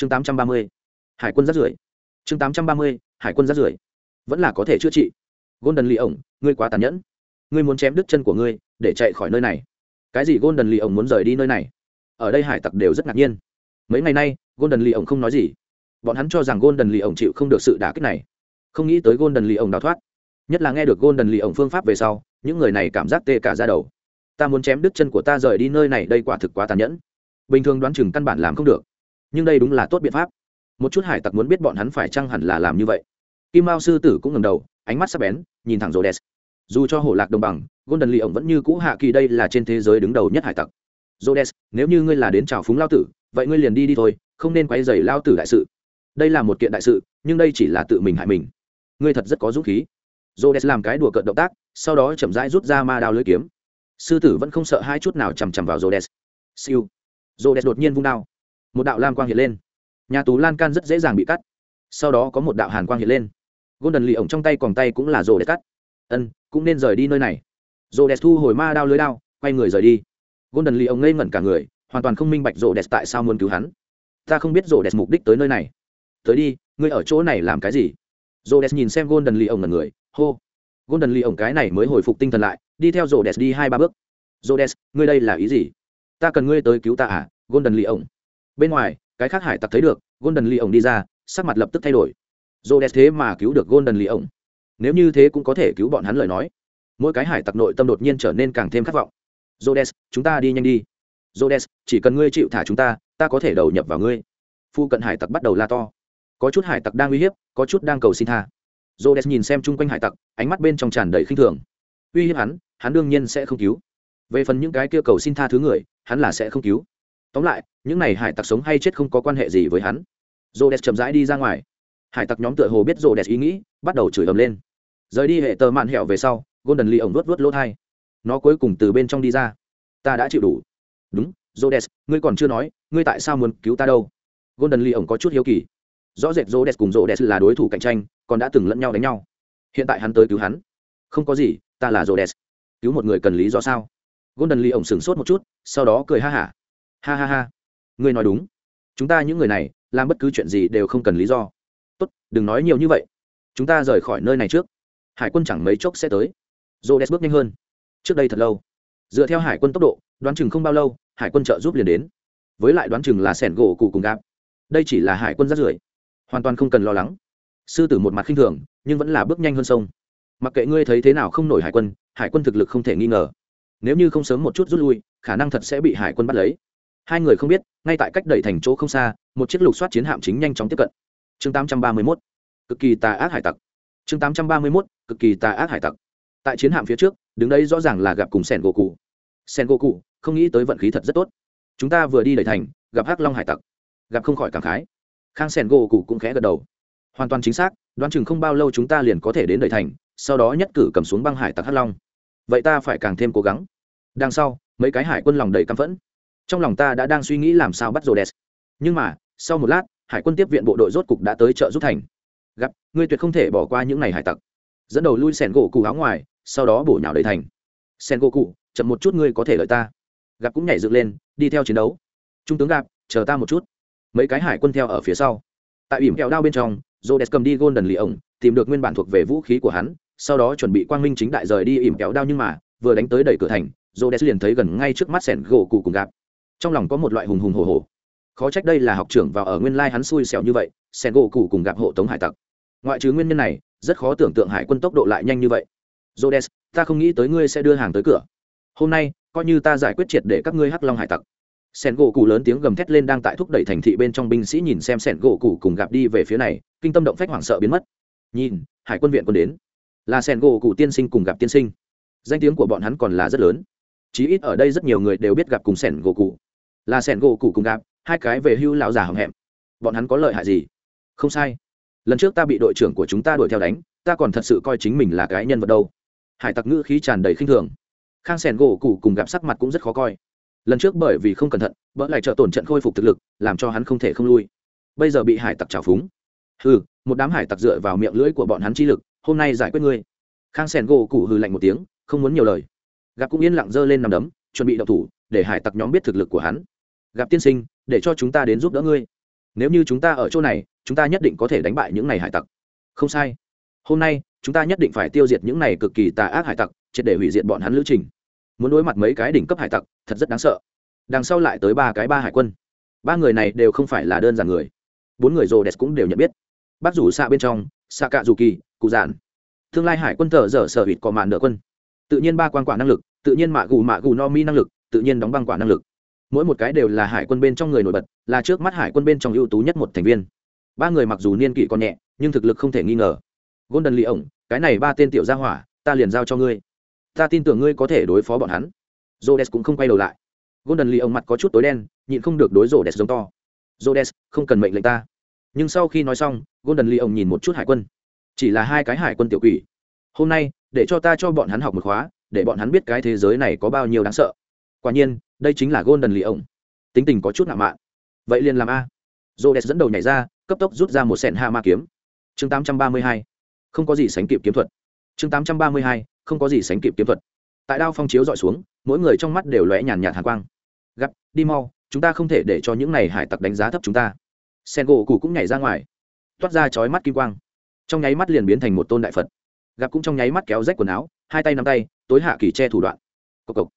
chương tám trăm ba mươi, hải quân rất rưởi. chương tám trăm ba mươi, hải quân rất rưởi. vẫn là có thể chữa trị. Golden lì ổng, ngươi quá tàn nhẫn. ngươi muốn chém đứt chân của ngươi, để chạy khỏi nơi này. cái gì golden lì ổng muốn rời đi nơi này? ở đây hải tặc đều rất ngạc nhiên. mấy ngày nay, golden lì ổng không nói gì. bọn hắn cho rằng golden lì ổng chịu không được sự đả kích này. không nghĩ tới golden lì ổng đào thoát. nhất là nghe được golden lì ổng phương pháp về sau, những người này cảm giác tê cả ra đầu. ta muốn chém đứt chân của ta rời đi nơi này, đây quả thực quá tàn nhẫn. bình thường đoán chừng căn bản làm không được nhưng đây đúng là tốt biện pháp. Một chút hải tặc muốn biết bọn hắn phải chăng hẳn là làm như vậy. Kim mao sư tử cũng ngầm đầu, ánh mắt sắp bén, nhìn thẳng rô đès dù cho hổ lạc đồng bằng, golden lì ổng vẫn như cũ hạ kỳ đây là trên thế giới đứng đầu nhất hải tặc. Rô đès nếu như ngươi là đến chào phúng lao tử, vậy ngươi liền đi đi thôi, không nên quay dày lao tử đại sự. Đây là một kiện đại sự, nhưng đây chỉ là tự mình hại mình. Ngươi thật rất có dũng khí. Rô đès làm cái đùa cợt động tác, sau đó chậm rãi rút ra ma đao lưới kiếm. Sư tử vẫn không sợ hai chút nào chằm chằm vào rô đès siêu. Rô đès đột nhiên vung đao một đạo lam quang hiện lên. Nhà tù lan can rất dễ dàng bị cắt. Sau đó có một đạo hàn quang hiện lên. Golden lì ổng trong tay còn tay cũng là rồ để cắt. Ân, cũng nên rời đi nơi này. Rồ đẹp thu hồi ma đao lưới đao, quay người rời đi. Golden lì ổng ngây ngẩn cả người, hoàn toàn không minh bạch rồ đẹp tại sao muốn cứu hắn. Ta không biết rồ đẹp mục đích tới nơi này. Tới đi, ngươi ở chỗ này làm cái gì? Rồ đẹp nhìn xem golden lì ổng là người, hô. Golden lì ổng cái này mới hồi phục tinh thần lại, đi theo rồ đẹp đi hai ba bước. Rồ đẹp ngươi đây là ý gì? Ta cần ngươi tới cứu ta à? Golden lì ổng bên ngoài, cái khác hải tặc thấy được, golden lee ổng đi ra, sắc mặt lập tức thay đổi. Rô đès thế mà cứu được golden lee ổng nếu như thế cũng có thể cứu bọn hắn lời nói. Mỗi cái hải tặc nội tâm đột nhiên trở nên càng thêm khát vọng. Rô đès chúng ta đi nhanh đi. Rô đès chỉ cần ngươi chịu thả chúng ta ta có thể đầu nhập vào ngươi. Phu cận hải tặc bắt đầu la to. Có chút hải tặc đang uy hiếp, có chút đang cầu xin tha. Rô đès nhìn xem chung quanh hải tặc, ánh mắt bên trong tràn đầy khinh thường. Uy hiếp hắn hắn đương nhiên sẽ không cứu. Về phần những cái kia cầu xin tha thứ người, hắn là sẽ không cứu tóm lại, những này hải tặc sống hay chết không có quan hệ gì với hắn. Rô đès chậm rãi đi ra ngoài. Hải tặc nhóm tựa hồ biết rô đès ý nghĩ, bắt đầu chửi ầm lên. Rời đi hệ tờ mạn hẹo về sau, golden lee ổng vớt vớt lỗ thai. Nó cuối cùng từ bên trong đi ra. Ta đã chịu đủ. Đúng rô đès ngươi còn chưa nói, ngươi tại sao muốn cứu ta đâu? Golden lee ổng có chút hiếu kỳ. Rõ rệt rô đès cùng rô đès là đối thủ cạnh tranh, còn đã từng lẫn nhau đánh nhau. Hiện tại hắn tới cứu hắn. Không có gì, ta là rô đès cứu một người cần lý do sao? Golden lee ổng sửng sốt một chút, sau đó cười ha hả ha. ha ha. Ngươi nói đúng. Chúng ta những người này, làm bất cứ chuyện gì đều không cần lý do. Tốt, đừng nói nhiều như vậy. Chúng ta rời khỏi nơi này trước. Hải quân chẳng mấy chốc sẽ tới. Rô đès bước nhanh hơn. Trước đây thật lâu. Dựa theo hải quân tốc độ, đoán chừng không bao lâu, hải quân trợ giúp liền đến. Với lại đoán chừng là sẻn gỗ cụ cùng gạp đây chỉ là hải quân rát rưởi. Hoàn toàn không cần lo lắng. Sư tử một mặt khinh thường, nhưng vẫn là bước nhanh hơn sông. Mặc kệ ngươi thấy thế nào không nổi hải quân hải quân thực lực không thể nghi ngờ. Nếu như không sớm một chút rút lui, khả năng thật sẽ bị hải quân bắt lấy hai người không biết ngay tại cách đẩy thành chỗ không xa một chiếc lục soát chiến hạm chính nhanh chóng tiếp cận. Chương 831, cực kỳ tà ác hải tặc. Chương 831, cực kỳ tà ác hải tặc. Tại chiến hạm phía trước đứng đây rõ ràng là gặp cùng sen gỗ cụ. Sen gỗ cụ không nghĩ tới vận khí thật rất tốt. Chúng ta vừa đi đẩy thành gặp hắc long hải tặc. Gặp không khỏi cảm khái. Khang sen gỗ cụ cũng khẽ gật đầu. Hoàn toàn chính xác đoán chừng không bao lâu chúng ta liền có thể đến đẩy thành sau đó nhất cử cầm xuống băng hải tặc hắc long. Vậy ta phải càng thêm cố gắng. Đằng sau mấy cái hải quân lòng đầy căm phẫn trong lòng ta đã đang suy nghĩ làm sao bắt rô đès nhưng mà, sau một lát, hải quân tiếp viện bộ đội rốt cục đã tới chợ giúp thành. Gặp, ngươi tuyệt không thể bỏ qua những ngày hải tặc. Dẫn đầu lui sẻn gỗ cụ áo ngoài, sau đó bổ nhào đầy thành. Sen gỗ cụ, chậm một chút ngươi có thể lợi ta. Gặp cũng nhảy dựng lên, đi theo chiến đấu. Trung tướng gặp, chờ ta một chút. Mấy cái hải quân theo ở phía sau. Tại ỉm kẹo đao bên trong j o cầm đi golden lì ổng tìm được nguyên bản thuộc về vũ khí của hắn, sau đó chuẩn bị quang minh chính đại rời đi ỉm kẹo đao nhưng mà, vừa đánh tới đẩy cửa thành j o liền thấy gần ngay trước mắt sẻn gỗ cụ cùng gặp trong lòng có một loại hùng hùng hồ hồ khó trách đây là học trưởng vào ở nguyên lai hắn xui xẻo như vậy sen gỗ cụ cùng gặp hộ tống hải tặc ngoại trừ nguyên nhân này rất khó tưởng tượng hải quân tốc độ lại nhanh như vậy jodes ta không nghĩ tới ngươi sẽ đưa hàng tới cửa. Hôm nay, coi như ta giải quyết triệt để các ngươi hắc long hải tặc. Sen gỗ cụ lớn tiếng gầm thét lên đang tại thúc đẩy thành thị bên trong binh sĩ nhìn xem Sen gỗ cụ cùng gặp đi về phía này, kinh tâm động phách hoảng sợ biến mất. Nhìn, hải quân viện quân đến. Là Sen gỗ cụ tiên sinh cùng gặp tiên sinh. Danh tiếng của bọn hắn còn là rất lớn. Chí ít ở đây rất nhiều người đều biết gặp cùng Sen gỗ cụ. Là sẻn gỗ cụ cùng gạp hai cái về hưu lão già hầm hẹm. Bọn hắn có lợi hại gì? Không sai. Lần trước ta bị đội trưởng của chúng ta đuổi theo đánh, ta còn thật sự coi chính mình là cái nhân vật đâu. Hải tặc ngữ khí tràn đầy khinh thường. Khang sẻn gỗ cụ cùng gặp sắc mặt cũng rất khó coi. Lần trước bởi vì không cẩn thận vỡ lại trợ tổn trận khôi phục thực lực làm cho hắn không thể không lui. Bây giờ bị hải tặc trào phúng. Hừ một đám hải tặc dựa vào miệng lưỡi của bọn hắn chi lực hôm nay giải quyết ngươi. Khang sẻn gỗ cụ hừ lạnh một tiếng không muốn nhiều lời. Gặp cũng yên lặng giơ lên nằm đấm chuẩn bị đậu thủ để hải tặc nhóm biết thực lực của hắn gặp tiên sinh, để cho chúng ta đến giúp đỡ ngươi. Nếu như chúng ta ở chỗ này, chúng ta nhất định có thể đánh bại những này hải tặc. Không sai. Hôm nay, chúng ta nhất định phải tiêu diệt những này cực kỳ tà ác hải tặc, triệt để hủy diệt bọn hắn lữ trình. Muốn đối mặt mấy cái đỉnh cấp hải tặc, thật rất đáng sợ. Đằng sau lại tới ba cái ba hải quân. Ba người này đều không phải là đơn giản người. Bốn người rồ đẹp cũng đều nhận biết. Bác rủ xạ bên trong xạ cạ dù kỳ cụ giản tương lai hải quân thợ dở sở hụt có màn nợ quân. Tự nhiên ba quan quả năng lực, tự nhiên mạ gù mạ gù no mi năng lực, tự nhiên đóng băng quả năng lực mỗi một cái đều là hải quân bên trong người nổi bật, là trước mắt hải quân bên trong ưu tú nhất một thành viên. Ba người mặc dù niên kỷ còn nhẹ, nhưng thực lực không thể nghi ngờ. Golden lì ổng, cái này ba tên tiểu gia hỏa, ta liền giao cho ngươi. Ta tin tưởng ngươi có thể đối phó bọn hắn. J cũng không quay đầu lại. Golden lì ổng mặt có chút tối đen, nhịn không được đối rổ đẹp giống to. J không cần mệnh lệnh ta. Nhưng sau khi nói xong, golden lì ổng nhìn một chút hải quân. Chỉ là hai cái hải quân tiểu quỷ. Hôm nay, để cho ta cho bọn hắn học một khóa, để bọn hắn biết cái thế giới này có bao nhiêu đáng sợ. Quả nhiên đây chính là golden lì ổng tính tình có chút ngạo mạn. Vậy liền làm a. J dẫn đầu nhảy ra, cấp tốc rút ra một sẹn hạ ma kiếm. Chương 832. không có gì sánh kịp kiếm thuật. Chương 832. không có gì sánh kịp kiếm thuật. Tại đao phong chiếu dọi xuống, mỗi người trong mắt đều lóe nhàn nhạt hàn quang. Gặp, đi mau, chúng ta không thể để cho những này hải tặc đánh giá thấp chúng ta. Sen gỗ cụ cũng nhảy ra ngoài. Toát ra chói mắt kim quang. Trong nháy mắt liền biến thành một tôn đại phật. Gặp cũng trong nháy mắt kéo rách quần áo, hai tay nắm tay, tối hạ kỳ che thủ đoạn. Cộc cộc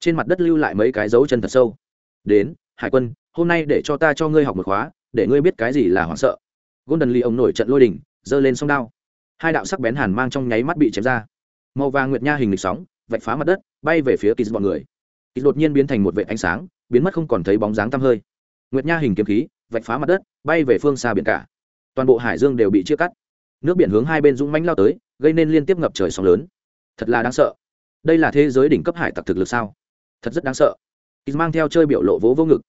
trên mặt đất lưu lại mấy cái dấu chân thật sâu. Đến, hải quân, hôm nay để cho ta cho ngươi học một khóa, để ngươi biết cái gì là hoảng sợ. Golden lee ông nổi trận lôi đỉnh, giơ lên sông đao. Hai đạo sắc bén hàn mang trong nháy mắt bị chém ra. Màu vàng nguyệt nha hình lịch sóng, vạch phá mặt đất, bay về phía kỳ bọn người. Kỳ đột nhiên biến thành một vệ ánh sáng, biến mất không còn thấy bóng dáng tăm hơi. Nguyệt nha hình kiếm khí, vạch phá mặt đất, bay về phương xa biển cả. Toàn bộ hải dương đều bị chia cắt. Nước biển hướng hai bên dũng mánh lao tới, gây nên liên tiếp ngập trời sóng lớn. Thật là đáng sợ. Đây là thế giới đỉnh cấp hải tặc thực lực sao? Thật rất đáng sợ. Kỳ mang theo chơi biểu lộ vỗ vô ngực.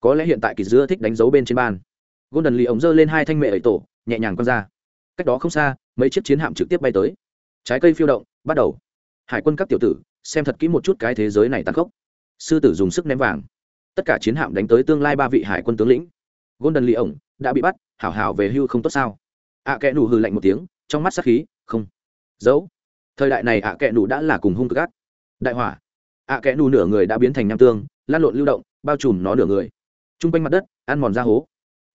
Có lẽ hiện tại kỳ dưa thích đánh dấu bên trên bàn. golden lì ống giơ lên hai thanh mệ ấy tổ nhẹ nhàng quăng ra. Cách đó không xa mấy chiếc chiến hạm trực tiếp bay tới. Trái cây phiêu động bắt đầu. Hải quân các tiểu tử xem thật kỹ một chút cái thế giới này tàn khốc. Sư tử dùng sức ném vàng. Tất cả chiến hạm đánh tới tương lai ba vị hải quân tướng lĩnh. Golden lì ổng đã bị bắt hảo hảo về hưu không tốt sao. Ạ à, kẽ nù hư lạnh một tiếng trong mắt sắc khí không. Giấu thời đại này ạ à, kẽ nù đã là cùng hung cực ác. Đại hỏa ạ à, kẽ nù nửa người đã biến thành nham tương lan lộn lưu động bao trùm nó nửa người. T r u n g quanh mặt đất ăn mòn ra hố.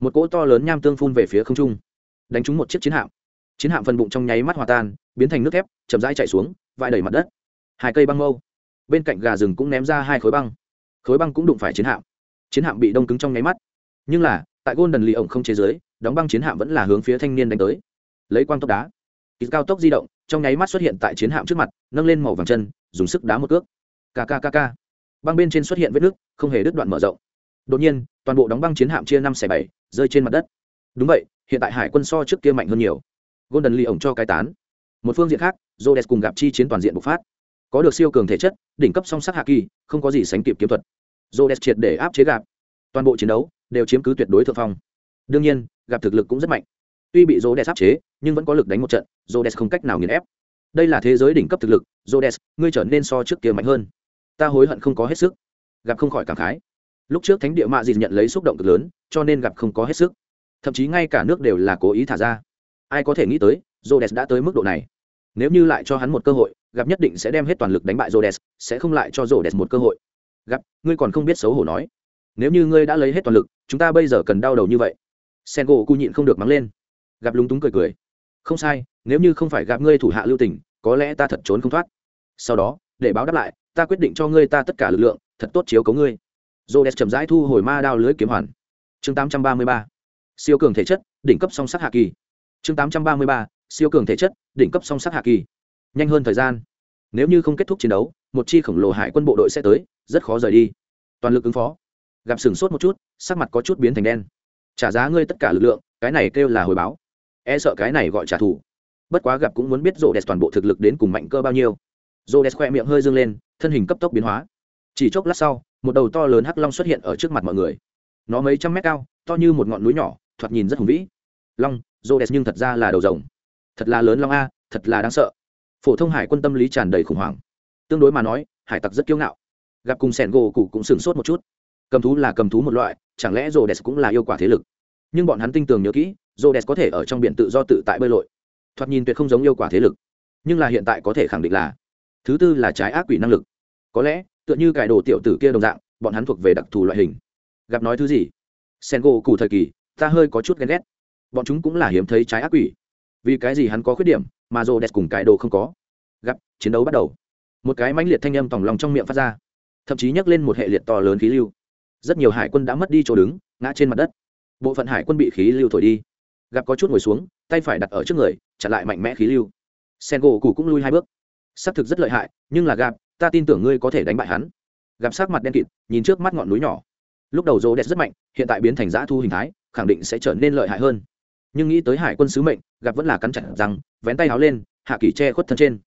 Một cỗ to lớn nham tương phun về phía không trung. Đánh trúng một chiếc chiến hạm. Chiến hạm phần bụng trong nháy mắt hòa tan biến thành nước thép chậm rãi chạy xuống vãi đầy mặt đất. Hai cây băng mâu. Bên cạnh gà rừng cũng ném ra hai khối băng. Khối băng cũng đụng phải chiến hạm. Chiến hạm bị đông cứng trong nháy mắt. Nhưng là tại gôn đần lì ổng không chế giới đóng băng chiến hạm vẫn là hướng phía thanh niên đánh tới. Lấy quang tốc đá. Kýt cao tốc di động trong nháy mắt xuất hiện tại chiến hạm trước mặt nâng lên màu vàng chân dùng sức đá một cước kkk băng bên trên xuất hiện vết nước không hề đứt đoạn mở rộng. Đột nhiên toàn bộ đóng băng chiến hạm chia năm xẻ bảy rơi trên mặt đất. Đúng vậy hiện tại hải quân so trước kia mạnh hơn nhiều. Golden lee ổng cho cái tán. Một phương diện khác Rhodes cùng gặp chi chiến toàn diện bộc phát. Có được siêu cường thể chất đỉnh cấp song sắc hạ kỳ không có gì sánh kịp kiếm thuật. Rhodes triệt để áp chế gặp toàn bộ chiến đấu đều chiếm cứ tuyệt đối thượng phong. Đương nhiên gặp thực lực cũng rất mạnh. Tuy bị Rhodes áp chế nhưng vẫn có lực đánh một trận Rhodes không cách nào nghiền ép. Đây là thế giới đỉnh cấp thực lực Rhodes, ngươi trở nên so trước kia mạnh hơn ta hối hận không có hết sức. Gặp không khỏi cảm khái. Lúc trước thánh địa mạ dịt nhận lấy xúc động cực lớn, cho nên gặp không có hết sức. Thậm chí ngay cả nước đều là cố ý thả ra. Ai có thể nghĩ tới jodes đã tới mức độ này. Nếu như lại cho hắn một cơ hội, gặp nhất định sẽ đem hết toàn lực đánh bại jodes sẽ không lại cho jodes một cơ hội. Gặp, ngươi còn không biết xấu hổ nói. Nếu như ngươi đã lấy hết toàn lực, chúng ta bây giờ cần đau đầu như vậy. Sen gỗ cu nhịn không được mắng lên. Gặp lúng túng cười cười. Không sai, nếu như không phải gặp ngươi thủ hạ lưu tình, có lẽ ta thật trốn không thoát. Sau đó để báo đáp lại, ta quyết định cho ngươi ta tất cả lực lượng, thật tốt chiếu cấu ngươi. Dô đẹp chậm rãi thu hồi ma đao lưới kiếm hoàn. Chương 833. siêu cường thể chất, đỉnh cấp song sắc hạ kỳ. Chương 833. siêu cường thể chất, đỉnh cấp song sắc hạ kỳ. Nhanh hơn thời gian. Nếu như không kết thúc chiến đấu, một chi khổng lồ hải quân bộ đội sẽ tới, rất khó rời đi. Toàn lực ứng phó. Gặp sừng sốt một chút, sắc mặt có chút biến thành đen. Trả giá ngươi tất cả lực lượng, cái này kêu là hồi báo. E sợ cái này gọi trả thù. Bất quá gặp cũng muốn biết rộ đẹp toàn bộ thực lực đến cùng mạnh cơ bao nhiêu rô đẹp khoe miệng hơi dâng lên, thân hình cấp tốc biến hóa. Chỉ chốc lát sau, một đầu to lớn hắc long xuất hiện ở trước mặt mọi người. Nó mấy trăm mét cao, to như một ngọn núi nhỏ, thoạt nhìn rất hùng vĩ. Long, rô đẹp nhưng thật ra là đầu rồng. Thật là lớn long a, thật là đáng sợ. Phổ thông hải quân tâm lý tràn đầy khủng hoảng. Tương đối mà nói, hải tặc rất kiêu ngạo. Gặp cùng sẻn gỗ cụ cũng sửng sốt một chút. Cầm thú là cầm thú một loại, chẳng lẽ rô đès cũng là yêu quả thế lực? Nhưng bọn hắn tin tưởng nhớ kỹ, rô đès có thể ở trong biển tự do tự tại bơi lội. Thoạt nhìn tuyệt không giống yêu quả thế lực. Nhưng là hiện tại có thể khẳng định là thứ tư là trái ác quỷ năng lực. Có lẽ, tựa như cải đồ tiểu tử kia đồng dạng, bọn hắn thuộc về đặc thù loại hình. Gặp nói thứ gì? Sen gỗ cụ thời kỳ, ta hơi có chút ghen ghét. Bọn chúng cũng là hiếm thấy trái ác quỷ. Vì cái gì hắn có khuyết điểm, mà rô đẹp cùng cải đồ không có? Gặp, chiến đấu bắt đầu. Một cái mãnh liệt thanh âm tòng lòng trong miệng phát ra. Thậm chí nhắc lên một hệ liệt to lớn khí lưu. Rất nhiều hải quân đã mất đi chỗ đứng, ngã trên mặt đất. Bộ phận hải quân bị khí lưu thổi đi. Gặp có chút ngồi xuống, tay phải đặt ở trước người, chặn lại mạnh mẽ khí lưu. Sen gỗ cụ cũng lui hai bước xác thực rất lợi hại, nhưng là gạp ta tin tưởng ngươi có thể đánh bại hắn. Gặp sắc mặt đen kịt, nhìn trước mắt ngọn núi nhỏ. Lúc đầu rô đẹp rất mạnh, hiện tại biến thành giã thu hình thái, khẳng định sẽ trở nên lợi hại hơn. Nhưng nghĩ tới hải quân sứ mệnh, gặp vẫn là cắn chặt rằng vén tay áo lên, hạ kỳ che khuất thân trên.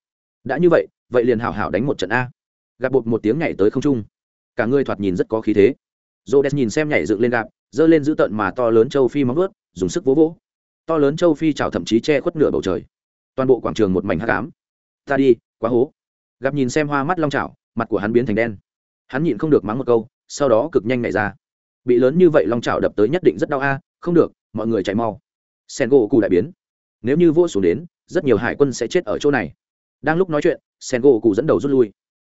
Đã như vậy vậy liền hảo hảo đánh một trận a. Gặp bột một tiếng nhảy tới không trung. Cả người thoạt nhìn rất có khí thế. Rô đẹp nhìn xem nhảy dựng lên gặp, giơ lên giữ tận mà to lớn châu phi móng ướt dùng sức vỗ vỗ. To lớn châu phi trào thậm chí che khuất nửa bầu trời. Toàn bộ quảng trường một mảnh hắc ám. Ta đi quá hố. Gặp nhìn xem hoa mắt long chảo, mặt của hắn biến thành đen. Hắn nhịn không được mắng một câu, sau đó cực nhanh nhảy ra. Bị lớn như vậy long chảo đập tới nhất định rất đau a, không được, mọi người chạy mau. Sen gỗ cụ đại biến. Nếu như vua xuống đến, rất nhiều hải quân sẽ chết ở chỗ này. Đang lúc nói chuyện, sen gỗ cụ dẫn đầu rút lui.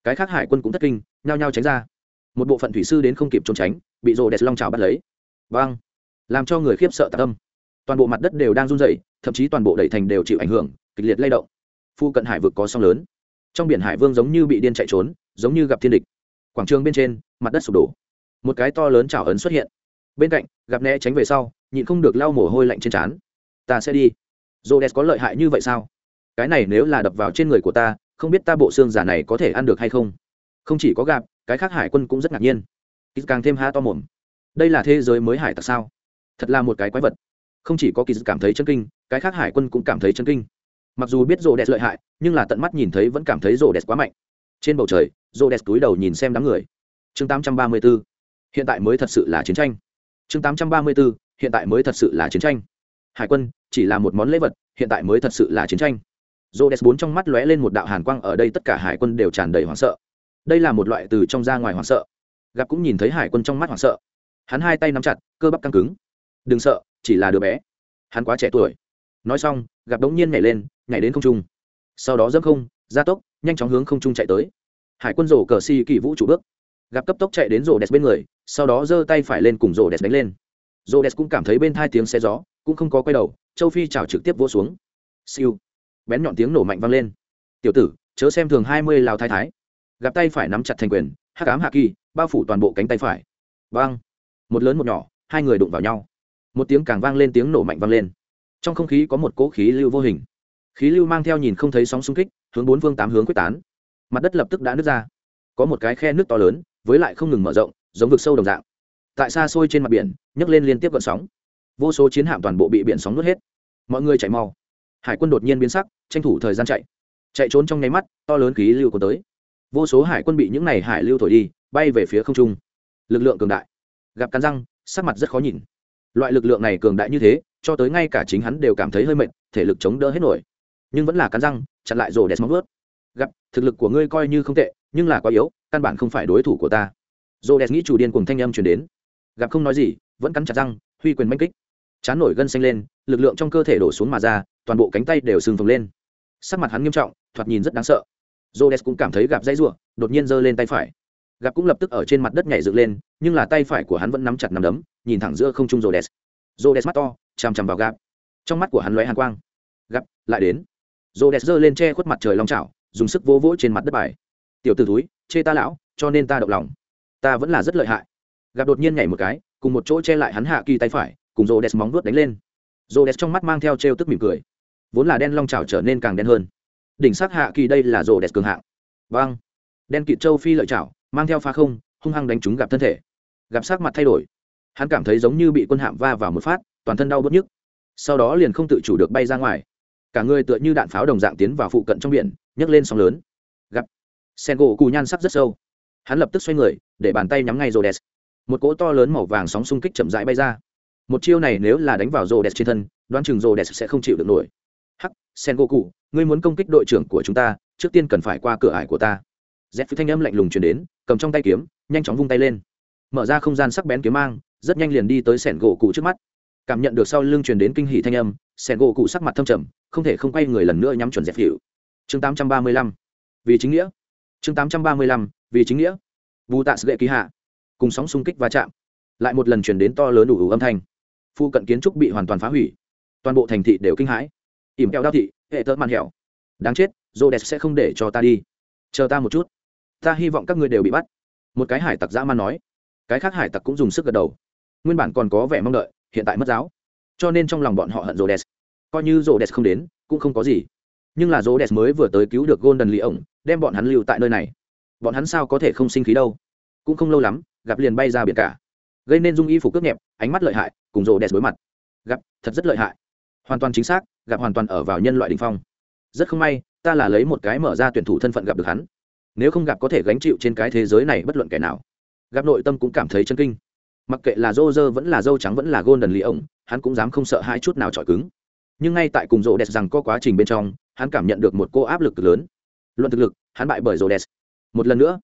Cái khác hải quân cũng thất kinh, nhao nhao tránh ra. Một bộ phận thủy sư đến không kịp trốn tránh, bị rồ đẹp long trào bắt lấy. Vang làm cho người khiếp sợ tạc tâm toàn bộ mặt đất đều đang run rẩy, thậm chí toàn bộ đẩy thành đều chịu ảnh hưởng, kịch liệt lay động. Phu cận hải vực có sóng lớn trong biển hải vương giống như bị điên chạy trốn, giống như gặp thiên địch. Quảng trường bên trên, mặt đất sụp đổ. Một cái to lớn trào ấn xuất hiện. Bên cạnh, gặp né tránh về sau, nhịn không được lau mồ hôi lạnh trên trán. Ta sẽ đi. Dô đès có lợi hại như vậy sao? Cái này nếu là đập vào trên người của ta, không biết ta bộ xương giả này có thể ăn được hay không? Không chỉ có gặp cái khác hải quân cũng rất ngạc nhiên. Kýt càng thêm ha to mồm. Đây là thế giới mới hải tặc sao? Thật là một cái quái vật. Không chỉ có kỳ dự cảm thấy chân kinh, cái khác hải quân cũng cảm thấy chân kinh mặc dù biết rô đẹp lợi hại, nhưng là tận mắt nhìn thấy vẫn cảm thấy rô đẹp quá mạnh. Trên bầu trời rô đẹp túi đầu nhìn xem đám người. Chương 834. hiện tại mới thật sự là chiến tranh. Chương 834. hiện tại mới thật sự là chiến tranh. Hải quân, chỉ là một món lễ vật, hiện tại mới thật sự là chiến tranh. Rô đẹp bốn trong mắt lóe lên một đạo hàn quang, ở đây tất cả hải quân đều tràn đầy hoảng sợ. Đây là một loại từ trong ra ngoài hoảng sợ. Gặp cũng nhìn thấy hải quân trong mắt hoảng sợ. Hắn hai tay nắm chặt, cơ bắp căng cứng. Đừng sợ, chỉ là đứa bé. Hắn quá trẻ tuổi. Nói xong gặp đống nhiên nhảy lên, nhảy đến không trung. Sau đó dẫm không, gia tốc, nhanh chóng hướng không trung chạy tới. Hải quân rổ cờ si kỳ vũ chủ bước. Gặp cấp tốc chạy đến rổ đẹp bên người, sau đó giơ tay phải lên cùng rổ đẹp đánh lên. Rổ đẹp cũng cảm thấy bên thai tiếng xe gió, cũng không có quay đầu, châu phi chảo trực tiếp vỗ xuống. Siêu. Bén nhọn tiếng nổ mạnh vang lên. Tiểu tử, chớ xem thường hai mươi lào thái thái. Gặp tay phải nắm chặt thành quyền hát cám hạ kỳ, bao phủ toàn bộ cánh tay phải. Vang một lớn một nhỏ, hai người đụng vào nhau. Một tiếng càng vang lên, tiếng nổ mạnh vang lên trong không khí có một cỗ khí lưu vô hình. Khí lưu mang theo nhìn không thấy sóng xung kích, hướng bốn phương tám hướng quyết tán. Mặt đất lập tức đã nứt ra. Có một cái khe nước to lớn, với lại không ngừng mở rộng, giống vực sâu đồng dạng. Tại xa xôi trên mặt biển, nhấc lên liên tiếp gợn sóng. Vô số chiến hạm toàn bộ bị biển sóng nuốt hết. Mọi người chạy mau hải quân đột nhiên biến sắc, tranh thủ thời gian chạy. Chạy trốn trong nháy mắt, to lớn khí lưu có tới. Vô số hải quân bị những này hải lưu thổi đi, bay về phía không trung. Lực lượng cường đại. Gặp cắn răng, sắc mặt rất khó nhìn. Loại lực lượng này cường đại như thế cho tới ngay cả chính hắn đều cảm thấy hơi mệt thể lực chống đỡ hết nổi. Nhưng vẫn là cắn răng chặn lại rổ đẹp móng ướt gặp thực lực của ngươi coi như không tệ nhưng là quá yếu căn bản không phải đối thủ của ta. Rổ đẹp nghĩ chủ điên cùng thanh âm chuyển đến. Gặp không nói gì vẫn cắn chặt răng huy quyền manh kích. Chán nổi gân xanh lên lực lượng trong cơ thể đổ xuống mà ra toàn bộ cánh tay đều sưng phồng lên. Sắc mặt hắn nghiêm trọng thoạt nhìn rất đáng sợ. Rhodes cũng cảm thấy gặp dây rủa, đột nhiên giơ lên tay phải. Gặp cũng lập tức ở trên mặt đất nhảy dựng lên, nhưng là tay phải của hắn vẫn nắm chặt nắm đấm, nhìn thẳng giữa không trung Rhodes. Rhodes mắt to, chằm chằm vào gạp Trong mắt của hắn lóe hàn quang. Gặp, lại đến. Rhodes giơ lên che khuất mặt trời long chảo, dùng sức vỗ vỗ trên mặt đất bài. Tiểu tử túi, chê ta lão, cho nên ta động lòng. Ta vẫn là rất lợi hại. Gặp đột nhiên nhảy một cái, cùng một chỗ che lại hắn hạ kỳ tay phải, cùng Rhodes móng vuốt đánh lên. Rhodes trong mắt mang theo trêu tức mỉm cười. Vốn là đen long chảo trở nên càng đen hơn đỉnh sắc hạ kỳ đây là rô đẹp cường hạng vâng đen kịt châu phi lợi chảo mang theo pha không hung hăng đánh chúng gặp thân thể gặp sắc mặt thay đổi hắn cảm thấy giống như bị quân hạm va vào một phát toàn thân đau bớt nhức. Sau đó liền không tự chủ được bay ra ngoài. Cả người tựa như đạn pháo đồng dạng tiến vào phụ cận trong biển nhấc lên sóng lớn. Gặp. Sen gỗ cù nhan sắc rất sâu. Hắn lập tức xoay người để bàn tay nhắm ngay rô đès một cỗ to lớn màu vàng sóng xung kích chậm rãi bay ra. Một chiêu này nếu là đánh vào rô đès trên thân đoán chừng rô đès sẽ không chịu được nổi. Hắc sen gỗ cù, ngươi muốn công kích đội trưởng của chúng ta trước tiên cần phải qua cửa ải của ta. Dép phi thanh âm lạnh lùng chuyển đến cầm trong tay kiếm nhanh chóng vung tay lên. Mở ra không gian sắc bén kiếm mang rất nhanh liền đi tới sẻn gỗ cụ trước mắt cảm nhận được sau lưng truyền đến kinh hỉ thanh âm, sẻn gỗ cụ sắc mặt thâm trầm, không thể không quay người lần nữa nhắm chuẩn dẹp hiệu. Chương 835. vì chính nghĩa. Chương 835. vì chính nghĩa. Vu tạ sệ lệ ký hạ. Cùng sóng xung kích va chạm. Lại một lần chuyển đến to lớn đủ ủ âm thanh. Phu cận kiến trúc bị hoàn toàn phá hủy. Toàn bộ thành thị đều kinh hãi. Ỉm kẹo đao thị, hệ tớ màn hẻo. Đáng chết rô đẹp sẽ không để cho ta đi. Chờ ta một chút. Ta hy vọng các ngươi đều bị bắt. Một cái hải tặc dã man nói. Cái khác hải tặc cũng dùng sức gật đầu. Nguyên bản còn có vẻ mong đợi hiện tại mất giáo. Cho nên trong lòng bọn họ hận rô đès coi như rô đès không đến, cũng không có gì. Nhưng là rô đès mới vừa tới cứu được golden lì ổng đem bọn hắn lưu tại nơi này. Bọn hắn sao có thể không sinh khí đâu? Cũng không lâu lắm, gặp liền bay ra biển cả. Gây nên dung y phục cướp nhẹp, ánh mắt lợi hại, cùng rô đès đối mặt. Gặp, thật rất lợi hại. Hoàn toàn chính xác, gặp hoàn toàn ở vào nhân loại đình phong. Rất không may, ta là lấy một cái mở ra tuyển thủ thân phận gặp được hắn. Nếu không gặp có thể gánh chịu trên cái thế giới này bất luận kẻ nào. Gặp nội tâm cũng cảm thấy chân kinh mặc kệ là rô rơ vẫn là dâu trắng vẫn là golden lì ổng, hắn cũng dám không sợ hai chút nào trọi cứng. Nhưng ngay tại cùng rô đẹp rằng có quá trình bên trong, hắn cảm nhận được một cô áp lực cực lớn. Luận thực lực, hắn bại bởi rô đẹp một lần nữa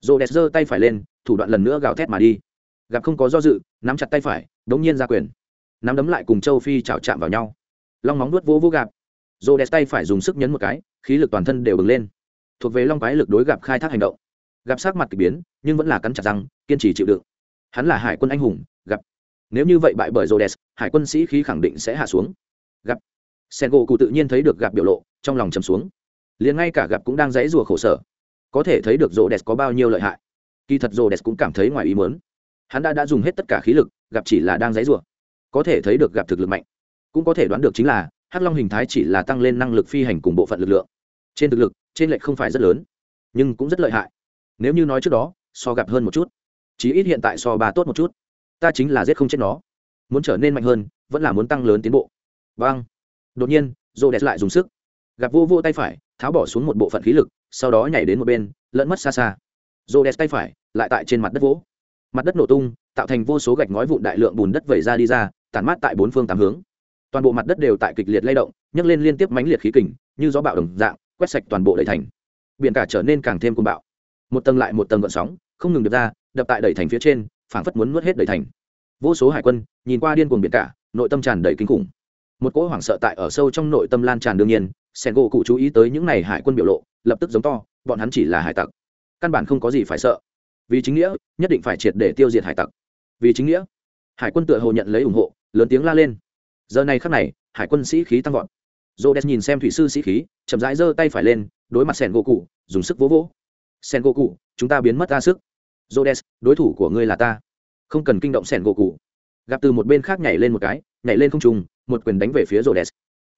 rô đẹp giơ tay phải lên, thủ đoạn lần nữa gào thét mà đi. Gặp không có do dự, nắm chặt tay phải, đống nhiên ra quyền. Nắm đấm lại cùng châu phi chảo chạm vào nhau. Long móng nuốt vỗ vỗ gạp. Rô đẹp tay phải dùng sức nhấn một cái, khí lực toàn thân đều bừng lên. Thuộc về long quái lực đối gặp khai thác hành động. Gặp sắc mặt k ỳ biến, nhưng vẫn là cắn chặt răng, kiên trì chịu đựng hắn là hải quân anh hùng, gặp. Nếu như vậy bại bởi rô đès hải quân sĩ khí khẳng định sẽ hạ xuống. Gặp. Sen gỗ cụ tự nhiên thấy được gặp biểu lộ, trong lòng chầm xuống. Liền ngay cả gặp cũng đang dãy rùa khổ sở. Có thể thấy được rô đès có bao nhiêu lợi hại. Kỳ thật rô đès cũng cảm thấy ngoài ý mớn hắn đã đã dùng hết tất cả khí lực, gặp chỉ là đang dãy rùa có thể thấy được gặp thực lực mạnh. Cũng có thể đoán được chính là, hắc long hình thái chỉ là tăng lên năng lực phi hành cùng bộ phận lực lượng. Trên thực lực, trên lệch không phải rất lớn, nhưng cũng rất lợi hại. Nếu như nói trước đó, so gặp hơn một chút chí ít hiện tại so ba tốt một chút. Ta chính là giết không chết nó. Muốn trở nên mạnh hơn, vẫn là muốn tăng lớn tiến bộ. Vâng. Đột nhiên rô đẹp lại dùng sức. Gặp vô vô tay phải, tháo bỏ xuống một bộ phận khí lực, sau đó nhảy đến một bên, lẫn mất xa xa. Rô đẹp tay phải, lại tại trên mặt đất vỗ. Mặt đất nổ tung, tạo thành vô số gạch ngói vụn đại lượng bùn đất vẩy ra đi ra, tản mát tại bốn phương tám hướng. Toàn bộ mặt đất đều tại kịch liệt lay động, nhấc lên liên tiếp mánh liệt khí kình, như gió bạo đồng dạng, quét sạch toàn bộ đầy thành. Biển cả trở nên càng thêm côn bạo. Một tầng lại một tầng gợn sóng, không ngừng được ra đập tại đầy thành phía trên, phảng phất muốn nuốt hết đầy thành. Vô số hải quân, nhìn qua điên cuồng biển cả, nội tâm tràn đầy kinh khủng. Một cỗ hoảng sợ tại ở sâu trong nội tâm lan tràn đương nhiên, sen gỗ cụ chú ý tới những n à y hải quân biểu lộ, lập tức giống to, bọn hắn chỉ là hải tặc. Căn bản không có gì phải sợ. Vì chính nghĩa, nhất định phải triệt để tiêu diệt hải tặc. Vì chính nghĩa. Hải quân tựa hồ nhận lấy ủng hộ, lớn tiếng la lên. Giờ này khắc này, hải quân sĩ khí tăng vọt. Dô đès nhìn xem thủy sư sĩ khí, chậm rãi giơ tay phải lên, đối mặt sen gỗ cụ, dùng sức vỗ vỗ. Sen gỗ cụ, chúng ta biến mất ra sức. Rhodes, đối thủ của ngươi là ta. Không cần kinh động sẹn gỗ cụ. Gặp từ một bên khác nhảy lên một cái nhảy lên không trùng một quyền đánh về phía Rhodes.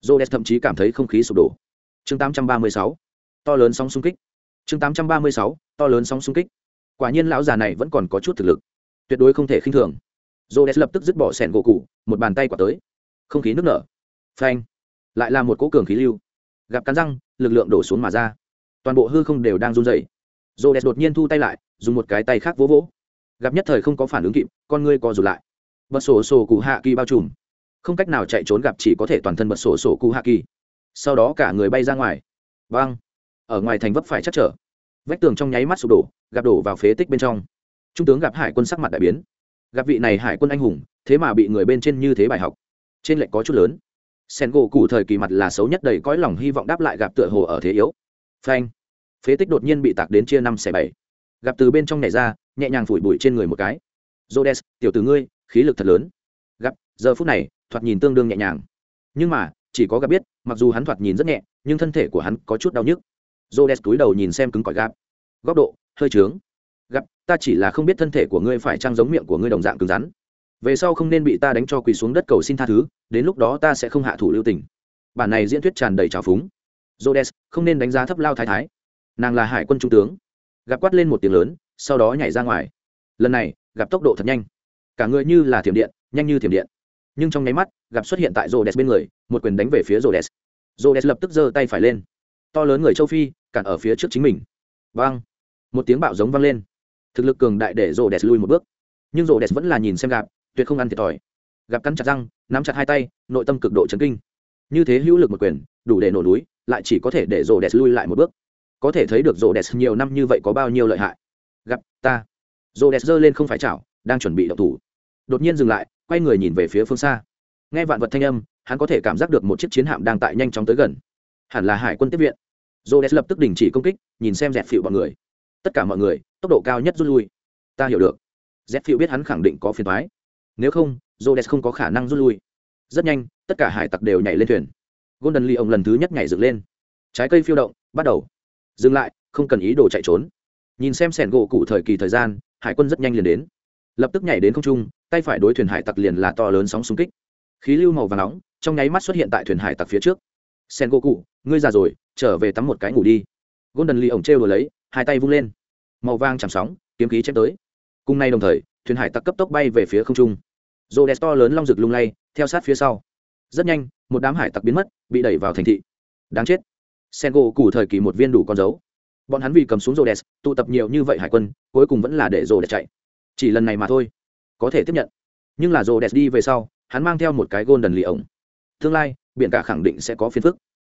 Rhodes thậm chí cảm thấy không khí sụp đổ. Chương 836. to lớn sóng xung kích. Chương 836. to lớn sóng xung kích. Quả nhiên lão già này vẫn còn có chút thực lực. Tuyệt đối không thể khinh thường. Rhodes lập tức dứt bỏ sẹn gỗ cụ một bàn tay quả tới. Không khí nứt nở. Phanh. Lại là một cỗ cường khí lưu. Gặp cắn răng lực lượng đổ xuống mà ra. Toàn bộ hư không đều đang run rẩy rô đès đột nhiên thu tay lại, dùng một cái tay khác vỗ vỗ. Gặp nhất thời không có phản ứng kịp, con ngươi co rụt lại. Bật sổ sổ cụ hạ kỳ bao trùm. Không cách nào chạy trốn gặp chỉ có thể toàn thân bật sổ sổ cụ hạ kỳ. Sau đó cả người bay ra ngoài. Văng ở ngoài thành vấp phải chắc trở. Vách tường trong nháy mắt sụp đổ, gặp đổ vào phế tích bên trong. Trung tướng gặp hải quân sắc mặt đại biến. Gặp vị này hải quân anh hùng, thế mà bị người bên trên như thế bài học. Trên lệnh có chút lớn. Sen gỗ cụ thời kỳ mặt là xấu nhất đầy cõi lòng hy vọng đáp lại gặp tựa hồ ở thế yếu. Phanh phế tích đột nhiên bị tạc đến chia năm xẻ bảy gặp từ bên trong nhảy ra nhẹ nhàng phủi bụi trên người một cái Rhodes, tiểu tử ngươi, khí lực thật lớn. Gặp, giờ phút này, thoạt nhìn tương đương nhẹ nhàng. Nhưng mà, chỉ có gặp biết, mặc dù hắn thoạt nhìn rất nhẹ, nhưng thân thể của hắn có chút đau nhức. Rhodes cúi đầu nhìn xem cứng cỏi gặp. Góc độ, hơi trướng. Gặp, ta chỉ là không biết thân thể của ngươi phải trang giống miệng của ngươi đồng dạng cứng rắn. Về sau không nên bị ta đánh cho quỳ xuống đất cầu xin tha thứ, đến lúc đó ta sẽ không hạ thủ lưu tình. Bản này diễn thuyết tràn đầy trào phúng. Rhodes, không nên đánh giá thấp Lao Thái Thái. Nàng là hải quân trung tướng. Gặp quát lên một tiếng lớn, sau đó nhảy ra ngoài. Lần này, gặp tốc độ thật nhanh. Cả người như là thiểm điện nhanh như thiểm điện. Nhưng trong nháy mắt gặp xuất hiện tại rô đès bên người một quyền đánh về phía rô đès rô đès lập tức giơ tay phải lên. To lớn người châu phi cản ở phía trước chính mình. Vang! Một tiếng bạo giống vang lên. Thực lực cường đại để rô đès lui một bước. Nhưng rô đès vẫn là nhìn xem gặp tuyệt không ăn thiệt thòi. Gặp cắn chặt răng nắm chặt hai tay nội tâm cực độ chấn kinh. Như thế hữu lực một quyền đủ để nổ núi lại chỉ có thể để rô đès lui lại một bước có thể thấy được rô đès nhiều năm như vậy có bao nhiêu lợi hại. Gặp ta. Rô đès giơ lên không phải chảo đang chuẩn bị động thủ. Đột nhiên dừng lại quay người nhìn về phía phương xa. Nghe vạn vật thanh âm hắn có thể cảm giác được một chiếc chiến hạm đang tại nhanh chóng tới gần. Hẳn là hải quân tiếp viện. Rô đès lập tức đình chỉ công kích nhìn xem dẹp phịu bọn người. Tất cả mọi người tốc độ cao nhất rút lui. Ta hiểu được. Dẹp phịu biết hắn khẳng định có phiền thoái nếu không Rhodes không có khả năng rút lui. Rất nhanh, tất cả hải tặc đều nhảy lên thuyền. Golden Lee ông lần thứ nhất nhảy dựng lên. Trái cây phiêu động, bắt đầu. Dừng lại, không cần ý đồ chạy trốn. Nhìn xem sẻn gỗ cụ thời kỳ thời gian, hải quân rất nhanh liền đến. Lập tức nhảy đến không trung, tay phải đối thuyền hải tặc liền là to lớn sóng xung kích. Khí lưu màu vàng nóng, trong nháy mắt xuất hiện tại thuyền hải tặc phía trước. Sen gỗ cụ, ngươi già rồi, trở về tắm một cái ngủ đi. Golden Lee ổng trêu đồ lấy, hai tay vung lên. Màu vàng chạm sóng, kiếm khí chém tới. Cùng nay đồng thời, thuyền hải tặc cấp tốc bay về phía không trung rô đèn to lớn long rực lung lay theo sát phía sau rất nhanh một đám hải tặc biến mất bị đẩy vào thành thị đáng chết sen gỗ củ thời kỳ một viên đủ con dấu. Bọn hắn vì cầm xuống rô đèn tụ tập nhiều như vậy hải quân, cuối cùng vẫn là để rô đèn chạy. Chỉ lần này mà thôi, có thể tiếp nhận. Nhưng là rô đèn đi về sau, hắn mang theo một cái gôn đần lì ổng tương lai, biển cả khẳng định sẽ có phiền phức.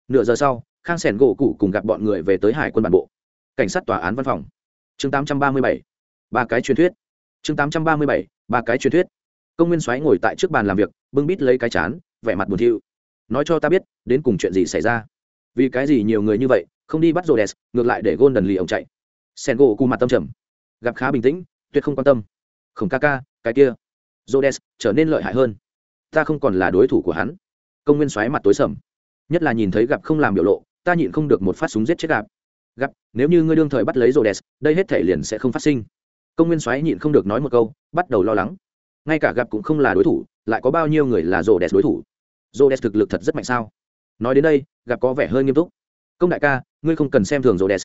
Nửa giờ sau, khang sẻn gỗ cụ cùng gặp bọn người về tới hải quân bản bộ. Cảnh sát tòa án văn phòng. Chương 837. ba cái truyền thuyết. Chương 837. ba cái truyền thuyết. Công nguyên soái ngồi tại trước bàn làm việc, bưng bít lấy cái chán, vẻ mặt buồn thiu. Nói cho ta biết, đến cùng chuyện gì xảy ra? Vì cái gì nhiều người như vậy, không đi bắt rô đès ngược lại để gôn đần lì ông chạy. Sen gỗ cù mặt tâm trầm. Gặp khá bình tĩnh, tuyệt không quan tâm. Không ca ca, cái kia. Rô đès trở nên lợi hại hơn. Ta không còn là đối thủ của hắn. Công nguyên xoáy mặt tối sầm. Nhất là nhìn thấy gặp không làm biểu lộ, ta nhịn không được một phát súng giết chết gặp. Gặp, nếu như ngươi đương thời bắt lấy rô đès đây hết thể liền sẽ không phát sinh. Công nguyên xoáy nhịn không được nói một câu, bắt đầu lo lắng. Ngay cả gặp cũng không là đối thủ, lại có bao nhiêu người là rô đès đối thủ? Rô đès thực lực thật rất mạnh sao? Nói đến đây, gặp có vẻ hơi nghiêm túc. Công đại ca, ngươi không cần xem thường rô đès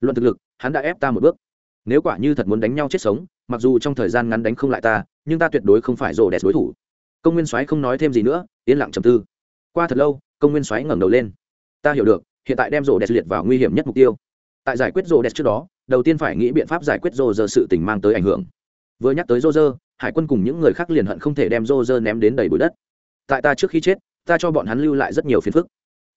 luận thực lực, hắn đã ép ta một bước. Nếu quả như thật muốn đánh nhau chết sống, mặc dù trong thời gian ngắn đánh không lại ta, nhưng ta tuyệt đối không phải rô đès đối thủ. Công nguyên soái không nói thêm gì nữa, yên lặng trầm tư. Qua thật lâu, công nguyên soái ngẩng đầu lên. Ta hiểu được, hiện tại đem rô đès liệt vào nguy hiểm nhất mục tiêu. Tại giải quyết rô đès trước đó, đầu tiên phải nghĩ biện pháp giải quyết rô giờ sự tình mang tới ảnh hưởng. Vừa nhắc tới rô rơ hải quân cùng những người khác liền hận không thể đem rô rơ ném đến đầy bụi đất. Tại ta trước khi chết ta cho bọn hắn lưu lại rất nhiều phiền phức.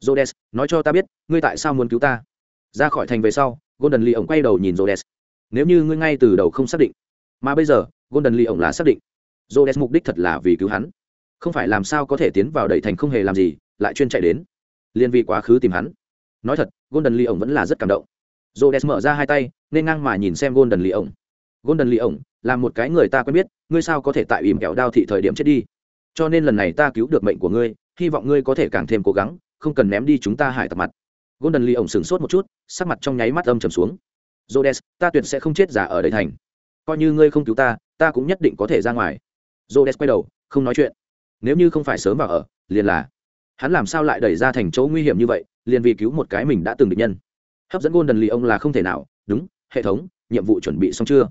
Jodes nói cho ta biết, ngươi tại sao muốn cứu ta? Ra khỏi thành về sau, golden lee ổng quay đầu nhìn jodes nếu như ngươi ngay từ đầu không xác định, mà bây giờ, golden lee ổng là xác định jodes mục đích thật là vì cứu hắn. Không phải làm sao có thể tiến vào đẩy thành không hề làm gì, lại chuyên chạy đến. Liên vì quá khứ tìm hắn. Nói thật, golden lee ổng vẫn là rất cảm động. Jodes mở ra hai tay, nên ngang mà nhìn xem golden lee ổng. Golden lee ổng, là một cái người ta quen biết, ngươi sao có thể tại ìm kẹo đao thị thời điểm chết đi? Cho nên lần này ta cứu được mệnh của ngươi hy vọng ngươi có thể càng thêm cố gắng, không cần ném đi chúng ta hải tập mặt. Golden lee ổng sửng sốt một chút, sắc mặt trong nháy mắt âm trầm xuống. Jodes ta tuyệt sẽ không chết giả ở đầy thành. Coi như ngươi không cứu ta ta cũng nhất định có thể ra ngoài. Jodes quay đầu, không nói chuyện. Nếu như không phải sớm vào ở, liền là hắn làm sao lại đẩy ra thành chỗ nguy hiểm như vậy, liền vì cứu một cái mình đã từng định nhân. Hấp dẫn golden lee ông là không thể nào. Đúng, hệ thống, nhiệm vụ chuẩn bị xong chưa?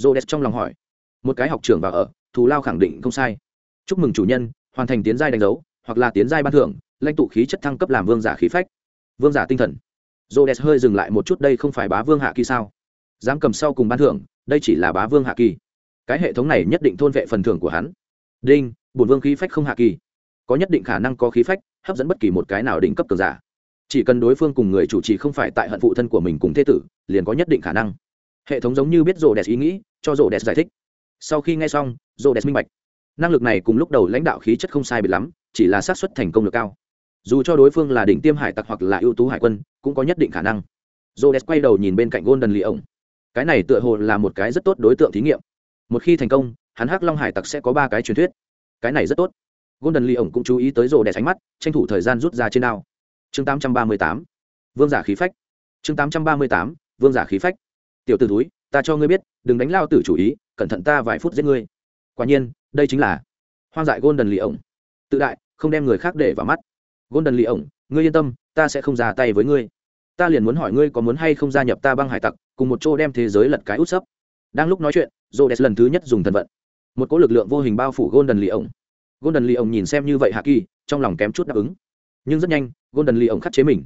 Jodes trong lòng hỏi. Một cái học trưởng vào ở, thù lao khẳng định không sai. Chúc mừng chủ nhân, hoàn thành tiến giai đánh dấu hoặc là tiến giai ban thưởng, lãnh tụ khí chất thăng cấp làm vương giả khí phách, vương giả tinh thần. Jodes hơi dừng lại một chút, đây không phải bá vương hạ kỳ sao? Dám cầm sau cùng ban thưởng, đây chỉ là bá vương hạ kỳ. Cái hệ thống này nhất định thôn vệ phần thưởng của hắn. Đinh, bổn vương khí phách không hạ kỳ. Có nhất định khả năng có khí phách, hấp dẫn bất kỳ một cái nào đỉnh cấp cường giả. Chỉ cần đối phương cùng người chủ trì không phải tại hận phụ thân của mình cùng thế tử, liền có nhất định khả năng. Hệ thống giống như biết rồ đẹp ý nghĩ, cho rồ đẹp giải thích. Sau khi nghe xong rồ đẹp minh bạch. Năng lực này cùng lúc đầu lãnh đạo khí chất không sai biệt lắm chỉ là xác suất thành công được cao. Dù cho đối phương là đỉnh tiêm hải tặc hoặc là ưu tú hải quân, cũng có nhất định khả năng. Rồ đẹp quay đầu nhìn bên cạnh golden lì ổng cái này tựa hồ là một cái rất tốt đối tượng thí nghiệm. Một khi thành công, hắn hắc long hải tặc sẽ có ba cái truyền thuyết. Cái này rất tốt. Golden lì ổng cũng chú ý tới Rô đẹp ánh mắt, tranh thủ thời gian rút ra trên đao. Chương 838. vương giả khí phách. Chương 838. vương giả khí phách. Tiểu t ử túi ta cho ngươi biết, đừng đánh lao tử chủ ý, cẩn thận ta vài phút giết ngươi. Quả nhiên, đây chính là hoang dại golden lì ổng tự đại không đem người khác để vào mắt. Golden lì ổng ngươi yên tâm ta sẽ không ra tay với ngươi. Ta liền muốn hỏi ngươi có muốn hay không gia nhập ta băng hải tặc cùng một chỗ đem thế giới lật cái út sấp. Đang lúc nói chuyện j lần thứ nhất dùng thần vận. Một cỗ lực lượng vô hình bao phủ golden lì ổng. Golden lì ổng nhìn xem như vậy hạ kỳ trong lòng kém chút đáp ứng. Nhưng rất nhanh golden lì ổng khắc chế mình.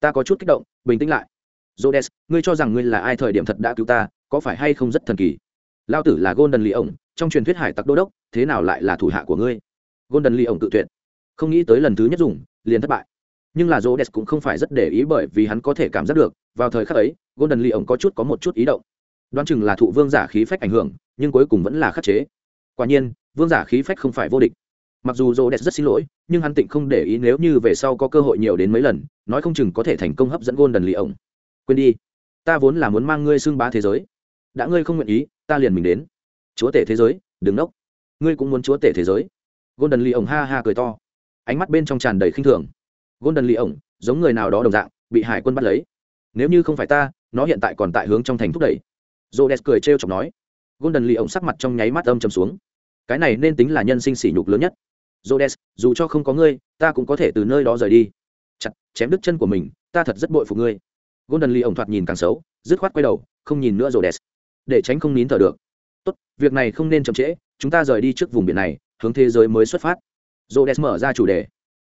Ta có chút kích động bình tĩnh lại. Rhodes, ngươi cho rằng ngươi là ai thời điểm thật đã cứu ta, có phải hay không rất thần kỳ? Lao tử là Golden lì ổng, trong truyền thuyết hải tặc đô đốc, thế nào lại là thủ hạ của ngươi? Golden Lee ổng tự tuyệt. Không nghĩ tới lần thứ nhất dùng, liền thất bại. Nhưng là Rhodes cũng không phải rất để ý bởi vì hắn có thể cảm giác được, vào thời khắc ấy, Golden Lee ổng có chút có một chút ý động. Đoán chừng là thụ vương giả khí phách ảnh hưởng, nhưng cuối cùng vẫn là khắc chế. Quả nhiên, vương giả khí phách không phải vô địch. Mặc dù Rhodes rất xin lỗi, nhưng hắn tịnh không để ý nếu như về sau có cơ hội nhiều đến mấy lần, nói không chừng có thể thành công hấp dẫn Golden Lee ổng quên đi ta vốn là muốn mang ngươi xưng bá thế giới đã ngươi không nguyện ý ta liền mình đến chúa tể thế giới đừng nốc ngươi cũng muốn chúa tể thế giới golden lee ổng ha ha cười to. Ánh mắt bên trong tràn đầy khinh thường. Golden lee ổng, giống người nào đó đồng dạng, bị hải quân bắt lấy. Nếu như không phải ta, nó hiện tại còn tại hướng trong thành thúc đẩy. Rhodes cười trêu chọc nói. Golden lee ổng sắc mặt trong nháy mắt âm trầm xuống. Cái này nên tính là nhân sinh sỉ nhục lớn nhất. Rhodes, dù cho không có ngươi, ta cũng có thể từ nơi đó rời đi. Chặt, chém đứt chân của mình, ta thật rất bội phục ngươi. Golden lee ổng thoạt nhìn càng xấu, dứt khoát quay đầu, không nhìn nữa Rhodes. để tránh không nín thở được. Tốt, việc này không nên chậm trễ, chúng ta rời đi trước vùng biển này hướng thế giới mới xuất phát. Rô đès mở ra chủ đề.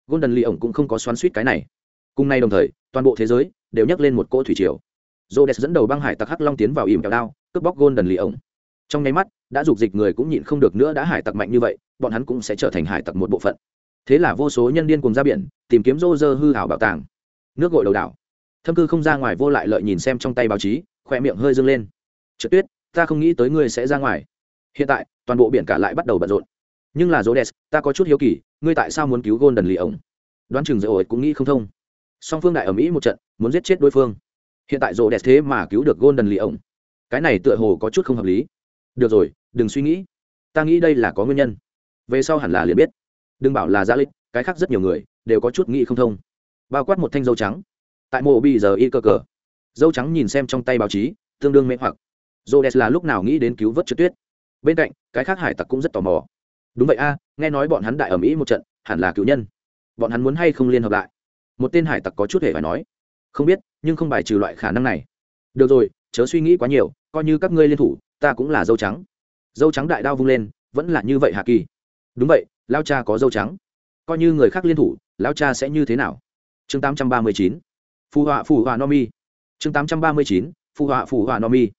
Golden lee ổng cũng không có xoắn suýt cái này. Cùng nay đồng thời, toàn bộ thế giới đều nhắc lên một cỗ thủy triều. Rô đès dẫn đầu băng hải tặc hắc long tiến vào ìm kẹo đao, cướp bóc golden lee ổng. Trong nháy mắt, đã dục dịch người cũng nhịn không được nữa đã hải tặc mạnh như vậy, bọn hắn cũng sẽ trở thành hải tặc một bộ phận. Thế là vô số nhân điên cùng ra biển, tìm kiếm rô rơ hư hảo bảo tàng. Nước gội đầu đảo. Thâm cư không ra ngoài vô lại lợi nhìn xem trong tay báo chí khoe miệng hơi dâng lên. Trượt tuyết, ta không nghĩ tới ngươi sẽ ra ngoài. Hiện tại, toàn bộ biển cả lại bắt đầu bận rộn nhưng là Rhodes, ta có chút hiếu kỳ ngươi tại sao muốn cứu golden Lion? đoán chừng Rhodes cũng nghĩ không thông. Song phương đại ở mỹ một trận muốn giết chết đối phương. Hiện tại Rhodes thế mà cứu được golden Lion. cái này tựa hồ có chút không hợp lý. Được rồi đừng suy nghĩ. Ta nghĩ đây là có nguyên nhân. Về sau hẳn là liền biết. Đừng bảo là gia lịch cái khác rất nhiều người đều có chút nghĩ không thông. Bao quát một thanh dâu trắng. Tại mộ bây giờ y cơ cờ. Dâu trắng nhìn xem trong tay báo chí tương đương mê hoặc. Rhodes là lúc nào nghĩ đến cứu vớt trượt tuyết? Bên cạnh cái khác hải tặc cũng rất tò mò đúng vậy a, nghe nói bọn hắn đại ở mỹ một trận, hẳn là cứu nhân. Bọn hắn muốn hay không liên hợp lại? Một tên hải tặc có chút hề phải nói. Không biết, nhưng không bài trừ loại khả năng này. Được rồi, chớ suy nghĩ quá nhiều, coi như các ngươi liên thủ, ta cũng là dâu trắng. Dâu trắng đại đao vung lên, vẫn là như vậy hạ kỳ. Đúng vậy lao cha có dâu trắng. Coi như người khác liên thủ lao cha sẽ như thế nào? Chương tám trăm ba mươi chín. Phù họa phù họa no mi. Chương tám trăm ba mươi chín. Phù họa phù họa no mi.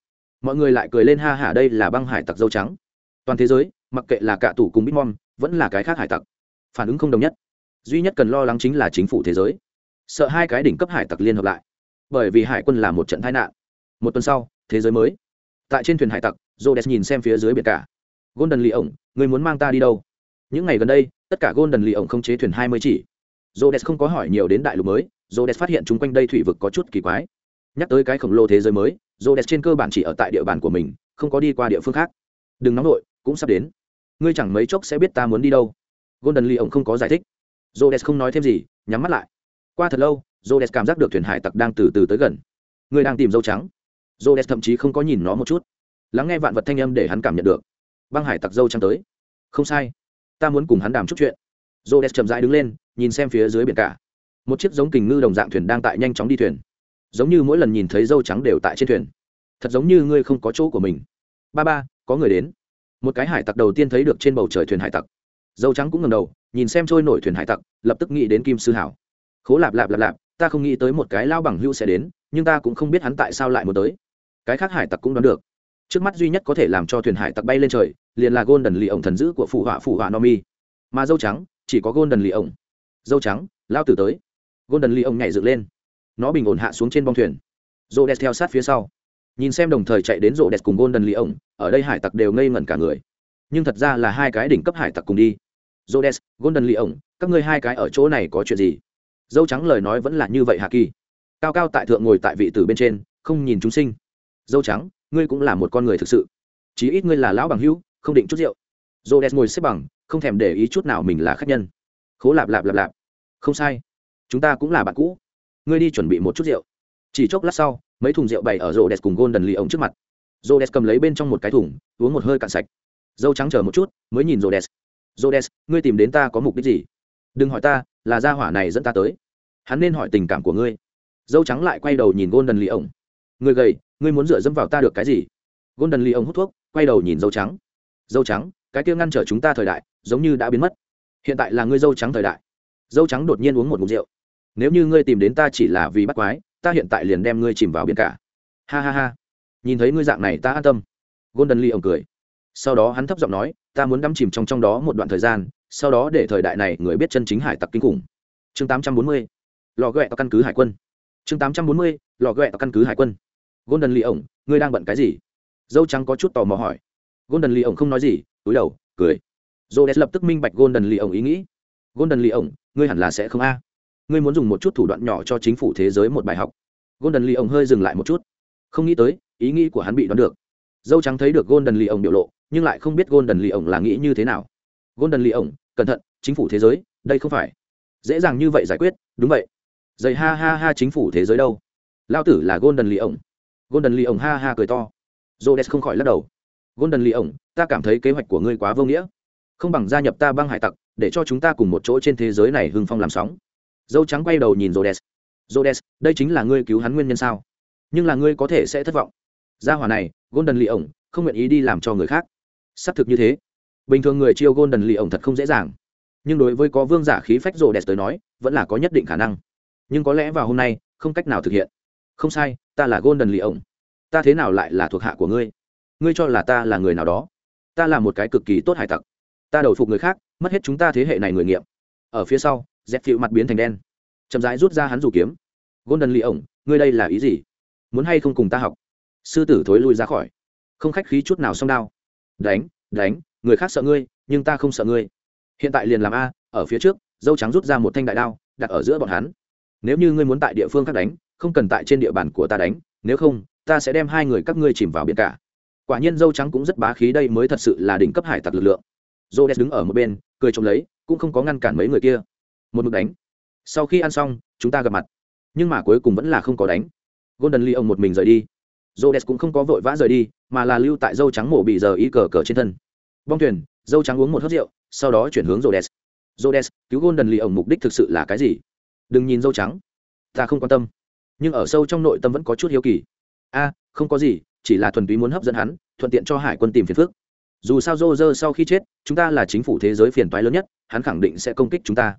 Mọi người lại cười lên ha hả đây là băng hải tặc dâu trắng. Toàn thế giới mặc kệ là cả tủ cùng bitmom vẫn là cái khác hải tặc. Phản ứng không đồng nhất. Duy nhất cần lo lắng chính là chính phủ thế giới. Sợ hai cái đỉnh cấp hải tặc liên hợp lại. Bởi vì hải quân là một trận tai nạn. Một tuần sau, thế giới mới. Tại trên thuyền hải tặc jodes nhìn xem phía dưới biển cả. Golden lì ổng người muốn mang ta đi đâu? Những ngày gần đây, tất cả golden lì ổng không chế thuyền hai mươi chỉ. Jodes không có hỏi nhiều đến đại lục mới jodes phát hiện chung quanh đây thủy vực có chút kỳ quái. Nhắc tới cái khổng lồ thế giới mới jodes trên cơ bản chỉ ở tại địa bàn của mình, không có đi qua địa phương khác. Đừng nóng nổi cũng sắp đến. Ngươi chẳng mấy chốc sẽ biết ta muốn đi đâu. Golden lee ổng không có giải thích. Jodes không nói thêm gì, nhắm mắt lại. Qua thật lâu jodes cảm giác được thuyền hải tặc đang từ từ tới gần. Ngươi đang tìm dâu trắng. Jodes thậm chí không có nhìn nó một chút. Lắng nghe vạn vật thanh âm để hắn cảm nhận được. Băng hải tặc dâu trắng tới. Không sai. Ta muốn cùng hắn đàm chút chuyện. Jodes chậm rãi đứng lên, nhìn xem phía dưới biển cả. Một chiếc giống kình ngư đồng dạng thuyền đang tại nhanh chóng đi thuyền. Giống như mỗi lần nhìn thấy dâu trắng đều tại trên thuyền. Thật giống như ngươi không có chỗ của mình. Ba ba, có người đến một cái hải tặc đầu tiên thấy được trên bầu trời thuyền hải tặc. Dâu trắng cũng ngầm đầu, nhìn xem trôi nổi thuyền hải tặc, lập tức nghĩ đến kim sư hảo. Khố lạp lạp lạp lạp, ta không nghĩ tới một cái lao bằng hưu sẽ đến, nhưng ta cũng không biết hắn tại sao lại muốn tới. Cái khác hải tặc cũng đoán được. Trước mắt duy nhất có thể làm cho thuyền hải tặc bay lên trời, liền là gôn đần lì ổng thần dữ của phụ họa phụ họa no mi mà dâu trắng, chỉ có gôn đần lì ổng dâu trắng lao tử tới. Gôn đần lì ổng nhảy dựng lên. Nó bình ổn hạ xuống trên bong thuyền. Rô đès theo sát phía sau nhìn xem đồng thời chạy đến rộ đẹp cùng Golden lì ổng ở đây hải tặc đều ngây ngẩn cả người. Nhưng thật ra là hai cái đỉnh cấp hải tặc cùng đi. Rô đès golden lì ổng các ngươi hai cái ở chỗ này có chuyện gì? Dâu trắng lời nói vẫn là như vậy hạ kỳ. Cao cao tại thượng ngồi tại vị tử bên trên, không nhìn chúng sinh. Dâu trắng, ngươi cũng là một con người thực sự. Chí ít ngươi là lão bằng hữu, không định chút rượu. Dô đès ngồi xếp bằng, không thèm để ý chút nào mình là khách nhân. Khố lạp lạp lạp lạp. Không sai. Chúng ta cũng là bạn cũ. Ngươi đi chuẩn bị một chút rượu. Chỉ chốc lát sau mấy thùng rượu bày ở rô đès cùng golden lì ống trước mặt. Rô đès cầm lấy bên trong một cái thùng, uống một hơi cạn sạch. Dâu trắng chờ một chút, mới nhìn rô đès rô đès ngươi tìm đến ta có mục đích gì? Đừng hỏi ta, là gia hỏa này dẫn ta tới. Hắn nên hỏi tình cảm của ngươi. Dâu trắng lại quay đầu nhìn golden lì ống người gầy, ngươi muốn dựa dẫm vào ta được cái gì? Golden lì ống hút thuốc, quay đầu nhìn dâu trắng. Dâu trắng, cái kia ngăn trở chúng ta thời đại, giống như đã biến mất. Hiện tại là ngươi dâu trắng thời đại. Dâu trắng đột nhiên uống một mục rượu. Nếu như ngươi tìm đến ta chỉ là vì bắt quái ta hiện tại liền đem ngươi chìm vào biển cả. Ha ha ha. Nhìn thấy ngươi dạng này ta an tâm. Golden lee ông cười. Sau đó hắn thấp giọng nói, ta muốn đắm chìm trong trong đó một đoạn thời gian, sau đó để thời đại này người biết chân chính hải tặc kinh khủng. Chương 840. lò ghẹ căn cứ hải quân. Chương 840. lò ghẹ căn cứ hải quân. Golden lee ổng, ngươi đang bận cái gì? Dâu trắng có chút tò mò hỏi. Golden lee ổng không nói gì, túi đầu, cười. J lập tức minh bạch golden lee ổng ý nghĩ. Golden lee ổng, ngươi hẳn là sẽ không a ngươi muốn dùng một chút thủ đoạn nhỏ cho chính phủ thế giới một bài học. Golden lee ông hơi dừng lại một chút. Không nghĩ tới ý nghĩ của hắn bị đoán được. Dâu trắng thấy được golden lee ông biểu lộ nhưng lại không biết golden lee ông là nghĩ như thế nào. Golden lee ông, cẩn thận chính phủ thế giới đây không phải. Dễ dàng như vậy giải quyết đúng vậy. Dày ha ha ha chính phủ thế giới đâu. Lao tử là golden lee ông. Golden lee ông ha ha cười to. Jodes không khỏi lắc đầu. Golden lee ông ta cảm thấy kế hoạch của ngươi quá vô nghĩa. Không bằng gia nhập ta băng hải tặc để cho chúng ta cùng một chỗ trên thế giới này hưng phong làm sóng dâu trắng quay đầu nhìn Rhodes. Rhodes, đây chính là ngươi cứu hắn nguyên nhân sao? Nhưng là ngươi có thể sẽ thất vọng. Gia hỏa này, Golden Lì ổng, không nguyện ý đi làm cho người khác. Xác thực như thế. Bình thường người chiêu Golden Lì ổng thật không dễ dàng. Nhưng đối với có vương giả khí phách Rhodes tới nói, vẫn là có nhất định khả năng. Nhưng có lẽ vào hôm nay, không cách nào thực hiện. Không sai, ta là Golden Lì ổng. Ta thế nào lại là thuộc hạ của ngươi? Ngươi cho là ta là người nào đó? Ta là một cái cực kỳ tốt hải tặc. Ta đầu phục người khác, mất hết chúng ta thế hệ này người nghiệm. Ở phía sau, dép phịu mặt biến thành đen. Chậm rãi rút ra hắn rủ kiếm. Golden lì ổng, ngươi đây là ý gì? Muốn hay không cùng ta học? Sư tử thối lui ra khỏi. Không khách khí chút nào xong đao. Đánh đánh, người khác sợ ngươi, nhưng ta không sợ ngươi. Hiện tại liền làm a, ở phía trước, dâu trắng rút ra một thanh đại đao, đặt ở giữa bọn hắn. Nếu như ngươi muốn tại địa phương khác đánh, không cần tại trên địa bàn của ta đánh, nếu không, ta sẽ đem hai người các ngươi chìm vào biển cả. Quả nhiên dâu trắng cũng rất bá khí đây mới thật sự là đỉnh cấp hải tặc lực lượng. Dô đen đứng ở một bên, cười trông lấy, cũng không có ngăn cản mấy người kia một mực đánh sau khi ăn xong chúng ta gặp mặt nhưng mà cuối cùng vẫn là không có đánh golden lee ông một mình rời đi Rhodes cũng không có vội vã rời đi, mà là lưu tại dâu trắng mổ bị giờ y cờ cờ trên thân. Bong thuyền, dâu trắng uống một hớt rượu, sau đó chuyển hướng Rhodes. Rhodes, cứu Golden Lee ông mục đích thực sự là cái gì? Đừng nhìn dâu trắng, ta không quan tâm, nhưng ở sâu trong nội tâm vẫn có chút hiếu kỳ. A, không có gì, chỉ là thuần túy muốn hấp dẫn hắn, thuận tiện cho Hải quân tìm phiền phức. Dù sao Roger sau khi chết, chúng ta là chính phủ thế giới phiền toái lớn nhất, hắn khẳng định sẽ công kích chúng ta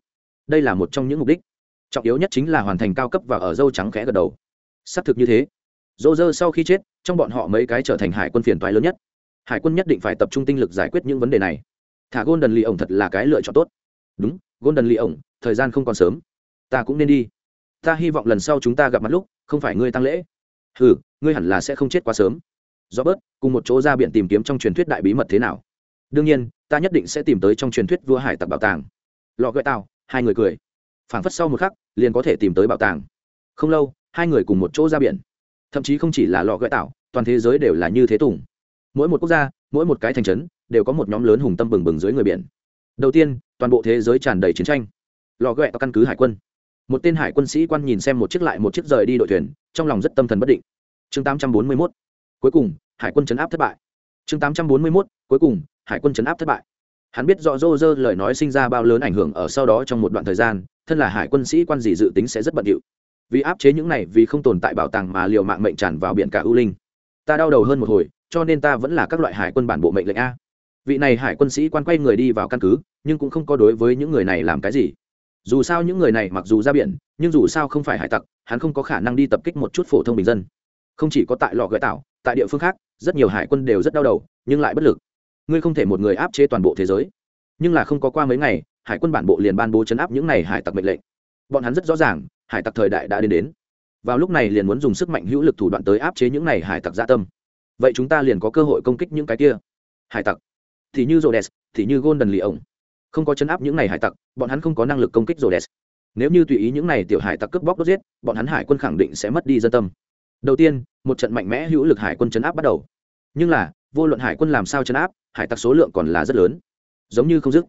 đây là một trong những mục đích. Trọng yếu nhất chính là hoàn thành cao cấp và ở dâu trắng khẽ gật đầu. Xác thực như thế. Dô dơ sau khi chết, trong bọn họ mấy cái trở thành hải quân phiền toái lớn nhất. Hải quân nhất định phải tập trung tinh lực giải quyết những vấn đề này. Thả gôn đần lì ổng thật là cái lựa chọn tốt. Đúng gôn đần lì ổng, thời gian không còn sớm. Ta cũng nên đi. Ta hy vọng lần sau chúng ta gặp mặt lúc, không phải ngươi tăng lễ. Ừ ngươi hẳn là sẽ không chết quá sớm. Do bớt cùng một chỗ ra biển tìm kiếm trong truyền thuyết đại bí mật thế nào? Đương nhiên, ta nhất định sẽ tìm tới trong truyền thuyết vua hải tặc bảo tàng. Lọ gợi tao hai người cười. Phảng phất sau một khắc, liền có thể tìm tới bảo tàng. Không lâu, hai người cùng một chỗ ra biển. Thậm chí không chỉ là lò gợi tạo, toàn thế giới đều là như thế tùng. Mỗi một quốc gia, mỗi một cái thành trấn, đều có một nhóm lớn hùng tâm bừng bừng dưới người biển. Đầu tiên, toàn bộ thế giới tràn đầy chiến tranh. Lò gợi tạo căn cứ hải quân. Một tên hải quân sĩ quan nhìn xem một chiếc lại một chiếc rời đi đội thuyền, trong lòng rất tâm thần bất định. Chương 841. cuối cùng, hải quân chấn áp thất bại. Chương 841. cuối cùng, hải quân chấn áp thất bại hắn biết rõ rô rơ lời nói sinh ra bao lớn ảnh hưởng ở sau đó trong một đoạn thời gian, thân là hải quân sĩ quan gì dự tính sẽ rất bận điệu. Vì áp chế những này vì không tồn tại bảo tàng mà liều mạng mệnh tràn vào biển cả ưu linh. Ta đau đầu hơn một hồi, cho nên ta vẫn là các loại hải quân bản bộ mệnh lệnh a. Vị này hải quân sĩ quan quay người đi vào căn cứ, nhưng cũng không có đối với những người này làm cái gì. Dù sao những người này mặc dù ra biển, nhưng dù sao không phải hải tặc, hắn không có khả năng đi tập kích một chút phổ thông bình dân. Không chỉ có tại lò gợi tạo, tại địa phương khác, rất nhiều hải quân đều rất đau đầu, nhưng lại bất lực ngươi không thể một người áp chế toàn bộ thế giới. Nhưng là không có qua mấy ngày, hải quân bản bộ liền ban bố chấn áp những n à y hải tặc mệnh lệnh. Bọn hắn rất rõ ràng, hải tặc thời đại đã đến đến. Vào lúc này liền muốn dùng sức mạnh hữu lực thủ đoạn tới áp chế những n à y hải tặc gia tâm. Vậy chúng ta liền có cơ hội công kích những cái kia. Hải tặc. Thì như rô đès thì như golden lì ổng không có chấn áp những n à y hải tặc, bọn hắn không có năng lực công kích rô đès nếu như tùy ý những n à y tiểu hải tặc cướp bóc đốt giết, bọn hắn hải quân khẳng định sẽ mất đi dân tâm. Đầu tiên, một trận mạnh mẽ hữu lực hải quân chấn áp bắt đầu. Nhưng là, vô luận hải quân làm sao chấn áp hải tặc số lượng còn là rất lớn. Giống như không dứt.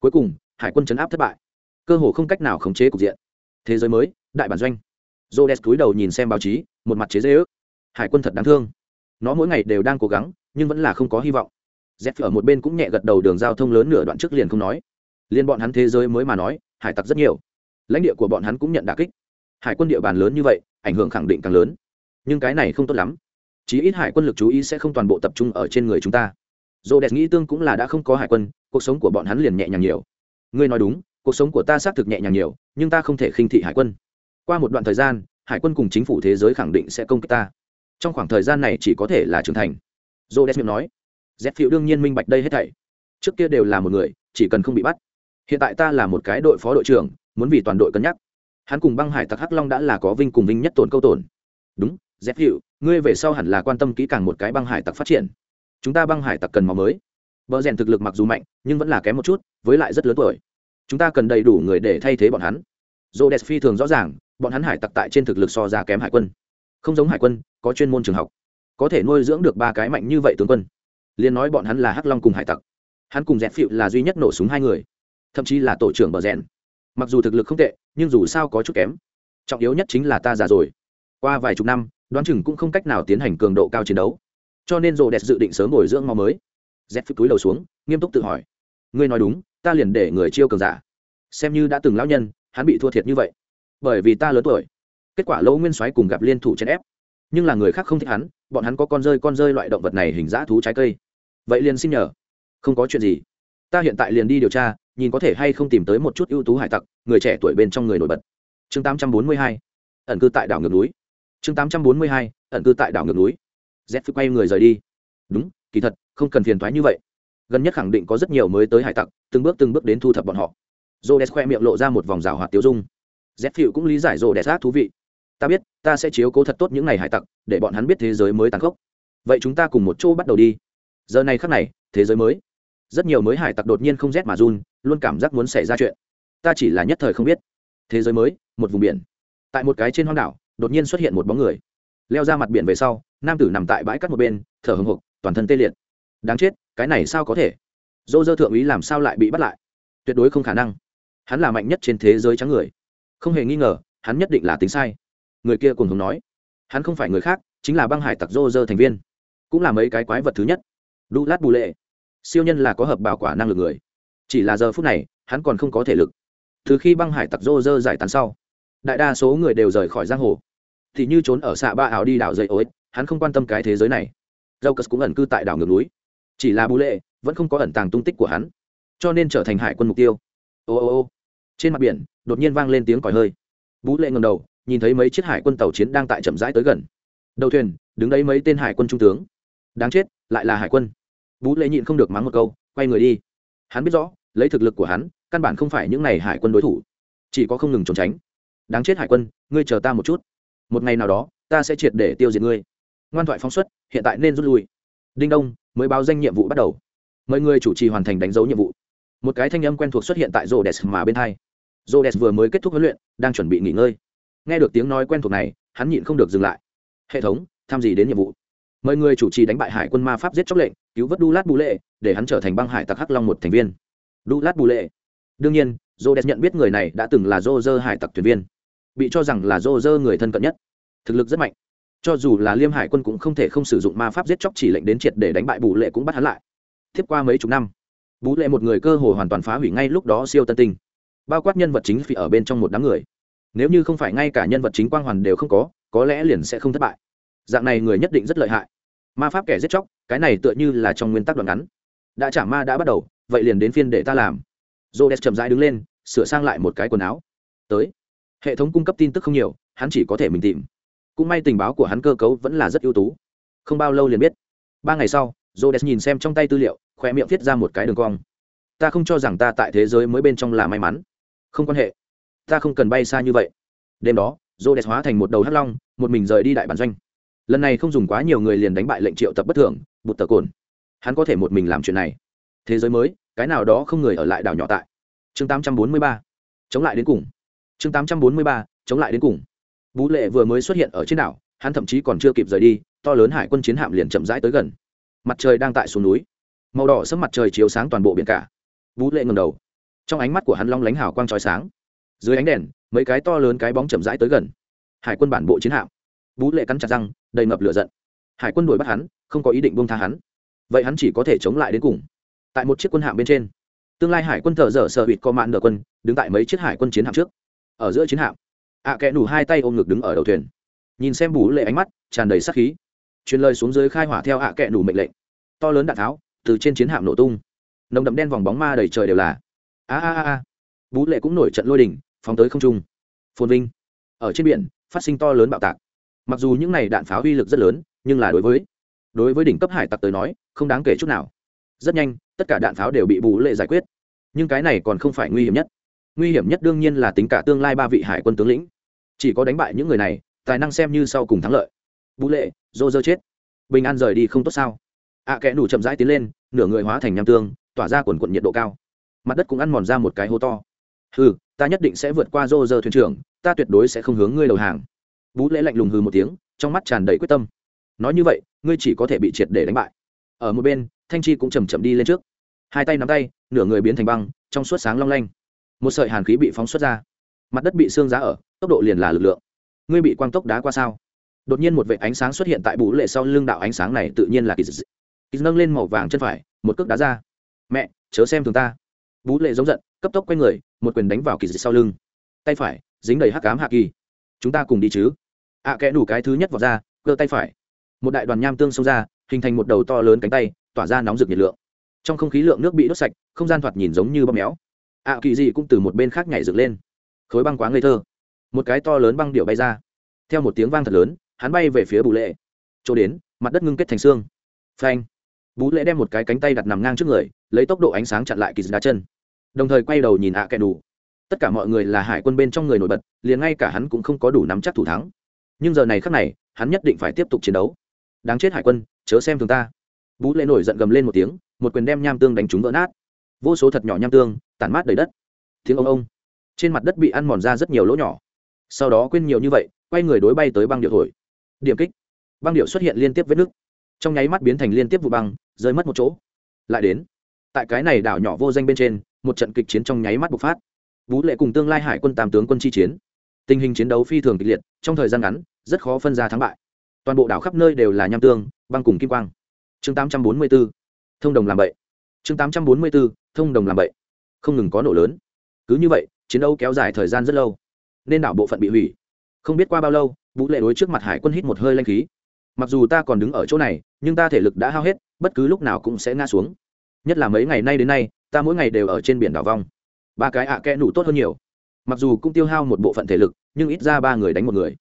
Cuối cùng, hải quân chấn áp thất bại. Cơ hồ không cách nào khống chế cục diện. Thế giới mới, đại bản doanh. J o d e s cúi đầu nhìn xem báo chí, một mặt chế dễ ước hải quân thật đáng thương. Nó mỗi ngày đều đang cố gắng, nhưng vẫn là không có hy vọng. Z ở một bên cũng nhẹ gật đầu đường giao thông lớn nửa đoạn trước liền không nói. Liên bọn hắn thế giới mới mà nói, hải tặc rất nhiều. Lãnh địa của bọn hắn cũng nhận đà kích. Hải quân địa bàn lớn như vậy, ảnh hưởng khẳng định càng lớn. Nhưng cái này không tốt lắm. Chí ít hải quân lực chú ý sẽ không toàn bộ tập trung ở trên người chúng ta dồ đẹp nghĩ tương cũng là đã không có hải quân, cuộc sống của bọn hắn liền nhẹ nhàng nhiều. Ngươi nói đúng, cuộc sống của ta xác thực nhẹ nhàng nhiều, nhưng ta không thể khinh thị hải quân. Qua một đoạn thời gian, hải quân cùng chính phủ thế giới khẳng định sẽ công kích ta. Trong khoảng thời gian này chỉ có thể là trưởng thành. Dồ đẹp miệng nói z phiệu đương nhiên minh bạch đây hết thảy. Trước kia đều là một người, chỉ cần không bị bắt. Hiện tại ta là một cái đội phó đội trưởng, muốn vì toàn đội cân nhắc. Hắn cùng băng hải tặc hắc long đã là có vinh cùng vinh nhất tổn câu tổn. Đúng z phiệu ngươi về sau hẳn là quan tâm kỹ càng một cái băng hải tặc phát triển chúng ta băng hải tặc cần máu mới. Vợ rèn thực lực mặc dù mạnh, nhưng vẫn là kém một chút, với lại rất lớn tuổi. Chúng ta cần đầy đủ người để thay thế bọn hắn. Dô đẹp phi thường rõ ràng, bọn hắn hải tặc tại trên thực lực so ra kém hải quân. Không giống hải quân, có chuyên môn trường học. Có thể nuôi dưỡng được ba cái mạnh như vậy tướng quân. Liền nói bọn hắn là hắc long cùng hải tặc. Hắn cùng dẹp phịu là duy nhất nổ súng hai người. Thậm chí là tổ trưởng bờ rèn. Mặc dù thực lực không tệ, nhưng dù sao có chút kém. Trọng yếu nhất chính là ta già rồi. Qua vài chục năm, đoán chừng cũng không cách nào tiến hành cường độ cao chiến đấu cho nên rồ đẹp dự định sớm bồi dưỡng máu mới. Z phức túi đầu xuống nghiêm túc tự hỏi. Ngươi nói đúng ta liền để người chiêu cường giả. Xem như đã từng lão nhân hắn bị thua thiệt như vậy. Bởi vì ta lớn tuổi. Kết quả lỗ nguyên soái cùng gặp liên thủ chèn ép. Nhưng là người khác không thích hắn bọn hắn có con rơi con rơi loại động vật này hình dã thú trái cây. Vậy liền xin nhờ. Không có chuyện gì. Ta hiện tại liền đi điều tra nhìn có thể hay không tìm tới một chút ưu tú hải tặc người trẻ tuổi bên trong người nổi bật. Chương 842, ẩn cư tại đảo ngược núi. Chương 842, ẩn cư tại đảo ngược núi z phi quay người rời đi. Đúng, kỳ thật, không cần phiền thoái như vậy. Gần nhất khẳng định có rất nhiều mới tới hải tặc, từng bước từng bước đến thu thập bọn họ. J o khoe miệng lộ ra một vòng rào hoạt tiêu dung. Z phi cũng lý giải j o thú vị. Ta biết, ta sẽ chiếu cố thật tốt những ngày hải tặc, để bọn hắn biết thế giới mới tàn khốc. Vậy chúng ta cùng một chỗ bắt đầu đi. Giờ này khắc này, thế giới mới. Rất nhiều mới hải tặc đột nhiên không rét mà run, luôn cảm giác muốn xảy ra chuyện. Ta chỉ là nhất thời không biết. Thế giới mới, một vùng biển. Tại một cái trên hoang đảo, đột nhiên xuất hiện một bóng người leo ra mặt biển về sau, nam tử nằm tại bãi cắt một bên, thở hồng hộc, toàn thân tê liệt. Đáng chết, cái này sao có thể? Dô dơ thượng úy làm sao lại bị bắt lại? Tuyệt đối không khả năng. Hắn là mạnh nhất trên thế giới trắng người. Không hề nghi ngờ, hắn nhất định là tính sai. Người kia cùng hùng nói, hắn không phải người khác, chính là băng hải tặc dô dơ thành viên. Cũng là mấy cái quái vật thứ nhất. Đu lát bù lệ. Siêu nhân là có hợp bảo quả năng lực người. Chỉ là giờ phút này, hắn còn không có thể lực. Từ khi băng hải tặc dô dơ giải tán sau, đại đa số người đều rời khỏi giang hồ thì như trốn ở xạ ba ảo đi đảo dậy ối, hắn không quan tâm cái thế giới này. Dâu cất cũng ẩn cư tại đảo ngược núi. Chỉ là bù lệ, vẫn không có ẩn tàng tung tích của hắn, cho nên trở thành hải quân mục tiêu. Ô ô ô. Trên mặt biển, đột nhiên vang lên tiếng còi hơi. Bú lệ ngầm đầu, nhìn thấy mấy chiếc hải quân tàu chiến đang tại chậm rãi tới gần. Đầu thuyền, đứng đấy mấy tên hải quân trung tướng. Đáng chết, lại là hải quân. Bú lệ nhịn không được mắng một câu, quay người đi. Hắn biết rõ, lấy thực lực của hắn, căn bản không phải những n à y hải quân đối thủ. Chỉ có không ngừng trốn tránh. Đáng chết hải quân, ngươi chờ ta một chút một ngày nào đó, ta sẽ triệt để tiêu diệt ngươi. Ngoan thoại phóng xuất, hiện tại nên rút lui. Đinh đông, mới báo danh nhiệm vụ bắt đầu. Mời người chủ trì hoàn thành đánh dấu nhiệm vụ. Một cái thanh âm quen thuộc xuất hiện tại rô đès mà bên hai. Rô đès vừa mới kết thúc huấn luyện, đang chuẩn bị nghỉ ngơi. Nghe được tiếng nói quen thuộc này, hắn nhịn không được dừng lại. Hệ thống, tham gì đến nhiệm vụ? Mời người chủ trì đánh bại hải quân ma pháp giết chóc lệnh, cứu vớt đu lát bù lệ, để hắn trở thành băng hải tặc hắc long một thành viên. Đu lát bù lệ. Đương nhiên rô đès nhận biết người này đã từng là dô dơ hải tặc thuyền viên bị cho rằng là dô dơ người thân cận nhất. Thực lực rất mạnh. Cho dù là liêm hải quân cũng không thể không sử dụng ma pháp giết chóc chỉ lệnh đến triệt để đánh bại bù lệ cũng bắt hắn lại. Tiếp qua mấy chục năm bú lệ một người cơ hồ hoàn toàn phá hủy ngay lúc đó siêu tân tinh. Bao quát nhân vật chính phi ở bên trong một đám người. Nếu như không phải ngay cả nhân vật chính quang hoàn đều không có có lẽ liền sẽ không thất bại. Dạng này người nhất định rất lợi hại. Ma pháp kẻ giết chóc, cái này tựa như là trong nguyên tắc đoạn ngắn. Đã trả ma đã bắt đầu, vậy liền đến phiên để ta làm. J o d e s chậm rãi đứng lên, sửa sang lại một cái quần áo. Tới hệ thống cung cấp tin tức không nhiều, hắn chỉ có thể mình tìm. Cũng may tình báo của hắn cơ cấu vẫn là rất ưu tú. Không bao lâu liền biết. Ba ngày sau j o d e s nhìn xem trong tay tư liệu khoe miệng viết ra một cái đường cong. Ta không cho rằng ta tại thế giới mới bên trong là may mắn. Không quan hệ. Ta không cần bay xa như vậy. Đêm đó j o d e s hóa thành một đầu hắc long, một mình rời đi đại bản doanh. Lần này không dùng quá nhiều người liền đánh bại lệnh triệu tập bất thường, bụt tờ cồn. Hắn có thể một mình làm chuyện này. Thế giới mới, cái nào đó không người ở lại đảo nhỏ tại. Chương 843. chống lại đến cùng chương 843. chống lại đến cùng. Bú lệ vừa mới xuất hiện ở trên đảo, hắn thậm chí còn chưa kịp rời đi, to lớn hải quân chiến hạm liền chậm rãi tới gần. Mặt trời đang tại xuống núi. Màu đỏ sẫm mặt trời chiếu sáng toàn bộ biển cả. Bú lệ ngầm đầu. Trong ánh mắt của hắn long lánh hào quang trói sáng. Dưới ánh đèn, mấy cái to lớn cái bóng chậm rãi tới gần. Hải quân bản bộ chiến hạm. Bú lệ cắn chặt răng, đầy ngập lửa giận. Hải quân đuổi bắt hắn, không có ý định buông tha hắn. Vậy hắn chỉ có thể chống lại đến cùng. Tại một chiếc quân hạm bên trên, tương lai hải quân thợ dở sợ hụt co mạn nợ quân, đứng tại mấy chiếc hải quân chiến hạm trước ở giữa chiến hạm. Ạ à kẽ nủ hai tay ôm ngực đứng ở đầu thuyền. Nhìn xem bù lệ ánh mắt, tràn đầy sắc khí. Truyền lời xuống dưới khai hỏa theo ạ à kẽ nủ mệnh lệnh. To lớn đạn tháo, từ trên chiến hạm nổ tung. Nồng đậm đen vòng bóng ma đầy trời đều là. A a a a. Bú lệ cũng nổi trận lôi đình, phóng tới không trung. Phồn vinh. Ở trên biển, phát sinh to lớn bạo tạc. Mặc dù những này đạn pháo uy lực rất lớn, nhưng là đối với đối với đỉnh cấp hải tặc tới nói, không đáng kể chút nào. Rất nhanh, tất cả đạn pháo đều bị bù lệ giải quyết. Nhưng cái này còn không phải nguy hiểm nhất nguy hiểm nhất đương nhiên là tính cả tương lai ba vị hải quân tướng lĩnh. Chỉ có đánh bại những người này tài năng xem như sau cùng thắng lợi. Vũ lệ dô dơ chết. Bình an rời đi không tốt sao? Ạ à, kẽ đủ chậm rãi tiến lên nửa người hóa thành nham tương tỏa ra quần quận nhiệt độ cao. Mặt đất cũng ăn mòn ra một cái hố to. Hừ ta nhất định sẽ vượt qua dô dơ thuyền trưởng ta tuyệt đối sẽ không hướng ngươi đầu hàng. Bú lễ lạnh lùng hừ một tiếng trong mắt tràn đầy quyết tâm. Nói như vậy ngươi chỉ có thể bị triệt để đánh bại. Ở một bên thanh chi cũng chầm chậm đi lên trước. Hai tay nắm tay nửa người biến thành băng trong suốt sáng long lanh một sợi hàn khí bị phóng xuất ra. Mặt đất bị xương giá ở tốc độ liền là lực lượng. Ngươi bị quang tốc đá qua sao? Đột nhiên một vệ ánh sáng xuất hiện tại bú lệ sau lưng đạo ánh sáng này tự nhiên là kỳ dị kỳ nâng lên màu vàng chân phải một cước đá ra. Mẹ chớ xem thường ta. Bú lệ giống giận cấp tốc quay người một quyền đánh vào kỳ dị sau lưng. Tay phải dính đầy hắc cám hạ kỳ. Chúng ta cùng đi chứ. Ạ à, kẽ đủ cái thứ nhất vào ra cơ tay phải. Một đại đoàn nham tương xông ra hình thành một đầu to lớn cánh tay tỏa ra nóng rực nhiệt lượng. Trong không khí lượng nước bị đốt sạch không gian thoạt nhìn giống như bóp méo ạ kỳ dị cũng từ một bên khác nhảy dựng lên. Khối băng quá ngây thơ. Một cái to lớn băng điệu bay ra. Theo một tiếng vang thật lớn, hắn bay về phía bù lệ. Chỗ đến, mặt đất ngưng kết thành xương. Phanh. Bú lệ đem một cái cánh tay đặt nằm ngang trước người, lấy tốc độ ánh sáng chặn lại kỳ đá chân. Đồng thời quay đầu nhìn ạ kẻ đủ. Tất cả mọi người là hải quân bên trong người nổi bật, liền ngay cả hắn cũng không có đủ nắm chắc thủ thắng. Nhưng giờ này khác này, hắn nhất định phải tiếp tục chiến đấu. Đáng chết hải quân, chớ xem thường ta. Bú lệ nổi giận gầm lên một tiếng, một quyền đem nham tương đánh trúng vỡ nát vô số thật nhỏ nham tương tản mát đầy đất. Tiếng ông ông. Trên mặt đất bị ăn mòn ra rất nhiều lỗ nhỏ. Sau đó quên nhiều như vậy quay người đối bay tới băng điệu thổi. Điểm kích. Băng điệu xuất hiện liên tiếp vết nứt. Trong nháy mắt biến thành liên tiếp vụ băng rơi mất một chỗ. Lại đến. Tại cái này đảo nhỏ vô danh bên trên một trận kịch chiến trong nháy mắt bộc phát. Vũ lệ cùng tương lai hải quân tam tướng quân chi chiến. Tình hình chiến đấu phi thường kịch liệt trong thời gian ngắn rất khó phân ra thắng bại. Toàn bộ đảo khắp nơi đều là nham tương băng cùng kim quang. Chương 844, thông đồng làm bậy chương 844, thông đồng làm bậy không ngừng có nổ lớn. Cứ như vậy chiến đấu kéo dài thời gian rất lâu. Nên đảo bộ phận bị hủy. Không biết qua bao lâu vũ lệ đối trước mặt hải quân hít một hơi lanh khí. Mặc dù ta còn đứng ở chỗ này nhưng ta thể lực đã hao hết bất cứ lúc nào cũng sẽ ngã xuống. Nhất là mấy ngày nay đến nay ta mỗi ngày đều ở trên biển đảo vong ba cái ạ à kẽ nủ tốt hơn nhiều. Mặc dù cũng tiêu hao một bộ phận thể lực nhưng ít ra ba người đánh một người.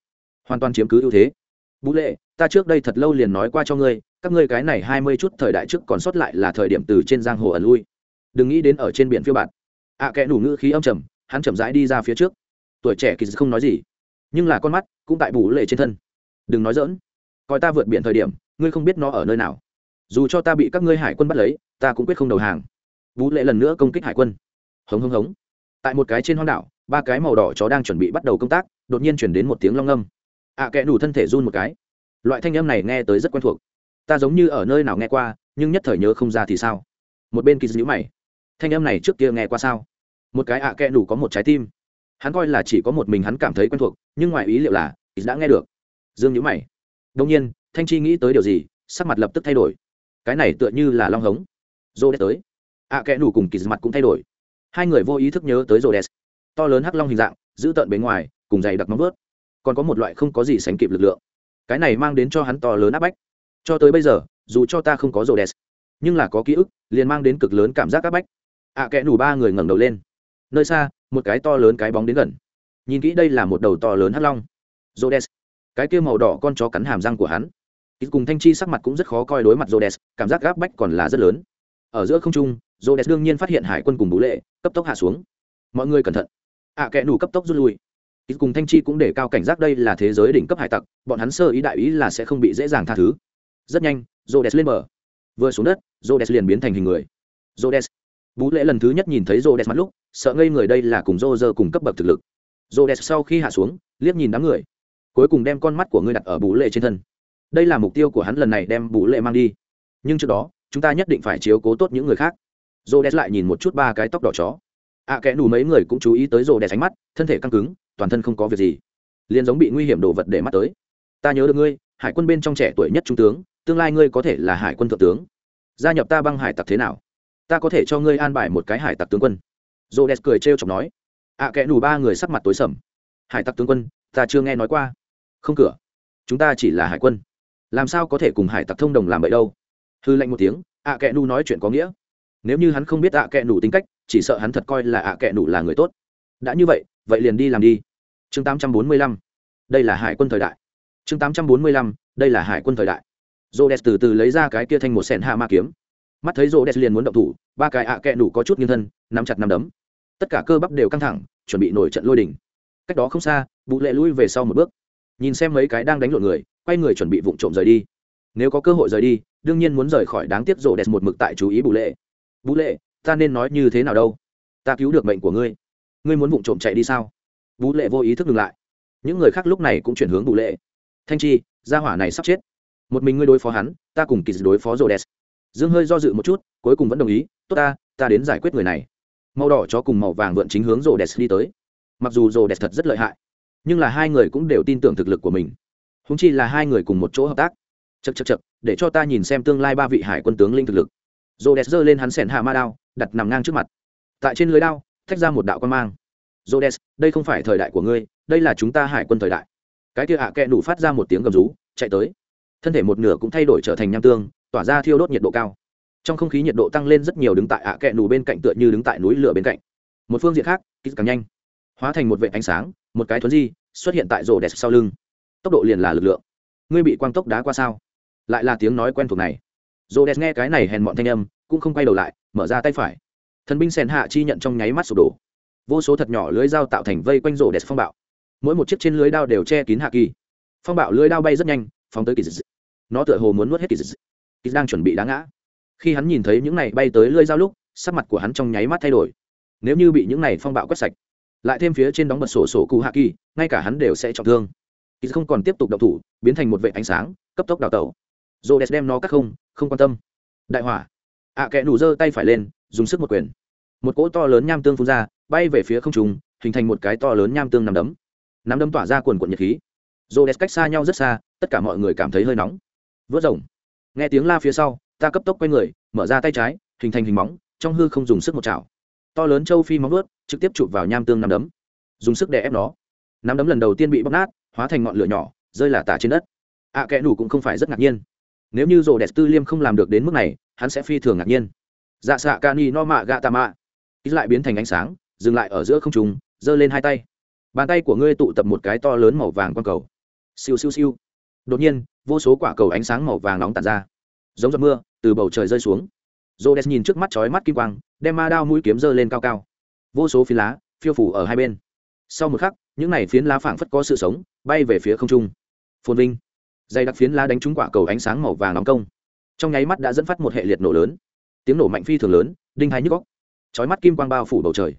Hoàn toàn chiếm cứ ưu thế vũ lệ, ta trước đây thật lâu liền nói qua cho ngươi, các ngươi cái này hai mươi chút thời đại trước còn sót lại là thời điểm từ trên giang hồ ẩn lui. Đừng nghĩ đến ở trên biển phiêu bạt. Ạ à kẽ đủ ngữ khí âm trầm, hắn chậm rãi đi ra phía trước. Tuổi trẻ kỳ không nói gì, nhưng là con mắt cũng tại bù lệ trên thân. Đừng nói dỡn coi ta vượt biển thời điểm, ngươi không biết nó ở nơi nào. Dù cho ta bị các ngươi hải quân bắt lấy, ta cũng quyết không đầu hàng. Bú lệ lần nữa công kích hải quân. Hống hống hống. Tại một cái trên hoang đảo, ba cái màu đỏ chó đang chuẩn bị bắt đầu công tác, đột nhiên chuyển đến một tiếng long âm ạ à, kẽ đủ thân thể run một cái. Loại thanh âm này nghe tới rất quen thuộc. Ta giống như ở nơi nào nghe qua nhưng nhất thời nhớ không ra thì sao? Một bên kỳ dữ mày. Thanh âm này trước kia nghe qua sao? Một cái ạ à kẽ đủ có một trái tim. Hắn coi là chỉ có một mình hắn cảm thấy quen thuộc nhưng ngoài ý liệu là kỳ đã nghe được. Dương nhữ mày. Đông nhiên thanh chi nghĩ tới điều gì sắc mặt lập tức thay đổi. Cái này tựa như là long hống. Rô đès tới. Ạ à, kẽ đủ cùng kỳ mặt cũng thay đổi. Hai người vô ý thức nhớ tới rô đès to lớn hắc long hình dạng giữ tợn bề ngoài cùng dày đặc móng vớt còn có một loại không có gì sánh kịp lực lượng cái này mang đến cho hắn to lớn áp bách cho tới bây giờ dù cho ta không có rổ đès nhưng là có ký ức liền mang đến cực lớn cảm giác áp bách ạ à, kẽ đủ ba người ngẩng đầu lên nơi xa một cái to lớn cái bóng đến gần nhìn kỹ đây là một đầu to lớn hắc long rô đès cái kia màu đỏ con chó cắn hàm răng của hắn ít cùng thanh chi sắc mặt cũng rất khó coi đối mặt Rhodes, cảm giác gáp bách còn là rất lớn. Ở giữa không trung, Rhodes đương nhiên phát hiện hải quân cùng Bú Lệ, cấp tốc hạ xuống. Mọi người cẩn thận. ạ à, đủ cấp tốc rút lui. Ít cùng thanh chi cũng để cao cảnh giác đây là thế giới đỉnh cấp hải tặc, bọn hắn sơ ý đại ý là sẽ không bị dễ dàng tha thứ. Rất nhanh, Rhodes lên bờ. Vừa xuống đất, Rhodes liền biến thành hình người. Rhodes. Bú lễ lần thứ nhất nhìn thấy Rhodes mắt lúc, sợ ngây người đây là cùng Roger cùng cấp bậc thực lực. Rhodes sau khi hạ xuống, liếc nhìn đám người, cuối cùng đem con mắt của ngươi đặt ở Bú Lệ trên thân đây là mục tiêu của hắn lần này đem bù lệ mang đi nhưng trước đó chúng ta nhất định phải chiếu cố tốt những người khác rô đès lại nhìn một chút ba cái tóc đỏ chó ạ à, kẽ đủ mấy người cũng chú ý tới rồ đès ánh mắt thân thể căng cứng toàn thân không có việc gì. Liền giống bị nguy hiểm đồ vật để mắt tới. Ta nhớ được ngươi hải quân bên trong trẻ tuổi nhất trung tướng tương lai ngươi có thể là hải quân thượng tướng. Gia nhập ta băng hải tặc thế nào? Ta có thể cho ngươi an bài một cái hải tặc tướng quân. Rồ đès cười trêu chọc nói. Ạ à, kẽ đủ ba người sắc mặt tối sầm. Hải tặc tướng quân ta chưa nghe nói qua. Không cửa. Chúng ta chỉ là hải quân. Làm sao có thể cùng hải tặc thông đồng làm vậy đâu? Hư lệnh một tiếng ạ kẽ nụ nói chuyện có nghĩa. Nếu như hắn không biết ạ kẽ nụ tính cách chỉ sợ hắn thật coi là ạ kệ nụ là người tốt. Đã như vậy vậy liền đi làm đi. Chương 845. đây là hải quân thời đại. Chương 845. đây là hải quân thời đại. Rô đès từ từ lấy ra cái kia thành một sẻn hạ ma kiếm. Mắt thấy rô đès liền muốn động thủ, ba cái ạ kệ nụ có chút nghiêng thân, nắm chặt nắm đấm. Tất cả cơ bắp đều căng thẳng, chuẩn bị nổi trận lôi đình. Cách đó không xa bụ lệ lui về sau một bước. Nhìn xem mấy cái đang đánh lộn người, quay người chuẩn bị vụng trộm rời đi. Nếu có cơ hội rời đi, đương nhiên muốn rời khỏi đáng tiếc rộ đẹp một mực tại chú ý bù lệ. Bù lệ ta nên nói như thế nào đâu? Ta cứu được mệnh của ngươi. Ngươi muốn vụng trộm chạy đi sao? Vũ lệ vô ý thức ngừng lại. Những người khác lúc này cũng chuyển hướng Vũ lệ. Thanh chi, gia hỏa này sắp chết. Một mình ngươi đối phó hắn, ta cùng kỳ đối phó rô đès dương hơi do dự một chút, cuối cùng vẫn đồng ý. Tốt ta ta đến giải quyết người này. Màu đỏ cho cùng màu vàng vượn chính hướng Rô đẹp đi tới. Mặc dù Rô đẹp thật rất lợi hại, nhưng là hai người cũng đều tin tưởng thực lực của mình. Húng chi là hai người cùng một chỗ hợp tác. Chật chật chật để cho ta nhìn xem tương lai ba vị hải quân tướng linh thực lực. Rô đẹp giơ lên hắn sẻn hạ ma đao đặt nằm ngang trước mặt. Tại trên lưới đao, thách ra một đạo quan mang. Rồ đây không phải thời đại của ngươi, đây là chúng ta hải quân thời đại. Cái kia hạ kẹ đủ phát ra một tiếng gầm rú, chạy tới. Thân thể một nửa cũng thay đổi trở thành nham tương, tỏa ra thiêu đốt nhiệt độ cao. Trong không khí nhiệt độ tăng lên rất nhiều đứng tại ạ kẹ đủ bên cạnh tựa như đứng tại núi lửa bên cạnh. Một phương diện khác kýt càng nhanh. Hóa thành một vệ ánh sáng, một cái thuấn di, xuất hiện tại rổ đẹp sau lưng. Tốc độ liền là lực lượng. Ngươi bị quang tốc đá qua sao? Lại là tiếng nói quen thuộc này. Rổ đẹp nghe cái này hèn mọn thanh âm, cũng không quay đầu lại mở ra tay phải. Thần binh sèn hạ chi nhận trong nháy mắt sụp đổ. Vô số thật nhỏ lưới dao tạo thành vây quanh rổ đẹp phong bạo. Mỗi một chiếc trên lưới đao đều che kín hạ kỳ. Phong bạo lưới đao bay rất nhanh, phóng tới kỳ dị nó tựa hồ muốn nuốt hết kỳ dị kỳ đang chuẩn bị đá ngã. Khi hắn nhìn thấy những này bay tới lưới dao lúc, sắc mặt của hắn trong nháy mắt thay đổi. Nếu như bị những này phong bạo quét sạch, lại thêm phía trên đóng bật sổ sổ cụ hạ kỳ, ngay cả hắn đều sẽ trọng thương. Kỳ không còn tiếp tục đậu thủ, biến thành một vệ ánh sáng, cấp tốc đào tẩu. Rô đem nó cắt không không quan tâm. Đại hỏa ạ à, kẽ nủ giơ tay phải lên dùng sức một quyền. Một cỗ to lớn nham tương phun ra bay về phía không trùng hình thành một cái to lớn nham tương nằm đấm. Nắm đấm tỏa ra quần quần nhiệt khí. Rô đès cách xa nhau rất xa tất cả mọi người cảm thấy hơi nóng. Vớt rồng. Nghe tiếng la phía sau ta cấp tốc quay người mở ra tay trái hình thành hình móng trong hư không dùng sức một chảo. To lớn châu phi móng vớt trực tiếp chụp vào nham tương nằm đấm. Dùng sức đè ép nó. Nắm đấm lần đầu tiên bị bóc nát hóa thành ngọn lửa nhỏ rơi là tả trên đất. Ạ à, kẽ nủ cũng không phải rất ngạc nhiên. Nếu như Rô đẹp tư liêm không làm được đến mức này hắn sẽ phi thường ngạc nhiên. Dạ xạ ca ni no mạ gạ tà mạ ít lại biến thành ánh sáng, dừng lại ở giữa không trùng giơ lên hai tay. Bàn tay của ngươi tụ tập một cái to lớn màu vàng quang cầu. Siêu siêu siêu. Đột nhiên, vô số quả cầu ánh sáng màu vàng nóng tàn ra. Giống giọt mưa, từ bầu trời rơi xuống. Rô đès nhìn trước mắt chói mắt kim quang, đem ma đao mũi kiếm giơ lên cao cao. Vô số phiến lá, phiêu phủ ở hai bên. Sau một khắc, những này phiến lá phảng phất có sự sống, bay về phía không trung. Phồn vinh. Dày đặc phiến lá đánh trúng quả cầu ánh sáng màu vàng nóng công trong nháy mắt đã dẫn phát một hệ liệt nổ lớn. Tiếng nổ mạnh phi thường lớn, đinh hai nhức góc chói mắt kim quang bao phủ bầu trời.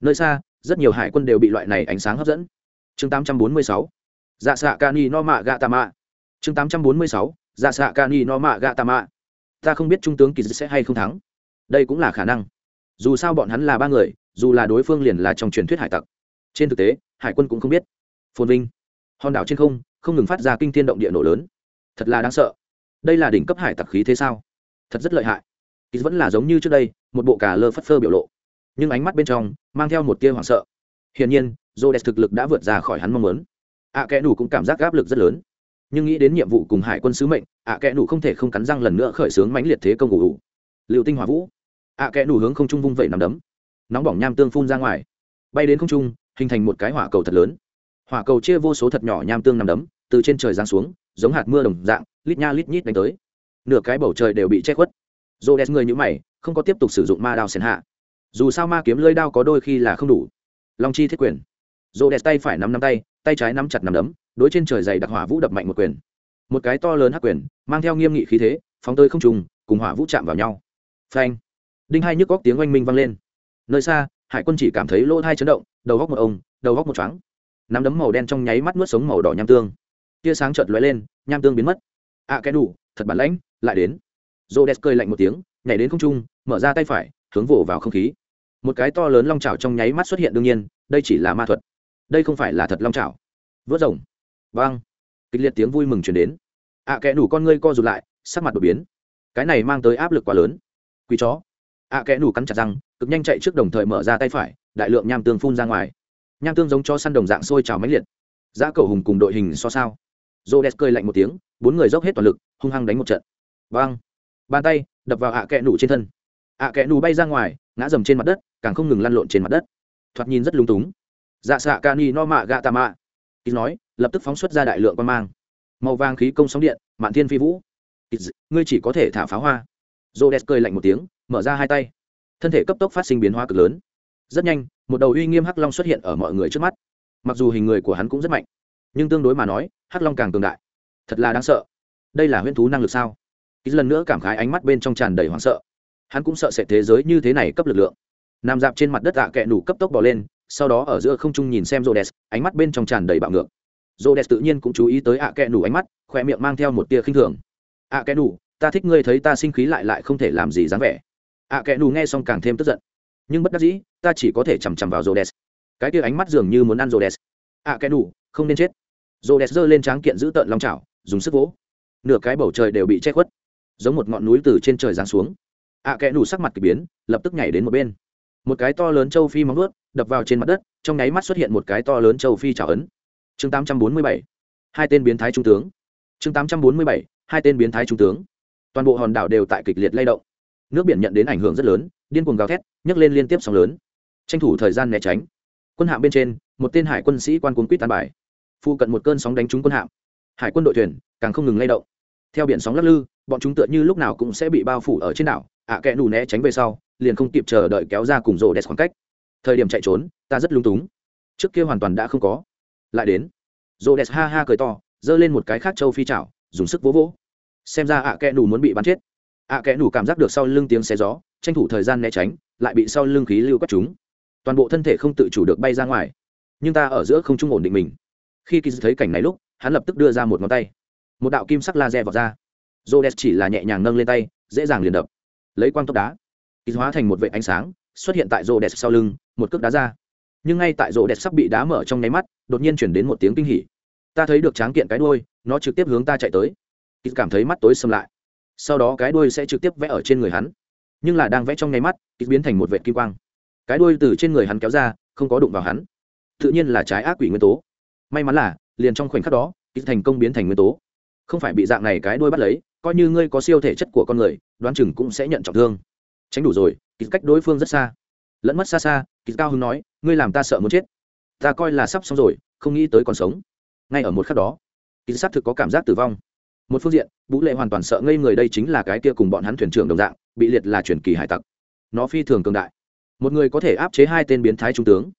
Nơi xa, rất nhiều hải quân đều bị loại này ánh sáng hấp dẫn. Chương 846 dạ xạ ca ni no mạ gạ tà mạ chương 846 dạ xạ ca ni no mạ gạ tà mạ ta không biết trung tướng kỳ dư sẽ hay không thắng. Đây cũng là khả năng. Dù sao bọn hắn là ba người, dù là đối phương liền là trong truyền thuyết hải tặc. Trên thực tế, hải quân cũng không biết. Phồn vinh. Hòn đảo trên không không ngừng phát ra kinh thiên động địa nổ lớn. Thật là đáng sợ đây là đỉnh cấp hải tặc khí thế sao? Thật rất lợi hại. Ký vẫn là giống như trước đây một bộ cà lơ phất phơ biểu lộ. Nhưng ánh mắt bên trong mang theo một tia hoảng sợ. Hiển nhiên j o d e s thực lực đã vượt ra khỏi hắn mong muốn. Ạ à, kẽ đủ cũng cảm giác áp lực rất lớn. Nhưng nghĩ đến nhiệm vụ cùng hải quân sứ mệnh ạ à kẽ nủ không thể không cắn răng lần nữa khởi xướng mãnh liệt thế công ngủ ủ liệu tinh hỏa vũ. Ạ à kẽ nủ hướng không trung vung vẩy nằm đấm. Nóng bỏng nham tương phun ra ngoài. Bay đến không trung hình thành một cái hỏa cầu thật lớn. Hỏa cầu chia vô số thật nhỏ nham tương nằm đấm từ trên trời giáng xuống giống hạt mưa đồng dạng lít nha lít nhít đánh tới. Nửa cái bầu trời đều bị che khuất. Rô đès người như mày, không có tiếp tục sử dụng ma đao xén hạ. Dù sao ma kiếm lơi đao có đôi khi là không đủ. Long chi thiết quyền. Rô đès tay phải nắm nắm tay tay trái nắm chặt nắm đấm, đối trên trời dày đặc hỏa vũ đập mạnh một quyền. Một cái to lớn hắc quyền, mang theo nghiêm nghị khí thế, phóng tới không trùng cùng hỏa vũ chạm vào nhau. Phanh. Đinh hai nhức góc tiếng oanh minh vang lên. Nơi xa, hải quân chỉ cảm thấy lỗ thai chấn động, đầu góc một ông, đầu góc một trắng nắm đấm màu đen trong nháy mắt nuốt sống màu đỏ nham tương. Tia sáng chợt lóe lên, nham tương biến mất ạ à, kẻ đủ thật bản lãnh lại đến. Rô đẹp cười lạnh một tiếng nhảy đến không trung mở ra tay phải hướng vỗ vào không khí. Một cái to lớn long trào trong nháy mắt xuất hiện đương nhiên đây chỉ là ma thuật. Đây không phải là thật long trào vớt rồng. Vang. Kịch liệt tiếng vui mừng chuyển đến. Ạ à, kẻ đủ con ngươi co rụt lại sắc mặt đột biến. Cái này mang tới áp lực quá lớn. Quý chó. Ạ à, kẻ đủ cắn chặt răng cực nhanh chạy trước đồng thời mở ra tay phải đại lượng nham tương phun ra ngoài. Nham tương giống cho săn đồng dạng sôi trào máy liệt. Giá cầu hùng cùng đội hình so sao? Rô đès cười lạnh một tiếng, bốn người dốc hết toàn lực, hung hăng đánh một trận. Vang bàn tay đập vào ạ à kẽ nủ trên thân. Ạ kẽ nủ bay ra ngoài, ngã dầm trên mặt đất, càng không ngừng lăn lộn trên mặt đất. Thoạt nhìn rất lung túng. Dạ xạ ca ni no mạ gạ tà mạ ít nói, lập tức phóng xuất ra đại lượng quan mang. Màu vàng khí công sóng điện, mạn thiên phi vũ. Ngươi chỉ có thể thả pháo hoa. Rô đès cười lạnh một tiếng, mở ra hai tay. Thân thể cấp tốc phát sinh biến hóa cực lớn. Rất nhanh, một đầu uy nghiêm hắc long xuất hiện ở mọi người trước mắt. Mặc dù hình người của hắn cũng rất mạnh, nhưng tương đối mà nói hắc long càng cường đại. Thật là đáng sợ. Đây là huyễn thú năng lực sao? Ít lần nữa cảm khái ánh mắt bên trong tràn đầy hoảng sợ. Hắn cũng sợ sẽ thế giới như thế này cấp lực lượng. Nằm dạp trên mặt đất tạ kẹ nủ cấp tốc bỏ lên, sau đó ở giữa không trung nhìn xem rô đès ánh mắt bên trong tràn đầy bạo ngược. Rô đès tự nhiên cũng chú ý tới ạ kẹ nủ ánh mắt khoe miệng mang theo một tia khinh thường. Ạ kẹ nủ, ta thích ngươi thấy ta sinh khí lại lại không thể làm gì dáng vẻ. Ạ kẹ nủ nghe xong càng thêm tức giận. Nhưng bất đắc dĩ, ta chỉ có thể chằm chằm vào rô đès cái kia ánh mắt dường như muốn ăn rô đès ạ kẹ nủ, không nên chết rô đès giơ lên tráng kiện giữ tợn long chảo, dùng sức vỗ. Nửa cái bầu trời đều bị che khuất, giống một ngọn núi từ trên trời giáng xuống. Ạ kẽ nủ sắc mặt k ỳ biến, lập tức nhảy đến một bên. Một cái to lớn châu phi móng ướt đập vào trên mặt đất, trong nháy mắt xuất hiện một cái to lớn châu phi trào ấn. Chương tám trăm bốn mươi bảy, hai tên biến thái trung tướng. Chương tám trăm bốn mươi bảy, hai tên biến thái trung tướng. Toàn bộ hòn đảo đều tại kịch liệt lay động. Nước biển nhận đến ảnh hưởng rất lớn, điên cuồng gào thét, nhấc lên liên tiếp sóng lớn. Tranh thủ thời gian né tránh. Quân hạm bên trên, một tên hải quân sĩ quan cuốn quýt tàn bài phụ cận một cơn sóng đánh trúng quân hạm. Hải quân đội thuyền càng không ngừng lay động. Theo biển sóng lắc lư bọn chúng tựa như lúc nào cũng sẽ bị bao phủ ở trên đảo ạ à, kẽ nù né tránh về sau liền không kịp chờ đợi kéo ra cùng rổ đẹp khoảng cách. Thời điểm chạy trốn ta rất lung túng. Trước kia hoàn toàn đã không có. Lại đến. Rổ đẹp ha ha cười to giơ lên một cái khác châu phi chảo dùng sức vỗ vỗ. Xem ra ạ à kẽ nù muốn bị bắn chết. Ạ à kẽ nù cảm giác được sau lưng tiếng xe gió tranh thủ thời gian né tránh lại bị sau lưng khí lưu quét chúng toàn bộ thân thể không tự chủ được bay ra ngoài. Nhưng ta ở giữa không trung ổn định mình khi kỳ thấy cảnh này lúc, hắn lập tức đưa ra một ngón tay. Một đạo kim sắc laser vào ra. Rô s chỉ là nhẹ nhàng nâng lên tay, dễ dàng liền đập. Lấy quang tốc đá. Kỳ hóa thành một vệ ánh sáng, xuất hiện tại rô s sau lưng, một cước đá ra. Nhưng ngay tại rô s sắp bị đá mở trong nháy mắt, đột nhiên chuyển đến một tiếng kinh hỉ. Ta thấy được tráng kiện cái đuôi, nó trực tiếp hướng ta chạy tới. Kỳ cảm thấy mắt tối xâm lại. Sau đó cái đuôi sẽ trực tiếp vẽ ở trên người hắn. Nhưng là đang vẽ trong nháy mắt kỳ biến thành một vệ kim quang. Cái đuôi từ trên người hắn kéo ra, không có đụng vào hắn. Tự nhiên là trái ác quỷ nguyên tố may mắn là, liền trong khoảnh khắc đó ít thành công biến thành nguyên tố. Không phải bị dạng này cái đuôi bắt lấy, coi như ngươi có siêu thể chất của con người, đoán chừng cũng sẽ nhận trọng thương. Tránh đủ rồi kỳ cách đối phương rất xa. Lẫn mất xa xa kỳ cao hưng nói, ngươi làm ta sợ muốn chết. Ta coi là sắp xong rồi, không nghĩ tới còn sống. Ngay ở một khắc đó kỳ xác thực có cảm giác tử vong. Một phương diện vũ lệ hoàn toàn sợ ngây người đây chính là cái kia cùng bọn hắn thuyền trưởng đồng dạng, bị liệt là truyền kỳ hải tặc. Nó phi thường cường đại. Một người có thể áp chế hai tên biến thái trung tướng.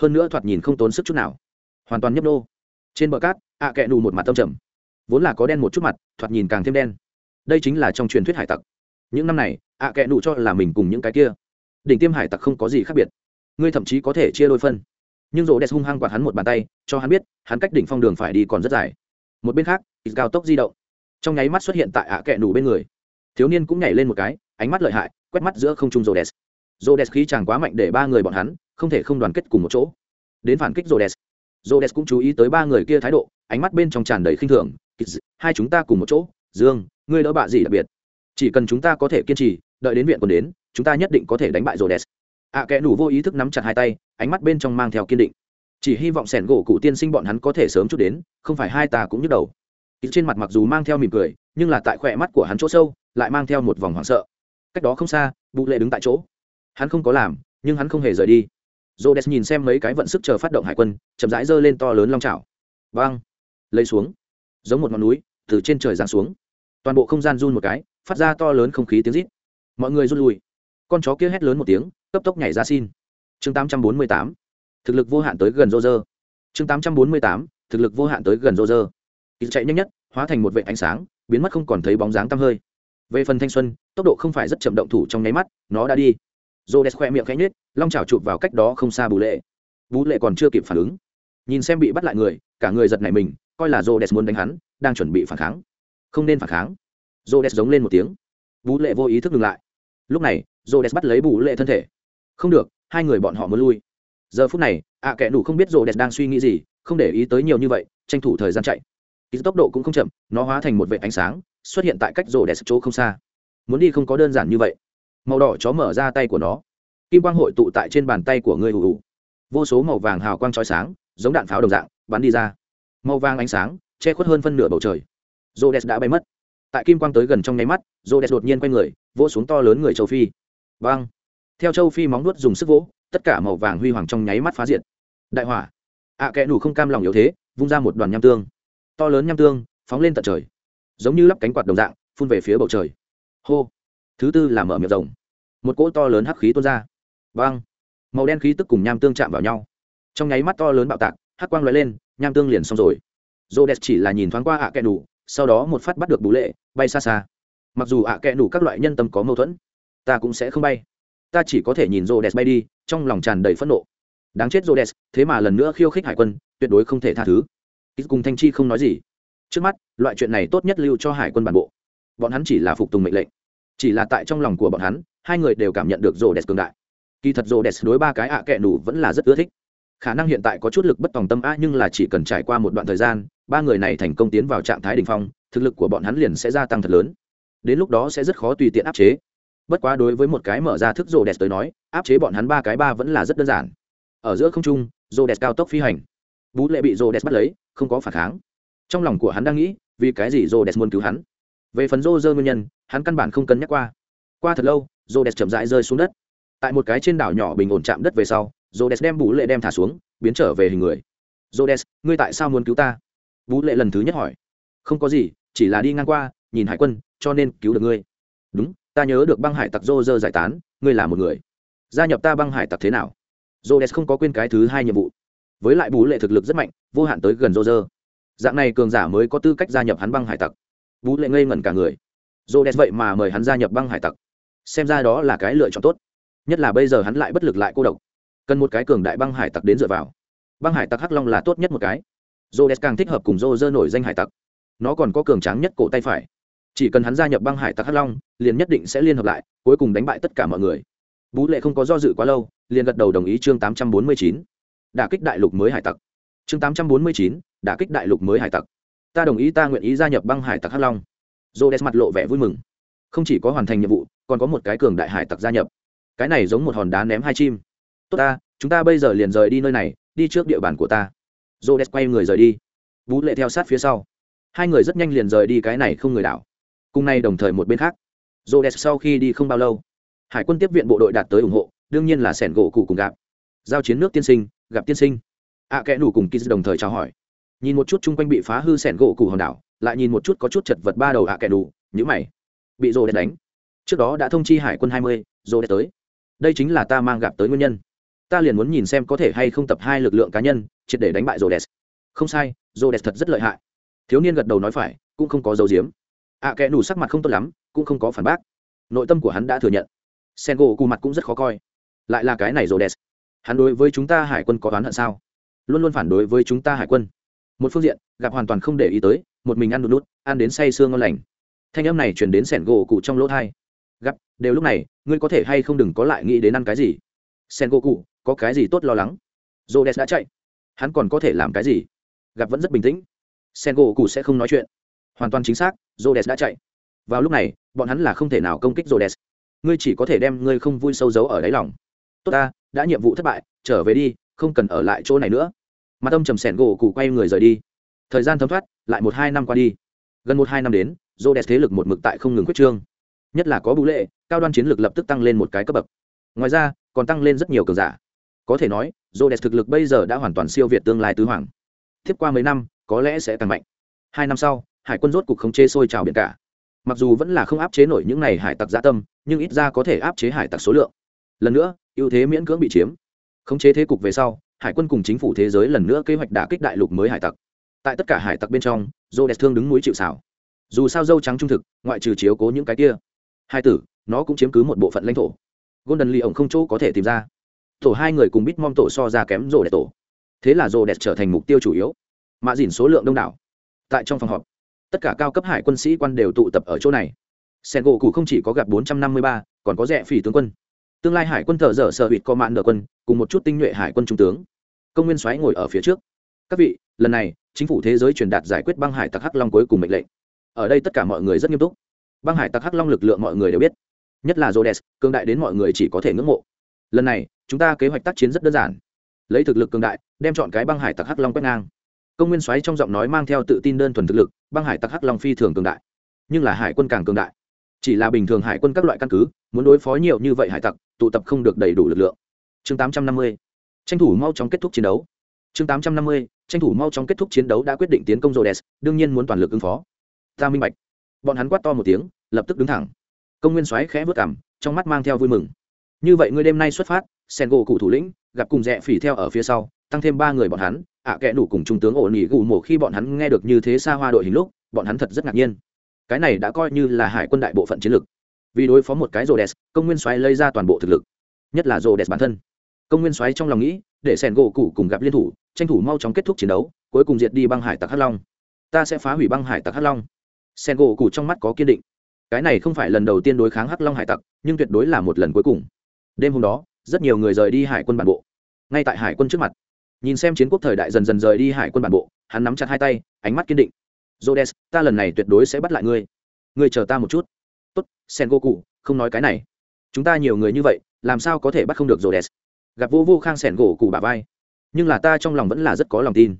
Hơn nữa thoạt nhìn không tốn sức chút nào hoàn toàn nhấp nô. Trên bờ cát, ạ à kẹ nù một mặt tâm trầm. Vốn là có đen một chút mặt, thoạt nhìn càng thêm đen. Đây chính là trong truyền thuyết hải tặc. Những năm này, ạ à kẹ nù cho là mình cùng những cái kia. Đỉnh tiêm hải tặc không có gì khác biệt. Ngươi thậm chí có thể chia đôi phân. Nhưng rỗ đẹp hung hăng quạt hắn một bàn tay, cho hắn biết, hắn cách đỉnh phong đường phải đi còn rất dài. Một bên khác, ít cao tốc di động. Trong nháy mắt xuất hiện tại ạ à kẹ nù bên người. Thiếu niên cũng nhảy lên một cái, ánh mắt lợi hại, quét mắt giữa không trung rô đẹp. Rô đẹp khí chàng quá mạnh để ba người bọn hắn không thể không đoàn kết cùng một chỗ. Đến phản kích rô đẹp rô cũng chú ý tới ba người kia thái độ, ánh mắt bên trong tràn đầy khinh thường. Hai chúng ta cùng một chỗ. Dương, ngươi đỡ bạ gì đặc biệt? Chỉ cần chúng ta có thể kiên trì, đợi đến viện còn đến, chúng ta nhất định có thể đánh bại rô đès ạ kẽ nủ vô ý thức nắm chặt hai tay, ánh mắt bên trong mang theo kiên định. Chỉ hy vọng sẻn gỗ cụ tiên sinh bọn hắn có thể sớm chút đến, không phải hai ta cũng nhức đầu. Trên mặt mặc dù mang theo mỉm cười, nhưng là tại khỏe mắt của hắn chỗ sâu, lại mang theo một vòng hoảng sợ. Cách đó không xa, bụ lệ đứng tại chỗ. Hắn không có làm, nhưng hắn không hề rời đi j nhìn xem mấy cái vận sức chờ phát động hải quân, chậm rãi giơ lên to lớn long trào vang! Lấy xuống. Giống một ngọn núi, từ trên trời giáng xuống. Toàn bộ không gian run một cái, phát ra to lớn không khí tiếng rít. Mọi người rút lui con chó kia hét lớn một tiếng, cấp tốc nhảy ra xin. Chương 848. thực lực vô hạn tới gần rô rơ chương 848. thực lực vô hạn tới gần rô rơ chạy nhanh nhất, hóa thành một vệ ánh sáng, biến mất không còn thấy bóng dáng tăm hơi. Về phần thanh xuân, tốc độ không phải rất chậm động thủ trong nháy mắt, nó đã đi rô đès khoe miệng khẽ nhết long trào chụp vào cách đó không xa bù lệ. Bù lệ còn chưa kịp phản ứng, nhìn xem bị bắt lại người, cả người giật nảy mình, coi là rô đès muốn đánh hắn, đang chuẩn bị phản kháng. Không nên phản kháng. Rô đès giống lên một tiếng. Bù lệ vô ý thức ngừng lại. Lúc này rô đès bắt lấy bù lệ thân thể. Không được, hai người bọn họ muốn lui. Giờ phút này, ạ à kẻ đủ không biết rô đès đang suy nghĩ gì, không để ý tới nhiều như vậy, tranh thủ thời gian chạy. Ý tốc độ cũng không chậm, nó hóa thành một vệ ánh sáng, xuất hiện tại cách rô đès chỗ không xa. Muốn đi không có đơn giản như vậy màu đỏ chó mở ra tay của nó. Kim quang hội tụ tại trên bàn tay của ngươi ù ù vô số màu vàng hào quang trói sáng giống đạn pháo đồng dạng bắn đi ra. Màu vàng ánh sáng che khuất hơn phân nửa bầu trời. Rô đès đã bay mất. Tại kim quang tới gần trong nháy mắt rô đès đột nhiên quay người vỗ xuống to lớn người châu phi. Vang theo châu phi móng nuốt dùng sức vỗ tất cả màu vàng huy hoàng trong nháy mắt phá diệt. Đại hỏa. Ạ à, kẽ nủ không cam lòng yếu thế vung ra một đoàn nham tương. To lớn nham tương phóng lên tận trời. Giống như lắp cánh quạt đồng dạng phun về phía bầu trời. Hô thứ tư là mở miệng rồng. Một cỗ to lớn hắc khí tuôn ra. Vang màu đen khí tức cùng nham tương chạm vào nhau. Trong nháy mắt to lớn bạo tạc, hắc quang lóe lên, nham tương liền xong rồi. Dô đẹp chỉ là nhìn thoáng qua ạ à kẽ nủ sau đó một phát bắt được bú lệ, bay xa xa. Mặc dù ạ à kẽ nủ các loại nhân tâm có mâu thuẫn, ta cũng sẽ không bay. Ta chỉ có thể nhìn rô đès bay đi, trong lòng tràn đầy phẫn nộ. Đáng chết rô đès thế mà lần nữa khiêu khích hải quân, tuyệt đối không thể tha thứ. Ít cùng thanh chi không nói gì. Trước mắt, loại chuyện này tốt nhất lưu cho hải quân bản bộ. Bọn hắn chỉ là phục tùng mệnh lệnh chỉ là tại trong lòng của bọn hắn, hai người đều cảm nhận được rô đẹp cường đại. Kỳ thật rô đẹp đối ba cái ạ à kẹ nủ vẫn là rất ưa thích. Khả năng hiện tại có chút lực bất tòng tâm a nhưng là chỉ cần trải qua một đoạn thời gian, ba người này thành công tiến vào trạng thái đ ỉ n h phong, thực lực của bọn hắn liền sẽ gia tăng thật lớn. Đến lúc đó sẽ rất khó tùy tiện áp chế. Bất quá đối với một cái mở ra thức rô đẹp tới nói, áp chế bọn hắn ba cái ba vẫn là rất đơn giản. Ở giữa không trung rô đẹp cao tốc phi hành. Bú lệ bị rô đẹp bắt lấy, không có phản kháng. Trong lòng của hắn đang nghĩ, vì cái gì rô đẹp muốn cứu hắn? Về phần rô rơ nguyên nhân, hắn căn bản không cân nhắc qua. Qua thật lâu rô đẹp chậm rãi rơi xuống đất. Tại một cái trên đảo nhỏ bình ổn chạm đất về sau rô đẹp đem bú lệ đem thả xuống, biến trở về hình người. Rô đẹp ngươi tại sao muốn cứu ta? Bú lệ lần thứ nhất hỏi. Không có gì, chỉ là đi ngang qua, nhìn hải quân, cho nên cứu được ngươi. Đúng, ta nhớ được băng hải tặc rô rơ giải tán, ngươi là một người. Gia nhập ta băng hải tặc thế nào? Rô đẹp không có quên cái thứ hai nhiệm vụ. Với lại bú lệ thực lực rất mạnh, vô hạn tới gần rô rơ. Dạng này cường giả mới có tư cách gia nhập hắn băng hải tặc. Vũ lệ ngây ngẩn cả người. Rô đẹp vậy mà mời hắn gia nhập băng hải tặc. Xem ra đó là cái lựa chọn tốt. Nhất là bây giờ hắn lại bất lực lại cô độc. Cần một cái cường đại băng hải tặc đến dựa vào. Băng hải tặc hắc long là tốt nhất một cái. Rô đẹp càng thích hợp cùng rô dơ nổi danh hải tặc. Nó còn có cường tráng nhất cổ tay phải. Chỉ cần hắn gia nhập băng hải tặc hắc long, liền nhất định sẽ liên hợp lại, cuối cùng đánh bại tất cả mọi người. Vũ lệ không có do dự quá lâu, liền gật đầu đồng ý chương tám trăm bốn mươi chín. Đả kích đại lục mới hải tặc. Chương tám trăm bốn mươi chín, đả kích đại lục mới hải tặc ta đồng ý ta nguyện ý gia nhập băng hải tặc hắc long. J o mặt lộ vẻ vui mừng. Không chỉ có hoàn thành nhiệm vụ còn có một cái cường đại hải tặc gia nhập. Cái này giống một hòn đá ném hai chim. Tốt ta chúng ta bây giờ liền rời đi nơi này đi trước địa bàn của ta. J o quay người rời đi. Vũ lệ theo sát phía sau. Hai người rất nhanh liền rời đi cái này không người đảo. Cùng nay đồng thời một bên khác. J o sau khi đi không bao lâu hải quân tiếp viện bộ đội đạt tới ủng hộ đương nhiên là sẻn gỗ cụ cùng gặp. Giao chiến nước tiên sinh gặp tiên sinh. Ạ à, kẽ nủ cùng kiz đồng thời chào hỏi nhìn một chút chung quanh bị phá hư sẻn gỗ củ hòn đảo, lại nhìn một chút có chút chật vật ba đầu ạ à kẻ đủ nhữ mày. Bị rô đẹp đánh. Trước đó đã thông chi hải quân hai mươi rô đẹp tới. Đây chính là ta mang gặp tới nguyên nhân. Ta liền muốn nhìn xem có thể hay không tập hai lực lượng cá nhân, triệt để đánh bại rô đẹp không sai rô đẹp thật rất lợi hại. Thiếu niên gật đầu nói phải, cũng không có dấu diếm. Ạ à kẻ đủ sắc mặt không tốt lắm, cũng không có phản bác. Nội tâm của hắn đã thừa nhận. Sen gỗ cù mặt cũng rất khó coi. Lại là cái này rô đẹp hắn đối với chúng ta hải quân có oán hận sao? Luôn luôn phản đối với chúng ta hải quân một phương diện, gặp hoàn toàn không để ý tới, một mình ăn đút nút, ăn đến say sương ngon lành. Thanh âm này chuyển đến sẻn gỗ cụ trong lỗ thai. Gặp, đều lúc này, ngươi có thể hay không đừng có lại nghĩ đến ăn cái gì? Sen gỗ cụ, có cái gì tốt lo lắng? J o đã chạy. Hắn còn có thể làm cái gì? Gặp vẫn rất bình tĩnh. Sen gỗ cụ sẽ không nói chuyện. Hoàn toàn chính xác j o đã chạy. Vào lúc này, bọn hắn là không thể nào công kích j o ngươi chỉ có thể đem ngươi không vui sâu giấu ở đáy lòng. Tốt ta, đã nhiệm vụ thất bại, trở về đi, không cần ở lại chỗ này nữa mặt âm trầm sẻn gỗ cụ quay người rời đi. Thời gian thấm thoát, lại một hai năm qua đi. Gần một hai năm đến dô đẹp thế lực một mực tại không ngừng quyết trương. Nhất là có bú lệ, cao đoan chiến lược lập tức tăng lên một cái cấp bậc. Ngoài ra, còn tăng lên rất nhiều cường giả. Có thể nói dô đẹp thực lực bây giờ đã hoàn toàn siêu việt tương lai tứ hoàng. Tiếp qua mấy năm, có lẽ sẽ càng mạnh. Hai năm sau, hải quân rốt cục không chê sôi trào biển cả. Mặc dù vẫn là không áp chế nổi những n à y hải tặc gia tâm, nhưng ít ra có thể áp chế hải tặc số lượng. Lần nữa, ưu thế miễn cưỡng bị chiếm. Khống chế thế cục về sau hải quân cùng chính phủ thế giới lần nữa kế hoạch đả kích đại lục mới hải tặc. Tại tất cả hải tặc bên trong dô đẹp thương đứng núi chịu xảo dù sao dâu trắng trung thực, ngoại trừ chiếu cố những cái kia. Hai tử, nó cũng chiếm cứ một bộ phận lãnh thổ. Golden lee ổng không chỗ có thể tìm ra. Tổ hai người cùng bít mom tổ so ra kém rô đẹp tổ. Thế là rô đẹp trở thành mục tiêu chủ yếu. Mạ dìn số lượng đông đảo. Tại trong phòng họp, tất cả cao cấp hải quân sĩ quan đều tụ tập ở chỗ này. Sen gỗ cụ không chỉ có gặp bốn trăm năm mươi ba, còn có rẻ phỉ tướng quân tương lai hải quân thợ dở sợ hụt có mạn nợ quân, cùng một chút tinh nhuệ hải quân trung tướng. Công nguyên soái ngồi ở phía trước. Các vị, lần này, chính phủ thế giới truyền đạt giải quyết băng hải tặc hắc long cuối cùng mệnh lệnh. Ở đây tất cả mọi người rất nghiêm túc. Băng hải tặc hắc long lực lượng mọi người đều biết. Nhất là jodes cương đại đến mọi người chỉ có thể ngưỡng mộ. Lần này, chúng ta kế hoạch tác chiến rất đơn giản. Lấy thực lực cường đại, đem chọn cái băng hải tặc hắc long quét ngang. Công nguyên soái trong giọng nói mang theo tự tin đơn thuần thực lực, băng hải tặc hắc long phi thường cường đại. Nhưng là hải quân càng cường đại chỉ là bình thường hải quân các loại căn cứ, muốn đối phó nhiều như vậy hải tặc, tụ tập không được đầy đủ lực lượng. Chương 850. tranh thủ mau chóng kết thúc chiến đấu. Chương 850. tranh thủ mau chóng kết thúc chiến đấu đã quyết định tiến công rhodes, đương nhiên muốn toàn lực ứng phó. Ta minh bạch. Bọn hắn quát to một tiếng, lập tức đứng thẳng. Công nguyên soái khẽ vớt cảm trong mắt mang theo vui mừng. Như vậy ngươi đêm nay xuất phát sen gỗ cụ thủ lĩnh, gặp cùng rẽ phỉ theo ở phía sau, tăng thêm ba người bọn hắn, ạ à kẽ đủ cùng trung tướng ổn nghỉ gù mổ khi bọn hắn nghe được như thế xa hoa đội hình lúc, bọn hắn thật rất ngạc nhiên cái này đã coi như là hải quân đại bộ phận chiến lược. Vì đối phó một cái rô đès công nguyên soái lấy ra toàn bộ thực lực. Nhất là rô đès bản thân. Công nguyên soái trong lòng nghĩ, để sẻn gỗ cụ cùng gặp liên thủ, tranh thủ mau chóng kết thúc chiến đấu, cuối cùng diệt đi băng hải tặc hắc long. Ta sẽ phá hủy băng hải tặc hắc long. Sen gỗ cụ trong mắt có kiên định. Cái này không phải lần đầu tiên đối kháng hắc long hải tặc, nhưng tuyệt đối là một lần cuối cùng. Đêm hôm đó, rất nhiều người rời đi hải quân bản bộ. Ngay tại hải quân trước mặt, nhìn xem chiến quốc thời đại dần dần rời đi hải quân bản bộ, hắn nắm chặt hai tay, ánh mắt kiên định. Rhodes, ta lần này tuyệt đối sẽ bắt lại ngươi. Ngươi chờ ta một chút. Tốt Sengoku, không nói cái này. Chúng ta nhiều người như vậy làm sao có thể bắt không được Rhodes? gặp vô vô khang sẻn bả cụ vai. Nhưng là ta trong lòng vẫn là rất có lòng tin.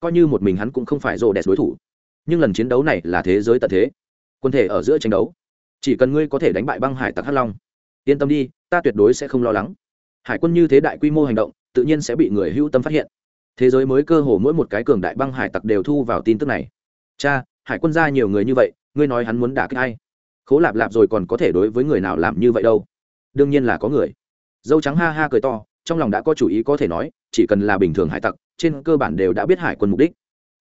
Coi như một mình hắn cũng không phải Rhodes đối thủ. Nhưng lần chiến đấu này là thế giới tận thế. Quân thể ở giữa tranh đấu. Chỉ cần ngươi có thể đánh bại băng hải tặc hắc long. Yên tâm đi ta tuyệt đối sẽ không lo lắng. Hải quân như thế đại quy mô hành động tự nhiên sẽ bị người hữu tâm phát hiện. Thế giới mới cơ hồ mỗi một cái cường đại băng hải tặc đều thu vào tin tức này cha, hải quân ra nhiều người như vậy, ngươi nói hắn muốn đả kích hay khố lạp lạp rồi còn có thể đối với người nào làm như vậy đâu? Đương nhiên là có người. Dâu trắng ha ha cười to, trong lòng đã có chủ ý có thể nói, chỉ cần là bình thường hải tặc, trên cơ bản đều đã biết hải quân mục đích.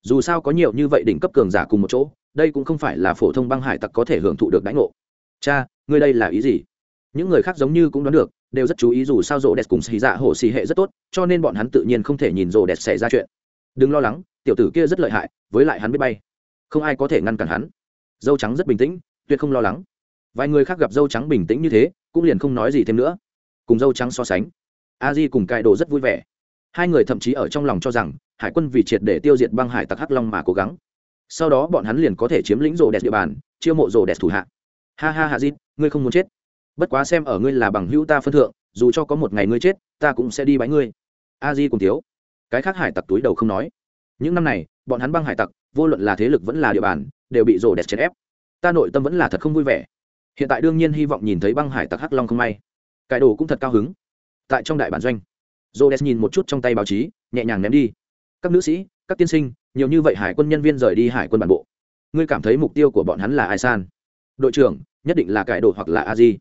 Dù sao có nhiều như vậy đỉnh cấp cường giả cùng một chỗ, đây cũng không phải là phổ thông băng hải tặc có thể hưởng thụ được đánh ngộ. Cha, ngươi đây là ý gì? Những người khác giống như cũng đoán được, đều rất chú ý dù sao rộ đẹp cùng xì dạ hổ xì hệ rất tốt, cho nên bọn hắn tự nhiên không thể nhìn rộ đẹp xảy ra chuyện. Đừng lo lắng, tiểu tử kia rất lợi hại, với lại hắn biết bay không ai có thể ngăn cản hắn. Dâu trắng rất bình tĩnh, tuyệt không lo lắng. Vài người khác gặp dâu trắng bình tĩnh như thế, cũng liền không nói gì thêm nữa. Cùng dâu trắng so sánh, a di cùng cai đồ rất vui vẻ. Hai người thậm chí ở trong lòng cho rằng, hải quân vì triệt để tiêu diệt băng hải tặc hắc long mà cố gắng. Sau đó bọn hắn liền có thể chiếm lĩnh rồ đẹp địa bàn, chiêu mộ rồ đẹp thủ hạ. Ha ha ha di ngươi không muốn chết. Bất quá xem ở ngươi là bằng hữu ta phân thượng, dù cho có một ngày ngươi chết, ta cũng sẽ đi bái ngươi. A di cùng thiếu. Cái khác hải tặc túi đầu không nói những năm này, bọn hắn băng hải tặc, vô luận là thế lực vẫn là địa bàn, đều bị rồ đẹp chèn ép. Ta nội tâm vẫn là thật không vui vẻ. Hiện tại đương nhiên hy vọng nhìn thấy băng hải tặc hắc long không may. Cải đồ cũng thật cao hứng. Tại trong đại bản doanh jodes nhìn một chút trong tay báo chí, nhẹ nhàng ném đi. Các nữ sĩ, các tiên sinh, nhiều như vậy hải quân nhân viên rời đi hải quân bản bộ. Ngươi cảm thấy mục tiêu của bọn hắn là ai san? Đội trưởng, nhất định là cải đồ hoặc là a di.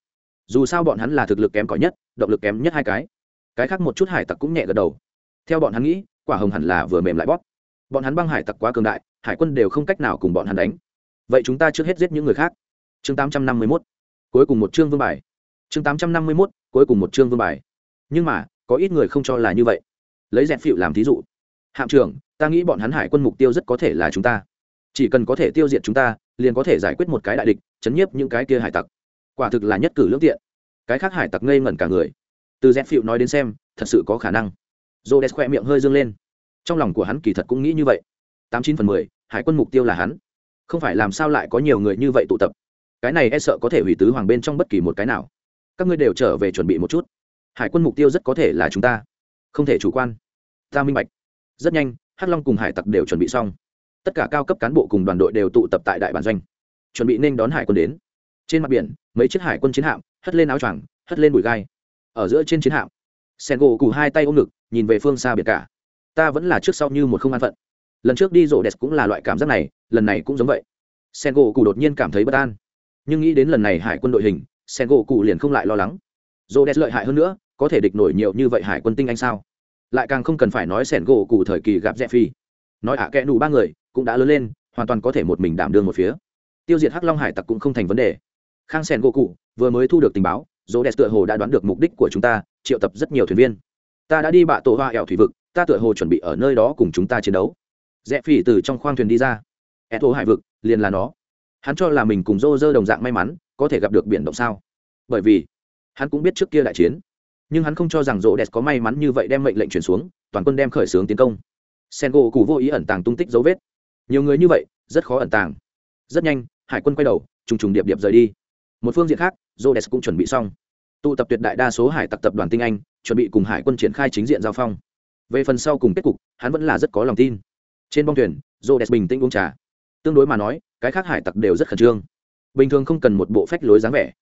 Dù sao bọn hắn là thực lực kém cỏi nhất, động lực kém nhất hai cái. Cái khác một chút hải tặc cũng nhẹ gật đầu. Theo bọn hắn nghĩ, quả hồng hẳn là vừa mềm lại bóp bọn hắn băng hải tặc quá cường đại, hải quân đều không cách nào cùng bọn hắn đánh. Vậy chúng ta trước hết giết những người khác. Chương tám trăm năm mươi mốt. Cuối cùng một chương vương bài. Chương tám trăm năm mươi mốt, cuối cùng một chương vương bài. Nhưng mà, có ít người không cho là như vậy. Lấy dẹp phịu làm thí dụ. Hạm trưởng, ta nghĩ bọn hắn hải quân mục tiêu rất có thể là chúng ta. Chỉ cần có thể tiêu diệt chúng ta, liền có thể giải quyết một cái đại địch, chấn nhiếp những cái kia hải tặc. Quả thực là nhất cử lương tiện. Cái khác hải tặc ngây ngẩn cả người. Từ dẹp phịu nói đến xem, thật sự có khả năng. J o khoe miệng hơi dương lên trong lòng của hắn kỳ thật cũng nghĩ như vậy. Tám chín phần mười, hải quân mục tiêu là hắn. Không phải làm sao lại có nhiều người như vậy tụ tập. Cái này e sợ có thể hủy tứ hoàng bên trong bất kỳ một cái nào. Các ngươi đều trở về chuẩn bị một chút. Hải quân mục tiêu rất có thể là chúng ta. Không thể chủ quan. Ta minh bạch. Rất nhanh, hắc long cùng hải tặc đều chuẩn bị xong. Tất cả cao cấp cán bộ cùng đoàn đội đều tụ tập tại đại bản doanh. Chuẩn bị nên đón hải quân đến. Trên mặt biển, mấy chiếc hải quân chiến hạm hất lên áo choàng, hất lên bụi gai. Ở giữa trên chiến hạm sen gỗ cù hai tay ôm ngực, nhìn về phương xa biệt cả ta vẫn là trước sau như một không an phận. Lần trước đi rổ đẹp cũng là loại cảm giác này, lần này cũng giống vậy. Sen gỗ Cụ đột nhiên cảm thấy bất an. Nhưng nghĩ đến lần này hải quân đội hình sen gỗ Cụ liền không lại lo lắng. Rổ đẹp lợi hại hơn nữa, có thể địch nổi nhiều như vậy hải quân tinh anh sao? Lại càng không cần phải nói Sen gỗ cụ thời kỳ gặp rẽ phi nói ạ à kẽ đủ ba người, cũng đã lớn lên, hoàn toàn có thể một mình đảm đương một phía. Tiêu diệt hắc long hải tặc cũng không thành vấn đề. Khang Sen gỗ cụ vừa mới thu được tình báo, rổ đẹp tựa hồ đã đoán được mục đích của chúng ta, triệu tập rất nhiều thuyền viên. Ta đã đi bạ tổ hoa ẻo thủy vực ta tựa hồ chuẩn bị ở nơi đó cùng chúng ta chiến đấu. Rẽ phi từ trong khoang thuyền đi ra. Ed hải vực, liền là nó. Hắn cho là mình cùng rô rơ đồng dạng may mắn, có thể gặp được biển động sao? Bởi vì, hắn cũng biết trước kia đại chiến. Nhưng hắn không cho rằng rô đẹp có may mắn như vậy đem mệnh lệnh chuyển xuống, toàn quân đem khởi xướng tiến công. Sen gỗ cụ vô ý ẩn tàng tung tích dấu vết. Nhiều người như vậy, rất khó ẩn tàng. Rất nhanh, hải quân quay đầu, trùng trùng điệp điệp rời đi. Một phương diện khác, rô đẹp cũng chuẩn bị xong. Tụ tập tuyệt đại đa số hải tặc tập đoàn tinh anh, chuẩn bị cùng hải quân triển khai chính diện giao phong về phần sau cùng kết cục, hắn vẫn là rất có lòng tin. Trên bong thuyền rô đẹp bình tĩnh uống trà. Tương đối mà nói, cái khác hải tặc đều rất khẩn trương. Bình thường không cần một bộ phách lối dáng vẻ.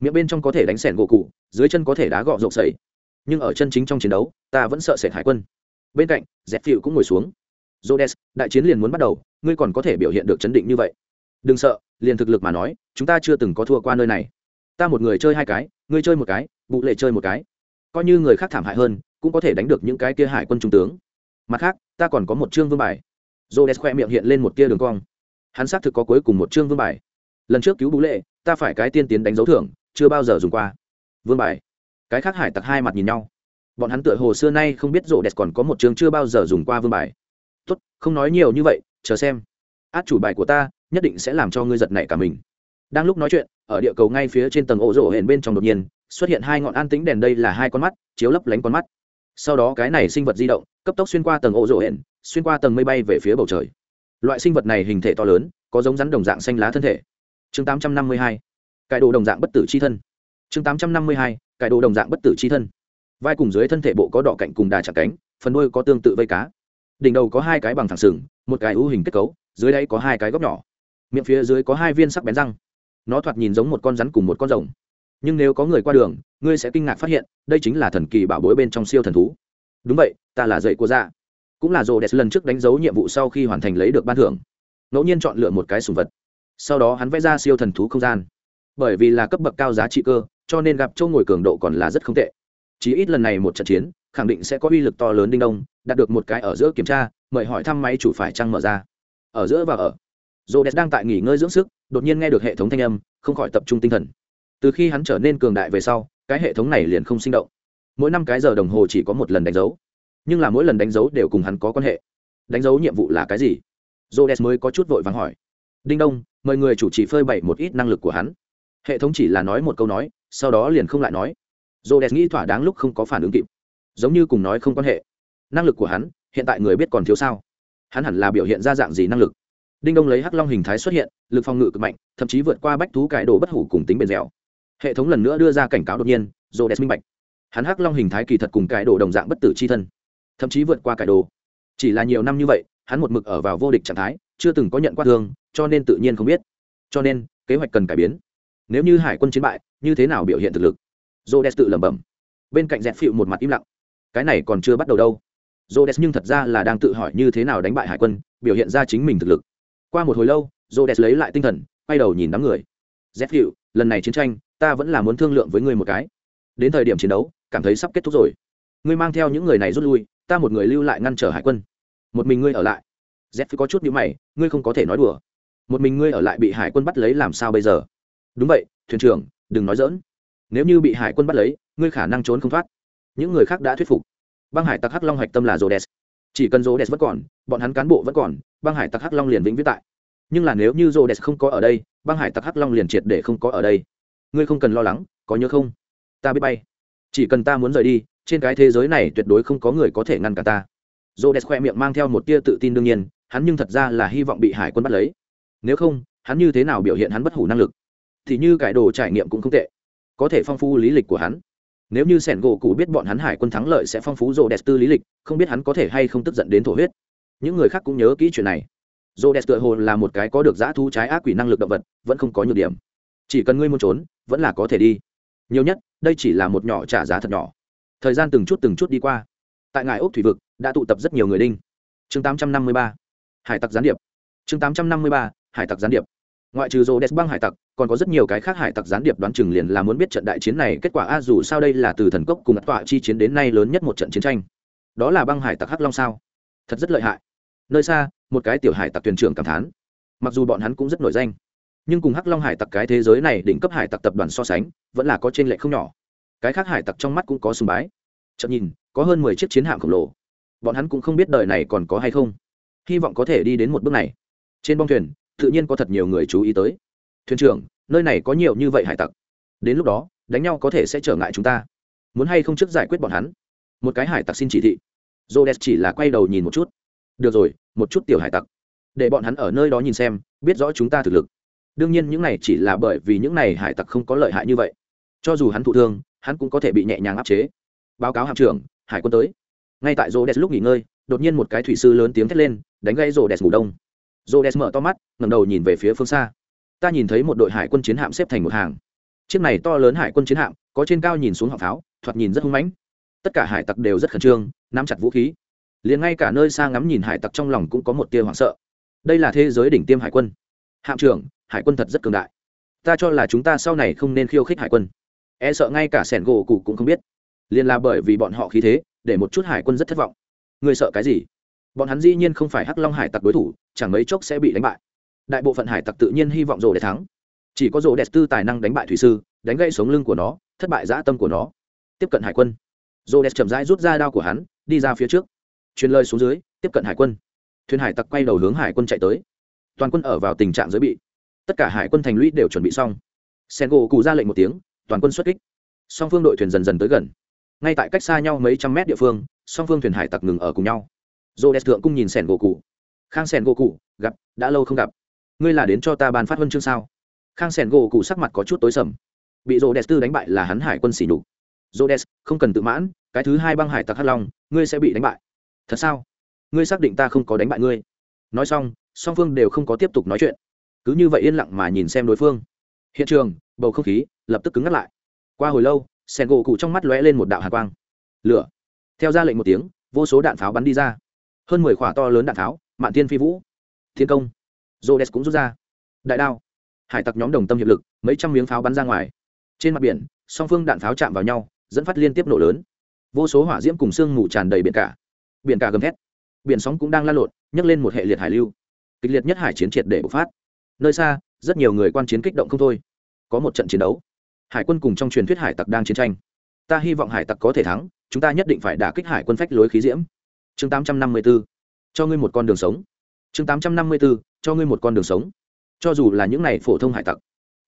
Miệng bên trong có thể đánh sẻn gỗ cụ, dưới chân có thể đá gọ rộng sậy. Nhưng ở chân chính trong chiến đấu, ta vẫn sợ sệt hải quân. Bên cạnh dẹp phịu cũng ngồi xuống. Jodes đại chiến liền muốn bắt đầu, ngươi còn có thể biểu hiện được chấn định như vậy. Đừng sợ, liền thực lực mà nói, chúng ta chưa từng có thua qua nơi này. Ta một người chơi hai cái, ngươi chơi một cái, bụ lệ chơi một cái. Coi như người khác thảm hại hơn cũng có thể đánh được những cái kia hải quân trung tướng. Mặt khác, ta còn có một chương vương bài. Jodes khoe miệng hiện lên một tia đường cong. Hắn xác thực có cuối cùng một chương vương bài. Lần trước cứu bú lệ, ta phải cái tiên tiến đánh dấu thưởng, chưa bao giờ dùng qua. Vương bài. Cái khác hải tặc hai mặt nhìn nhau. Bọn hắn tựa hồ xưa nay không biết rộ đẹp còn có một chương chưa bao giờ dùng qua vương bài. Tốt, không nói nhiều như vậy, chờ xem. Át chủ bài của ta, nhất định sẽ làm cho ngươi giật nảy cả mình. Đang lúc nói chuyện, ở địa cầu ngay phía trên tầng ổ rổ hển bên trong đột nhiên, xuất hiện hai ngọn an tĩnh đèn đây là hai con mắt, chiếu lấp lánh con mắt sau đó cái này sinh vật di động, cấp tốc xuyên qua tầng ô rộ hển, xuyên qua tầng mây bay về phía bầu trời. Loại sinh vật này hình thể to lớn, có giống rắn đồng dạng xanh lá thân thể. Chương 852. cải đồ đồng dạng bất tử c h i thân chương 852. cải đồ đồng dạng bất tử c h i thân. Vai cùng dưới thân thể bộ có đỏ cạnh cùng đà chặt cánh, phần đuôi có tương tự vây cá. Đỉnh đầu có hai cái bằng thẳng sừng, một cái ưu hình kết cấu, dưới đáy có hai cái góc nhỏ. Miệng phía dưới có hai viên sắc bén răng. Nó thoạt nhìn giống một con rắn cùng một con rồng nhưng nếu có người qua đường, ngươi sẽ kinh ngạc phát hiện, đây chính là thần kỳ bảo bối bên trong siêu thần thú. Đúng vậy, ta là dậy của dạ. Cũng là rồ đẹp lần trước đánh dấu nhiệm vụ sau khi hoàn thành lấy được ban thưởng. Ngẫu nhiên chọn lựa một cái sùng vật. Sau đó hắn vẽ ra siêu thần thú không gian. Bởi vì là cấp bậc cao giá trị cơ, cho nên gặp châu ngồi cường độ còn là rất không tệ. Chí ít lần này một trận chiến, khẳng định sẽ có uy lực to lớn đinh đông, đạt được một cái ở giữa kiểm tra, mời hỏi thăm máy chủ phải trăng mở ra. Ở giữa và ở. Rồ đẹp đang tại nghỉ ngơi dưỡng sức, đột nhiên nghe được hệ thống thanh âm, không khỏi tập trung tinh thần từ khi hắn trở nên cường đại về sau, cái hệ thống này liền không sinh động. Mỗi năm cái giờ đồng hồ chỉ có một lần đánh dấu. Nhưng là mỗi lần đánh dấu đều cùng hắn có quan hệ. Đánh dấu nhiệm vụ là cái gì? Jodes mới có chút vội vàng hỏi. Đinh đông, mời người chủ trì phơi bày một ít năng lực của hắn. Hệ thống chỉ là nói một câu nói, sau đó liền không lại nói. Jodes nghĩ thỏa đáng lúc không có phản ứng kịp. Giống như cùng nói không quan hệ. Năng lực của hắn, hiện tại người biết còn thiếu sao? Hắn hẳn là biểu hiện ra dạng gì năng lực? Đinh đông lấy hắc long hình thái xuất hiện, lực phòng ngự cực mạnh, thậm chí vượt qua bách thú cải đồ bất hủ cùng tính bền dẻo hệ thống lần nữa đưa ra cảnh cáo đột nhiên jodes minh bạch. Hắn hắc long hình thái kỳ thật cùng cải đồ đồng dạng bất tử c h i thân, thậm chí vượt qua cải đồ. Chỉ là nhiều năm như vậy, hắn một mực ở vào vô địch trạng thái, chưa từng có nhận quát thương, cho nên tự nhiên không biết. Cho nên, kế hoạch cần cải biến. Nếu như hải quân chiến bại, như thế nào biểu hiện thực lực? J tự lẩm bẩm. Bên cạnh dẹp phịu một mặt im lặng. Cái này còn chưa bắt đầu đâu. J nhưng thật ra là đang tự hỏi như thế nào đánh bại hải quân, biểu hiện ra chính mình thực lực. Qua một hồi lâu j lấy lại tinh thần, quay đầu nhìn đám người. Dẹt phịu, lần này chiến tranh ta vẫn là muốn thương lượng với ngươi một cái. Đến thời điểm chiến đấu, cảm thấy sắp kết thúc rồi. Ngươi mang theo những người này rút lui, ta một người lưu lại ngăn trở hải quân. Một mình ngươi ở lại. Z có chút nhữ mày, ngươi không có thể nói đùa. Một mình ngươi ở lại bị hải quân bắt lấy làm sao bây giờ? Đúng vậy, thuyền trưởng, đừng nói dỡn nếu như bị hải quân bắt lấy, ngươi khả năng trốn không thoát. Những người khác đã thuyết phục. Băng hải tặc hắc long hạch tâm là rô đès chỉ cần rô đès vẫn còn, bọn hắn cán bộ vẫn còn, băng hải tặc hắc long liền vĩnh viễn tại. Nhưng là nếu như rô đès không có ở đây, băng hải tặc hắc long liền triệt để không có ở đây ngươi không cần lo lắng, có nhớ không? Ta biết bay. Chỉ cần ta muốn rời đi, trên cái thế giới này tuyệt đối không có người có thể ngăn cả ta. J o khoe miệng mang theo một tia tự tin đương nhiên, hắn nhưng thật ra là hy vọng bị hải quân bắt lấy. Nếu không, hắn như thế nào biểu hiện hắn bất hủ năng lực? Thì như cải đồ trải nghiệm cũng không tệ. Có thể phong phú lý lịch của hắn. Nếu như sẻn gỗ cụ biết bọn hắn hải quân thắng lợi sẽ phong phú rô đẹp tư lý lịch, không biết hắn có thể hay không tức giận đến thổ huyết. Những người khác cũng nhớ kỹ chuyện này. Rô đẹp tựa hồ là một cái có được giã thu trái ác quỷ năng lực động vật, vẫn không có nhược điểm. Chỉ cần ngươi muốn trốn vẫn là có thể đi. Nhiều nhất, đây chỉ là một nhỏ trả giá thật nhỏ. Thời gian từng chút từng chút đi qua. Tại ngài ốc thủy vực, đã tụ tập rất nhiều người đinh. Chương 853. hải tặc gián điệp. Chương 853. hải tặc gián điệp. Ngoại trừ rô đès băng hải tặc, còn có rất nhiều cái khác hải tặc gián điệp đoán chừng liền là muốn biết trận đại chiến này kết quả. A, dù sao đây là từ thần cốc cùng tọa chi chiến đến nay lớn nhất một trận chiến tranh. Đó là băng hải tặc hắc long sao? Thật rất lợi hại. Nơi xa, một cái tiểu hải tặc thuyền trưởng cảm thán. Mặc dù bọn hắn cũng rất nổi danh nhưng cùng hắc long hải tặc cái thế giới này đỉnh cấp hải tặc tập đoàn so sánh, vẫn là có trên lệ không nhỏ. Cái khác hải tặc trong mắt cũng có sùng bái. Chậm nhìn, có hơn mười chiếc chiến hạm khổng lồ. Bọn hắn cũng không biết đời này còn có hay không. Hy vọng có thể đi đến một bước này. Trên bong thuyền, tự nhiên có thật nhiều người chú ý tới. Thuyền trưởng, nơi này có nhiều như vậy hải tặc. Đến lúc đó, đánh nhau có thể sẽ trở ngại chúng ta. Muốn hay không trước giải quyết bọn hắn? Một cái hải tặc xin chỉ thị. J o d e s chỉ là quay đầu nhìn một chút. Được rồi, một chút tiểu hải tặc. Để bọn hắn ở nơi đó nhìn xem, biết rõ chúng ta thực lực đương nhiên những này chỉ là bởi vì những này hải tặc không có lợi hại như vậy. Cho dù hắn thụ thương, hắn cũng có thể bị nhẹ nhàng áp chế. Báo cáo hạm trưởng, hải quân tới. Ngay tại rô đès lúc nghỉ ngơi, đột nhiên một cái thủy sư lớn tiếng thét lên, đánh gây rô đès ngủ đông. Rô đès mở to mắt ngầm đầu nhìn về phía phương xa. Ta nhìn thấy một đội hải quân chiến hạm xếp thành một hàng. Chiếc này to lớn hải quân chiến hạm, có trên cao nhìn xuống họng pháo, thoạt nhìn rất hung mãnh. Tất cả hải tặc đều rất khẩn trương, nắm chặt vũ khí. Liền ngay cả nơi xa ngắm nhìn hải tặc trong lòng cũng có một tia hoảng sợ. Đây là thế giới đỉnh tiêm hải quân. Hạm trưởng hải quân thật rất cường đại. Ta cho là chúng ta sau này không nên khiêu khích hải quân. E sợ ngay cả sẻn gỗ cụ cũng không biết. Liền là bởi vì bọn họ khí thế, để một chút hải quân rất thất vọng. Người sợ cái gì? Bọn hắn dĩ nhiên không phải hắc long hải tặc đối thủ, chẳng mấy chốc sẽ bị đánh bại. Đại bộ phận hải tặc tự nhiên hy vọng rồ để thắng. Chỉ có rồ đẹp tư tài năng đánh bại thủy sư, đánh gây sống lưng của nó, thất bại dã tâm của nó. Tiếp cận hải quân. Rồ đẹp chậm rãi rút ra đao của hắn, đi ra phía trước. Truyền lời xuống dưới, tiếp cận hải quân. Thuyền hải tặc quay đầu hướng hải quân chạy tới. Toàn quân ở vào tình trạng giới bị tất cả hải quân thành lũy đều chuẩn bị xong. Sen gỗ cụ ra lệnh một tiếng, toàn quân xuất kích. Song phương đội thuyền dần dần tới gần. Ngay tại cách xa nhau mấy trăm mét địa phương, song phương thuyền hải tặc ngừng ở cùng nhau. Dô đẹp thượng cung nhìn sen gỗ cụ khang sen gỗ cụ gặp, đã lâu không gặp. Ngươi là đến cho ta bàn phát huân chương sao? Khang sen gỗ cụ sắc mặt có chút tối sầm. Bị dô đẹp tư đánh bại là hắn hải quân xỉ nhục. Dô đẹp không cần tự mãn, cái thứ hai băng hải tặc hắc long, ngươi sẽ bị đánh bại. Thật sao? Ngươi xác định ta không có đánh bại ngươi? Nói xong, song phương đều không có tiếp tục nói chuyện cứ như vậy yên lặng mà nhìn xem đối phương. Hiện trường, bầu không khí lập tức cứng ngắt lại. Qua hồi lâu, sen gỗ cụ trong mắt lóe lên một đạo hạ quang. Lửa. Theo ra lệnh một tiếng, vô số đạn pháo bắn đi ra. Hơn mười khỏa to lớn đạn pháo, mạn tiên phi vũ, thiên công rô đès cũng rút ra. Đại đao. Hải tặc nhóm đồng tâm hiệp lực, mấy trăm miếng pháo bắn ra ngoài. Trên mặt biển, song phương đạn pháo chạm vào nhau, dẫn phát liên tiếp nổ lớn. Vô số hỏa diễm cùng sương mù tràn đầy biển cả. Biển cả gầm thét. Biển sóng cũng đang lan lộn, nhấc lên một hệ liệt hải lưu. Kịch liệt nhất hải chiến triệt để bộc phát nơi xa, rất nhiều người quan chiến kích động không thôi. Có một trận chiến đấu. Hải quân cùng trong truyền thuyết hải tặc đang chiến tranh. Ta hy vọng hải tặc có thể thắng, chúng ta nhất định phải đả kích hải quân phách lối khí diễm. Chương 854. cho ngươi một con đường sống. Chương 854. cho ngươi một con đường sống. Cho dù là những này phổ thông hải tặc,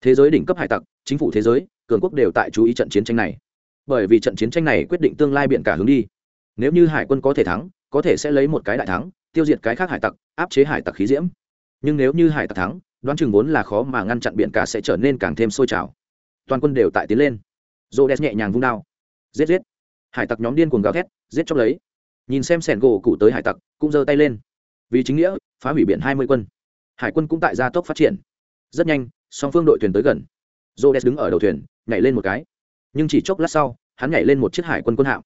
thế giới đỉnh cấp hải tặc, chính phủ thế giới, cường quốc đều tại chú ý trận chiến tranh này. Bởi vì trận chiến tranh này quyết định tương lai biện cả hướng đi. Nếu như hải quân có thể thắng, có thể sẽ lấy một cái đại thắng, tiêu diệt cái khác hải tặc, áp chế hải tặc khí diễm. Nhưng nếu như hải tặc thắng đoán chừng vốn là khó mà ngăn chặn biển cả sẽ trở nên càng thêm sôi trào. Toàn quân đều tại tiến lên. Rô nhẹ nhàng vung đao. Giết giết. Hải tặc nhóm điên cuồng gào thét giết chóc lấy. Nhìn xem sẻn gỗ cụ tới hải tặc cũng giơ tay lên. Vì chính nghĩa phá hủy biển hai mươi quân. Hải quân cũng tại gia tốc phát triển. Rất nhanh song phương đội thuyền tới gần. Rô đứng ở đầu thuyền nhảy lên một cái. Nhưng chỉ chốc lát sau hắn nhảy lên một chiếc hải quân quân hạm.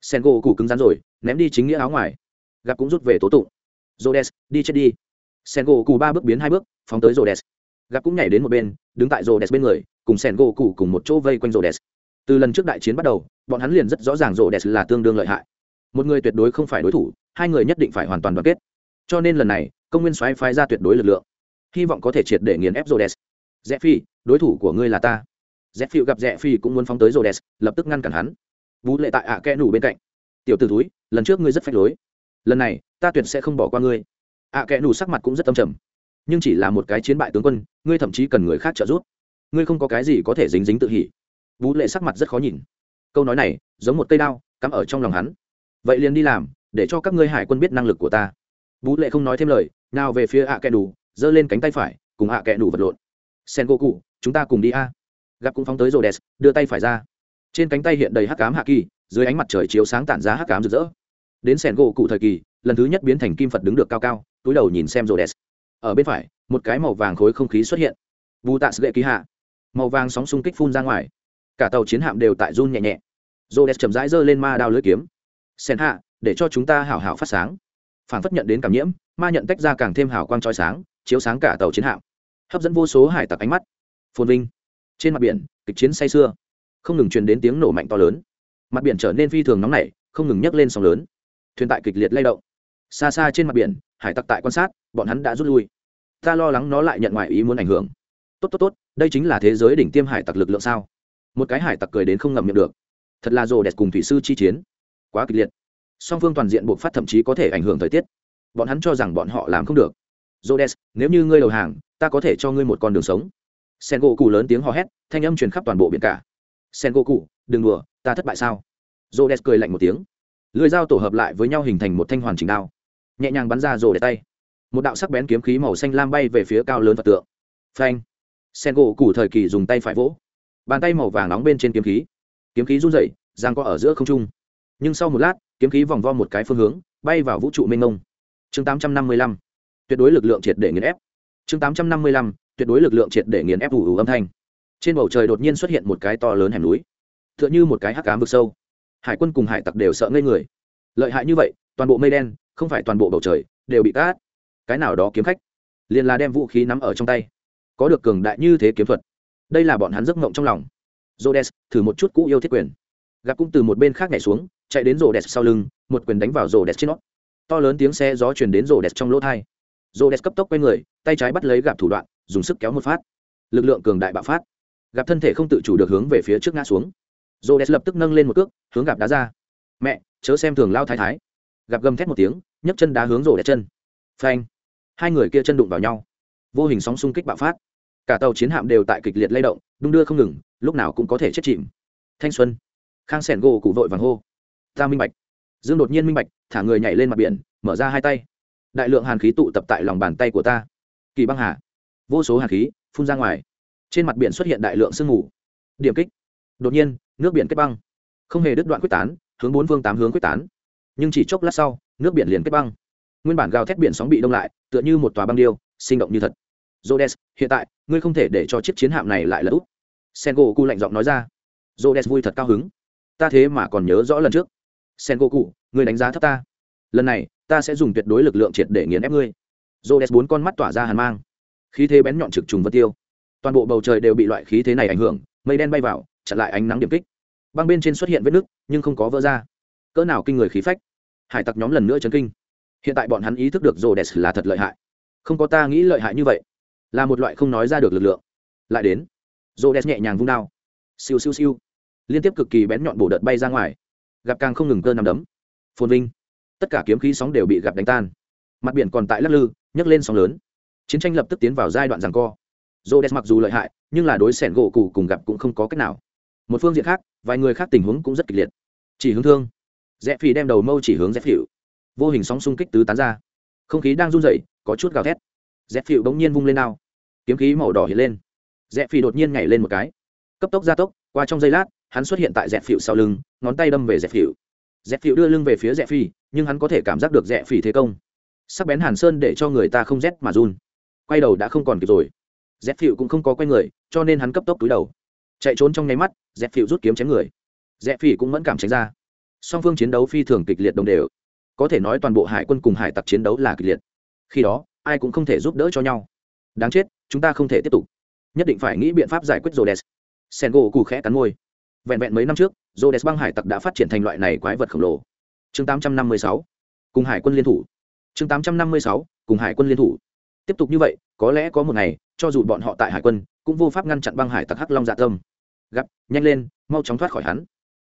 Sen gỗ cụ cứng rắn rồi ném đi chính nghĩa áo ngoài. Gặp cũng rút về tố tụng. Rhodes, đi chết đi. Sengo cụ ba bước biến hai bước, phóng tới Rhodes. Gặp cũng nhảy đến một bên, đứng tại Rhodes bên người, cùng Sengo cụ cùng một chỗ vây quanh Rhodes. Từ lần trước đại chiến bắt đầu, bọn hắn liền rất rõ ràng Rhodes là tương đương lợi hại. Một người tuyệt đối không phải đối thủ, hai người nhất định phải hoàn toàn đoàn kết. Cho nên lần này, công nguyên xoáy phái ra tuyệt đối lực lượng, hy vọng có thể triệt để nghiền ép Rhodes. Rẽ Phi, đối thủ của ngươi là ta. Rẽ Phi gặp Rẽ Phi cũng muốn phóng tới Rhodes, lập tức ngăn cản hắn. Vũ lệ tại ạ à kẽ nủ bên cạnh. Tiểu tử túi, lần trước ngươi rất phách lối lần này ta tuyệt sẽ không bỏ qua ngươi ạ à, kẽ nù sắc mặt cũng rất tâm trầm. Nhưng chỉ là một cái chiến bại tướng quân ngươi thậm chí cần người khác trợ giúp. Ngươi không có cái gì có thể dính dính tự hỉ. Vũ lệ sắc mặt rất khó nhìn. Câu nói này giống một cây đao cắm ở trong lòng hắn. Vậy liền đi làm để cho các ngươi hải quân biết năng lực của ta. Vũ lệ không nói thêm lời nào về phía ạ à kẽ nù giơ lên cánh tay phải cùng ạ à kẽ nù vật lộn. Sen cô cụ chúng ta cùng đi a. Gặp cũng phóng tới rô đès đưa tay phải ra. Trên cánh tay hiện đầy hắc cám hạ kỳ dưới ánh mặt trời chiếu sáng tản ra hắc cám rực rỡ. Đến sẻn gỗ cụ thời kỳ lần thứ nhất biến thành kim phật đứng được cao cao, túi đầu nhìn xem rô đès ở bên phải, một cái màu vàng khối không khí xuất hiện. Vu tạ sệ ký hạ. Màu vàng sóng xung kích phun ra ngoài. Cả tàu chiến hạm đều tại run nhẹ nhẹ. Rô đès chậm rãi giơ lên ma đao lưới kiếm. Sen hạ, để cho chúng ta hảo hảo phát sáng. Phản phất nhận đến cảm nhiễm, ma nhận tách ra càng thêm hào quang trói sáng, chiếu sáng cả tàu chiến hạm. Hấp dẫn vô số hải tặc ánh mắt. Phồn vinh. Trên mặt biển, kịch chiến say sưa. Không ngừng truyền đến tiếng nổ mạnh to lớn. Mặt biển trở nên phi thường nóng nảy, không ngừng nhấc lên sóng lớn. Thuyền tại kịch liệt lay động xa xa trên mặt biển hải tặc tại quan sát bọn hắn đã rút lui. Ta lo lắng nó lại nhận ngoài ý muốn ảnh hưởng. Tốt tốt tốt đây chính là thế giới đỉnh tiêm hải tặc lực lượng sao? Một cái hải tặc cười đến không ngậm miệng được. Thật là rồ đẹp cùng thủy sư chi chiến. Quá kịch liệt. Song phương toàn diện buộc phát thậm chí có thể ảnh hưởng thời tiết. Bọn hắn cho rằng bọn họ làm không được. Rhodes, nếu như ngươi đầu hàng, ta có thể cho ngươi một con đường sống. Sengoku lớn tiếng hò hét, thanh âm truyền khắp toàn bộ biển cả. Sengoku, đừng đùa, ta thất bại sao? Rhodes cười lạnh một tiếng. Lưỡi dao tổ hợp lại với nhau hình thành một thanh hoàn chỉnh đao nhẹ nhàng bắn ra rồ để tay. Một đạo sắc bén kiếm khí màu xanh lam bay về phía cao lớn vật tượng. Phanh. Sen gỗ củ thời kỳ dùng tay phải vỗ. Bàn tay màu vàng nóng bên trên kiếm khí. Kiếm khí run rẩy, giang qua ở giữa không trung. Nhưng sau một lát, kiếm khí vòng vo một cái phương hướng, bay vào vũ trụ mênh mông. Chương 855. tuyệt đối lực lượng triệt để nghiền ép. Chương 855. tuyệt đối lực lượng triệt để nghiền ép ủ ủ âm thanh. Trên bầu trời đột nhiên xuất hiện một cái to lớn hẻm núi. Tựa như một cái hắc cám vực sâu. Hải quân cùng hải tặc đều sợ ngây người. Lợi hại như vậy, toàn bộ mây đen không phải toàn bộ bầu trời đều bị cát. Cái nào đó kiếm khách, liền là đem vũ khí nắm ở trong tay. Có được cường đại như thế kiếm thuật, đây là bọn hắn giấc ngộng trong lòng. Jodes thử một chút cũ yêu thiết quyền. Gặp cũng từ một bên khác nhảy xuống, chạy đến Rhodes sau lưng, một quyền đánh vào Rhodes trên nó. To lớn tiếng xe gió truyền đến Rhodes trong lỗ thai. Rhodes cấp tốc quay người, tay trái bắt lấy gặp thủ đoạn, dùng sức kéo một phát. Lực lượng cường đại bạo phát. Gặp thân thể không tự chủ được hướng về phía trước ngã xuống. Rô đès lập tức nâng lên một cước, hướng gặp đá ra. Mẹ, chớ xem thường lao thái thái gặp gầm thét một tiếng, nhấc chân đá hướng rô đès chân. Phanh! Hai người kia chân đụng vào nhau. Vô hình sóng xung kích bạo phát. Cả tàu chiến hạm đều tại kịch liệt lay động, đung đưa không ngừng, lúc nào cũng có thể chết chìm. Thanh xuân! Khang sẻn gỗ cụ vội vàng hô. Ta minh bạch. Dương đột nhiên minh bạch, thả người nhảy lên mặt biển, mở ra hai tay. Đại lượng hàn khí tụ tập tại lòng bàn tay của ta. Kỳ băng hà. Vô số hàn khí phun ra ngoài. Trên mặt biển xuất hiện đại lượng sương mù. Điểm kích. Đột nhiên, nước biển kết băng. Không hề đứt đoạn quyết tán, hướng bốn phương tám hướng quyết tán nhưng chỉ chốc lát sau nước biển liền kết băng. Nguyên bản gào thét biển sóng bị đông lại tựa như một tòa băng điêu sinh động như thật. Rhodes, hiện tại ngươi không thể để cho chiếc chiến hạm này lại là úp sengoku lạnh giọng nói ra. Rhodes vui thật cao hứng. Ta thế mà còn nhớ rõ lần trước. Sengoku ngươi đánh giá thấp ta. Lần này ta sẽ dùng tuyệt đối lực lượng triệt để nghiền ép ngươi. Rhodes bốn con mắt tỏa ra hàn mang. Khí thế bén nhọn trực trùng vật tiêu. Toàn bộ bầu trời đều bị loại khí thế này ảnh hưởng mây đen bay vào chặn lại ánh nắng điểm kích. Băng bên trên xuất hiện vết nứt nhưng không có vỡ ra cỡ nào kinh người khí phách. Hải tặc nhóm lần nữa chấn kinh. Hiện tại bọn hắn ý thức được rô đès là thật lợi hại. Không có ta nghĩ lợi hại như vậy. Là một loại không nói ra được lực lượng. Lại đến rô đès nhẹ nhàng vung đao. Siêu siêu siêu. Liên tiếp cực kỳ bén nhọn bổ đợt bay ra ngoài. Gặp càng không ngừng cơn nằm đấm. Phồn vinh. Tất cả kiếm khí sóng đều bị gặp đánh tan. Mặt biển còn tại lắc lư, nhấc lên sóng lớn. Chiến tranh lập tức tiến vào giai đoạn rằng co. Rô đès mặc dù lợi hại, nhưng là đối xẻn gỗ cụ cùng gặp cũng không có cách nào. Một phương diện khác, vài người khác tình huống cũng rất kịch liệt. Chỉ hướng thương rẽ phi đem đầu mâu chỉ hướng rẽ phịu. Vô hình sóng xung kích tứ tán ra. Không khí đang run rẩy, có chút gào thét. Rẽ phịu bỗng nhiên vung lên nào kiếm khí màu đỏ hiện lên. Rẽ phi đột nhiên nhảy lên một cái. Cấp tốc gia tốc, qua trong giây lát, hắn xuất hiện tại rẽ phịu sau lưng, ngón tay đâm về rẽ phịu. Rẽ phịu đưa lưng về phía rẽ phi nhưng hắn có thể cảm giác được rẽ phi thế công. Sắc bén hàn sơn để cho người ta không rét mà run. Quay đầu đã không còn kịp rồi. Rẽ phịu cũng không có quay người, cho nên hắn cấp tốc túi đầu. Chạy trốn trong nháy mắt, rẽ phịu rút kiếm chém người. Rẽ phi cũng mẫn cảm tránh ra song phương chiến đấu phi thường kịch liệt đồng đều. Có thể nói toàn bộ hải quân cùng hải tặc chiến đấu là kịch liệt. Khi đó, ai cũng không thể giúp đỡ cho nhau. Đáng chết, chúng ta không thể tiếp tục. Nhất định phải nghĩ biện pháp giải quyết rhodes. Sen gỗ cù khẽ cắn môi. Vẹn vẹn mấy năm trước, rhodes băng hải tặc đã phát triển thành loại này quái vật khổng lồ. Chương 856 cùng hải quân liên thủ. Chương 856 cùng hải quân liên thủ. Tiếp tục như vậy, có lẽ có một ngày, cho dù bọn họ tại hải quân, cũng vô pháp ngăn chặn băng hải tặc hắc long dạ tâm. Gặp, nhanh lên, mau chóng thoát khỏi hắn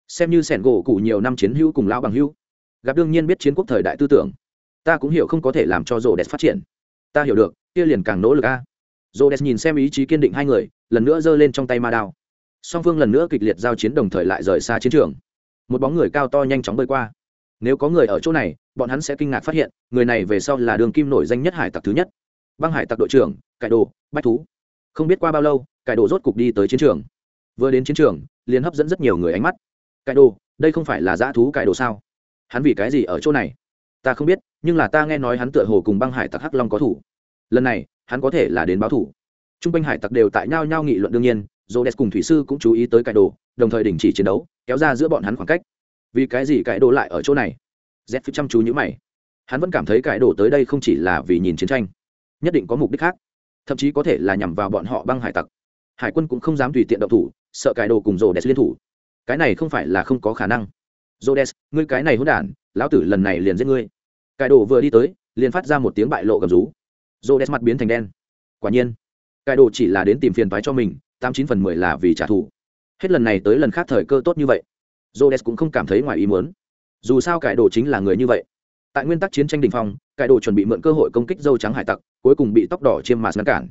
xem như sẻn gỗ cụ nhiều năm chiến hữu cùng lão bằng hữu. Gặp đương nhiên biết chiến quốc thời đại tư tưởng. Ta cũng hiểu không có thể làm cho rô đẹp phát triển. Ta hiểu được, kia liền càng nỗ lực a. Rô đẹp nhìn xem ý chí kiên định hai người, lần nữa giơ lên trong tay ma đao. Song phương lần nữa kịch liệt giao chiến đồng thời lại rời xa chiến trường. Một bóng người cao to nhanh chóng bơi qua. Nếu có người ở chỗ này, bọn hắn sẽ kinh ngạc phát hiện, người này về sau là đường kim nổi danh nhất hải tặc thứ nhất. Băng hải tặc đội trưởng, cải đồ, bách thú. Không biết qua bao lâu, cải đồ rốt cục đi tới chiến trường. Vừa đến chiến trường, liền hấp dẫn rất nhiều người ánh mắt cải đồ, đây không phải là dã thú cải đồ sao? Hắn vì cái gì ở chỗ này? Ta không biết, nhưng là ta nghe nói hắn tựa hồ cùng băng hải tặc hắc long có thủ. Lần này, hắn có thể là đến báo thủ. T r u n g quanh hải tặc đều tại nhau nhau nghị luận đương nhiên dô đès cùng thủy sư cũng chú ý tới cải đồ, đồng thời đình chỉ chiến đấu, kéo ra giữa bọn hắn khoảng cách. Vì cái gì cải đồ lại ở chỗ này? Z phía chăm chú nhữ mày. Hắn vẫn cảm thấy cải đồ tới đây không chỉ là vì nhìn chiến tranh, nhất định có mục đích khác. Thậm chí có thể là nhằm vào bọn họ băng hải tặc. Hải quân cũng không dám tùy tiện động thủ, sợ cải đồ cùng rồ đẹp liên thủ cái này không phải là không có khả năng Rhodes, ngươi cái này hỗn đản, lão tử lần này liền giết ngươi. Cải đồ vừa đi tới, liền phát ra một tiếng bại lộ gầm rú. Rhodes mặt biến thành đen. Quả nhiên, cải đồ chỉ là đến tìm phiền toái cho mình, tám chín phần mười là vì trả thù. Hết lần này tới lần khác thời cơ tốt như vậy, Rhodes cũng không cảm thấy ngoài ý muốn. Dù sao cải đồ chính là người như vậy. Tại nguyên tắc chiến tranh đỉnh phong, cải đồ chuẩn bị mượn cơ hội công kích dâu trắng hải tặc, cuối cùng bị tóc đỏ chiêm mà ngăn cản.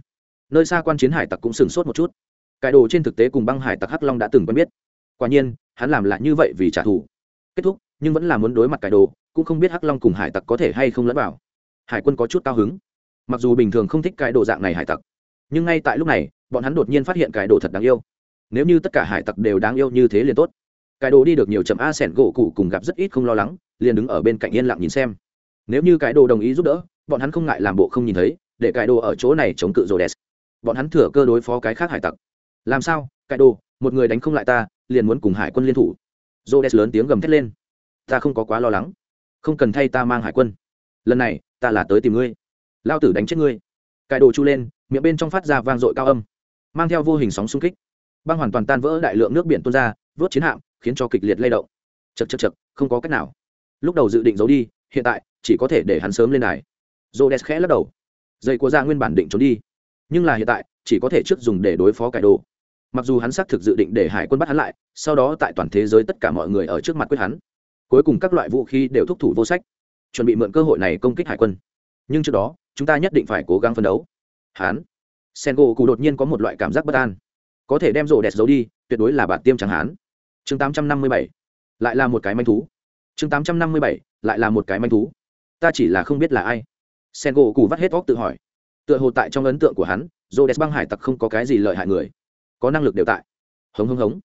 Nơi xa quan chiến hải tặc cũng sửng sốt một chút. Cải đồ trên thực tế cùng băng hải tặc Hắc Long đã từng quen biết quả nhiên, hắn làm lại như vậy vì trả thù. Kết thúc, nhưng vẫn là muốn đối mặt cải đồ, cũng không biết hắc long cùng hải tặc có thể hay không lẫn vào. Hải quân có chút cao hứng. Mặc dù bình thường không thích cái đồ dạng này hải tặc, nhưng ngay tại lúc này, bọn hắn đột nhiên phát hiện cái đồ thật đáng yêu. Nếu như tất cả hải tặc đều đáng yêu như thế liền tốt. Cái đồ đi được nhiều chậm, a sẻn gỗ cụ cùng gặp rất ít không lo lắng, liền đứng ở bên cạnh yên lặng nhìn xem. Nếu như cái đồ đồng ý giúp đỡ, bọn hắn không ngại làm bộ không nhìn thấy, để cái đồ ở chỗ này chống cự rồ đèn bọn hắn thừa cơ đối phó cái khác hải tặc. Làm sao? Cải đồ, một người đánh không lại ta, liền muốn cùng hải quân liên thủ. J o lớn tiếng gầm thét lên. Ta không có quá lo lắng. Không cần thay ta mang hải quân. Lần này, ta là tới tìm ngươi. Lao tử đánh chết ngươi. Cải đồ chu lên, miệng bên trong phát ra vang dội cao âm. Mang theo vô hình sóng xung kích. Băng hoàn toàn tan vỡ đại lượng nước biển tuôn ra, vớt chiến hạm, khiến cho kịch liệt lay động. Chật chật chật không có cách nào. Lúc đầu dự định giấu đi, hiện tại, chỉ có thể để hắn sớm lên đài. J o khẽ lắc đầu. Dây của ra nguyên bản định trốn đi. Nhưng là hiện tại, chỉ có thể trước dùng để đối phó cải đồ mặc dù hắn xác thực dự định để hải quân bắt hắn lại, sau đó tại toàn thế giới tất cả mọi người ở trước mặt quyết hắn. Cuối cùng các loại vũ khí đều thúc thủ vô sách, chuẩn bị mượn cơ hội này công kích hải quân. Nhưng trước đó, chúng ta nhất định phải cố gắng phấn đấu. Hắn sen gỗ cụ đột nhiên có một loại cảm giác bất an. Có thể đem rổ đẹp giấu đi, tuyệt đối là bản tiêm chẳng hắn. chương tám trăm năm mươi bảy, lại là một cái manh thú. Chương tám trăm năm mươi bảy, lại là một cái manh thú. Ta chỉ là không biết là ai. Sen gỗ cụ vắt hết óc tự hỏi. Tựa hồ tại trong ấn tượng của hắn, rổ đẹp băng hải tặc không có cái gì lợi hại người có năng lực đều tại. Hống hống hống.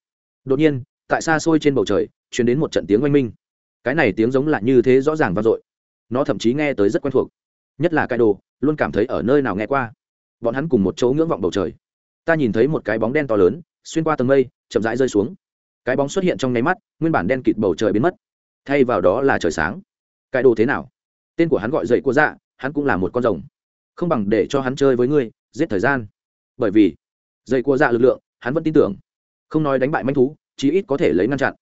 Đột nhiên, tại xa xôi trên bầu trời chuyển đến một trận tiếng oanh minh. Cái này tiếng giống là như thế rõ ràng vang dội. Nó thậm chí nghe tới rất quen thuộc. Nhất là cái đồ, luôn cảm thấy ở nơi nào nghe qua. Bọn hắn cùng một chỗ ngưỡng vọng bầu trời. Ta nhìn thấy một cái bóng đen to lớn, xuyên qua tầng mây, chậm rãi rơi xuống. Cái bóng xuất hiện trong nháy mắt, nguyên bản đen kịt bầu trời biến mất. Thay vào đó là trời sáng. Cái đồ thế nào? Tên của hắn gọi dậy của dạ hắn cũng là một con rồng. Không bằng để cho hắn chơi với ngươi, giết thời gian. Bởi vì, dậy của dạ lực lượng hắn vẫn tin tưởng. Không nói đánh bại manh thú chí ít có thể lấy ngăn chặn.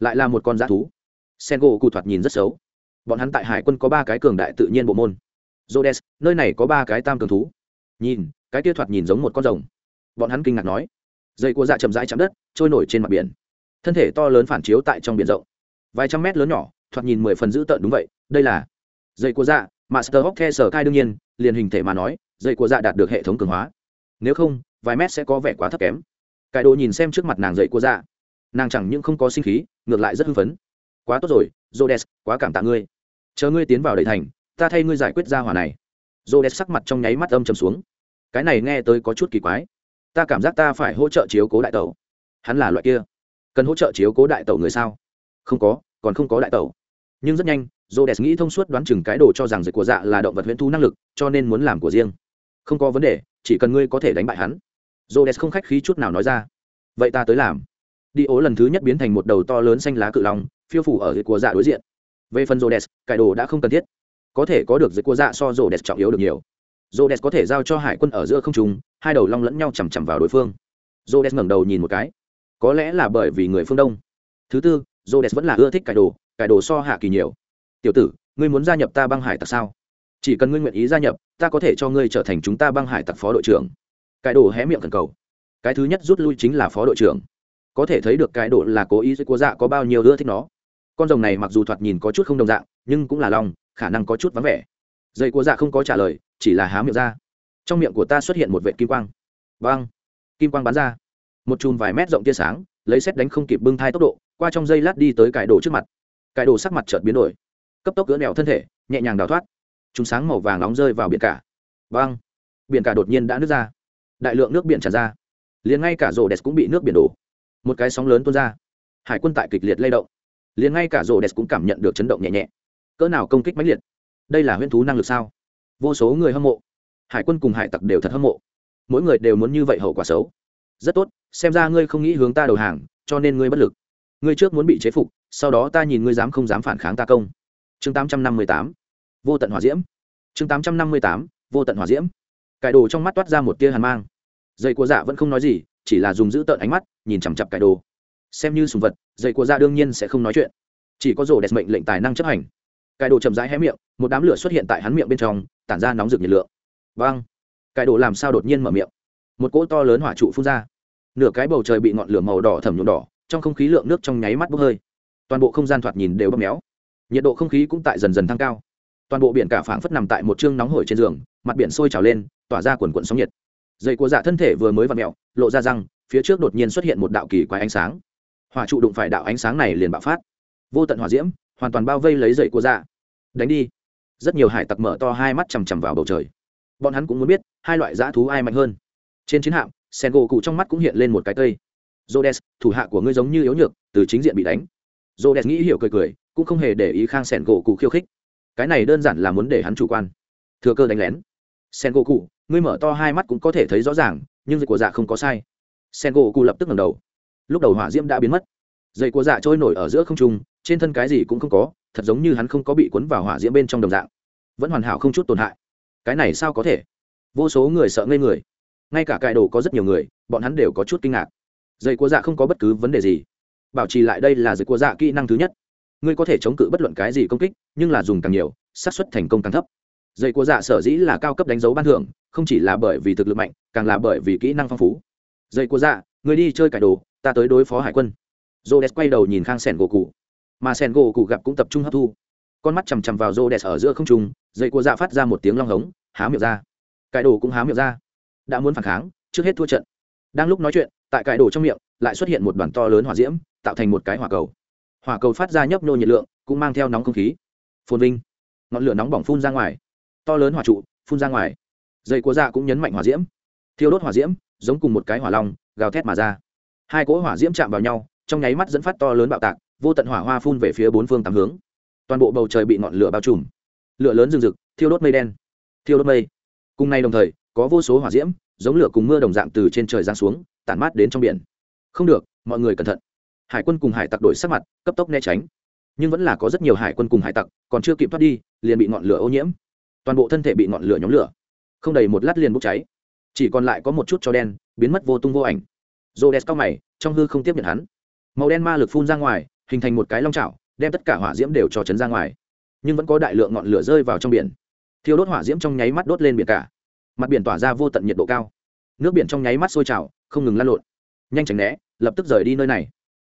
Lại là một con dã thú. Sen gỗ cụ thoạt nhìn rất xấu. Bọn hắn tại hải quân có ba cái cường đại tự nhiên bộ môn. Rhodes, nơi này có ba cái tam cường thú. Nhìn cái kia thoạt nhìn giống một con rồng. Bọn hắn kinh ngạc nói. Dây của dạ chậm rãi chạm đất trôi nổi trên mặt biển. Thân thể to lớn phản chiếu tại trong biển rộng. Vài trăm mét lớn nhỏ thoạt nhìn mười phần dữ tợn đúng vậy đây là dây của dạ master hóc the sở cai đương nhiên liền hình thể mà nói dây của dạ đạt được hệ thống cường hóa. Nếu không vài mét sẽ có vẻ quá thấp kém cải đồ nhìn xem trước mặt nàng dậy của dạ. Nàng chẳng những không có sinh khí, ngược lại rất hưng phấn. Quá tốt rồi jodes quá cảm tạ ngươi. Chờ ngươi tiến vào đầy thành, ta thay ngươi giải quyết ra hỏa này. Jodes sắc mặt trong nháy mắt âm trầm xuống. Cái này nghe tới có chút kỳ quái. Ta cảm giác ta phải hỗ trợ chiếu cố đại tẩu. Hắn là loại kia. Cần hỗ trợ chiếu cố đại tẩu người sao? Không có, còn không có đại tẩu. Nhưng rất nhanh jodes nghĩ thông suốt đoán chừng cái đồ cho rằng dịch của dạ là động vật huyễn thu năng lực, cho nên muốn làm của riêng. Không có vấn đề, chỉ cần ngươi có thể đánh bại hắn jodes không khách khí chút nào nói ra. Vậy ta tới làm. Đi ố lần thứ nhất biến thành một đầu to lớn xanh lá cự long phiêu phủ ở dưới của dạ đối diện. Về phần Rhodes, cải đồ đã không cần thiết. Có thể có được dưới của dạ so Rhodes trọng yếu được nhiều. Rhodes có thể giao cho hải quân ở giữa không trung hai đầu long lẫn nhau chằm chằm vào đối phương. Rhodes ngẩng đầu nhìn một cái. Có lẽ là bởi vì người phương đông. Thứ tư Rhodes vẫn là ưa thích cải đồ cải đồ so hạ kỳ nhiều. Tiểu tử ngươi muốn gia nhập ta băng hải tặc sao? Chỉ cần ngươi nguyện ý gia nhập ta có thể cho ngươi trở thành chúng ta băng hải tặc phó đội trưởng cải đồ hé miệng thần cầu. Cái thứ nhất rút lui chính là phó đội trưởng. Có thể thấy được cái độ là cố ý dưới của dạ có bao nhiêu ưa thích nó. Con rồng này mặc dù thoạt nhìn có chút không đồng dạng, nhưng cũng là lòng, khả năng có chút vắng vẻ. Dây của dạ không có trả lời, chỉ là há miệng ra. Trong miệng của ta xuất hiện một vệ kim quang. Vang kim quang bắn ra. Một chùm vài mét rộng tia sáng, lấy xét đánh không kịp bưng thai tốc độ, qua trong dây lát đi tới cải đồ trước mặt. Cải đồ sắc mặt chợt biến đổi. Cấp tốc cỡ nẹo thân thể, nhẹ nhàng đào thoát. Chúng sáng màu vàng nóng rơi vào biển cả. Vang biển cả đột nhiên đã nứt ra đại lượng nước biển tràn ra. Liền ngay cả rổ đẹp cũng bị nước biển đổ. Một cái sóng lớn tuôn ra. Hải quân tại kịch liệt lay động. Liền ngay cả rổ đẹp cũng cảm nhận được chấn động nhẹ nhẹ. Cỡ nào công kích mãnh liệt? Đây là huyễn thú năng lực sao? Vô số người hâm mộ. Hải quân cùng hải tặc đều thật hâm mộ. Mỗi người đều muốn như vậy hậu quả xấu. Rất tốt, xem ra ngươi không nghĩ hướng ta đầu hàng, cho nên ngươi bất lực. Ngươi trước muốn bị chế phục, sau đó ta nhìn ngươi dám không dám phản kháng ta công. Chương tám trăm năm mươi tám. Vô tận hỏa diễm. Chương tám trăm năm mươi tám. Vô tận hỏa diễm. Cải đồ trong mắt toát ra một tia hàn mang dây của dạ vẫn không nói gì, chỉ là dùng giữ tợn ánh mắt, nhìn chằm chặp cải đồ. Xem như sùng vật dây của dạ đương nhiên sẽ không nói chuyện. Chỉ có rổ đẹp mệnh lệnh tài năng chấp hành. Cải đồ chậm rãi hé miệng, một đám lửa xuất hiện tại hắn miệng bên trong, tản ra nóng rực nhiệt lượng. Vâng. Cải đồ làm sao đột nhiên mở miệng? Một cỗ to lớn hỏa trụ phun ra. Nửa cái bầu trời bị ngọn lửa màu đỏ thẩm nhuộm đỏ, trong không khí lượng nước trong nháy mắt bốc hơi. Toàn bộ không gian thoạt nhìn đều bóp méo. Nhiệt độ không khí cũng tại dần dần tăng cao. Toàn bộ biển cả phảng phất nằm tại một chương nóng hổi trên giường, mặt biển sôi trào lên, tỏa ra quần quần sóng nhiệt dây của dạ thân thể vừa mới vặn mẹo, lộ ra răng, phía trước đột nhiên xuất hiện một đạo kỳ quái ánh sáng. Hỏa trụ đụng phải đạo ánh sáng này liền bạo phát. Vô tận hỏa diễm, hoàn toàn bao vây lấy dậy của dạ. Đánh đi. Rất nhiều hải tặc mở to hai mắt chằm chằm vào bầu trời. Bọn hắn cũng muốn biết, hai loại dã thú ai mạnh hơn. Trên chiến hạm sen gỗ cụ trong mắt cũng hiện lên một cái cây jodes thủ hạ của ngươi giống như yếu nhược, từ chính diện bị đánh. Jodes nghĩ hiểu cười cười, cũng không hề để ý khang sen gỗ cụ khiêu khích. Cái này đơn giản là muốn để hắn chủ quan. Thừa cơ đánh lén. Sen gỗ cụ ngươi mở to hai mắt cũng có thể thấy rõ ràng, nhưng dây của dạ không có sai. Sen gỗ cụ lập tức ngầm đầu. Lúc đầu hỏa diễm đã biến mất. Dây của dạ trôi nổi ở giữa không trung, trên thân cái gì cũng không có, thật giống như hắn không có bị cuốn vào hỏa diễm bên trong đồng dạng. Vẫn hoàn hảo không chút tổn hại. Cái này sao có thể? Vô số người sợ ngây người. Ngay cả cải đồ có rất nhiều người, bọn hắn đều có chút kinh ngạc. Dây của dạ không có bất cứ vấn đề gì. Bảo trì lại đây là dây của dạ kỹ năng thứ nhất. Ngươi có thể chống cự bất luận cái gì công kích, nhưng là dùng càng nhiều, xác suất thành công càng thấp dây của dạ sở dĩ là cao cấp đánh dấu ban thưởng, không chỉ là bởi vì thực lực mạnh, càng là bởi vì kỹ năng phong phú. Dây của dạ người đi chơi cải đồ, ta tới đối phó hải quân. J quay đầu nhìn khang sẻn gỗ cụ mà sẻn gỗ cụ gặp cũng tập trung hấp thu. Con mắt chằm chằm vào j ở giữa không trung, dây của dạ phát ra một tiếng long hống, há miệng ra. Cải đồ cũng há miệng ra. Đã muốn phản kháng, trước hết thua trận. Đang lúc nói chuyện, tại cải đồ trong miệng, lại xuất hiện một đoàn to lớn hỏa diễm, tạo thành một cái hỏa cầu. Hỏa cầu phát ra nhấp nô nhiệt lượng, cũng mang theo nóng không khí. Phồn vinh. Ngọn lửa nóng bỏng phun ra ngoài to lớn hỏa trụ, phun ra ngoài. Dây của dạ cũng nhấn mạnh hỏa diễm. Thiêu đốt hỏa diễm, giống cùng một cái hỏa long, gào thét mà ra. Hai cỗ hỏa diễm chạm vào nhau, trong nháy mắt dẫn phát to lớn bạo tạc, vô tận hỏa hoa phun về phía bốn phương tám hướng. Toàn bộ bầu trời bị ngọn lửa bao trùm. Lửa lớn rừng rực, thiêu đốt mây đen. Thiêu đốt mây. Cùng nay đồng thời, có vô số hỏa diễm, giống lửa cùng mưa đồng dạng từ trên trời giáng xuống, tản mát đến trong biển. Không được, mọi người cẩn thận. Hải quân cùng hải tặc đổi sắc mặt, cấp tốc né tránh. Nhưng vẫn là có rất nhiều hải quân cùng hải tặc, còn chưa kịp thoát đi, liền bị ngọn lửa ô nhiễm toàn bộ thân thể bị ngọn lửa nhóm lửa, không đầy một lát liền bốc cháy, chỉ còn lại có một chút cho đen, biến mất vô tung vô ảnh. Rô đès cao mày, trong hư không tiếp nhận hắn. Màu đen ma lực phun ra ngoài, hình thành một cái long trào đem tất cả hỏa diễm đều cho chấn ra ngoài. Nhưng vẫn có đại lượng ngọn lửa rơi vào trong biển. Thiêu đốt hỏa diễm trong nháy mắt đốt lên biển cả. Mặt biển tỏa ra vô tận nhiệt độ cao. Nước biển trong nháy mắt sôi trào, không ngừng lan lộn. Nhanh tránh né, lập tức rời đi nơi này.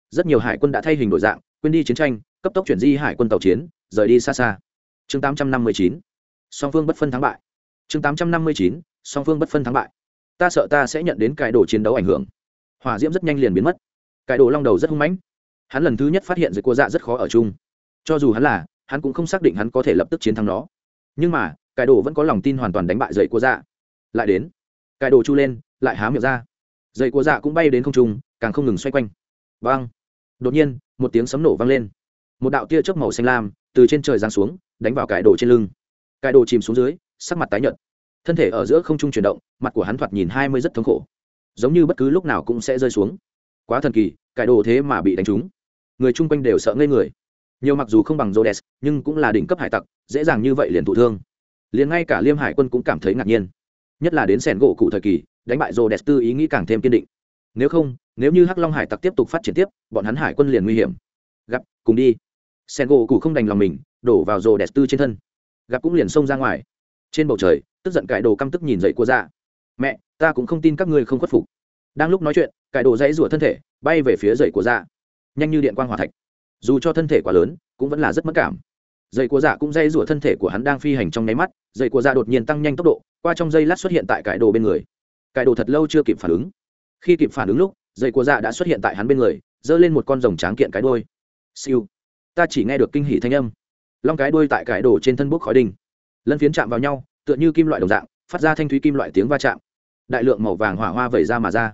Rất nhiều hải quân đã thay hình đổi dạng, quên đi chiến tranh, cấp tốc chuyển di hải quân tàu chiến, rời đi xa xa. Chương 859 song phương bất phân thắng bại. Chương 859 song phương bất phân thắng bại. Ta sợ ta sẽ nhận đến cải đồ chiến đấu ảnh hưởng. Hỏa diễm rất nhanh liền biến mất. Cải đồ long đầu rất hung mãnh. Hắn lần thứ nhất phát hiện dưới cô dạ rất khó ở chung. Cho dù hắn là, hắn cũng không xác định hắn có thể lập tức chiến thắng nó. Nhưng mà cải đồ vẫn có lòng tin hoàn toàn đánh bại dậy cô dạ. Lại đến cải đồ chu lên, lại há miệng ra. Dậy cô dạ cũng bay đến không trung, càng không ngừng xoay quanh. Vang! Đột nhiên, một tiếng sấm nổ vang lên. Một đạo tia chớp màu xanh lam từ trên trời giáng xuống, đánh vào cải đồ trên lưng cải đồ chìm xuống dưới sắc mặt tái nhợt thân thể ở giữa không trung chuyển động mặt của hắn thoạt nhìn hai mươi rất thống khổ giống như bất cứ lúc nào cũng sẽ rơi xuống quá thần kỳ cải đồ thế mà bị đánh trúng người chung quanh đều sợ ngây người nhiều mặc dù không bằng Rhodes, nhưng cũng là đỉnh cấp hải tặc, dễ dàng như vậy liền thụ thương. Liền ngay cả Liêm Hải quân cũng cảm thấy ngạc nhiên. Nhất là đến sẻn gỗ cụ thời kỳ, đánh bại Rhodes tư ý nghĩ càng thêm kiên định. Nếu không, nếu như Hắc Long hải tặc tiếp tục phát triển tiếp, bọn hắn hải quân liền nguy hiểm. Gặp, cùng đi. sẻn gỗ cụ không đành lòng mình, đổ vào Rhodes tư trên thân. Gặp cũng liền xông ra ngoài. Trên bầu trời, tức giận cải đồ căm tức nhìn dậy của dạ. Mẹ, ta cũng không tin các ngươi không khuất phục. Đang lúc nói chuyện, cải đồ dãy rủa thân thể, bay về phía dậy của dạ. Nhanh như điện quang hỏa thạch dù cho thân thể quá lớn cũng vẫn là rất mất cảm dây của dạ cũng dây rủa thân thể của hắn đang phi hành trong nháy mắt dây của dạ đột nhiên tăng nhanh tốc độ qua trong dây lát xuất hiện tại cải đồ bên người cải đồ thật lâu chưa kịp phản ứng khi kịp phản ứng lúc dây của dạ đã xuất hiện tại hắn bên người giơ lên một con rồng tráng kiện cái đôi siêu ta chỉ nghe được kinh hỉ thanh âm long cái đuôi tại cải đổ trên thân bốc khói đinh. Lân phiến chạm vào nhau, tựa như kim loại đồng dạng, phát ra thanh thúy kim loại tiếng va chạm. Đại lượng màu vàng hỏa hoa vẩy ra mà ra.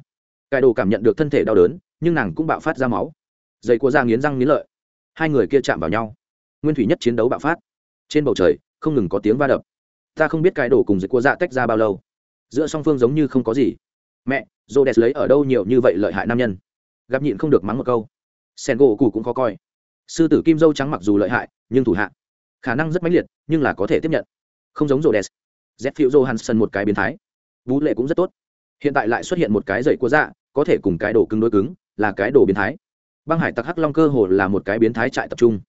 Cải đồ cảm nhận được thân thể đau đớn, nhưng nàng cũng bạo phát ra máu. Dây của da nghiến răng nghiến lợi. Hai người kia chạm vào nhau. Nguyên thủy nhất chiến đấu bạo phát. Trên bầu trời, không ngừng có tiếng va đập. Ta không biết cái đổ cùng dịch của dạ tách ra bao lâu. Giữa song phương giống như không có gì. Mẹ dô đẹp lấy ở đâu nhiều như vậy lợi hại nam nhân? Gặp nhịn không được mắng một câu. Sen gỗ cụ cũng khó coi. Sư tử kim dâu trắng mặc dù lợi hại, nhưng thủ hạ khả năng rất mãnh liệt, nhưng là có thể tiếp nhận. Không giống rô đès z phiêu johansson một cái biến thái. Vũ lệ cũng rất tốt. Hiện tại lại xuất hiện một cái dậy của dạ có thể cùng cái đồ cứng đối cứng, là cái đồ biến thái. Băng hải tặc hắc long cơ hồ là một cái biến thái trại tập trung.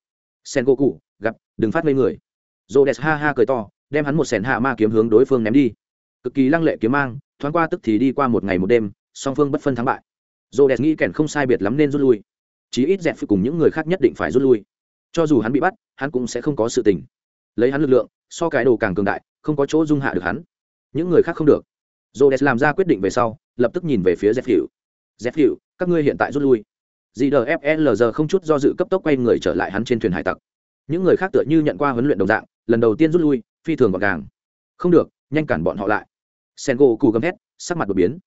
Sen go cụ gặp, đừng phát ngây người. Rô đès ha ha cười to, đem hắn một sẻn hạ ma kiếm hướng đối phương ném đi. Cực kỳ lăng lệ kiếm mang, thoáng qua tức thì đi qua một ngày một đêm, song phương bất phân thắng bại. Rô đès nghĩ kèn không sai biệt lắm nên rút lui. Chí ít dẹp phi cùng những người khác nhất định phải rút lui cho dù hắn bị bắt hắn cũng sẽ không có sự tình lấy hắn lực lượng so cái đồ càng cường đại không có chỗ dung hạ được hắn những người khác không được rô đès làm ra quyết định về sau lập tức nhìn về phía dẹp hiệu dẹp hiệu các ngươi hiện tại rút lui GDFLG không chút do dự cấp tốc quay người trở lại hắn trên thuyền hải tặc. Những người khác tựa như nhận qua huấn luyện đồng dạng, lần đầu tiên rút lui, phi thường gọn gàng. Không được, nhanh cản bọn họ lại. Sengo cù gầm hét, sắc mặt đột biến.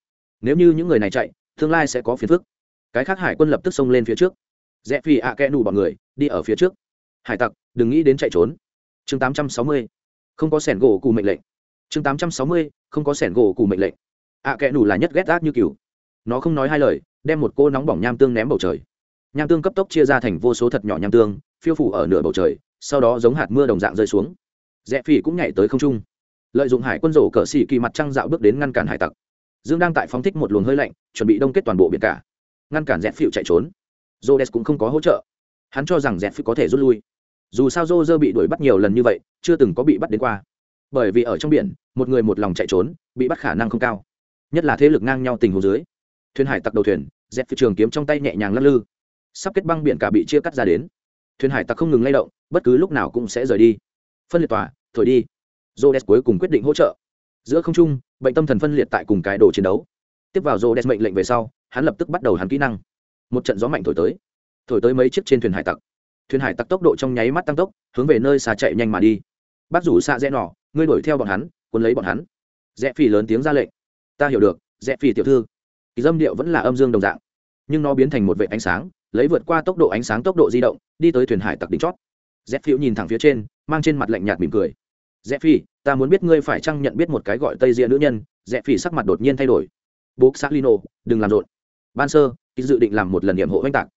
Nếu như những người này chạy, tương lai sẽ có phiền phức. Cái khác hải quân lập tức xông lên phía trước. Rẽ phi ạ kẽ nù bọn người, đi ở phía trước. Hải tặc, đừng nghĩ đến chạy trốn. Chương 860. Không có sẻn gỗ cù mệnh lệnh. Chương 860. Không có sẻn gỗ cù mệnh lệnh. À, ạ kẽ nủ là nhất ghét ác như cừu. Nó không nói hai lời, đem một cô nóng bỏng nham tương ném bầu trời nham tương cấp tốc chia ra thành vô số thật nhỏ nham tương phiêu phủ ở nửa bầu trời sau đó giống hạt mưa đồng dạng rơi xuống rẽ phỉ cũng nhảy tới không trung lợi dụng hải quân rổ cờ xỉ kỳ mặt trăng dạo bước đến ngăn cản hải tặc dương đang tại phóng thích một luồng hơi lạnh chuẩn bị đông kết toàn bộ biển cả ngăn cản rẽ phỉ chạy trốn jodes cũng không có hỗ trợ hắn cho rằng dẹp phi có thể rút lui. Dù sao dô dơ bị đuổi bắt nhiều lần như vậy, chưa từng có bị bắt đến qua. Bởi vì ở trong biển, một người một lòng chạy trốn, bị bắt khả năng không cao. Nhất là thế lực ngang nhau tình hồ dưới. Thuyền hải tặc đầu thuyền dẹp phi trường kiếm trong tay nhẹ nhàng lắc lư. Sắp kết băng biển cả bị chia cắt ra đến. Thuyền hải tặc không ngừng lay động, bất cứ lúc nào cũng sẽ rời đi. Phân liệt tòa, thổi đi. J o cuối cùng quyết định hỗ trợ. Giữa không trung, bệnh tâm thần phân liệt tại cùng cái đồ chiến đấu. Tiếp vào rô đès mệnh lệnh về sau, hắn lập tức bắt đầu hắn kỹ năng. Một trận gió mạnh thổi tới thổi tới mấy chiếc trên thuyền hải tặc. Thuyền hải tặc tốc độ trong nháy mắt tăng tốc, hướng về nơi xa chạy nhanh mà đi. Bác rủ xạ rẽ nỏ, ngươi đuổi theo bọn hắn quân lấy bọn hắn. Rẽ phi lớn tiếng ra lệnh. Ta hiểu được, rẽ phi tiểu thư. Kỳ dâm điệu vẫn là âm dương đồng dạng. Nhưng nó biến thành một vệ ánh sáng, lấy vượt qua tốc độ ánh sáng tốc độ di động, đi tới thuyền hải tặc đỉnh chót. Rẽ phi nhìn thẳng phía trên, mang trên mặt lạnh nhạt mỉm cười. Rẽ phi ta muốn biết ngươi phải chăng nhận biết một cái gọi tây diện nữ nhân. Rẽ phi sắc mặt đột nhiên thay đổi. Bố xác lino, đừng làm rộn. Ban sơ, kỳ dự định làm một lần điểm hộ oanh tạc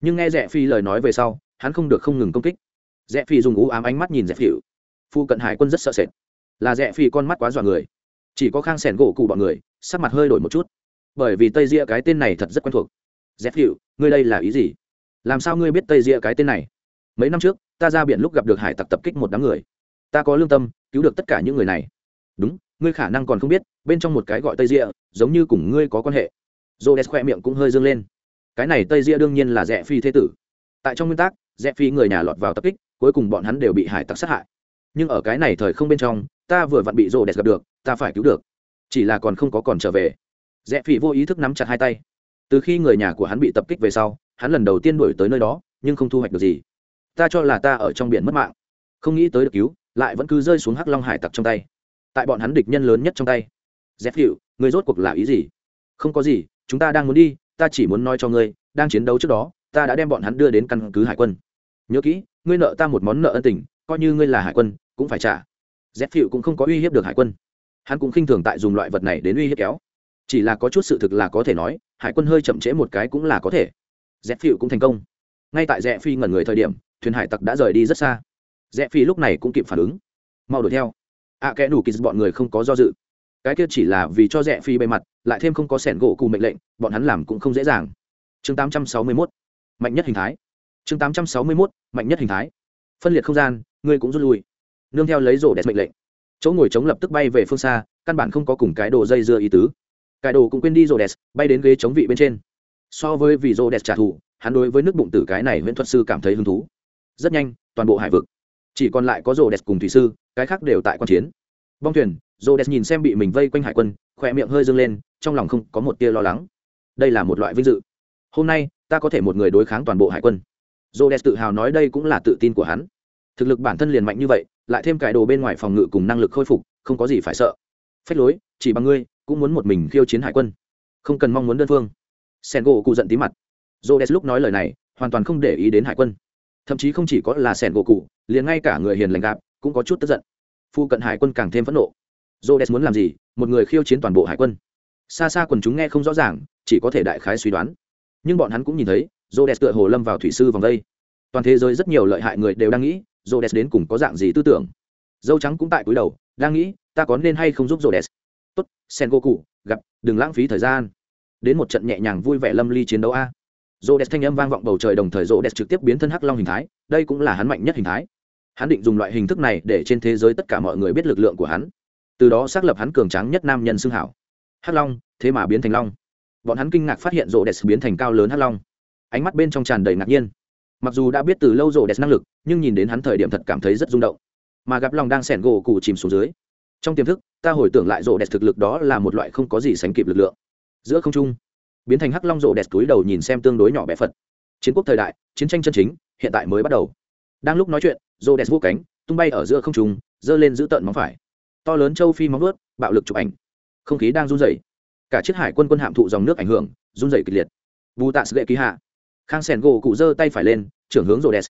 nhưng nghe rẽ phi lời nói về sau, hắn không được không ngừng công kích. Rẽ phi dùng ú ám ánh mắt nhìn rẽ phi. Phụ cận hải quân rất sợ sệt. Là rẽ phi con mắt quá dọa người. Chỉ có khang sẻn gỗ cụ bọn người, sắc mặt hơi đổi một chút. Bởi vì tây ria cái tên này thật rất quen thuộc. Rẽ hiệu ngươi đây là ý gì? Làm sao ngươi biết tây ria cái tên này? Mấy năm trước, ta ra biển lúc gặp được hải tặc tập kích một đám người. Ta có lương tâm, cứu được tất cả những người này. Đúng, ngươi khả năng còn không biết, bên trong một cái gọi tây ria giống như cùng ngươi có quan hệ. J o khoe miệng cũng hơi dâng lên cái này tây ria đương nhiên là rẽ phi thế tử. Tại trong nguyên tắc, rẽ phi người nhà lọt vào tập kích, cuối cùng bọn hắn đều bị hải tặc sát hại. Nhưng ở cái này thời không bên trong, ta vừa vặn bị rô đẹp gặp được, ta phải cứu được. Chỉ là còn không có còn trở về. Rẽ phi vô ý thức nắm chặt hai tay. Từ khi người nhà của hắn bị tập kích về sau, hắn lần đầu tiên đuổi tới nơi đó, nhưng không thu hoạch được gì. Ta cho là ta ở trong biển mất mạng. Không nghĩ tới được cứu, lại vẫn cứ rơi xuống hắc long hải tặc trong tay. Tại bọn hắn địch nhân lớn nhất trong tay. Dép hiệu người rốt cuộc là ý gì? Không có gì, chúng ta đang muốn đi ta chỉ muốn nói cho ngươi đang chiến đấu trước đó ta đã đem bọn hắn đưa đến căn cứ hải quân. Nhớ kỹ ngươi nợ ta một món nợ ân tình coi như ngươi là hải quân cũng phải trả. Dép hiệu cũng không có uy hiếp được hải quân. Hắn cũng khinh thường tại dùng loại vật này đến uy hiếp kéo. Chỉ là có chút sự thực là có thể nói hải quân hơi chậm trễ một cái cũng là có thể. Dép hiệu cũng thành công. Ngay tại rẽ phi ngẩn người thời điểm thuyền hải tặc đã rời đi rất xa. Rẽ phi lúc này cũng kịp phản ứng. Mau đuổi theo. Ạ à, kẽ đủ kỳ bọn người không có do dự cái kia chỉ là vì cho rẻ phi bề mặt, lại thêm không có sẻn gỗ cùng mệnh lệnh, bọn hắn làm cũng không dễ dàng. Chương 861 mạnh nhất hình thái. Chương 861 mạnh nhất hình thái. Phân liệt không gian, ngươi cũng rút lui. Nương theo lấy rổ đẹp mệnh lệnh. Chỗ ngồi chống lập tức bay về phương xa, căn bản không có cùng cái đồ dây dưa ý tứ. Cái đồ cũng quên đi rổ đẹp bay đến ghế chống vị bên trên. So với vì rổ đẹp trả thù, hắn đối với nước bụng tử cái này nguyễn thuật sư cảm thấy hứng thú. Rất nhanh, toàn bộ hải vực. Chỉ còn lại có rổ đẹp cùng thủy sư, cái khác đều tại quan chiến. Bong thuyền rổ đẹp nhìn xem bị mình vây quanh hải quân, khỏe miệng hơi dâng lên, trong lòng không có một tia lo lắng. Đây là một loại vinh dự. Hôm nay, ta có thể một người đối kháng toàn bộ hải quân. Rổ đẹp tự hào nói đây cũng là tự tin của hắn. Thực lực bản thân liền mạnh như vậy, lại thêm cải đồ bên ngoài phòng ngự cùng năng lực khôi phục, không có gì phải sợ. Phách lối, chỉ bằng ngươi, cũng muốn một mình khiêu chiến hải quân. Không cần mong muốn đơn phương. Sen gỗ cụ giận tí mặt. J o lúc nói lời này, hoàn toàn không để ý đến hải quân. Thậm chí không chỉ có là sen gỗ cụ, liền ngay cả người hiền lành gạp cũng có chút tức giận. Phu cận hải quân càng thêm phẫn nộ j o muốn làm gì một người khiêu chiến toàn bộ hải quân xa xa quần chúng nghe không rõ ràng chỉ có thể đại khái suy đoán nhưng bọn hắn cũng nhìn thấy j o tựa hồ lâm vào thủy sư vòng đây toàn thế giới rất nhiều lợi hại người đều đang nghĩ Rhodes đến cùng có dạng gì tư tưởng. Dâu trắng cũng tại cúi đầu, đang nghĩ, ta có nên hay không giúp Rhodes. Tốt, cụ gặp, đừng lãng phí thời gian. Đến một trận nhẹ nhàng vui vẻ lâm ly chiến đấu a. Rhodes thanh âm vang vọng bầu trời đồng thời Rhodes trực tiếp biến thân hắc long hình thái, đây cũng là hắn mạnh nhất hình thái. Hắn định dùng loại hình thức này để trên thế giới tất cả mọi người biết lực lượng của hắn. Từ đó xác lập hắn cường tráng nhất nam nhân xưng hảo. Hắc long, thế mà biến thành long. Bọn hắn kinh ngạc phát hiện Rhodes biến thành cao lớn hắc long. Ánh mắt bên trong tràn đầy ngạc nhiên. Mặc dù đã biết từ lâu rộ đẹp năng lực nhưng nhìn đến hắn thời điểm thật cảm thấy rất rung động. Mà gặp lòng đang sẻn gỗ cụ chìm xuống dưới. Trong tiềm thức ta hồi tưởng lại rộ đẹp thực lực đó là một loại không có gì sánh kịp lực lượng. Giữa không trung biến thành hắc long rộ đẹp túi đầu nhìn xem tương đối nhỏ bé phật. Chiến quốc thời đại chiến tranh chân chính hiện tại mới bắt đầu. Đang lúc nói chuyện rộ đẹp vô cánh tung bay ở giữa không trung giơ lên giữ tận móng phải to lớn châu phi móng vớt bạo lực chụp ảnh. Không khí đang run rẩy. Cả chiếc hải quân quân hạm thụ dòng nước ảnh hưởng, run rẩy kịch liệt. Bù tạ sự lệ ký hạ. Khang sẻn gỗ cụ giơ tay phải lên, trưởng hướng rô đèn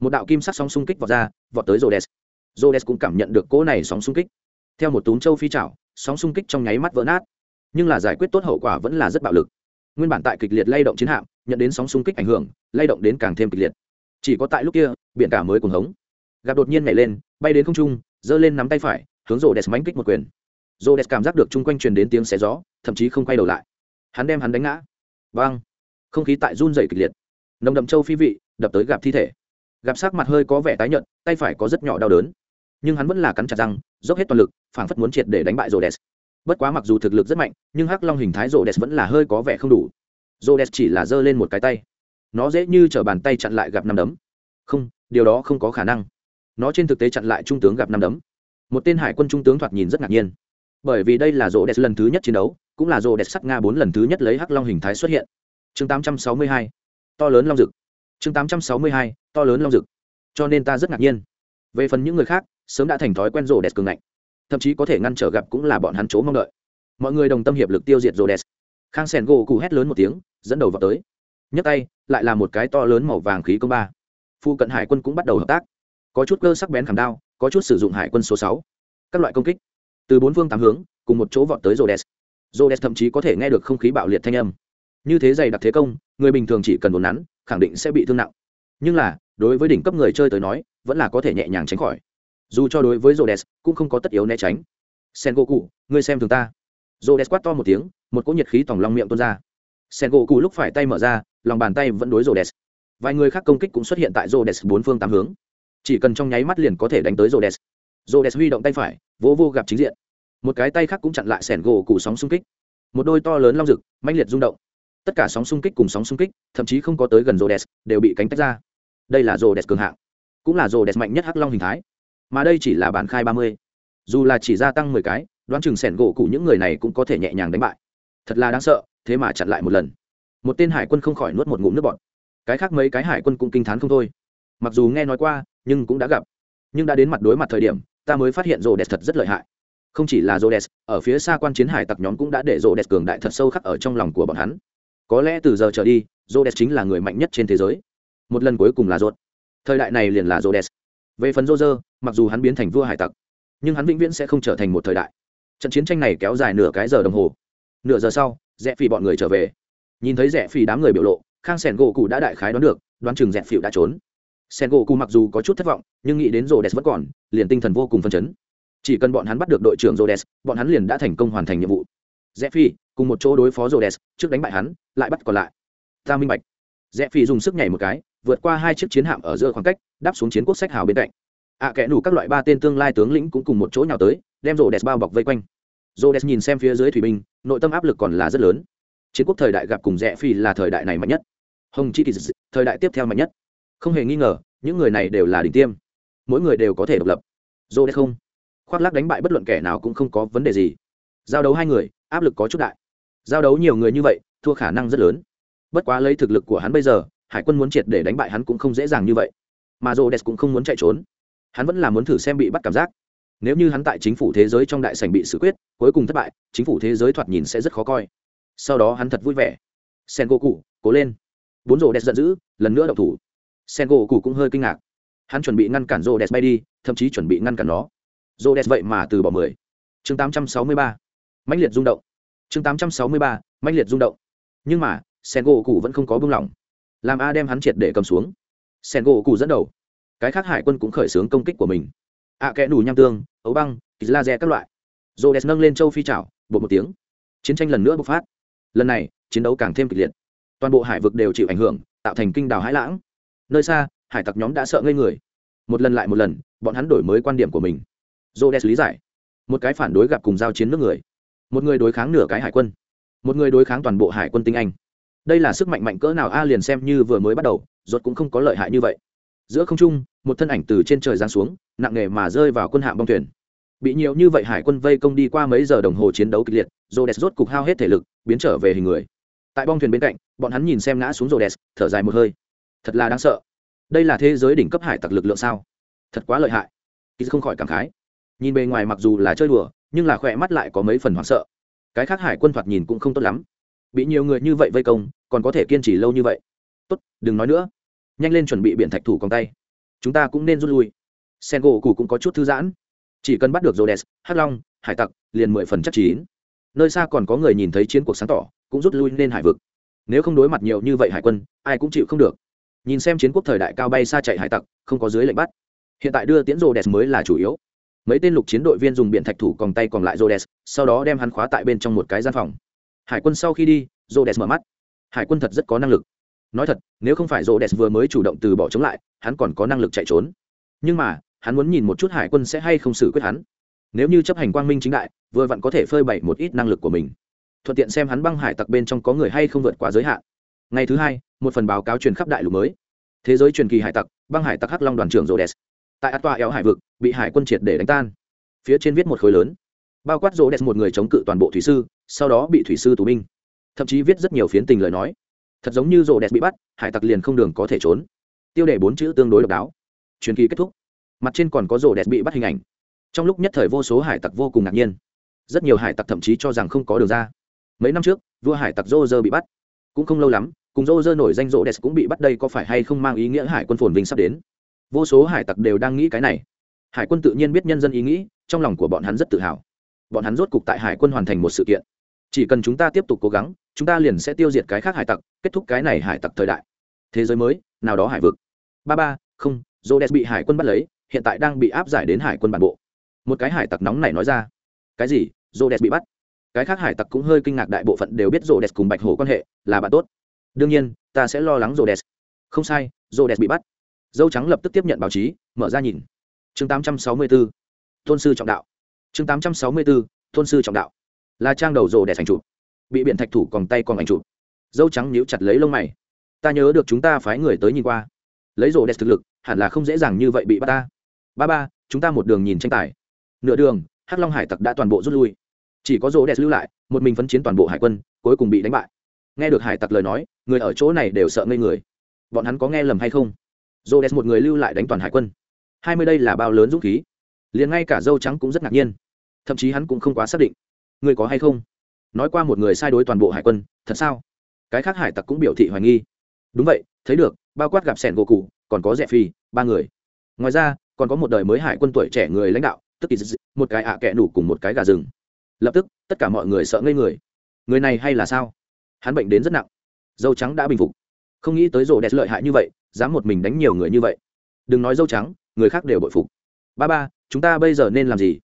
một đạo kim sắc sóng xung kích vọt ra, vọt tới rô đèn rô đèn cũng cảm nhận được cỗ này sóng xung kích. Theo một túm châu phi chảo, sóng xung kích trong nháy mắt vỡ nát. Nhưng là giải quyết tốt hậu quả vẫn là rất bạo lực. Nguyên bản tại kịch liệt lay động chiến hạm, nhận đến sóng xung kích ảnh hưởng, lay động đến càng thêm kịch liệt. Chỉ có tại lúc kia, biển cả mới cuồng hống. Gặp đột nhiên nhảy lên, bay đến không trung, giơ lên nắm tay phải hướng rô đès mánh kích một quyền. Rô đès cảm giác được chung quanh truyền đến tiếng xé gió, thậm chí không quay đầu lại. Hắn đem hắn đánh ngã. Vang không khí tại run dày kịch liệt. Nồng đậm châu phi vị, đập tới gặp thi thể. Gặp sắc mặt hơi có vẻ tái nhợt, tay phải có rất nhỏ đau đớn. Nhưng hắn vẫn là cắn chặt răng, dốc hết toàn lực, phảng phất muốn triệt để đánh bại rô đès bất quá mặc dù thực lực rất mạnh, nhưng hắc long hình thái rô đès vẫn là hơi có vẻ không đủ. Rô đès chỉ là giơ lên một cái tay. Nó dễ như t bàn tay chặn lại gặp năm đấm. Không, điều đó không có khả năng. Nó trên thực tế chặn lại trung tướng gặp năm đấm một tên hải quân trung tướng thoạt nhìn rất ngạc nhiên. Bởi vì đây là rô đès lần thứ nhất chiến đấu cũng là rô đès sắc nga bốn lần thứ nhất lấy hắc long hình thái xuất hiện. Chương 862, to lớn long dực chương 862, to lớn long dực cho nên ta rất ngạc nhiên. Về phần những người khác sớm đã thành thói quen rô đès cường ngạnh. Thậm chí có thể ngăn trở gặp cũng là bọn hắn chỗ mong đợi. Mọi người đồng tâm hiệp lực tiêu diệt rô đès khang sèn gỗ cụ hét lớn một tiếng dẫn đầu vào tới. Nhấc tay lại là một cái to lớn màu vàng khí công ba. Phu cận hải quân cũng bắt đầu hợp tác. Có chút cơ sắc bén khảm đao có chút sử dụng hải quân số sáu. Các loại công kích. Từ bốn phương tám hướng, cùng một chỗ vọt tới rô đès rô đès thậm chí có thể nghe được không khí bạo liệt thanh âm. Như thế dày đặc thế công, người bình thường chỉ cần đốn nắn, khẳng định sẽ bị thương nặng. Nhưng là, đối với đỉnh cấp người chơi tới nói, vẫn là có thể nhẹ nhàng tránh khỏi. Dù cho đối với rô đès cũng không có tất yếu né tránh. Sen gỗ cụ ngươi xem thường ta. Rô đès quát to một tiếng, một cỗ nhiệt khí tòng long miệng tuôn ra. Sen gỗ cụ lúc phải tay mở ra, lòng bàn tay vẫn đối rô đès vài người khác công kích cũng xuất hiện tại rô đès bốn phương tám hướng chỉ cần trong nháy mắt liền có thể đánh tới rô đès rô đès huy động tay phải, vỗ vô gặp chính diện. Một cái tay khác cũng chặn lại sẻn gỗ cụ sóng xung kích. Một đôi to lớn long rực, mãnh liệt rung động. Tất cả sóng xung kích cùng sóng xung kích, thậm chí không có tới gần rô đès đều bị cánh tách ra. Đây là rô đès cường hạng, cũng là rô đès mạnh nhất hắc long hình thái. Mà đây chỉ là bản khai ba mươi. Dù là chỉ gia tăng mười cái, đoán chừng sẻn gỗ cụ những người này cũng có thể nhẹ nhàng đánh bại. Thật là đáng sợ, thế mà chặn lại một lần. Một tên hải quân không khỏi nuốt một ngụm nước bọt. Cái khác mấy cái hải quân cũng kinh t h á n không thôi. Mặc dù nghe nói qua nhưng cũng đã gặp. Nhưng đã đến mặt đối mặt thời điểm, ta mới phát hiện rô đẹp thật rất lợi hại. Không chỉ là rô đẹp ở phía xa quan chiến hải tặc nhóm cũng đã để rô đẹp cường đại thật sâu khắc ở trong lòng của bọn hắn. Có lẽ từ giờ trở đi rô đẹp chính là người mạnh nhất trên thế giới. Một lần cuối cùng là rốt thời đại này liền là rô đẹp về phần rô dơ mặc dù hắn biến thành vua hải tặc, nhưng hắn vĩnh viễn sẽ không trở thành một thời đại. Trận chiến tranh này kéo dài nửa cái giờ đồng hồ. Nửa giờ sau, rẽ phì bọn người trở về. Nhìn thấy rẽ phì đám người biểu lộ, khang sẻn gỗ cụ đã đại khái đoán được, đoán chừng rẽ phì đã trốn sen gỗ cụ mặc dù có chút thất vọng nhưng nghĩ đến rô đès vẫn còn liền tinh thần vô cùng phân chấn. Chỉ cần bọn hắn bắt được đội trưởng rô đès bọn hắn liền đã thành công hoàn thành nhiệm vụ. Rẽ phi cùng một chỗ đối phó rô đès trước đánh bại hắn lại bắt còn lại. Ta minh bạch. Rẽ phi dùng sức nhảy một cái vượt qua hai chiếc chiến hạm ở giữa khoảng cách đáp xuống chiến quốc sách hào bên cạnh. Ạ à, kẽ đủ các loại ba tên tương lai tướng lĩnh cũng cùng một chỗ nhào tới đem rô đès bao bọc vây quanh. Rô đès nhìn xem phía dưới thủy binh nội tâm áp lực còn là rất lớn. Chiến quốc thời đại gặp cùng rẽ phi là thời đại này mạnh nhất. Hồng chi kỳ thời đại tiếp theo mạnh nhất không hề nghi ngờ, những người này đều là đỉnh tiêm. Mỗi người đều có thể độc lập. Dô đ không, khoác lắc đánh bại bất luận kẻ nào cũng không có vấn đề gì. Giao đấu hai người, áp lực có chút đại. Giao đấu nhiều người như vậy, thua khả năng rất lớn. Bất quá lấy thực lực của hắn bây giờ, hải quân muốn triệt để đánh bại hắn cũng không dễ dàng như vậy. Mà rô đès cũng không muốn chạy trốn. Hắn vẫn là muốn thử xem bị bắt cảm giác. Nếu như hắn tại chính phủ thế giới trong đại sảnh bị xử quyết, cuối cùng thất bại, chính phủ thế giới thoạt nhìn sẽ rất khó coi. Sau đó hắn thật vui vẻ. Sen gỗ cụ cố lên. Bốn rô đẹp giận dữ, lần nữa đậu thủ sen gỗ cụ cũng hơi kinh ngạc. Hắn chuẩn bị ngăn cản rô đès bay đi thậm chí chuẩn bị ngăn cản nó. Rô đès vậy mà từ bỏ mười. Chương tám trăm sáu mươi ba. Mãnh liệt rung động. Chương tám trăm sáu mươi ba. Mãnh liệt rung động. Nhưng mà sen gỗ cụ vẫn không có buông lỏng. Làm a đem hắn triệt để cầm xuống. Sen gỗ cụ dẫn đầu. Cái khác hải quân cũng khởi xướng công kích của mình. Ạ à, kẽ đủ nham tương ấu băng laser các loại. Rô đès nâng lên châu phi chảo bột một tiếng. Chiến tranh lần nữa bộc phát. Lần này chiến đấu càng thêm kịch liệt. Toàn bộ hải vực đều chịu ảnh hưởng tạo thành kinh đào hãi lãng nơi xa, hải tặc nhóm đã sợ ngây người. Một lần lại một lần, bọn hắn đổi mới quan điểm của mình. J o lý giải. Một cái phản đối gặp cùng giao chiến nước người. Một người đối kháng nửa cái hải quân. Một người đối kháng toàn bộ hải quân tinh anh. Đây là sức mạnh mạnh cỡ nào a à liền xem như vừa mới bắt đầu, rốt cũng không có lợi hại như vậy. Giữa không trung, một thân ảnh từ trên trời giáng xuống, nặng nề mà rơi vào quân hạm bong thuyền. Bị nhiều như vậy hải quân vây công đi qua mấy giờ đồng hồ chiến đấu kịch liệt rô rốt cục hao hết thể lực, biến trở về hình người. Tại bong thuyền bên cạnh, bọn hắn nhìn xem ngã xuống rô thở dài một hơi thật là đáng sợ. Đây là thế giới đỉnh cấp hải tặc lực lượng sao? Thật quá lợi hại. Kỳ không khỏi cảm khái. Nhìn bề ngoài mặc dù là chơi đùa, nhưng là khỏe mắt lại có mấy phần hoảng sợ. Cái khác hải quân thoạt nhìn cũng không tốt lắm. Bị nhiều người như vậy vây công, còn có thể kiên trì lâu như vậy. Tốt, đừng nói nữa. Nhanh lên chuẩn bị biển thạch thủ còn tay. Chúng ta cũng nên rút lui. Sen gỗ cụ cũng có chút thư giãn. Chỉ cần bắt được rhodes, hắc long, hải tặc, liền mười phần chắc chín. Nơi xa còn có người nhìn thấy chiến cuộc sáng tỏ, cũng rút lui lên hải vực. Nếu không đối mặt nhiều như vậy hải quân, ai cũng chịu không được nhìn xem chiến quốc thời đại cao bay xa chạy hải tặc, không có dưới lệnh bắt. Hiện tại đưa tiễn đès mới là chủ yếu. Mấy tên lục chiến đội viên dùng biện thạch thủ còn tay còn lại rhodes, sau đó đem hắn khóa tại bên trong một cái gian phòng. Hải quân sau khi đi, rhodes mở mắt. Hải quân thật rất có năng lực. Nói thật, nếu không phải rhodes vừa mới chủ động từ bỏ chống lại, hắn còn có năng lực chạy trốn. Nhưng mà, hắn muốn nhìn một chút hải quân sẽ hay không xử quyết hắn. Nếu như chấp hành quang minh chính đại, vừa vặn có thể phơi bày một ít năng lực của mình. Thuận tiện xem hắn băng hải tặc bên trong có người hay không vượt quá giới hạn. Ngày thứ hai một phần báo cáo truyền khắp đại lục mới. Thế giới truyền kỳ hải tặc, băng hải tặc hắc long đoàn trưởng rô đès tại atoa éo hải vực, bị hải quân triệt để đánh tan. Phía trên viết một khối lớn. Bao quát rô đès một người chống cự toàn bộ thủy sư, sau đó bị thủy sư tù binh. Thậm chí viết rất nhiều phiến tình lời nói. Thật giống như rô đès bị bắt, hải tặc liền không đường có thể trốn. Tiêu đề bốn chữ tương đối độc đáo. Truyền kỳ kết thúc. Mặt trên còn có rô đès bị bắt hình ảnh. Trong lúc nhất thời vô số hải tặc vô cùng ngạc nhiên. Rất nhiều hải tặc thậm chí cho rằng không có đường ra. Mấy năm trước, vua hải tặc rô rơ bị bắt. Cũng không lâu lắm cùng rô rơ nổi danh rô đès cũng bị bắt đây có phải hay không mang ý nghĩa hải quân phồn vinh sắp đến? Vô số hải tặc đều đang nghĩ cái này. Hải quân tự nhiên biết nhân dân ý nghĩ, trong lòng của bọn hắn rất tự hào. Bọn hắn rốt cục tại hải quân hoàn thành một sự kiện. Chỉ cần chúng ta tiếp tục cố gắng, chúng ta liền sẽ tiêu diệt cái khác hải tặc, kết thúc cái này hải tặc thời đại. Thế giới mới, nào đó hải vực. Ba ba, không j o bị hải quân bắt lấy, hiện tại đang bị áp giải đến hải quân bản bộ. Một cái hải tặc nóng này nói ra. Cái gì? J o bị bắt. Cái khác hải tặc cũng hơi kinh ngạc đại bộ phận đều biết j o cùng bạch hổ quan hệ, là bạn tốt đương nhiên ta sẽ lo lắng rô đès không sai rô đès bị bắt. Dâu trắng lập tức tiếp nhận báo chí mở ra nhìn. Chương 864, tôn sư trọng đạo. Chương 864, tôn sư trọng đạo. Là trang đầu rồ đẹp ảnh chụp. Bị biện thạch thủ còn tay còn ảnh chụp. Dâu trắng níu chặt lấy lông mày. Ta nhớ được chúng ta phái người tới nhìn qua. Lấy rồ đès thực lực hẳn là không dễ dàng như vậy bị bắt ta. Ba ba chúng ta một đường nhìn tranh tài. Nửa đường hắc long hải tặc đã toàn bộ rút lui. Chỉ có rồ đès lưu lại một mình phấn chiến toàn bộ hải quân cuối cùng bị đánh bại nghe được hải tặc lời nói, người ở chỗ này đều sợ ngây người. Bọn hắn có nghe lầm hay không? Rồ đẹp một người lưu lại đánh toàn hải quân. Hai mươi đây là bao lớn dũng khí. Liền ngay cả dâu trắng cũng rất ngạc nhiên. Thậm chí hắn cũng không quá xác định. Người có hay không? Nói qua một người sai đối toàn bộ hải quân, thật sao? Cái khác hải tặc cũng biểu thị hoài nghi. Đúng vậy, thấy được, bao quát gặp sẻn gỗ cụ còn có rẻ phi, ba người. Ngoài ra, còn có một đời mới hải quân tuổi trẻ người lãnh đạo, tức kỳ một cái ạ à kẹ nủ cùng một cái gà rừng. Lập tức, tất cả mọi người sợ ngây người. Người này hay là sao? Hắn bệnh đến rất nặng, dâu trắng đã bình phục. Không nghĩ tới rổ đẹp lợi hại như vậy, dám một mình đánh nhiều người như vậy. Đừng nói dâu trắng, người khác đều bội phục. Ba ba, chúng ta bây giờ nên làm gì?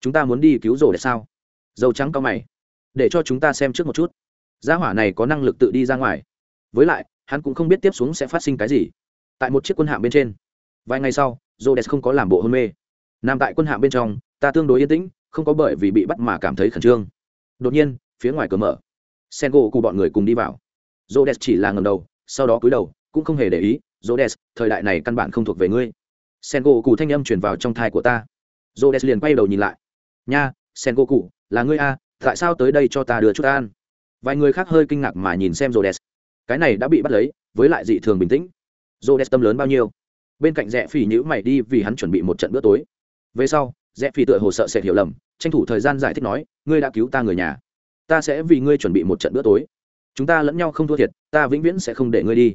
Chúng ta muốn đi cứu rổ đẹp sao? Dâu trắng cao mày. Để cho chúng ta xem trước một chút. Gia hỏa này có năng lực tự đi ra ngoài. Với lại, hắn cũng không biết tiếp xuống sẽ phát sinh cái gì. Tại một chiếc quân hạm bên trên. Vài ngày sau rô đès không có làm bộ hôn mê. Nằm tại quân hạm bên trong, ta tương đối yên tĩnh, không có bởi vì bị bắt mà cảm thấy khẩn trương. Đột nhiên, phía ngoài cửa mở sen gỗ cụ bọn người cùng đi vào. Rô đès chỉ là ngầm đầu, sau đó cúi đầu, cũng không hề để ý rô đès thời đại này căn bản không thuộc về ngươi. Sen gỗ cụ thanh âm truyền vào trong thai của ta. Rô đès liền quay đầu nhìn lại. Nha sen gỗ cụ là ngươi a tại sao tới đây cho ta đưa chút ăn? vài người khác hơi kinh ngạc mà nhìn xem rô đès cái này đã bị bắt lấy, với lại dị thường bình tĩnh. Rô đès tâm lớn bao nhiêu? Bên cạnh rẽ phỉ nhữ mày đi vì hắn chuẩn bị một trận bữa tối. Về sau, rẽ phỉ tựa hồ sợ sẽ hiểu lầm, tranh thủ thời gian giải thích nói, ngươi đã cứu ta người nhà ta sẽ vì ngươi chuẩn bị một trận bữa tối chúng ta lẫn nhau không thua thiệt ta vĩnh viễn sẽ không để ngươi đi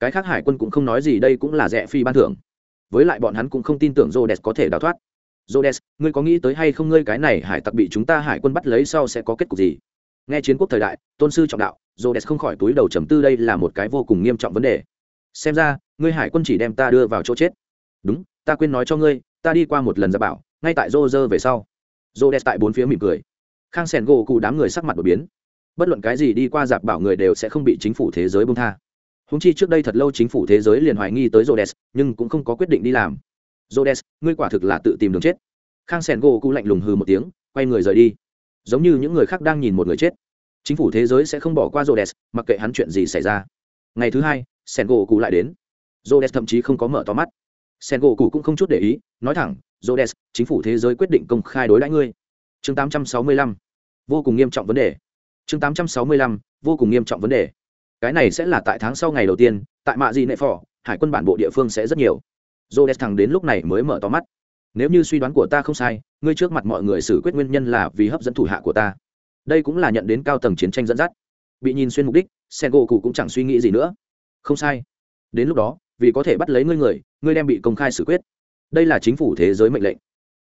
cái khác hải quân cũng không nói gì đây cũng là rẻ phi ban thưởng với lại bọn hắn cũng không tin tưởng Rhodes có thể đào thoát. Rhodes, ngươi có nghĩ tới hay không ngươi cái này hải tặc bị chúng ta hải quân bắt lấy sau sẽ có kết cục gì? Nghe chiến quốc thời đại, tôn sư trọng đạo, Rhodes không khỏi túi đầu trầm tư đây là một cái vô cùng nghiêm trọng vấn đề. Xem ra, ngươi hải quân chỉ đem ta đưa vào chỗ chết. Đúng, ta quên nói cho ngươi, ta đi qua một lần ra bảo, ngay tại Roger về sau. Rhodes tại bốn phía mỉm cười. Khang Sẻn gỗ cụ đám người sắc mặt đổi biến. Bất luận cái gì đi qua giặc bảo người đều sẽ không bị chính phủ thế giới bông tha. Húng chi trước đây thật lâu chính phủ thế giới liền hoài nghi tới rhodes, nhưng cũng không có quyết định đi làm. Rhodes, ngươi quả thực là tự tìm đường chết. Khang sẻn gỗ cụ lạnh lùng hừ một tiếng, quay người rời đi. Giống như những người khác đang nhìn một người chết. Chính phủ thế giới sẽ không bỏ qua rhodes, mặc kệ hắn chuyện gì xảy ra. Ngày thứ hai, sẻn gỗ cụ lại đến. Rhodes thậm chí không có mở to mắt. Sẻn gỗ cụ cũng không chút để ý, nói thẳng, rhodes, chính phủ thế giới quyết định công khai đối đãi ngươi. Chương 865 vô cùng nghiêm trọng vấn đề. Chương 865. vô cùng nghiêm trọng vấn đề. Cái này sẽ là tại tháng sau ngày đầu tiên, tại mạ di nệ phò, hải quân bản bộ địa phương sẽ rất nhiều. J o thằng đến lúc này mới mở to mắt. Nếu như suy đoán của ta không sai, ngươi trước mặt mọi người xử quyết nguyên nhân là vì hấp dẫn thủ hạ của ta. Đây cũng là nhận đến cao tầng chiến tranh dẫn dắt. Bị nhìn xuyên mục đích sen gỗ cụ cũng chẳng suy nghĩ gì nữa. Không sai. Đến lúc đó, vì có thể bắt lấy ngươi người, ngươi đem bị công khai xử quyết. Đây là chính phủ thế giới mệnh lệnh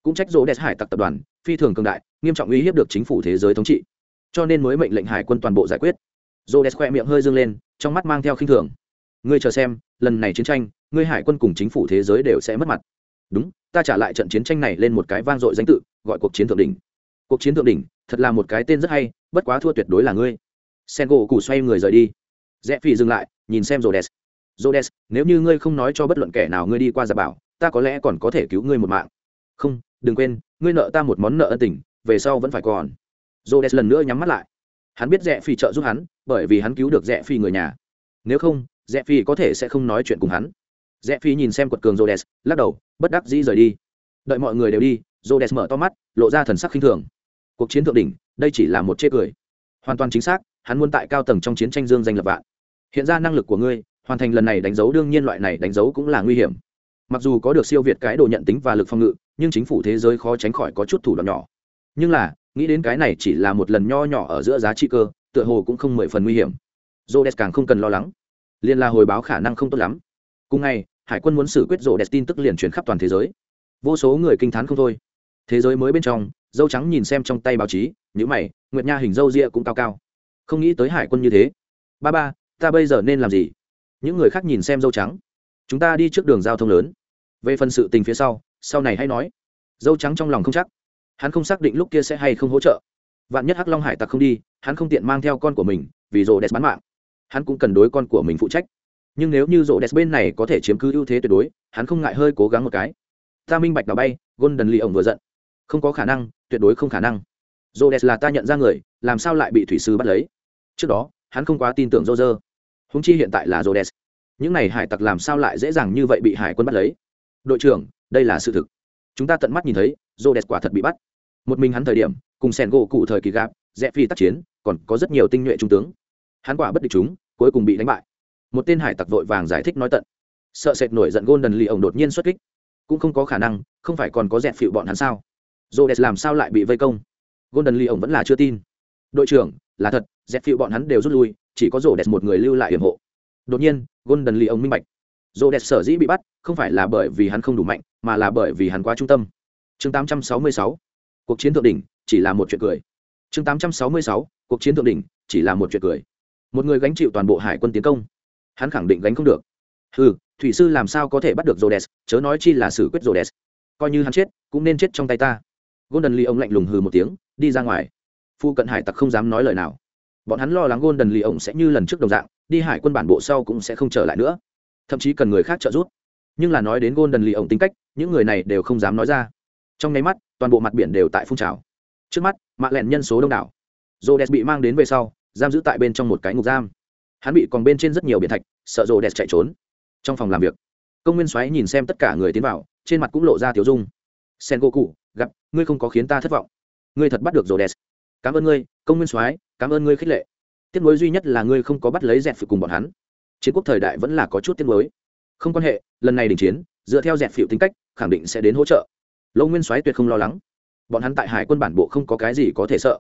cũng trách rỗ đẹp hải tặc tập đoàn, phi thường cường đại, nghiêm trọng uy hiếp được chính phủ thế giới thống trị. Cho nên mới mệnh lệnh hải quân toàn bộ giải quyết. Rô đès khoe miệng hơi dâng lên, trong mắt mang theo khinh thường. Ngươi chờ xem, lần này chiến tranh, ngươi hải quân cùng chính phủ thế giới đều sẽ mất mặt. Đúng, ta trả lại trận chiến tranh này lên một cái vang dội danh tự, gọi cuộc chiến thượng đỉnh. Cuộc chiến thượng đỉnh, thật là một cái tên rất hay, bất quá thua tuyệt đối là ngươi. Sen gỗ củ xoay người rời đi. Rẽ phi dừng lại, nhìn xem rô đès rô đès nếu như ngươi không nói cho bất luận kẻ nào ngươi đi qua giả bảo, ta có lẽ còn có thể cứu ngươi một mạng. Không đừng quên, ngươi nợ ta một món nợ ân tình, về sau vẫn phải còn. Rô đès lần nữa nhắm mắt lại. Hắn biết rẽ phi trợ giúp hắn, bởi vì hắn cứu được rẽ phi người nhà. Nếu không, rẽ phi có thể sẽ không nói chuyện cùng hắn. Rẽ phi nhìn xem quật cường rô đès lắc đầu, bất đắc dĩ rời đi. Đợi mọi người đều đi rô đès mở to mắt, lộ ra thần sắc khinh thường. Cuộc chiến thượng đỉnh, đây chỉ là một chê cười. Hoàn toàn chính xác, hắn muốn tại cao tầng trong chiến tranh dương danh lập vạn. Hiện ra năng lực của ngươi, hoàn thành lần này đánh dấu, đương nhiên loại này đánh dấu cũng là nguy hiểm. Mặc dù có được siêu việt cái độ nhận tính và lực phòng ngự nhưng chính phủ thế giới khó tránh khỏi có chút thủ đoạn nhỏ. Nhưng là, nghĩ đến cái này chỉ là một lần nho nhỏ ở giữa giá trị cơ, tựa hồ cũng không mười phần nguy hiểm. J o càng không cần lo lắng. Liên la hồi báo khả năng không tốt lắm. Cùng ngày, hải quân muốn xử quyết rộ đẹp tin tức liền truyền khắp toàn thế giới. Vô số người kinh t h á n không thôi. Thế giới mới bên trong, dâu trắng nhìn xem trong tay báo chí nhữ mày, nguyệt nha hình dâu ria cũng cao cao. Không nghĩ tới hải quân như thế. Ba ba, ta bây giờ nên làm gì? Những người khác nhìn xem dâu trắng. Chúng ta đi trước đường giao thông lớn. Về phần sự tình phía sau sau này hãy nói. Dâu trắng trong lòng không chắc. Hắn không xác định lúc kia sẽ hay không hỗ trợ. Vạn nhất hắc long hải tặc không đi, hắn không tiện mang theo con của mình, vì rồ đẹp bán mạng. Hắn cũng cần đối con của mình phụ trách. Nhưng nếu như rồ đẹp bên này có thể chiếm cứ ưu thế tuyệt đối, hắn không ngại hơi cố gắng một cái. Ta minh bạch đào bay, golden lee ổng vừa giận. Không có khả năng, tuyệt đối không khả năng. Rồ đẹp là ta nhận ra người, làm sao lại bị thủy sư bắt lấy? Trước đó, hắn không quá tin tưởng rô rơ húng chi hiện tại là rô đès những n à y hải tặc làm sao lại dễ dàng như vậy bị hải quân bắt lấy? Đội trưởng đây là sự thực. Chúng ta tận mắt nhìn thấy rô đẹp quả thật bị bắt. Một mình hắn thời điểm, cùng sẻn gỗ cụ thời kỳ gạp rẽ phi tác chiến, còn có rất nhiều tinh nhuệ trung tướng. Hắn quả bất địch chúng, cuối cùng bị đánh bại. Một tên hải tặc vội vàng giải thích nói tận. Sợ sệt nổi giận gôn đần lì ổng đột nhiên xuất kích. Cũng không có khả năng, không phải còn có dẹp phịu bọn hắn sao? Rô đẹp làm sao lại bị vây công? Gôn đần lì ổng vẫn là chưa tin. Đội trưởng, là thật dẹp phịu bọn hắn đều rút lui, chỉ có rổ đẹp một người lưu lại hiểm hộ. Đột nhiên, golden lee ông minh bạch. Rổ đẹp sở dĩ bị bắt không phải là bởi vì hắn không đủ mạnh mà là bởi vì hắn quá trung tâm. Chương 866 cuộc chiến thượng đỉnh chỉ là một chuyện cười. Chương 866 cuộc chiến thượng đỉnh chỉ là một chuyện cười. Một người gánh chịu toàn bộ hải quân tiến công hắn khẳng định gánh không được. Ừ thủy sư làm sao có thể bắt được Rhodes, chớ nói chi là xử quyết Rhodes. Coi như hắn chết, cũng nên chết trong tay ta. Golden Lee ông lạnh lùng hừ một tiếng, đi ra ngoài. Phu cận hải tặc không dám nói lời nào. Bọn hắn lo lắng Golden Lee ông sẽ như lần trước đồng dạng đi hải quân bản bộ sau cũng sẽ không trở lại nữa. Thậm chí cần người khác trợ giúp nhưng là nói đến Golden lì ổng tính cách, những người này đều không dám nói ra. Trong nháy mắt, toàn bộ mặt biển đều tại phun trào. Trước mắt, mạ lẹn nhân số đông đảo. Rô đès bị mang đến về sau, giam giữ tại bên trong một cái ngục giam. Hắn bị còn bên trên rất nhiều biển thạch, sợ rô đès chạy trốn. Trong phòng làm việc, công nguyên xoáy nhìn xem tất cả người tiến vào, trên mặt cũng lộ ra thiếu dung. Sen go cụ gặp, ngươi không có khiến ta thất vọng. Ngươi thật bắt được rô đès cảm ơn ngươi, công nguyên soái, cảm ơn ngươi khích lệ. Tiếc nuối duy nhất là ngươi không có bắt lấy dẹp phụ cùng bọn hắn. Chiến quốc thời đại vẫn là có chút tiếc nuối không quan hệ, lần này đình chiến, dựa theo dẹp phịu tính cách, khẳng định sẽ đến hỗ trợ. Lâu nguyên soái tuyệt không lo lắng. Bọn hắn tại hải quân bản bộ không có cái gì có thể sợ.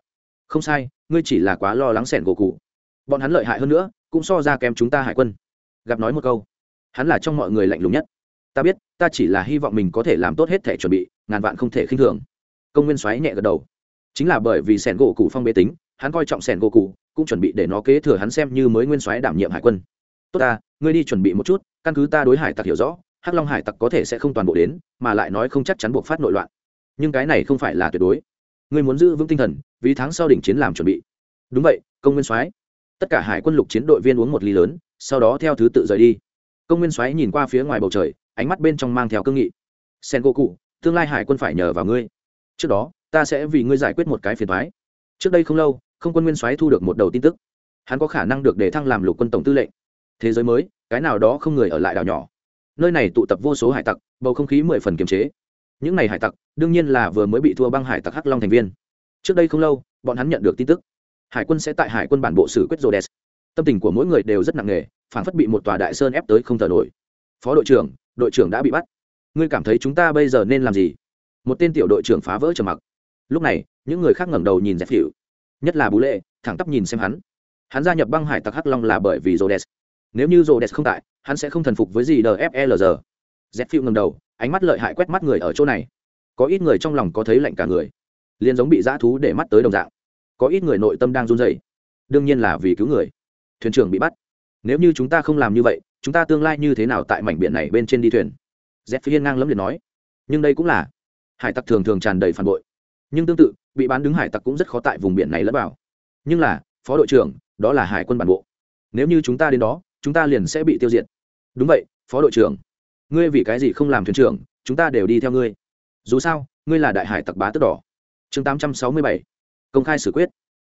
Không sai, ngươi chỉ là quá lo lắng sẻn gỗ cụ. Bọn hắn lợi hại hơn nữa, cũng so ra kém chúng ta hải quân. Gặp nói một câu. Hắn là trong mọi người lạnh lùng nhất. Ta biết, ta chỉ là hy vọng mình có thể làm tốt hết thể chuẩn bị, ngàn vạn không thể khinh thường. Công nguyên xoáy nhẹ gật đầu. Chính là bởi vì sẻn gỗ cụ phong bế tính, hắn coi trọng sẻn gỗ cụ, cũng chuẩn bị để nó kế thừa hắn xem như mới nguyên soái đảm nhiệm hải quân. Tốt ta ngươi đi chuẩn bị một chút, căn cứ ta đối hải tặc hiểu rõ, hắc long hải tặc có thể sẽ không toàn bộ đến, mà lại nói không chắc chắn buộc phát nội loạn. Nhưng cái này không phải là tuyệt đối. Ngươi muốn giữ vững tinh thần, vì tháng sau đỉnh chiến làm chuẩn bị. Đúng vậy, công nguyên soái. Tất cả hải quân lục chiến đội viên uống một ly lớn, sau đó theo thứ tự rời đi. Công nguyên soái nhìn qua phía ngoài bầu trời, ánh mắt bên trong mang theo cương nghị. Sen go cụ tương lai hải quân phải nhờ vào ngươi. Trước đó, ta sẽ vì ngươi giải quyết một cái phiền thoái trước đây không lâu, không quân nguyên soái thu được một đầu tin tức. Hắn có khả năng được đề thăng làm lục quân tổng tư lệnh thế giới mới, cái nào đó không người ở lại đảo nhỏ. Nơi này tụ tập vô số hải tặc, bầu không khí mười phần kiềm chế. Những n à y hải tặc, đương nhiên là vừa mới bị thua băng hải tặc hắc long thành viên. Trước đây không lâu, bọn hắn nhận được tin tức. Hải quân sẽ tại hải quân bản bộ xử quyết rô đès tâm tình của mỗi người đều rất nặng nề, phản phất bị một tòa đại sơn ép tới không thở nổi. Phó đội trưởng đội trưởng đã bị bắt. Ngươi cảm thấy chúng ta bây giờ nên làm gì? Một tên tiểu đội trưởng phá vỡ trầm mặc. Lúc này, những người khác ngẩng đầu nhìn dẹp hiệu nhất là bú lệ, thẳng tắp nhìn xem hắn. Hắn gia nhập băng hải tặc hắc long là bởi vì rhodes nếu như rô đès không tại, hắn sẽ không thần phục với gì dflg dẹp phiêu ngầm đầu, ánh mắt lợi hại quét mắt người ở chỗ này. Có ít người trong lòng có thấy lạnh cả người. Liền giống bị dã thú để mắt tới đồng dạng. Có ít người nội tâm đang run dày đương nhiên là vì cứu người. Thuyền trưởng bị bắt. Nếu như chúng ta không làm như vậy, chúng ta tương lai như thế nào tại mảnh biển này bên trên đi thuyền? Dẹp phiên ngang lấm liệt nói. Nhưng đây cũng là hải tặc thường thường tràn đầy phản bội. Nhưng tương tự, bị bán đứng hải tặc cũng rất khó tại vùng biển này lẫn vào. Nhưng là, phó đội trưởng, đó là hải quân bản bộ. Nếu như chúng ta đến đó chúng ta liền sẽ bị tiêu diệt. Đúng vậy, phó đội trưởng. Ngươi vì cái gì không làm thuyền trưởng, chúng ta đều đi theo ngươi. Dù sao, ngươi là đại hải tặc bá tức đỏ. Chương 867. công khai xử quyết.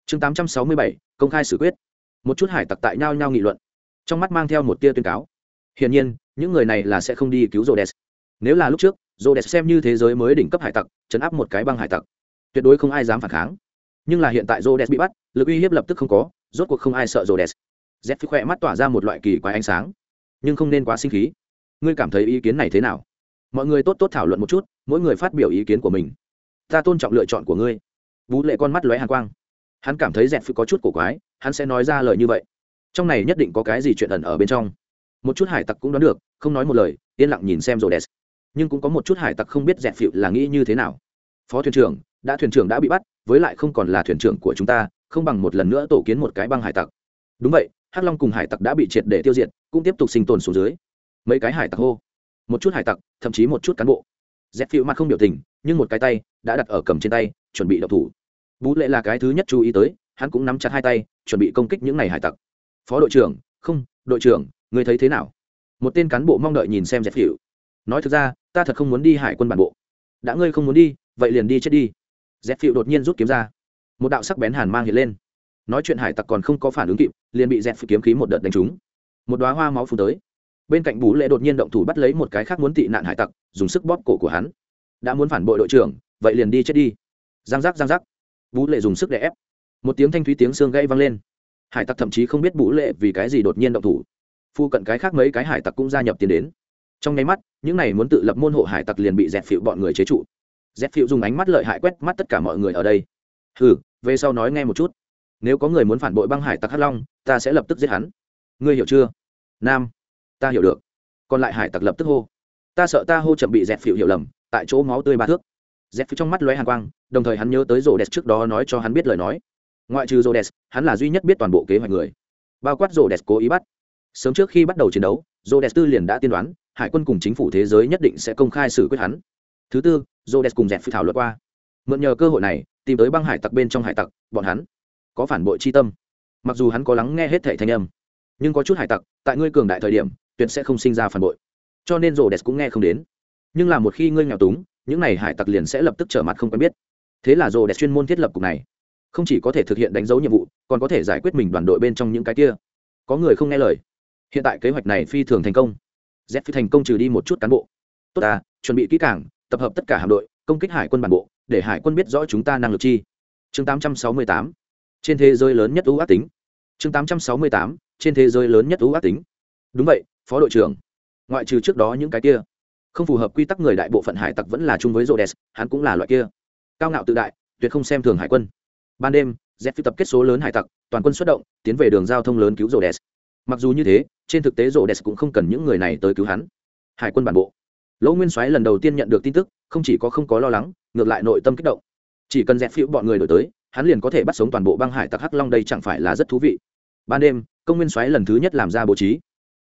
Chương 867. công khai xử quyết. Một chút hải tặc tại nhau nhau nghị luận. Trong mắt mang theo một tia tuyên cáo. Hiển nhiên, những người này là sẽ không đi cứu rô đès nếu là lúc trước rô đès xem như thế giới mới đỉnh cấp hải tặc, chấn áp một cái băng hải tặc. Tuyệt đối không ai dám phản kháng. Nhưng là hiện tại rô đès bị bắt, lực uy hiếp lập tức không có, rốt cuộc không ai sợ rô đès z phi khỏe mắt tỏa ra một loại kỳ quái ánh sáng. Nhưng không nên quá sinh khí. Ngươi cảm thấy ý kiến này thế nào? Mọi người tốt tốt thảo luận một chút, mỗi người phát biểu ý kiến của mình. Ta tôn trọng lựa chọn của ngươi. Vũ lệ con mắt lóe hàn quang. Hắn cảm thấy dẹt phi có chút cổ quái, hắn sẽ nói ra lời như vậy. Trong này nhất định có cái gì chuyện ẩn ở bên trong. Một chút hải tặc cũng đoán được, không nói một lời, yên lặng nhìn xem rồi đẹp nhưng cũng có một chút hải tặc không biết dẹt phịu là nghĩ như thế nào. Phó thuyền trưởng, đã thuyền trưởng đã bị bắt, với lại không còn là thuyền trưởng của chúng ta, không bằng một lần nữa tổ kiến một cái băng hải tặc. Đúng vậy hắc long cùng hải tặc đã bị triệt để tiêu diệt, cũng tiếp tục sinh tồn xuống dưới. Mấy cái hải tặc hô. Một chút hải tặc, thậm chí một chút cán bộ. Dẹp phiêu mặt không biểu tình, nhưng một cái tay đã đặt ở cầm trên tay, chuẩn bị đập thủ. Bú lệ là cái thứ nhất chú ý tới, hắn cũng nắm chặt hai tay, chuẩn bị công kích những n à y hải tặc. Phó đội trưởng, không, đội trưởng người thấy thế nào? Một tên cán bộ mong đợi nhìn xem dẹp phịu nói thực ra, ta thật không muốn đi hải quân bản bộ. Đã ngươi không muốn đi, vậy liền đi chết đi. Dẹp phịu đột nhiên rút kiếm ra. Một đạo sắc bén hàn mang hiện lên nói chuyện hải tặc còn không có phản ứng kịp, liền bị dẹp phi kiếm khí một đợt đánh trúng. Một đoá hoa máu phù tới. Bên cạnh bú lệ đột nhiên động thủ bắt lấy một cái khác muốn tị nạn hải tặc, dùng sức bóp cổ của hắn. Đã muốn phản bội đội trưởng, vậy liền đi chết đi. Giang giác giang giác. Bú lệ dùng sức để ép. Một tiếng thanh thúy tiếng xương gãy vang lên. Hải tặc thậm chí không biết bú lệ vì cái gì đột nhiên động thủ. Phu cận cái khác mấy cái hải tặc cũng gia nhập tiến đến. Trong nháy mắt, những này muốn tự lập môn hộ hải tặc liền bị dẹp phịu bọn người chế trụ. Dẹp phịu dùng ánh mắt lợi hại quét mắt tất cả mọi người ở đây. Hừ, về sau nói nghe một chút nếu có người muốn phản bội băng hải tặc hắc long, ta sẽ lập tức giết hắn. Ngươi hiểu chưa? Nam, ta hiểu được. Còn lại hải tặc lập tức hô. Ta sợ ta hô chậm bị dẹp phịu hiểu lầm, tại chỗ máu tươi ba thước. Dẹp phịu trong mắt lóe hàn quang, đồng thời hắn nhớ tới rô đès trước đó nói cho hắn biết lời nói. Ngoại trừ rô đès hắn là duy nhất biết toàn bộ kế hoạch người. Bao quát rô đès cố ý bắt. Sớm trước khi bắt đầu chiến đấu rô đès tư liền đã tiên đoán, hải quân cùng chính phủ thế giới nhất định sẽ công khai xử quyết hắn. Thứ tư rô đès cùng dẹp phịu thảo luận qua. Mượn nhờ cơ hội này, tìm tới băng hải tặc bên trong hải tặc, bọn hắn có phản bội chi tâm. Mặc dù hắn có lắng nghe hết thẻ thanh âm, nhưng có chút hải tặc, tại ngươi cường đại thời điểm, tuyệt sẽ không sinh ra phản bội. Cho nên rổ đẹp cũng nghe không đến. Nhưng là một khi ngươi nghèo túng, những n à y hải tặc liền sẽ lập tức trở mặt không quen biết. Thế là rổ đẹp chuyên môn thiết lập cục này. Không chỉ có thể thực hiện đánh dấu nhiệm vụ, còn có thể giải quyết mình đoàn đội bên trong những cái kia. Có người không nghe lời. Hiện tại kế hoạch này phi thường thành công. Z phi thành công trừ đi một chút cán bộ. Tốt à chuẩn bị kỹ càng, tập hợp tất cả hạm đội, công kích hải quân bản bộ, để hải quân biết rõ chúng ta năng lực chi. Chương 868 trên thế giới lớn nhất ưu ác tính. Chương 868 trên thế giới lớn nhất ưu ác tính. Đúng vậy, phó đội trưởng. Ngoại trừ trước đó những cái kia. Không phù hợp quy tắc người đại bộ phận hải tặc vẫn là chung với rô đès hắn cũng là loại kia. Cao ngạo tự đại, tuyệt không xem thường hải quân. Ban đêm, z phi tập kết số lớn hải tặc, toàn quân xuất động, tiến về đường giao thông lớn cứu rô đès mặc dù như thế, trên thực tế rô đès cũng không cần những người này tới cứu hắn. Hải quân bản bộ. Lỗ nguyên soái lần đầu tiên nhận được tin tức, không chỉ có không có lo lắng, ngược lại nội tâm kích động. Chỉ cần dẹp phiếu bọn người đổi tới hắn liền có thể bắt sống toàn bộ băng hải tặc hắc long đây chẳng phải là rất thú vị. Ban đêm, công nguyên soái lần thứ nhất làm ra bố trí.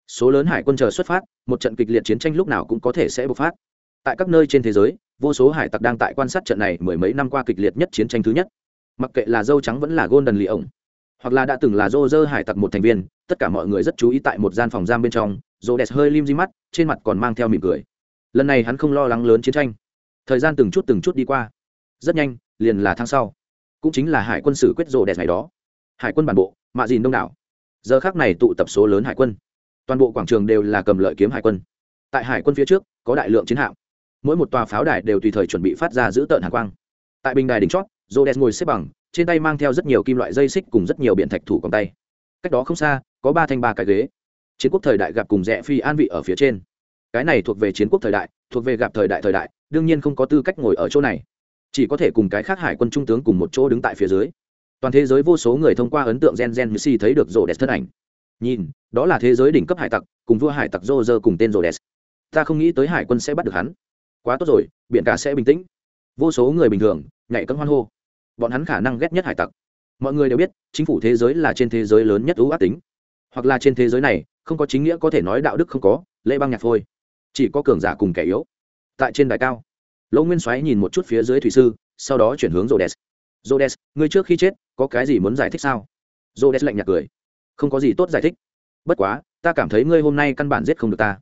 Số lớn hải quân chờ xuất phát, một trận kịch liệt chiến tranh lúc nào cũng có thể sẽ bộc phát. Tại các nơi trên thế giới, vô số hải tặc đang tại quan sát trận này mười mấy năm qua kịch liệt nhất chiến tranh thứ nhất. Mặc kệ là dâu trắng vẫn là golden lì ổng, hoặc là đã từng là dô dơ hải tặc một thành viên, tất cả mọi người rất chú ý tại một gian phòng giam bên trong dô đẹp hơi lim di mắt, trên mặt còn mang theo mỉm cười. Lần này hắn không lo lắng lớn chiến tranh. Thời gian từng chút từng chút đi qua. Rất nhanh, liền là tháng sau cũng chính là hải quân sử quyết rộ đẹp ngày đó. Hải quân bản bộ, mạ dìn đông đảo. Giờ khác này tụ tập số lớn hải quân. Toàn bộ quảng trường đều là cầm lợi kiếm hải quân. Tại hải quân phía trước, có đại lượng chiến hạm. Mỗi một tòa pháo đài đều tùy thời chuẩn bị phát ra giữ tợn hàng quang. Tại bình đài đỉnh chót, rô đen ngồi xếp bằng, trên tay mang theo rất nhiều kim loại dây xích cùng rất nhiều biện thạch thủ còng tay. Cách đó không xa, có ba thanh ba cái ghế. Chiến quốc thời đại gặp cùng rẽ phi an vị ở phía trên. Cái này thuộc về chiến quốc thời đại, thuộc về gặp thời đại thời đại, đương nhiên không có tư cách ngồi ở chỗ này chỉ có thể cùng cái khác hải quân trung tướng cùng một chỗ đứng tại phía dưới. Toàn thế giới vô số người thông qua ấn tượng gen gen như si thấy được rô đẹp thân ảnh. Nhìn, đó là thế giới đỉnh cấp hải tặc, cùng vua hải tặc rô rơ cùng tên rô đẹp ta không nghĩ tới hải quân sẽ bắt được hắn. Quá tốt rồi, biển cả sẽ bình tĩnh. Vô số người bình thường, nhảy cân hoan hô. Bọn hắn khả năng ghét nhất hải tặc. Mọi người đều biết, chính phủ thế giới là trên thế giới lớn nhất ưu ác tính. Hoặc là trên thế giới này, không có chính nghĩa có thể nói đạo đức không có, lễ băng nhạc thôi chỉ có cường giả cùng kẻ yếu. Tại trên đài cao lỗ nguyên xoáy nhìn một chút phía dưới thủy sư, sau đó chuyển hướng rô đès rô đès ngươi trước khi chết, có cái gì muốn giải thích sao? Rô đès lạnh nhạt cười. Không có gì tốt giải thích. Bất quá, ta cảm thấy ngươi hôm nay căn bản giết không được ta.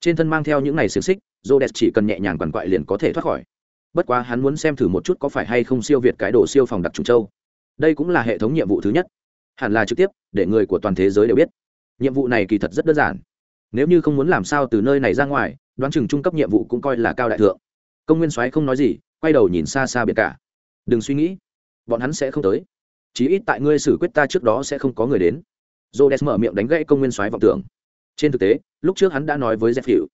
Trên thân mang theo những này xiềng xích rô đès chỉ cần nhẹ nhàng quằn quại liền có thể thoát khỏi. Bất quá hắn muốn xem thử một chút có phải hay không siêu việt cái đồ siêu phòng đặc trùng châu. Đây cũng là hệ thống nhiệm vụ thứ nhất. Hẳn là trực tiếp, để người của toàn thế giới đều biết. Nhiệm vụ này kỳ thật rất đơn giản. Nếu như không muốn làm sao từ nơi này ra ngoài, đoán chừng trung cấp nhiệm vụ cũng coi là cao đại thượng công nguyên soái không nói gì, quay đầu nhìn xa xa biệt cả. Đừng suy nghĩ, bọn hắn sẽ không tới. Chí ít tại ngươi xử quyết ta trước đó sẽ không có người đến. J o mở miệng đánh gãy công nguyên soái vọng tưởng. Trên thực tế, lúc trước hắn đã nói với dẹp hiệu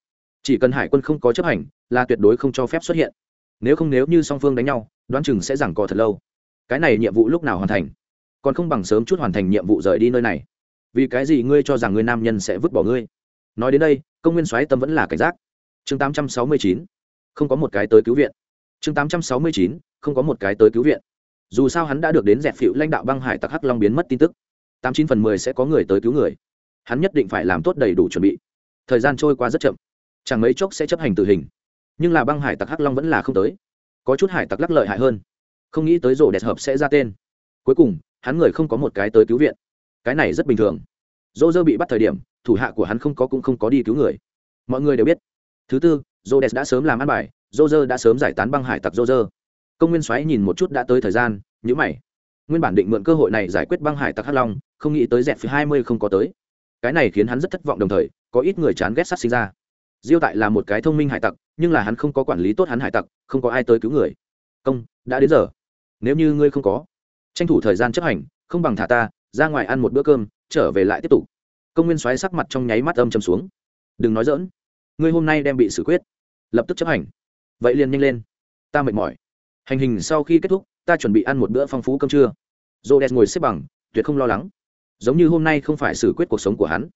chỉ cần hải quân không có chấp hành, là tuyệt đối không cho phép xuất hiện. Nếu không nếu như song phương đánh nhau, đoán chừng sẽ giằng cò thật lâu. Cái này nhiệm vụ lúc nào hoàn thành? Còn không bằng sớm chút hoàn thành nhiệm vụ rời đi nơi này. Vì cái gì ngươi cho rằng ngươi nam nhân sẽ vứt bỏ ngươi? Nói đến đây, công nguyên soái tâm vẫn là cảnh giác. Chương 869 không có một cái tới cứu viện. Chương 869 không có một cái tới cứu viện. Dù sao hắn đã được đến dẹp phịu lãnh đạo băng hải tặc hắc long biến mất tin tức. Tám chín phần mười sẽ có người tới cứu người. Hắn nhất định phải làm tốt đầy đủ chuẩn bị. Thời gian trôi qua rất chậm. Chẳng mấy chốc sẽ chấp hành tử hình. Nhưng là băng hải tặc hắc long vẫn là không tới. Có chút hải tặc lắc lợi hại hơn. Không nghĩ tới rổ đẹp hợp sẽ ra tên. Cuối cùng, hắn người không có một cái tới cứu viện. Cái này rất bình thường. Dỗ dơ bị bắt thời điểm, thủ hạ của hắn không có cũng không có đi cứu người. Mọi người đều biết. Thứ tư Rhodes đã sớm làm ăn bài Roger đã sớm giải tán băng hải tặc Roger. công nguyên soái nhìn một chút đã tới thời gian nhíu mày. Nguyên bản định mượn cơ hội này giải quyết băng hải tặc hắc long không nghĩ tới dẹp phía hai mươi không có tới. Cái này khiến hắn rất thất vọng đồng thời có ít người chán ghét sát sinh ra. Diêu tại là một cái thông minh hải tặc nhưng là hắn không có quản lý tốt hắn hải tặc không có ai tới cứu người. Công đã đến giờ. Nếu như ngươi không có tranh thủ thời gian chấp hành không bằng thả ta ra ngoài ăn một bữa cơm trở về lại tiếp tục. Công nguyên soái sắc mặt trong nháy mắt âm trầm xuống. Đừng nói giỡn, ngươi hôm nay đem bị xử quyết lập tức chấp hành. Vậy liền nhanh lên. Ta mệt mỏi. Hành hình sau khi kết thúc, ta chuẩn bị ăn một bữa phong phú cơm trưa. J o ngồi xếp bằng, tuyệt không lo lắng. Giống như hôm nay không phải xử quyết cuộc sống của hắn.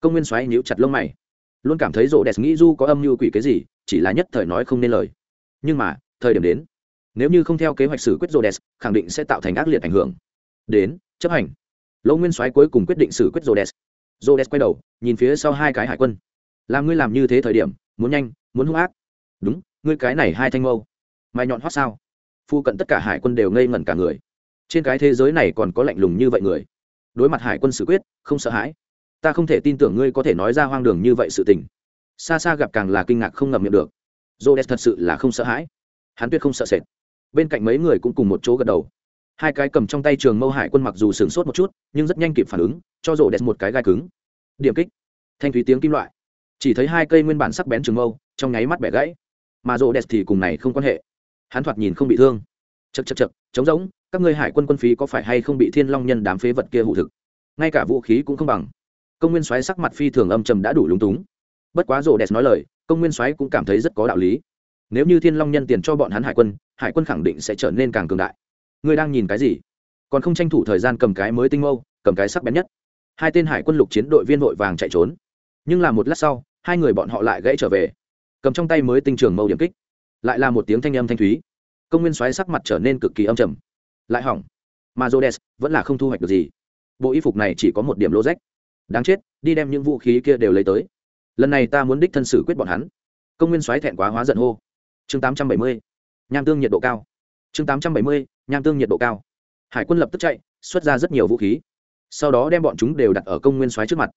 Công nguyên xoáy nhíu chặt lông mày. Luôn cảm thấy rộ đẹp nghĩ du có âm mưu quỷ cái gì, chỉ là nhất thời nói không nên lời. Nhưng mà, thời điểm đến. Nếu như không theo kế hoạch xử quyết rộ đẹp khẳng định sẽ tạo thành ác liệt ảnh hưởng. Đến, chấp hành. Lỗ nguyên soái cuối cùng quyết định xử quyết rộ đẹp rộ đẹp quay đầu, nhìn phía sau hai cái hải quân. Làm ngươi làm như thế thời điểm, muốn nhanh, muốn hung ác đúng, ngươi cái này hai thanh mâu. Mai nhọn hoắt sao? Phu cận tất cả hải quân đều ngây ngẩn cả người. Trên cái thế giới này còn có lạnh lùng như vậy người? Đối mặt hải quân xử quyết, không sợ hãi. Ta không thể tin tưởng ngươi có thể nói ra hoang đường như vậy sự tình. Xa xa gặp càng là kinh ngạc không ngậm miệng được. J o thật sự là không sợ hãi. Hắn tuyệt không sợ sệt. Bên cạnh mấy người cũng cùng một chỗ gật đầu. Hai cái cầm trong tay trường mâu hải quân mặc dù sửng sốt một chút, nhưng rất nhanh kịp phản ứng, cho rổ đẹp một cái gai cứng. Điểm kích. Thanh thúy tiếng kim loại. Chỉ thấy hai cây nguyên bản sắc bén trường mâu, trong nháy mắt bẻ gãy mà Rô đẹp thì cùng này không quan hệ. Hắn thoạt nhìn không bị thương. Chật chật chật trống rỗng, các ngươi hải quân quân phí có phải hay không bị thiên long nhân đám phế vật kia hụ thực? Ngay cả vũ khí cũng không bằng. Công nguyên soái sắc mặt phi thường âm trầm đã đủ lúng túng. Bất quá Rô đẹp nói lời, công nguyên soái cũng cảm thấy rất có đạo lý. Nếu như thiên long nhân tiền cho bọn hắn hải quân hải quân khẳng định sẽ trở nên càng cường đại. Ngươi đang nhìn cái gì? Còn không tranh thủ thời gian cầm cái mới tinh mâu, cầm cái sắc bén nhất. Hai tên hải quân lục chiến đội viên vội vàng chạy trốn. Nhưng là một lát sau, hai người bọn họ lại gãy trở về cầm trong tay mới tinh trường mâu điểm kích. Lại là một tiếng thanh âm thanh thúy. Công nguyên xoáy sắc mặt trở nên cực kỳ âm trầm. Lại hỏng. Mà jodes vẫn là không thu hoạch được gì. Bộ y phục này chỉ có một điểm lô rách đáng chết, đi đem những vũ khí kia đều lấy tới. Lần này ta muốn đích thân xử quyết bọn hắn. Công nguyên xoáy thẹn quá hóa giận hô. Chương 870. nham tương nhiệt độ cao. Chương 870. nham tương nhiệt độ cao. Hải quân lập tức chạy, xuất ra rất nhiều vũ khí. Sau đó đem bọn chúng đều đặt ở công nguyên xoáy trước mặt.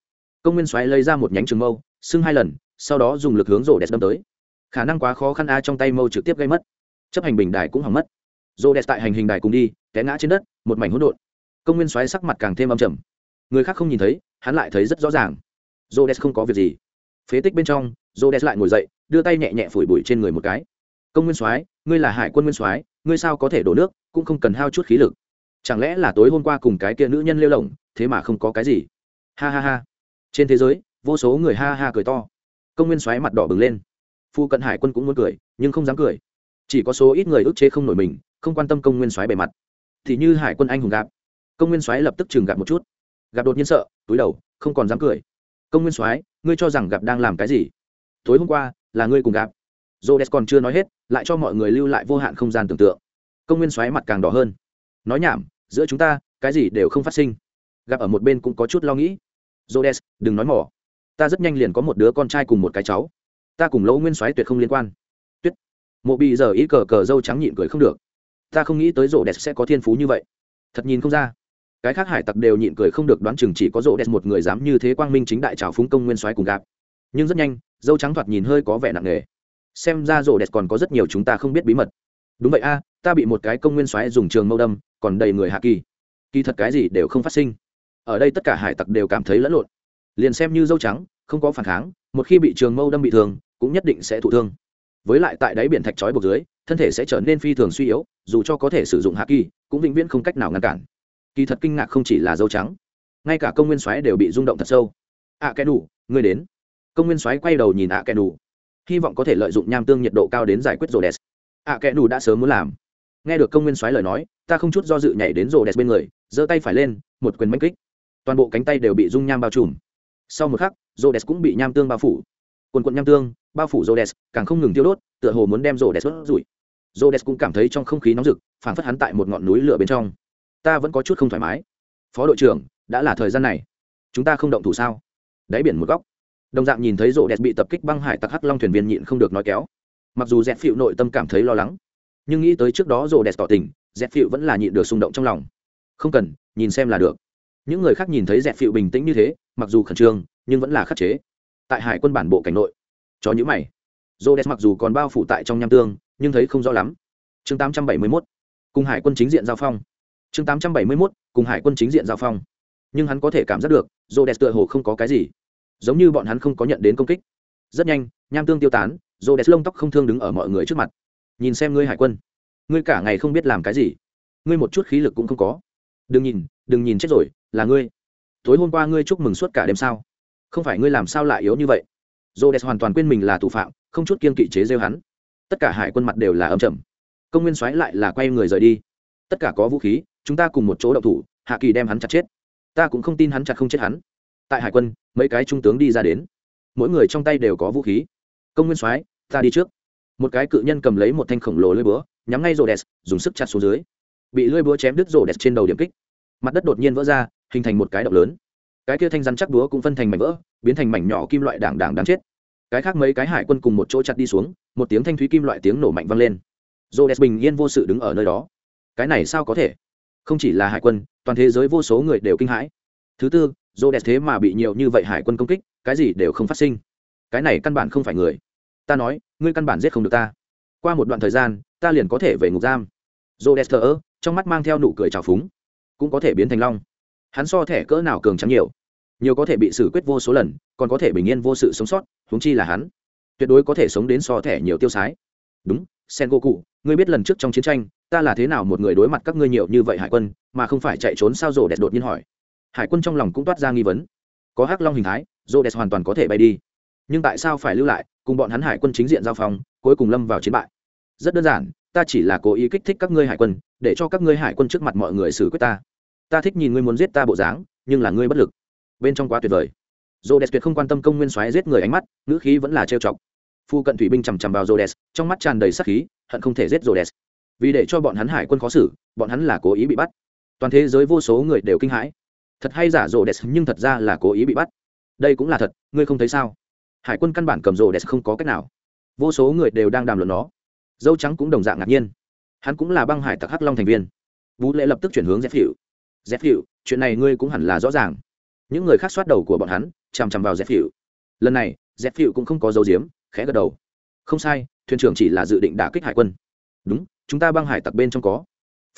Công nguyên xoáy lấy ra một nhánh trường mâu, xưng hai lần sau đó dùng lực hướng rổ đẹp đâm tới. Khả năng quá khó khăn a trong tay mâu trực tiếp gây mất. Chấp hành bình đài cũng hỏng mất. Rổ đẹp tại hành hình đài cùng đi, té ngã trên đất, một mảnh hỗn độn. Công nguyên xoáy sắc mặt càng thêm âm trầm. Người khác không nhìn thấy, hắn lại thấy rất rõ ràng. Rổ đẹp không có việc gì. Phế tích bên trong, rổ đẹp lại ngồi dậy, đưa tay nhẹ nhẹ phủi bụi trên người một cái. Công nguyên soái, ngươi là hải quân nguyên soái, ngươi sao có thể đổ nước, cũng không cần hao chút khí lực. Chẳng lẽ là tối hôm qua cùng cái kia nữ nhân lêu lỏng, thế mà không có cái gì? Ha ha ha. Trên thế giới, vô số người ha ha cười to công nguyên soái mặt đỏ bừng lên. Phu cận hải quân cũng muốn cười, nhưng không dám cười. Chỉ có số ít người ức chế không nổi mình, không quan tâm công nguyên soái bề mặt. Thì như hải quân anh hùng gặp. Công nguyên soái lập tức chừng gạp một chút. Gặp đột nhiên sợ, túi đầu, không còn dám cười. Công nguyên soái, ngươi cho rằng gặp đang làm cái gì? Tối hôm qua, là ngươi cùng gặp. J còn chưa nói hết, lại cho mọi người lưu lại vô hạn không gian tưởng tượng. Công nguyên xoáy mặt càng đỏ hơn. Nói nhảm, giữa chúng ta, cái gì đều không phát sinh. Gặp ở một bên cũng có chút lo nghĩ. J đừng nói mỏ ta rất nhanh liền có một đứa con trai cùng một cái cháu. Ta cùng lỗ nguyên Soái tuyệt không liên quan. Tuyết. Mộ bị giờ ý cờ cờ dâu trắng nhịn cười không được. Ta không nghĩ tới rộ đẹp sẽ có thiên phú như vậy. Thật nhìn không ra. Cái khác hải tặc đều nhịn cười không được đoán chừng chỉ có rộ đẹp một người dám như thế quang minh chính đại trào phúng công nguyên soái cùng gạp nhưng rất nhanh, dâu trắng thoạt nhìn hơi có vẻ nặng nề. Xem ra rộ đẹp còn có rất nhiều chúng ta không biết bí mật. Đúng vậy a, ta bị một cái công nguyên soái dùng trường mâu đâm, còn đầy người hạ kỳ. Kỳ thật cái gì đều không phát sinh. Ở đây tất cả hải tặc đều cảm thấy lẫn lộn liền xem như dâu trắng không có phản kháng một khi bị trường mâu đâm bị thương cũng nhất định sẽ thụ thương. Với lại tại đáy biển thạch trói buộc dưới thân thể sẽ trở nên phi thường suy yếu dù cho có thể sử dụng hạ kỳ cũng vĩnh viễn không cách nào ngăn cản. Kỳ thật kinh ngạc không chỉ là dâu trắng ngay cả công nguyên soái đều bị rung động thật sâu. Ạ à, kẻ đủ ngươi đến. Công nguyên soái quay đầu nhìn ạ à kẻ đủ hy vọng có thể lợi dụng nham tương nhiệt độ cao đến giải quyết rồ đèn ạ kẻ đủ đã sớm muốn làm. Nghe được công nguyên soái lời nói ta không chút do dự nhảy đến rồ đèn bên người giơ tay phải lên một quyền manh kích. Toàn bộ cánh tay đều bị dung nham bao trùm sau một khắc rồ đèn cũng bị nham tương bao phủ. Quần quận nham tương, bao phủ rồ đèn càng không ngừng tiêu đốt, tựa hồ muốn đem rồ đèn đốt rủi rồ đèn cũng cảm thấy trong không khí nóng rực, phảng phất hắn tại một ngọn núi lửa bên trong. Ta vẫn có chút không thoải mái. Phó đội trưởng, đã là thời gian này. Chúng ta không động thủ sao? Đáy biển một góc. Đồng dạng nhìn thấy rộ đẹp bị tập kích băng hải tặc hắc long thuyền viên nhịn không được nói kéo. Mặc dù dẹp phịu nội tâm cảm thấy lo lắng, nhưng nghĩ tới trước đó rô đès tỏ tình dẹp phịu vẫn là nhịn được xung động trong lòng. Không cần, nhìn xem là được những người khác nhìn thấy dẹp phịu bình tĩnh như thế mặc dù khẩn trương nhưng vẫn là khắc chế. Tại hải quân bản bộ cảnh nội chó nhữ mày. Rô đẹp mặc dù còn bao phủ tại trong nham tương nhưng thấy không rõ lắm. Chương 871, cùng hải quân chính diện giao phong. Chương 871, cùng hải quân chính diện giao phong. Nhưng hắn có thể cảm giác được rô đẹp tựa hồ không có cái gì. Giống như bọn hắn không có nhận đến công kích. Rất nhanh nham tương tiêu tán rô đẹp lông tóc không thương đứng ở mọi người trước mặt. Nhìn xem ngươi hải quân ngươi cả ngày không biết làm cái gì. Ngươi một chút khí lực cũng không có. Đừng nhìn đừng nhìn chết rồi là ngươi. Tối hôm qua ngươi chúc mừng suốt cả đêm sao? Không phải ngươi làm sao lại yếu như vậy? Rô đẹp hoàn toàn quên mình là thủ phạm, không chút kiên kỵ chế rêu hắn. Tất cả hải quân mặt đều là âm trầm. Công nguyên soái lại là quay người rời đi. Tất cả có vũ khí, chúng ta cùng một chỗ đậu thủ, hạ kỳ đem hắn chặt chết. Ta cũng không tin hắn chặt không chết hắn. Tại hải quân, mấy cái trung tướng đi ra đến. Mỗi người trong tay đều có vũ khí. Công nguyên soái, ta đi trước. Một cái cự nhân cầm lấy một thanh khổng lồ lưỡi búa, nhắm ngay rô đès dùng sức chặt xuống dưới. Bị lưỡi búa chém đứt rô đès trên đầu điểm kích. Mặt đất đột nhiên vỡ ra hình thành một cái động lớn. Cái kia thanh rắn chắc búa cũng phân thành mảnh vỡ, biến thành mảnh nhỏ kim loại đảng đảng đáng chết. Cái khác mấy cái hải quân cùng một chỗ chặt đi xuống, một tiếng thanh thúy kim loại tiếng nổ mạnh vang lên. Rô đès bình yên vô sự đứng ở nơi đó. Cái này sao có thể? Không chỉ là hải quân, toàn thế giới vô số người đều kinh hãi. Thứ tư dô đẹp thế mà bị nhiều như vậy hải quân công kích, cái gì đều không phát sinh. Cái này căn bản không phải người. Ta nói, ngươi căn bản giết không được ta. Qua một đoạn thời gian, ta liền có thể về ngục giam. Dô đẹp thờ ơ, trong mắt mang theo nụ cười trào phúng. Cũng có thể biến thành long hắn so thẻ cỡ nào cường trắng nhiều. Nhiều có thể bị xử quyết vô số lần, còn có thể bình yên vô sự sống sót húng chi là hắn. Tuyệt đối có thể sống đến so thẻ nhiều tiêu sái. Đúng sen goku ngươi biết lần trước trong chiến tranh, ta là thế nào một người đối mặt các ngươi nhiều như vậy hải quân, mà không phải chạy trốn sao rồ đẹp đột nhiên hỏi. Hải quân trong lòng cũng toát ra nghi vấn. Có hắc long hình thái rồ đẹp hoàn toàn có thể bay đi. Nhưng tại sao phải lưu lại, cùng bọn hắn hải quân chính diện giao phong, cuối cùng lâm vào chiến bại? Rất đơn giản, ta chỉ là cố ý kích thích các ngươi hải quân, để cho các ngươi hải quân trước mặt mọi người xử quyết ta ta thích nhìn ngươi muốn giết ta bộ dáng, nhưng là ngươi bất lực. Bên trong quá tuyệt vời. Dô đẹp tuyệt không quan tâm công nguyên soái giết người ánh mắt, ngữ khí vẫn là trêu chọc. Phu cận thủy binh chằm chằm vào rô đès trong mắt tràn đầy sắc khí, hận không thể giết rô đès vì để cho bọn hắn hải quân khó xử, bọn hắn là cố ý bị bắt. Toàn thế giới vô số người đều kinh hãi. Thật hay giả rô đès nhưng thật ra là cố ý bị bắt. Đây cũng là thật, ngươi không thấy sao? Hải quân căn bản cầm rô đès không có cách nào. Vô số người đều đang đàm luận nó. Dâu trắng cũng đồng dạng ngạc nhiên. Hắn cũng là băng hải tặc hắc long thành viên. Vũ lệ lập tức chuyển hướng dép hiệu dép hiệu chuyện này ngươi cũng hẳn là rõ ràng. Những người khác xoát đầu của bọn hắn, chằm chằm vào dép hiệu lần này dép hiệu cũng không có dấu diếm khẽ gật đầu. Không sai, thuyền trưởng chỉ là dự định đả kích hải quân. Đúng, chúng ta băng hải tặc bên trong có.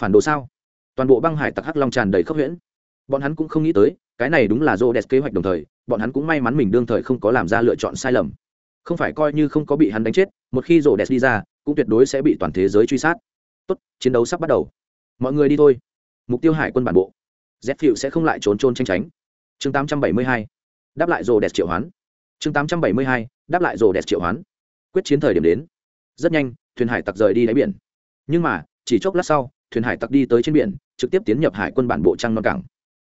Phản đồ sao? Toàn bộ băng hải tặc hắc long tràn đầy khốc huyễn. Bọn hắn cũng không nghĩ tới, cái này đúng là rô đẹp kế hoạch đồng thời, bọn hắn cũng may mắn mình đương thời không có làm ra lựa chọn sai lầm. Không phải coi như không có bị hắn đánh chết, một khi rô đẹp đi ra, cũng tuyệt đối sẽ bị toàn thế giới truy sát. Tốt, chiến đấu sắp bắt đầu. Mọi người đi thôi. Mục tiêu hải quân bản bộ z phiệu sẽ không lại trốn trôn tranh tránh. Chương 872. đáp lại rồ đẹp triệu hoán. Chương 872. đáp lại rồ đẹp triệu hoán. Quyết chiến thời điểm đến. Rất nhanh, thuyền hải tặc rời đi đáy biển. Nhưng mà, chỉ chốc lát sau, thuyền hải tặc đi tới trên biển, trực tiếp tiến nhập hải quân bản bộ trăng non cảng.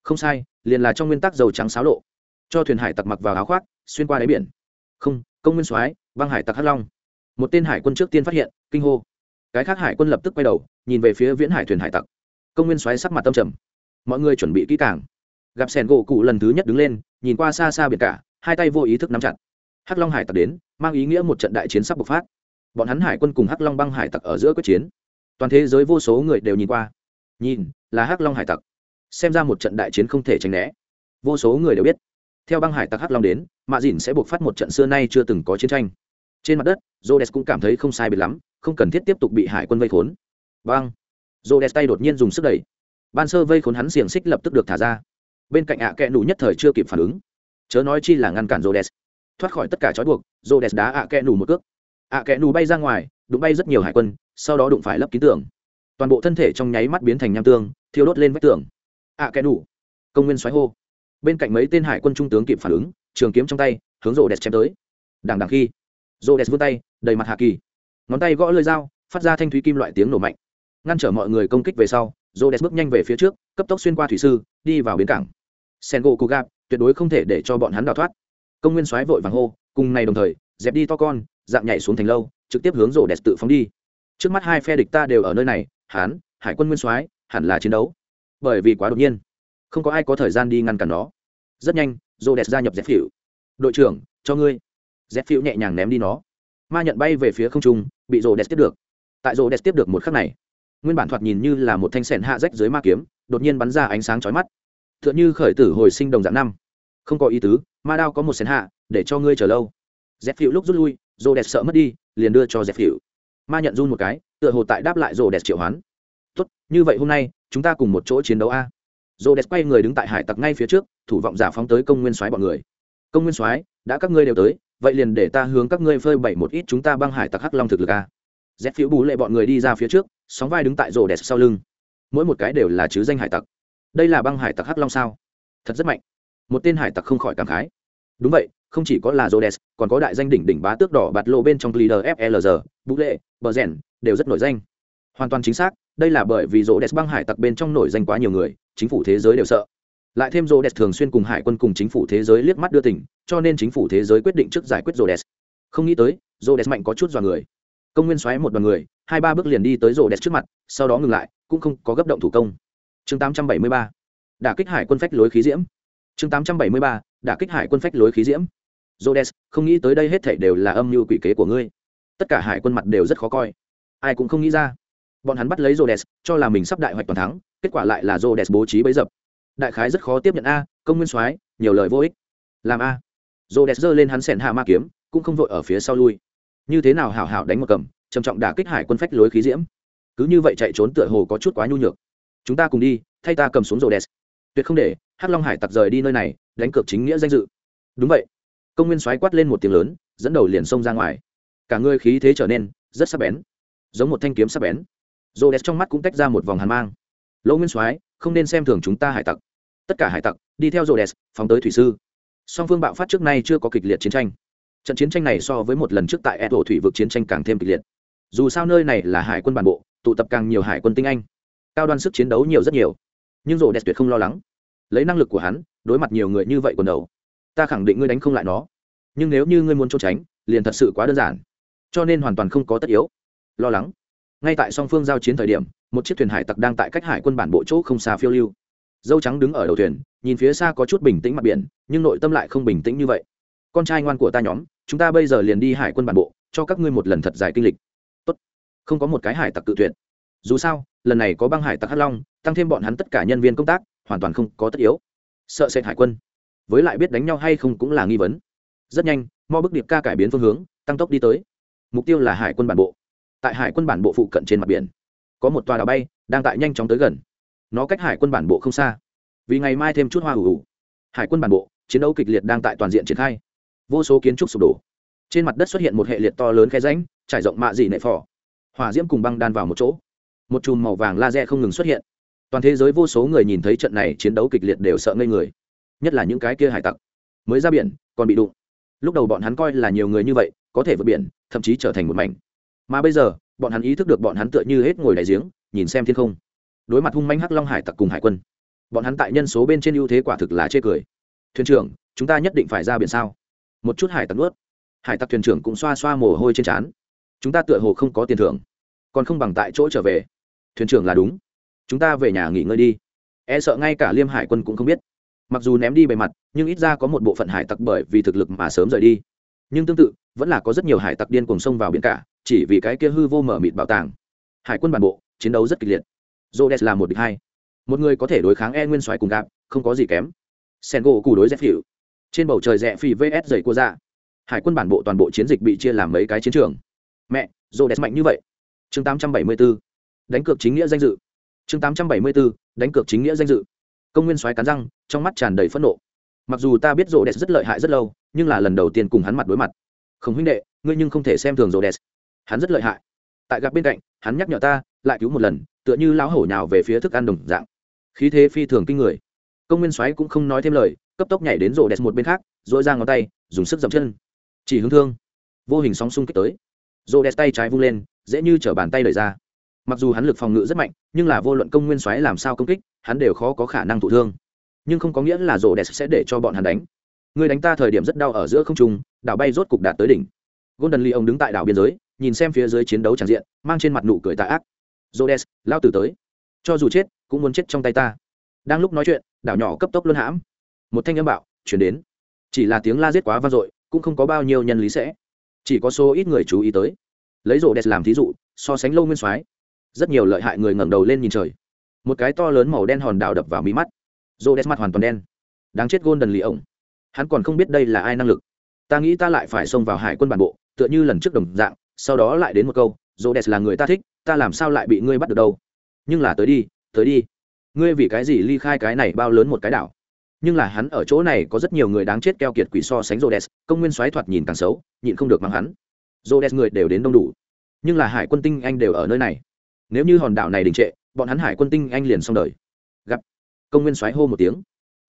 Không sai, liền là trong nguyên tắc dầu trắng xáo lộ. Cho thuyền hải tặc mặc vào áo khoác, xuyên qua đáy biển. Không, công nguyên soái, băng hải tặc hắc long. Một tên hải quân trước tiên phát hiện, kinh hô. Cái khác hải quân lập tức quay đầu, nhìn về phía viễn hải thuyền hải tặc. Công nguyên soái sắc mặt tâm trầm mọi người chuẩn bị kỹ càng. Gặp sẻn gỗ cụ lần thứ nhất đứng lên, nhìn qua xa xa biển cả, hai tay vô ý thức nắm chặt. Hắc long hải tặc đến, mang ý nghĩa một trận đại chiến sắp bộc phát. Bọn hắn hải quân cùng hắc long băng hải tặc ở giữa quyết chiến. Toàn thế giới vô số người đều nhìn qua. Nhìn, là hắc long hải tặc. Xem ra một trận đại chiến không thể tránh né. Vô số người đều biết. Theo băng hải tặc hắc long đến, mạ dìn sẽ buộc phát một trận xưa nay chưa từng có chiến tranh. Trên mặt đất j o d e s cũng cảm thấy không sai biệt lắm, không cần thiết tiếp tục bị hải quân vây khốn. Băng j o d e s tay đột nhiên dùng sức đẩy ban sơ vây khốn hắn xiềng xích lập tức được thả ra. Bên cạnh ạ à kẽ nủ nhất thời chưa kịp phản ứng. Chớ nói chi là ngăn cản rô o thoát khỏi tất cả trói buộc rô o đá ạ à kẽ nủ một cước. Ạ à kẽ nủ bay ra ngoài, đụng bay rất nhiều hải quân, sau đó đụng phải lấp ký tường. Toàn bộ thân thể trong nháy mắt biến thành nham tương, thiêu đốt lên vách tường. Ạ kẽ kẻ công nguyên xoáy hô. Bên cạnh mấy tên hải quân trung tướng kịp phản ứng, trường kiếm trong tay, hướng rô đẹp chém tới. Đằng đằng khi rô đẹp vươn tay, đầy mặt hạ kỳ. Ngón tay gõ lơi dao, phát ra thanh thúy kim loại tiếng nổ mạnh. Ngăn trở mọi người công kích về sau rô đẹp bước nhanh về phía trước, cấp tốc xuyên qua thủy sư, đi vào bến cảng. Sen gỗ cụ gạp tuyệt đối không thể để cho bọn hắn đào thoát. Công nguyên soái vội vàng hô, cùng này đồng thời, dẹp đi to con, dạng nhảy xuống thành lâu, trực tiếp hướng rô đẹp tự phóng đi. Trước mắt hai phe địch ta đều ở nơi này, hán, hải quân nguyên soái, hẳn là chiến đấu. Bởi vì quá đột nhiên, không có ai có thời gian đi ngăn cản nó. Rất nhanh rô đẹp gia nhập dẹp phịu đội trưởng, cho ngươi. Dẹp phịu nhẹ nhàng ném đi nó. Ma nhận bay về phía không trung, bị rô đès tiếp được. Tại rô đès tiếp được một khắc này nguyên bản thoạt nhìn như là một thanh sẻn hạ rách dưới ma kiếm, đột nhiên bắn ra ánh sáng chói mắt. T h ư ợ n h ư khởi tử hồi sinh đồng dạng năm. Không có ý tứ, ma đao có một sẻn hạ, để cho ngươi chờ lâu. Dẹp phịu lúc rút lui, rô đẹp sợ mất đi, liền đưa cho dẹp phịu. Ma nhận run một cái, tựa hồ tại đáp lại rô đẹp triệu hoán. Tốt, như vậy hôm nay, chúng ta cùng một chỗ chiến đấu a. Rô đẹp quay người đứng tại hải tặc ngay phía trước, thủ vọng giả phóng tới công nguyên soái bọn người. Công nguyên soái, đã các ngươi đều tới, vậy liền để ta hướng các ngươi phơi bày một ít chúng ta băng hải tặc hắc long thực lực a dép phiếu bù lệ bọn người đi ra phía trước, sóng vai đứng tại rổ đẹp sau lưng. Mỗi một cái đều là chứ danh hải tặc. Đây là băng hải tặc hắc long sao? Thật rất mạnh. Một tên hải tặc không khỏi cảm khái. Đúng vậy, không chỉ có là rô đès còn có đại danh đỉnh đỉnh bá tước đỏ bạt lộ bên trong leader flg bú lệ, bờ rèn, đều rất nổi danh. Hoàn toàn chính xác, đây là bởi vì rô đès băng hải tặc bên trong nổi danh quá nhiều người, chính phủ thế giới đều sợ. Lại thêm rô đès thường xuyên cùng hải quân cùng chính phủ thế giới liếc mắt đưa tỉnh cho nên chính phủ thế giới quyết định trước giải quyết rô đès không nghĩ tới rô đès mạnh có chút dọa người công nguyên xoáy một đoàn người hai ba bước liền đi tới rổ đẹp trước mặt sau đó ngừng lại cũng không có gấp động thủ công chương tám trăm bảy mươi ba đả kích hải quân phách lối khí diễm chương tám trăm bảy mươi ba đả kích hải quân phách lối khí diễm Rhodes, không nghĩ tới đây hết thảy đều là âm mưu quỷ kế của ngươi. Tất cả hải quân mặt đều rất khó coi. Ai cũng không nghĩ ra. Bọn hắn bắt lấy Rhodes, cho là mình sắp đại hoạch toàn thắng, kết quả lại là Rhodes bố trí bấy dập. Đại khái rất khó tiếp nhận a, công nguyên soái, nhiều lời vô ích. Làm a. Rhodes giơ lên hắn sẹn hạ ma kiếm, cũng không vội ở phía sau lui như thế nào hảo hảo đánh một cầm, trầm trọng đả kích hải quân phách lối khí diễm. Cứ như vậy chạy trốn tựa hồ có chút quá nhu nhược. Chúng ta cùng đi, thay ta cầm xuống rồ đèn tuyệt không để, hắc long hải tặc rời đi nơi này, đánh cược chính nghĩa danh dự. Đúng vậy. Công nguyên xoáy quát lên một tiếng lớn, dẫn đầu liền xông ra ngoài. Cả người khí thế trở nên rất sắc bén, giống một thanh kiếm sắc bén. Rồ đèn trong mắt cũng tách ra một vòng hàn mang. Lỗ nguyên soái, không nên xem thường chúng ta hải tặc. Tất cả hải tặc, đi theo rô đèn phóng tới thủy sư. Song phương bạo phát trước nay chưa có kịch liệt chiến tranh trận chiến tranh này so với một lần trước tại ed thủy vực chiến tranh càng thêm kịch liệt. Dù sao nơi này là hải quân bản bộ, tụ tập càng nhiều hải quân tinh anh. Cao đoan sức chiến đấu nhiều rất nhiều. Nhưng rổ đẹp tuyệt không lo lắng. Lấy năng lực của hắn, đối mặt nhiều người như vậy quần đầu, ta khẳng định ngươi đánh không lại nó. Nhưng nếu như ngươi muốn trốn tránh, liền thật sự quá đơn giản. Cho nên hoàn toàn không có tất yếu. Lo lắng. Ngay tại song phương giao chiến thời điểm, một chiếc thuyền hải tặc đang tại cách hải quân bản bộ chỗ không xa phiêu lưu. Dâu trắng đứng ở đầu thuyền, nhìn phía xa có chút bình tĩnh mặt biển, nhưng nội tâm lại không bình tĩnh như vậy. Con trai ngoan của ta nhóm chúng ta bây giờ liền đi hải quân bản bộ, cho các ngươi một lần thật dài kinh lịch. Tốt. Không có một cái hải tặc cự tuyển dù sao, lần này có băng hải tặc hắc long, tăng thêm bọn hắn tất cả nhân viên công tác, hoàn toàn không có tất yếu. Sợ sệt hải quân. Với lại biết đánh nhau hay không cũng là nghi vấn. Rất nhanh mo bức điệp ca cải biến phương hướng, tăng tốc đi tới. Mục tiêu là hải quân bản bộ. Tại hải quân bản bộ phụ cận trên mặt biển. Có một tòa đảo bay, đang tại nhanh chóng tới gần. Nó cách hải quân bản bộ không xa. Vì ngày mai thêm chút hoa hủ hủ. Hải quân bản bộ, chiến đấu kịch liệt đang tại toàn diện triển khai vô số kiến trúc sụp đổ. Trên mặt đất xuất hiện một hệ liệt to lớn khe ránh trải rộng mạ dị nệ phỏ hỏa diễm cùng băng đan vào một chỗ. Một chùm màu vàng laser không ngừng xuất hiện. Toàn thế giới vô số người nhìn thấy trận này chiến đấu kịch liệt đều sợ ngây người. Nhất là những cái kia hải tặc. Mới ra biển, còn bị đụng. Lúc đầu bọn hắn coi là nhiều người như vậy, có thể vượt biển, thậm chí trở thành một mảnh. Mà bây giờ, bọn hắn ý thức được bọn hắn tựa như hết ngồi đại giếng, nhìn xem thiên không. Đối mặt hung manh hắc long hải tặc cùng hải quân, bọn hắn tại nhân số bên trên ưu thế quả thực là chê cười. Thuyền trưởng, chúng ta nhất định phải ra biển sao? Một chút hải tặc nuốt. Hải tặc thuyền trưởng cũng xoa xoa mồ hôi trên trán. Chúng ta tựa hồ không có tiền thưởng, còn không bằng tại chỗ trở về. Thuyền trưởng là đúng. Chúng ta về nhà nghỉ ngơi đi. E sợ ngay cả liêm hải quân cũng không biết. Mặc dù ném đi bề mặt, nhưng ít ra có một bộ phận hải tặc bởi vì thực lực mà sớm rời đi. Nhưng tương tự, vẫn là có rất nhiều hải tặc điên cùng sông vào biển cả, chỉ vì cái kia hư vô mở mịt bảo tàng. Hải quân bản bộ, chiến đấu rất kịch liệt. Jodes là một địch hai. Một người có thể đối kháng e nguyên soái cùng gạp không có gì kém. Sen gỗ cù đối dép hiệu trên bầu trời rẽ phi vs dày cua dạ. Hải quân bản bộ toàn bộ chiến dịch bị chia làm mấy cái chiến trường. Mẹ dồ đẹp mạnh như vậy. Chương 874. đánh cược chính nghĩa danh dự. Chương 874. đánh cược chính nghĩa danh dự. Công nguyên soái cắn răng, trong mắt tràn đầy phẫn nộ. Mặc dù ta biết rô đès rất lợi hại rất lâu, nhưng là lần đầu tiên cùng hắn mặt đối mặt. Không huynh đệ, ngươi nhưng không thể xem thường rô đès hắn rất lợi hại. Tại gặp bên cạnh, hắn nhắc nhở ta, lại cứu một lần, tựa như lão hổ nhào về phía thức ăn đồng dạng. Khí thế phi thường kinh người công nguyên soái cũng không nói thêm lời cấp tốc nhảy đến rổ đẹp một bên khác dội ra ngón tay dùng sức dậm chân. Chỉ hướng thương. Vô hình sóng xung kích tới. Rổ đẹp tay trái vung lên dễ như chở bàn tay lời ra. Mặc dù hắn lực phòng ngự rất mạnh nhưng là vô luận công nguyên soái làm sao công kích hắn đều khó có khả năng thụ thương. Nhưng không có nghĩa là rổ đẹp sẽ để cho bọn hắn đánh. Người đánh ta thời điểm rất đau ở giữa không trung đảo bay rốt cục đạt tới đỉnh. Golden lee ông đứng tại đảo biên giới nhìn xem phía dưới chiến đấu tràn diện mang trên mặt nụ cười tạ ác. Rhodes, lao tử tới. Cho dù chết, cũng muốn chết trong tay ta. Đang lúc nói chuyện, đảo nhỏ cấp tốc luân hãm. Một thanh âm bạo truyền đến. Chỉ là tiếng la giết quá vang dội, cũng không có bao nhiêu nhân lý sẽ. Chỉ có số ít người chú ý tới. Lấy Rhodes làm thí dụ, so sánh lâu nguyên soái, rất nhiều lợi hại người ngẩng đầu lên nhìn trời. Một cái to lớn màu đen hòn đảo đập vào mí mắt. Rhodes mặt hoàn toàn đen. Đáng chết gôn đần lì ổng. Hắn còn không biết đây là ai năng lực. Ta nghĩ ta lại phải xông vào hải quân bản bộ, tựa như lần trước đồng dạng, sau đó lại đến một câu, Rhodes là người ta thích, ta làm sao lại bị ngươi bắt được đâu nhưng là tới đi tới đi ngươi vì cái gì ly khai cái này bao lớn một cái đảo nhưng là hắn ở chỗ này có rất nhiều người đáng chết keo kiệt quỷ so sánh Rhodes, công nguyên xoáy thoạt nhìn càng xấu, nhịn không được mắng hắn. Rhodes người đều đến đông đủ, nhưng là hải quân tinh anh đều ở nơi này. Nếu như hòn đảo này đình trệ, bọn hắn hải quân tinh anh liền xong đời. Gặp. Công nguyên xoáy hô một tiếng.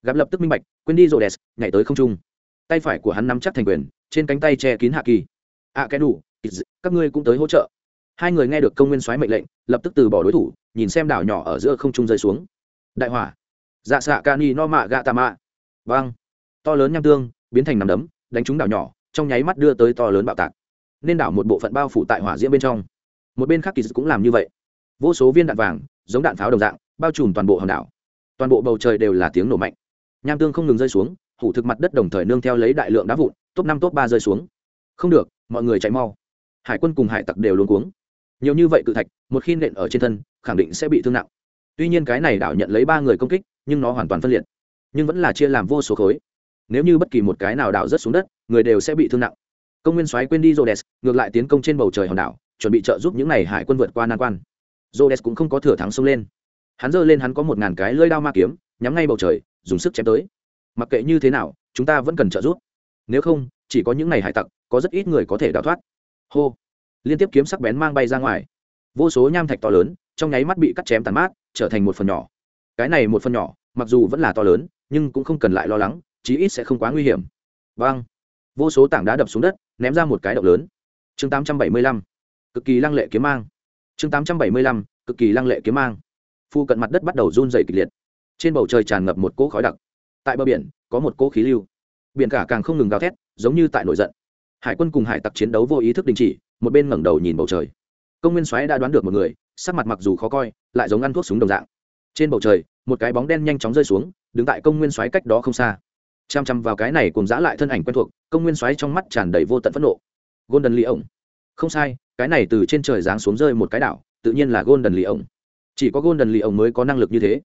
Gặp lập tức minh bạch, quên đi Rhodes, nhảy tới không trung. Tay phải của hắn nắm chắc thành quyền, trên cánh tay che kín hạ kỳ. À cái đủ, các ngươi cũng tới hỗ trợ hai người nghe được công nguyên xoáy mệnh lệnh lập tức từ bỏ đối thủ nhìn xem đảo nhỏ ở giữa không trung rơi xuống. Đại hỏa. Dạ xạ ca ni no mạ gạ tà mạ. Vang to lớn nham tương, biến thành nằm đấm, đánh trúng đảo nhỏ, trong nháy mắt đưa tới to lớn bạo tạc. Nên đảo một bộ phận bao phủ tại hỏa diễm bên trong. Một bên khác kỳ cũng làm như vậy. Vô số viên đạn vàng, giống đạn pháo đồng dạng, bao trùm toàn bộ hòn đảo. Toàn bộ bầu trời đều là tiếng nổ mạnh. Nham tương không ngừng rơi xuống, hủ thực mặt đất đồng thời nương theo lấy đại lượng đá vụn, top năm, top ba rơi xuống. Không được, mọi người chạy mau. Hải quân cùng hải tặc đều luôn cuống. Nhiều như vậy cự thạch, một khi nện ở trên thân khẳng định sẽ bị thương nặng. Tuy nhiên cái này đảo nhận lấy ba người công kích, nhưng nó hoàn toàn phân liệt. Nhưng vẫn là chia làm vô số khối. Nếu như bất kỳ một cái nào đảo rớt xuống đất, người đều sẽ bị thương nặng. Công nguyên soái quên đi rhodes, ngược lại tiến công trên bầu trời hòn đảo, chuẩn bị trợ giúp những n à y hải quân vượt qua nan quan. Rhodes cũng không có thừa thắng xông lên. Hắn giơ lên hắn có một ngàn cái lưỡi đao ma kiếm, nhắm ngay bầu trời, dùng sức chém tới. Mặc kệ như thế nào, chúng ta vẫn cần trợ giúp. Nếu không, chỉ có những n à y hải tặc, có rất ít người có thể đào thoát. Hô. Liên tiếp kiếm sắc bén mang bay ra ngoài. Vô số nham thạch to lớn trong nháy mắt bị cắt chém tàn mát, trở thành một phần nhỏ. Cái này một phần nhỏ, mặc dù vẫn là to lớn, nhưng cũng không cần lại lo lắng, chí ít sẽ không quá nguy hiểm. Vâng. Vô số tảng đá đập xuống đất, ném ra một cái động lớn. Chương 875. cực kỳ lăng lệ kiếm mang. Chương 875. cực kỳ lăng lệ kiếm mang. Phu cận mặt đất bắt đầu run dày kịch liệt. Trên bầu trời tràn ngập một cỗ khói đặc. Tại bờ biển, có một cỗ khí lưu. Biển cả càng không ngừng gào thét, giống như tại nổi giận. Hải quân cùng hải tặc chiến đấu vô ý thức đình chỉ, một bên ngẩng đầu nhìn bầu trời. Công nguyên soái đã đoán được một người sắc mặt mặc dù khó coi, lại giống ăn thuốc súng đồng dạng. Trên bầu trời, một cái bóng đen nhanh chóng rơi xuống, đứng tại công nguyên soái cách đó không xa. Chăm chăm vào cái này cùng giã lại thân ảnh quen thuộc, công nguyên soái trong mắt tràn đầy vô tận phẫn nộ. Golden lee ổng không sai, cái này từ trên trời giáng xuống rơi một cái đảo, tự nhiên là golden lee ổng chỉ có golden lee ổng mới có năng lực như thế.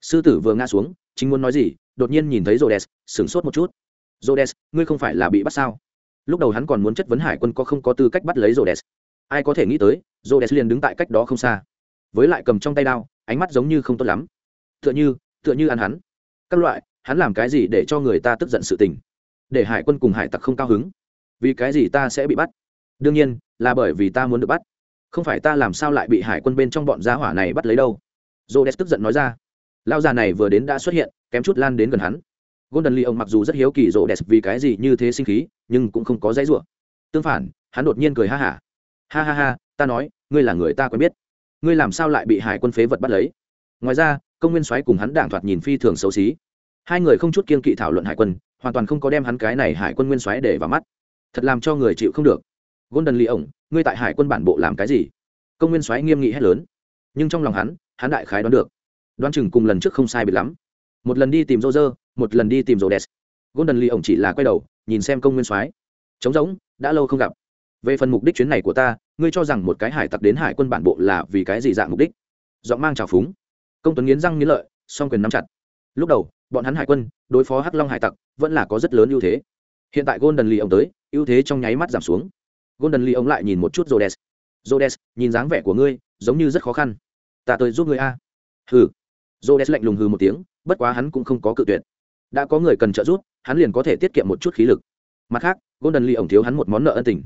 Sư tử vừa ngã xuống, chính muốn nói gì, đột nhiên nhìn thấy rhodes, sửng sốt một chút. Rhodes, ngươi không phải là bị bắt sao? Lúc đầu hắn còn muốn chất vấn hải quân có không có tư cách bắt lấy rhodes ai có thể nghĩ tới, rhodes liền đứng tại cách đó không xa. Với lại cầm trong tay đao, ánh mắt giống như không tốt lắm. Tựa như tựa như ăn hắn. Các loại, hắn làm cái gì để cho người ta tức giận sự tình? Để hải quân cùng hải tặc không cao hứng. Vì cái gì ta sẽ bị bắt? Đương nhiên, là bởi vì ta muốn được bắt. Không phải ta làm sao lại bị hải quân bên trong bọn gia hỏa này bắt lấy đâu. J tức giận nói ra. Lao già này vừa đến đã xuất hiện, kém chút lan đến gần hắn. Golden lee ông mặc dù rất hiếu kỳ rộ đẹp vì cái gì như thế sinh khí, nhưng cũng không có dãy rủa. Tương phản, hắn đột nhiên cười ha hả ha. ha ha, ta nói, ngươi là người ta quen biết. Ngươi làm sao lại bị hải quân phế vật bắt lấy? Ngoài ra, công nguyên soái cùng hắn đảng thoạt nhìn phi thường xấu xí. Hai người không chút kiên kỵ thảo luận hải quân, hoàn toàn không có đem hắn cái này hải quân nguyên soái để vào mắt. Thật làm cho người chịu không được. Golden lee ổng, ngươi tại hải quân bản bộ làm cái gì? Công nguyên soái nghiêm nghị hét lớn. Nhưng trong lòng hắn hắn đại khái đoán được. Đoán chừng cùng lần trước không sai biệt lắm. Một lần đi tìm rô rơ một lần đi tìm rô đès golden lee ổng chỉ là quay đầu, nhìn xem công nguyên soái. Trống rỗng, đã lâu không gặp về phần mục đích chuyến này của ta, ngươi cho rằng một cái hải tặc đến hải quân bản bộ là vì cái gì dạng mục đích? Giọng mang trào phúng. Công tuấn nghiến răng nghiến lợi, song quyền nắm chặt. Lúc đầu, bọn hắn hải quân, đối phó hắc long hải tặc, vẫn là có rất lớn ưu thế. Hiện tại golden lee ông tới, ưu thế trong nháy mắt giảm xuống. Golden lee ông lại nhìn một chút jodes jodes nhìn dáng vẻ của ngươi, giống như rất khó khăn. Ta tới giúp ngươi a. Hừ. Jodes lạnh lùng hừ một tiếng, bất quá hắn cũng không có cự tuyệt. Đã có người cần trợ giúp, hắn liền có thể tiết kiệm một chút khí lực. Mặt khác, golden lee ông thiếu hắn một món nợ ân tình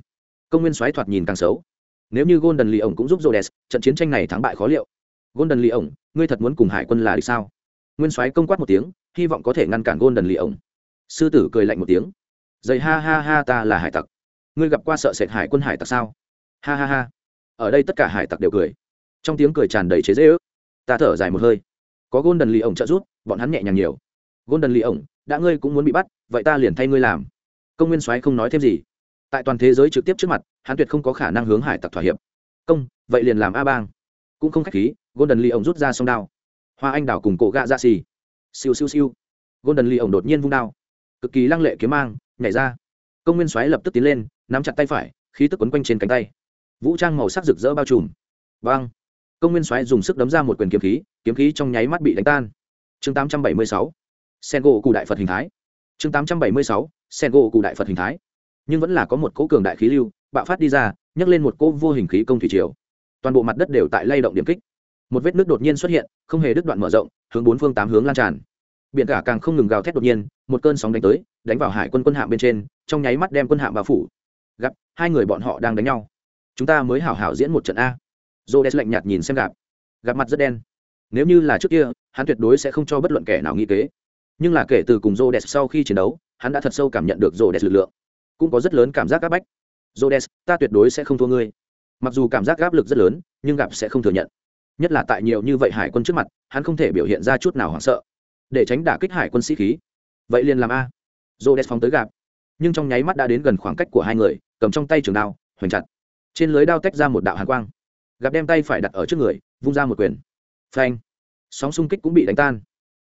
công nguyên xoáy thoạt nhìn càng xấu. Nếu như golden lì ổng cũng giúp rhodes, trận chiến tranh này thắng bại khó liệu. Golden lì ổng, ngươi thật muốn cùng hải quân là được sao? Nguyên soái công quát một tiếng, hy vọng có thể ngăn cản golden lì ổng. Sư tử cười lạnh một tiếng. Dày ha ha ha ta là hải tặc. Ngươi gặp qua sợ sệt hải quân hải tặc sao? Ha ha ha. Ở đây tất cả hải tặc đều cười. Trong tiếng cười tràn đầy chế dễ ước ta thở dài một hơi. Có golden lì ổng trợ giúp, bọn hắn nhẹ nhàng nhiều. Golden lì ổng, đã ngươi cũng muốn bị bắt, vậy ta liền thay ngươi làm. Công nguyên soái không nói thêm gì tại toàn thế giới trực tiếp trước mặt, hắn tuyệt không có khả năng hướng hải tặc thỏa hiệp. Công, vậy liền làm a bang. Cũng không k h á c h khí, golden lee ông rút ra sông đao. Hoa anh đào cùng cổ gạ ra xì. Siêu siêu siêu. Golden lee ông đột nhiên vung đao. Cực kỳ lăng lệ kiếm mang, nhảy ra. Công nguyên xoáy lập tức tiến lên, nắm chặt tay phải, khí tức quấn quanh trên cánh tay. Vũ trang màu sắc rực rỡ bao trùm. Vang công nguyên xoáy dùng sức đấm ra một quyền kiếm khí kiếm khí trong nháy mắt bị đánh tan. Chương 876. sen gỗ cụ đại phật hình thái. Chương 876. sen gỗ cụ đại phật hình thái nhưng vẫn là có một cỗ cường đại khí lưu, bạo phát đi ra, nhấc lên một cỗ vô hình khí công thủy triều. Toàn bộ mặt đất đều tại lay động điểm kích. Một vết nước đột nhiên xuất hiện, không hề đứt đoạn mở rộng, hướng bốn phương tám hướng lan tràn. Biển cả càng không ngừng gào thét đột nhiên, một cơn sóng đánh tới, đánh vào hải quân quân hạm bên trên, trong nháy mắt đem quân hạm bao phủ. Gặp, hai người bọn họ đang đánh nhau. Chúng ta mới hảo hảo diễn một trận a. Dô đen lạnh nhạt nhìn xem gặp gặp mặt rất đen. Nếu như là trước kia, hắn tuyệt đối sẽ không cho bất luận kẻ nào nghĩ kế. Nhưng là kể từ cùng rô đen sau khi chiến đấu, hắn đã thật sâu cảm nhận được rô đen lực lượng cũng có rất lớn cảm giác áp bách Rhodes, ta tuyệt đối sẽ không thua ngươi. Mặc dù cảm giác áp lực rất lớn, nhưng gặp sẽ không thừa nhận. Nhất là tại nhiều như vậy hải quân trước mặt, hắn không thể biểu hiện ra chút nào hoảng sợ, để tránh đả kích hải quân sĩ khí. Vậy liền làm a. Rhodes phóng tới gặp, nhưng trong nháy mắt đã đến gần khoảng cách của hai người, cầm trong tay trường đao, hoành chặt. Trên lưới đao tách ra một đạo hàn quang. Gặp đem tay phải đặt ở trước người, vung ra một quyền. Phanh! Sóng xung kích cũng bị đánh tan.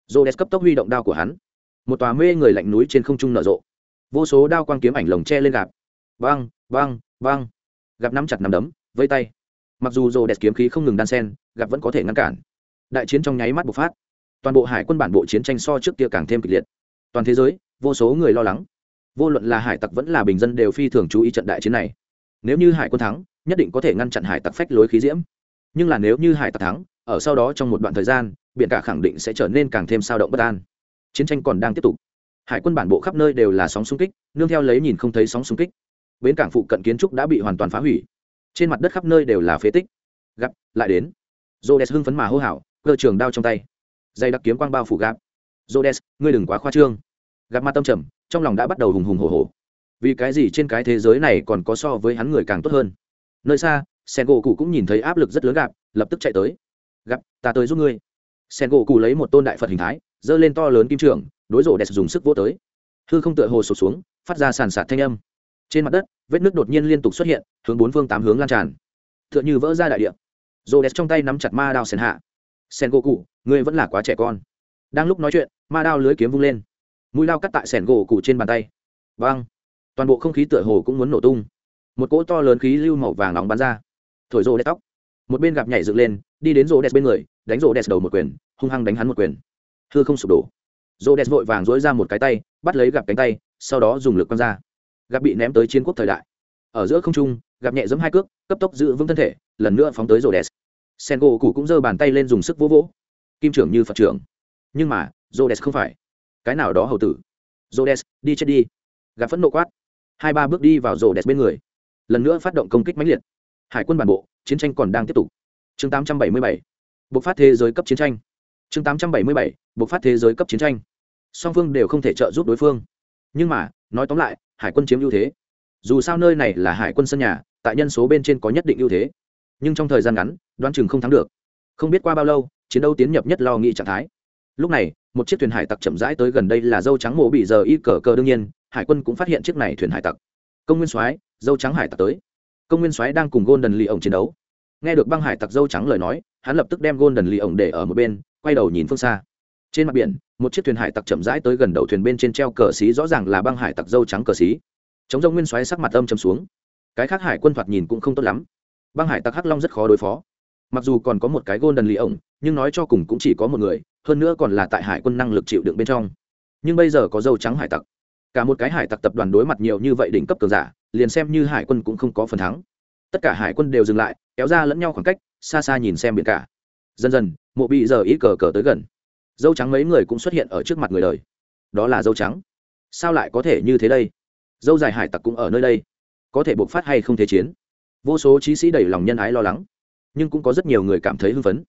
Rhodes cấp tốc huy động đao của hắn. Một tòa mê người lạnh núi trên không trung nở rộ. Vô số đao quang kiếm ảnh lồng che lên gặp. vang vang vang gặp nắm chặt nắm đấm, vây tay. Mặc dù rồ đẹp kiếm khí không ngừng đan sen gặp vẫn có thể ngăn cản. Đại chiến trong nháy mắt bộc phát. Toàn bộ hải quân bản bộ chiến tranh so trước kia càng thêm kịch liệt. Toàn thế giới, vô số người lo lắng. Vô luận là hải tặc vẫn là bình dân đều phi thường chú ý trận đại chiến này. Nếu như hải quân thắng, nhất định có thể ngăn chặn hải tặc phách lối khí diễm. Nhưng là nếu như hải tặc thắng, ở sau đó trong một đoạn thời gian, biển cả khẳng định sẽ trở nên càng thêm sao động bất an. Chiến tranh còn đang tiếp tục hải quân bản bộ khắp nơi đều là sóng xung kích, nương theo lấy nhìn không thấy sóng xung kích. Bến cảng phụ cận kiến trúc đã bị hoàn toàn phá hủy. Trên mặt đất khắp nơi đều là phế tích. Gặp lại đến. J hưng phấn mà hô hào, cơ trường đao trong tay. Dây đặc kiếm quang bao phủ gạp. J ngươi đừng quá khoa trương. Gặp mặt tâm trầm, trong lòng đã bắt đầu hùng hùng hồ hồ vì cái gì trên cái thế giới này còn có so với hắn người càng tốt hơn? Nơi xa sen gỗ cụ cũng nhìn thấy áp lực rất lớn gặp lập tức chạy tới. Gặp ta tới giúp ngươi. Sen gỗ cụ lấy một tôn đại phật hình thái, giơ lên to lớn kim trường đối rổ đẹp dùng sức vô tới. Hư không tựa hồ sụt xuống, phát ra sàn sạt thanh âm. Trên mặt đất, vết nước đột nhiên liên tục xuất hiện, hướng bốn phương tám hướng lan tràn. T h ư ợ n h ư vỡ ra đại địa. Rổ đẹp trong tay nắm chặt ma đao sen hạ. Sen gỗ cụ ngươi vẫn là quá trẻ con. Đang lúc nói chuyện, ma đao lưới kiếm vung lên. Mũi đao cắt tại sẻn gỗ cụ trên bàn tay. Vang! Toàn bộ không khí tựa hồ cũng muốn nổ tung. Một cỗ to lớn khí lưu màu vàng nóng bắn ra. Thổi rô đẹp tóc. Một bên gặp nhảy dựng lên, đi đến rô đẹp bên người, đánh rô đẹp đầu một quyền, hung hăng đánh hắn một quyền. Thưa không sụp đổ rô đẹp vội vàng dối ra một cái tay, bắt lấy gặp cánh tay, sau đó dùng lực quăng ra. Gặp bị ném tới chiến quốc thời đại. Ở giữa không trung, gặp nhẹ giấm hai cước, cấp tốc giữ vững thân thể, lần nữa phóng tới rô đès sen gỗ cụ cũng giơ bàn tay lên dùng sức vỗ vỗ. Kim trưởng như phật trưởng. Nhưng mà, rô đès không phải. Cái nào đó hầu tử. Rô đès đi chết đi. Gặp phẫn nộ quát. Hai ba bước đi vào rô đès bên người. Lần nữa phát động công kích mãnh liệt. Hải quân bản bộ, chiến tranh còn đang tiếp tục. Chương 877 bộc phát thế giới cấp chiến tranh chương 877 bộc phát thế giới cấp chiến tranh. Song phương đều không thể trợ giúp đối phương. Nhưng mà, nói tóm lại, hải quân chiếm ưu thế. Dù sao nơi này là hải quân sân nhà, tại nhân số bên trên có nhất định ưu thế. Nhưng trong thời gian ngắn, đoán chừng không thắng được. Không biết qua bao lâu, chiến đấu tiến nhập nhất lo nghĩ trạng thái. Lúc này, một chiếc thuyền hải tặc chậm rãi tới gần đây là dâu trắng mổ bị giờ y cờ cờ đương nhiên, hải quân cũng phát hiện chiếc này thuyền hải tặc. Công nguyên soái, dâu trắng hải tặc tới. Công nguyên soái đang cùng golden lì ổng chiến đấu. Nghe được băng hải tặc dâu trắng lời nói, hắn lập tức đem golden lì ổng để ở một bên quay đầu nhìn phương xa. Trên mặt biển, một chiếc thuyền hải tặc chậm rãi tới gần đầu thuyền bên trên treo cờ xí, rõ ràng là băng hải tặc dâu trắng cờ xí. Chống dông nguyên xoáy sắc mặt âm chầm xuống. Cái khác hải quân thoạt nhìn cũng không tốt lắm. Băng hải tặc hắc long rất khó đối phó. Mặc dù còn có một cái gôn đần lì ổng nhưng nói cho cùng cũng chỉ có một người, hơn nữa còn là tại hải quân năng lực chịu đựng bên trong. Nhưng bây giờ có dâu trắng hải tặc. Cả một cái hải tặc tập đoàn đối mặt nhiều như vậy đỉnh cấp cường giả, liền xem như hải quân cũng không có phần thắng. Tất cả hải quân đều dừng lại, kéo ra lẫn nhau khoảng cách, xa xa nhìn xem biển cả dần dần, mộ bị giờ ít cờ cờ tới gần. Dâu trắng mấy người cũng xuất hiện ở trước mặt người đời. Đó là dâu trắng. Sao lại có thể như thế đây? Dâu dài hải tặc cũng ở nơi đây. Có thể buộc phát hay không thế chiến? Vô số trí sĩ đầy lòng nhân ái lo lắng. Nhưng cũng có rất nhiều người cảm thấy hưng phấn.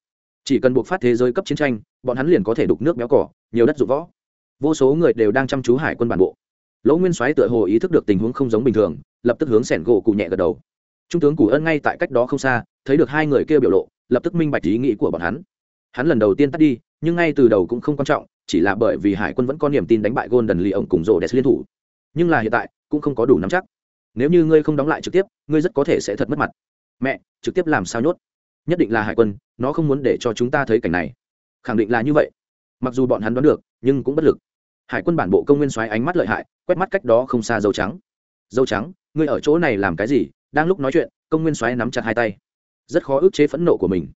Chỉ cần buộc phát thế giới cấp chiến tranh, bọn hắn liền có thể đục nước béo cỏ, nhiều đất dụng võ. Vô số người đều đang chăm chú hải quân bản bộ. Lỗ nguyên soái tựa hồ ý thức được tình huống không giống bình thường, lập tức hướng sẻn gỗ cụ nhẹ gật đầu. Trung tướng củ ân ngay tại cách đó không xa, thấy được hai người kia biểu lộ lập tức minh bạch ý nghĩ của bọn hắn. Hắn lần đầu tiên tắt đi, nhưng ngay từ đầu cũng không quan trọng, chỉ là bởi vì hải quân vẫn có niềm tin đánh bại golden lee ông cùng rô đès liên thủ. Nhưng là hiện tại, cũng không có đủ nắm chắc. Nếu như ngươi không đóng lại trực tiếp, ngươi rất có thể sẽ thật mất mặt. Mẹ, trực tiếp làm sao nhốt? Nhất định là hải quân, nó không muốn để cho chúng ta thấy cảnh này. Khẳng định là như vậy. Mặc dù bọn hắn đoán được, nhưng cũng bất lực. Hải quân bản bộ công nguyên xoáy ánh mắt lợi hại, quét mắt cách đó không xa dâu trắng. Dâu trắng, ngươi ở chỗ này làm cái gì? Đang lúc nói chuyện, công nguyên xoáy nắm chặt hai tay rất khó ức chế phẫn nộ của mình.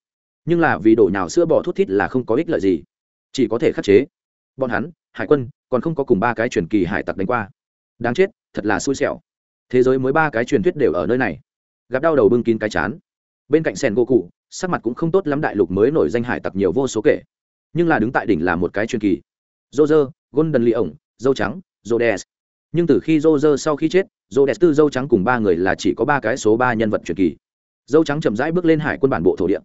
Nhưng là vì đổ nhào sữa bò thuốc thít là không có ích lợi gì. Chỉ có thể khắc chế. Bọn hắn, hải quân, còn không có cùng ba cái truyền kỳ hải tặc đánh qua. Đáng chết, thật là xui xẻo. Thế giới mới ba cái truyền thuyết đều ở nơi này. Gặp đau đầu bưng kín cái chán. Bên cạnh sèn gỗ cụ sắc mặt cũng không tốt lắm đại lục mới nổi danh hải tặc nhiều vô số kể. Nhưng là đứng tại đỉnh là một cái truyền kỳ. Dô dơ golden lee ổng dâu trắng dô đès nhưng từ khi dô dơ sau khi chết dô đès tư dâu trắng cùng ba người là chỉ có ba cái số ba nhân vật truyền kỳ dâu trắng chậm rãi bước lên hải quân bản bộ thổ địa.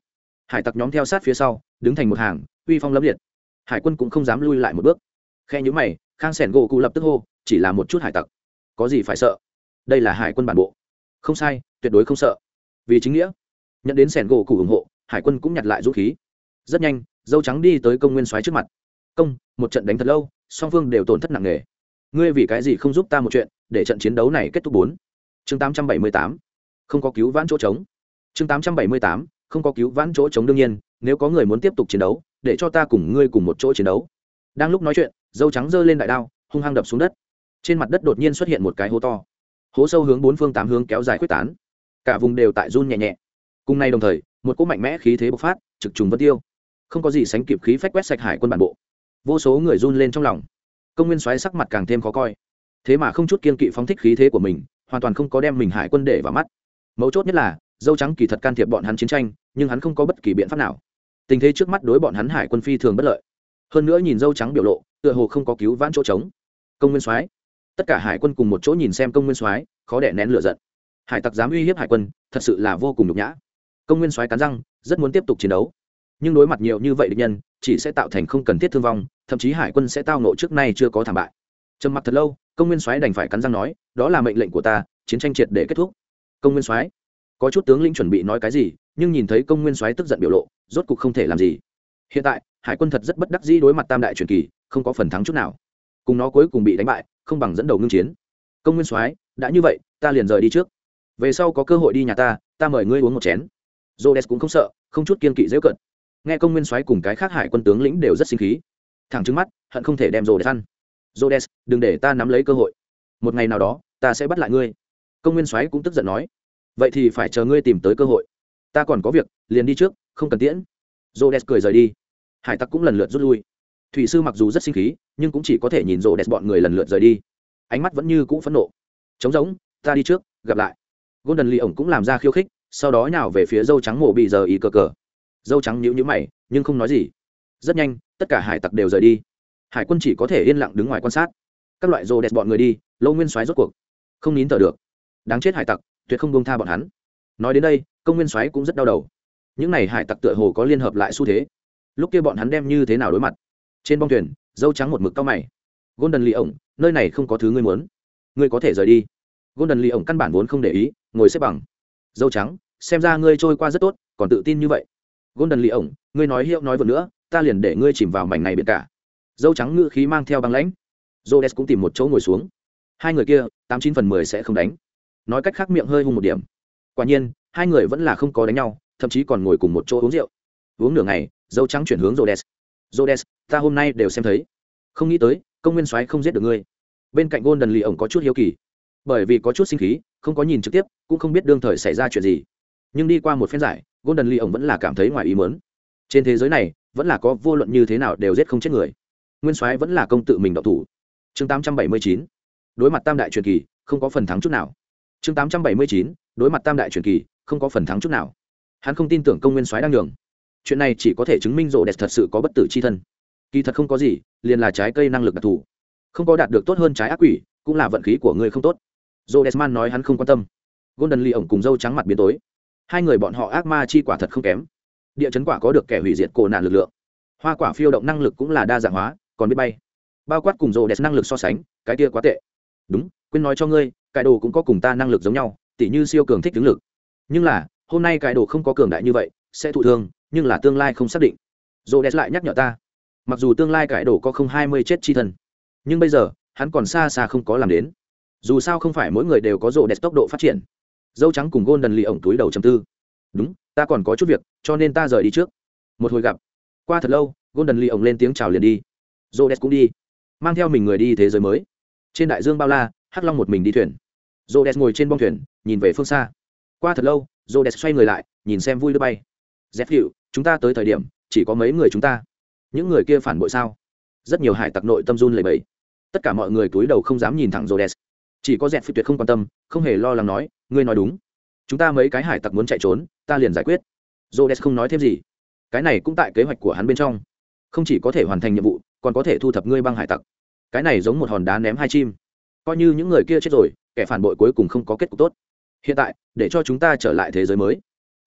Hải tặc nhóm theo sát phía sau, đứng thành một hàng, uy phong lẫm liệt. Hải quân cũng không dám lui lại một bước. Khe nhữ mày, khang sẻn gỗ cụ lập tức hô, chỉ là một chút hải tặc. Có gì phải sợ? Đây là hải quân bản bộ. Không sai, tuyệt đối không sợ. Vì chính nghĩa. Nhận đến sẻn gỗ cụ ủng hộ, hải quân cũng nhặt lại dũng khí. Rất nhanh, dâu trắng đi tới công nguyên soái trước mặt. Công, một trận đánh thật lâu, song phương đều tổn thất nặng nề. Ngươi vì cái gì không giúp ta một chuyện, để trận chiến đấu này kết thúc bốn? Chương tám trăm bảy mươi tám. Không có cứu vãn chỗ trống chương tám trăm bảy mươi tám, không có cứu vãn chỗ chống đương nhiên, nếu có người muốn tiếp tục chiến đấu, để cho ta cùng ngươi cùng một chỗ chiến đấu. Đang lúc nói chuyện, dâu trắng giơ lên đại đao, hung hăng đập xuống đất. Trên mặt đất đột nhiên xuất hiện một cái hố to. Hố sâu hướng bốn phương tám hướng kéo dài quyết tán. Cả vùng đều tại run nhẹ nhẹ. Cùng nay đồng thời, một cỗ mạnh mẽ khí thế bộc phát, trực trùng vân tiêu. Không có gì sánh kịp khí phách quét sạch hải quân bản bộ. Vô số người run lên trong lòng. Công nguyên xoáy sắc mặt càng thêm khó coi. Thế mà không chút kiên kỵ phóng thích khí thế của mình, hoàn toàn không có đem mình hải quân để vào mắt. Mấu chốt nhất là dâu trắng kỳ thật can thiệp bọn hắn chiến tranh, nhưng hắn không có bất kỳ biện pháp nào. Tình thế trước mắt đối bọn hắn hải quân phi thường bất lợi. Hơn nữa nhìn dâu trắng biểu lộ, tựa hồ không có cứu vãn chỗ trống. Công nguyên soái, tất cả hải quân cùng một chỗ nhìn xem công nguyên soái, khó đẻ nén lửa giận. Hải tặc dám uy hiếp hải quân, thật sự là vô cùng nhục nhã. Công nguyên soái cắn răng, rất muốn tiếp tục chiến đấu. Nhưng đối mặt nhiều như vậy địch nhân, chỉ sẽ tạo thành không cần thiết thương vong, thậm chí hải quân sẽ tao nộ trước nay chưa có thảm bại. Trầm mặt thật lâu, công nguyên soái đành phải cắn răng nói, đó là mệnh lệnh của ta, chiến tranh triệt để kết thúc. Công nguyên soái có chút tướng lĩnh chuẩn bị nói cái gì, nhưng nhìn thấy công nguyên soái tức giận biểu lộ, rốt cục không thể làm gì. Hiện tại, hải quân thật rất bất đắc dĩ đối mặt tam đại truyền kỳ, không có phần thắng chút nào. Cùng nó cuối cùng bị đánh bại, không bằng dẫn đầu ngưng chiến. Công nguyên soái, đã như vậy, ta liền rời đi trước. Về sau có cơ hội đi nhà ta ta mời ngươi uống một chén. Rhodes cũng không sợ, không chút kiên kỵ dễ cận nghe công nguyên soái cùng cái khác hải quân tướng lĩnh đều rất sinh khí. Thẳng trứng mắt, hận không thể đem jodes ăn. Rhodes, đừng để ta nắm lấy cơ hội. Một ngày nào đó, ta sẽ bắt lại ngươi. Công nguyên soái cũng tức giận nói vậy thì phải chờ ngươi tìm tới cơ hội. Ta còn có việc, liền đi trước, không cần tiễn. Rô đès cười rời đi. Hải tặc cũng lần lượt rút lui. Thủy sư mặc dù rất sinh khí, nhưng cũng chỉ có thể nhìn rô đès bọn người lần lượt rời đi. Ánh mắt vẫn như cũ phẫn nộ. Trống giống ta đi trước, gặp lại. Golden lee ổng cũng làm ra khiêu khích, sau đó nhào về phía dâu trắng mổ bị giờ ý cờ cờ. Dâu trắng nhíu nhíu mày, nhưng không nói gì. Rất nhanh, tất cả hải tặc đều rời đi. Hải quân chỉ có thể yên lặng đứng ngoài quan sát. Các loại rô đẹp bọn người đi lâu nguyên soái rốt cuộc. Không nín thở được. Đáng chết hải tặc tuyệt không bông tha bọn hắn. Nói đến đây, công nguyên soái cũng rất đau đầu. Những n à y hải tặc tựa hồ có liên hợp lại xu thế. Lúc kia bọn hắn đem như thế nào đối mặt? Trên bong thuyền, dâu trắng một mực cao mày. Golden lì ổng, nơi này không có thứ ngươi muốn. Ngươi có thể rời đi. Golden lì ổng căn bản vốn không để ý, ngồi xếp bằng. Dâu trắng, xem ra ngươi trôi qua rất tốt, còn tự tin như vậy. Golden lì ổng, ngươi nói hiệu nói vừa nữa, ta liền để ngươi chìm vào mảnh này biển cả. Dâu trắng ngự khí mang theo băng lãnh. Jodes cũng tìm một chỗ ngồi xuống. Hai người kia, tám chín phần mười sẽ không đánh nói cách khác miệng hơi hung một điểm. Quả nhiên, hai người vẫn là không có đánh nhau, thậm chí còn ngồi cùng một chỗ uống rượu. Uống nửa ngày, dâu trắng chuyển hướng jodes jodes ta hôm nay đều xem thấy. Không nghĩ tới, công nguyên soái không giết được ngươi. Bên cạnh golden lì ổng có chút hiếu kỳ. Bởi vì có chút sinh khí, không có nhìn trực tiếp, cũng không biết đương thời xảy ra chuyện gì. Nhưng đi qua một phen giải, golden lì ổng vẫn là cảm thấy ngoài ý mớn trên thế giới này, vẫn là có vô luận như thế nào đều giết không chết người. Nguyên soái vẫn là công tự mình độc thủ. Chương 879 đối mặt tam đại truyền kỳ, không có phần thắng chút nào chương 879 đối mặt tam đại truyền kỳ, không có phần thắng chút nào. Hắn không tin tưởng công nguyên soái đang nhường. Chuyện này chỉ có thể chứng minh rộ đẹp thật sự có bất tử c h i thân. Kỳ thật không có gì, liền là trái cây năng lực đặc thù. Không có đạt được tốt hơn trái ác quỷ, cũng là vận khí của người không tốt. Rộ đẹp man nói hắn không quan tâm. Golden lee ổng cùng dâu trắng mặt biến tối. Hai người bọn họ ác ma chi quả thật không kém. Địa chấn quả có được kẻ hủy diệt cổ nạn lực lượng. Hoa quả phiêu động năng lực cũng là đa dạng hóa, còn biết bay. Bao quát cùng rồ đẹp năng lực so sánh, cái kia quá tệ. Đúng, quên nói cho ngươi cải đồ cũng có cùng ta năng lực giống nhau, tỉ như siêu cường thích tướng lực. Nhưng là, hôm nay cải đồ không có cường đại như vậy, sẽ thụ thương, nhưng là tương lai không xác định. Rô đẹp lại nhắc nhở ta. Mặc dù tương lai cải đồ có không hai mươi chết chi thân nhưng bây giờ, hắn còn xa xa không có làm đến. Dù sao không phải mỗi người đều có rô đẹp tốc độ phát triển. Dâu trắng cùng gôn đần lì ổng túi đầu chầm tư. Đúng, ta còn có chút việc, cho nên ta rời đi trước. Một hồi gặp. Qua thật lâu gôn đần lì ổng lên tiếng chào liền đi. J cũng đi. Mang theo mình người đi thế giới mới. Trên đại dương bao la, hắc long một mình đi thuyền j ngồi trên bong thuyền, nhìn về phương xa. Qua thật lâu j xoay người lại, nhìn xem vui đưa bay. Dép hiệu chúng ta tới thời điểm, chỉ có mấy người chúng ta. Những người kia phản bội sao? Rất nhiều hải tặc nội tâm run lầy bẫy tất cả mọi người cúi đầu không dám nhìn thẳng j chỉ có dẹp phi tuyệt không quan tâm, không hề lo lắng nói, ngươi nói đúng. Chúng ta mấy cái hải tặc muốn chạy trốn, ta liền giải quyết. J không nói thêm gì. Cái này cũng tại kế hoạch của hắn bên trong. Không chỉ có thể hoàn thành nhiệm vụ, còn có thể thu thập ngươi băng hải tặc. Cái này giống một hòn đá ném hai chim. Coi như những người kia chết rồi kẻ phản bội cuối cùng không có kết cục tốt. Hiện tại, để cho chúng ta trở lại thế giới mới.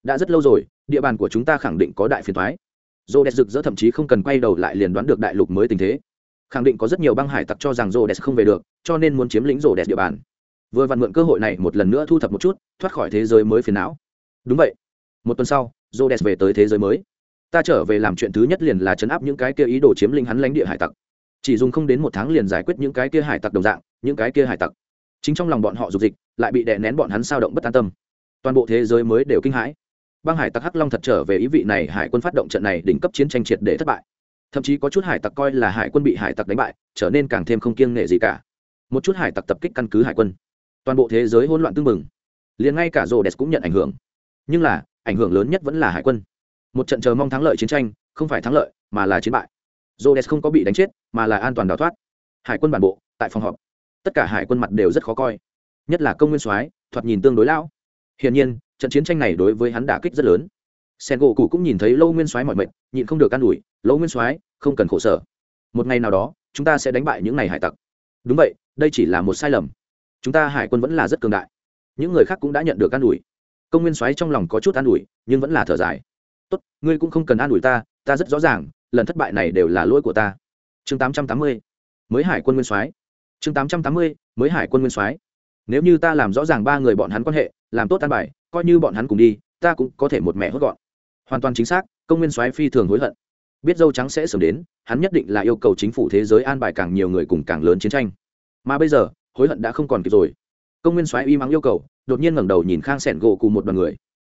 Đã rất lâu rồi, địa bàn của chúng ta khẳng định có đại phiền thoái Rô đẹp rực rỡ thậm chí không cần quay đầu lại liền đoán được đại lục mới tình thế. Khẳng định có rất nhiều băng hải tặc cho rằng rô đẹp không về được, cho nên muốn chiếm lĩnh rô đẹp địa bàn. Vừa vặn mượn cơ hội này một lần nữa thu thập một chút, thoát khỏi thế giới mới phiền não. Đúng vậy. Một tuần sau rô đẹp về tới thế giới mới. Ta trở về làm chuyện thứ nhất liền là chấn áp những cái kia ý đồ chiếm lĩnh hắn lãnh địa hải tặc. Chỉ dùng không đến một tháng liền giải quyết những cái kia hải tặc đồng dạng, những cái kia hải tặc chính trong lòng bọn họ dục dịch, lại bị đè nén bọn hắn sao động bất an tâm. Toàn bộ thế giới mới đều kinh hãi. Băng hải tặc hắc long thật trở về ý vị này, hải quân phát động trận này đỉnh cấp chiến tranh triệt để thất bại. Thậm chí có chút hải tặc coi là hải quân bị hải tặc đánh bại, trở nên càng thêm không kiêng nghệ gì cả. Một chút hải tặc tập kích căn cứ hải quân. Toàn bộ thế giới hỗn loạn tưng bừng. liền ngay cả rô đès cũng nhận ảnh hưởng. Nhưng là, ảnh hưởng lớn nhất vẫn là hải quân. Một trận chờ mong thắng lợi chiến tranh, không phải thắng lợi, mà là chiến bại. Rô đès không có bị đánh chết, mà là an toàn đào thoát. Hải quân bản bộ, tại phòng họp tất cả hải quân mặt đều rất khó coi. Nhất là công nguyên soái, thoạt nhìn tương đối lão. Hiển nhiên, trận chiến tranh này đối với hắn đả kích rất lớn. Sen gỗ cụ cũng nhìn thấy lâu nguyên soái mọi mệnh, nhịn không được an ủi, lâu nguyên soái, không cần khổ sở. Một ngày nào đó, chúng ta sẽ đánh bại những ngày hải tặc. Đúng vậy, đây chỉ là một sai lầm. Chúng ta hải quân vẫn là rất cường đại. Những người khác cũng đã nhận được an ủi. Công nguyên soái trong lòng có chút an ủi, nhưng vẫn là thở dài. Tốt, ngươi cũng không cần an ủi ta ta rất rõ ràng, lần thất bại này đều là lỗi của ta. Chương tám trăm tám mươi, mới hải quân nguyên soái chương tám trăm tám mươi, mới hải quân nguyên soái. Nếu như ta làm rõ ràng ba người bọn hắn quan hệ, làm tốt an bài, coi như bọn hắn cùng đi, ta cũng có thể một mẹ hốt gọn. Hoàn toàn chính xác, công nguyên soái phi thường hối hận. Biết dâu trắng sẽ sớm đến, hắn nhất định là yêu cầu chính phủ thế giới an bài càng nhiều người cùng càng lớn chiến tranh. Mà bây giờ, hối hận đã không còn kịp rồi. Công nguyên soái y mắng yêu cầu, đột nhiên ngẩng đầu nhìn khang sẻn gỗ cụ một đoàn người.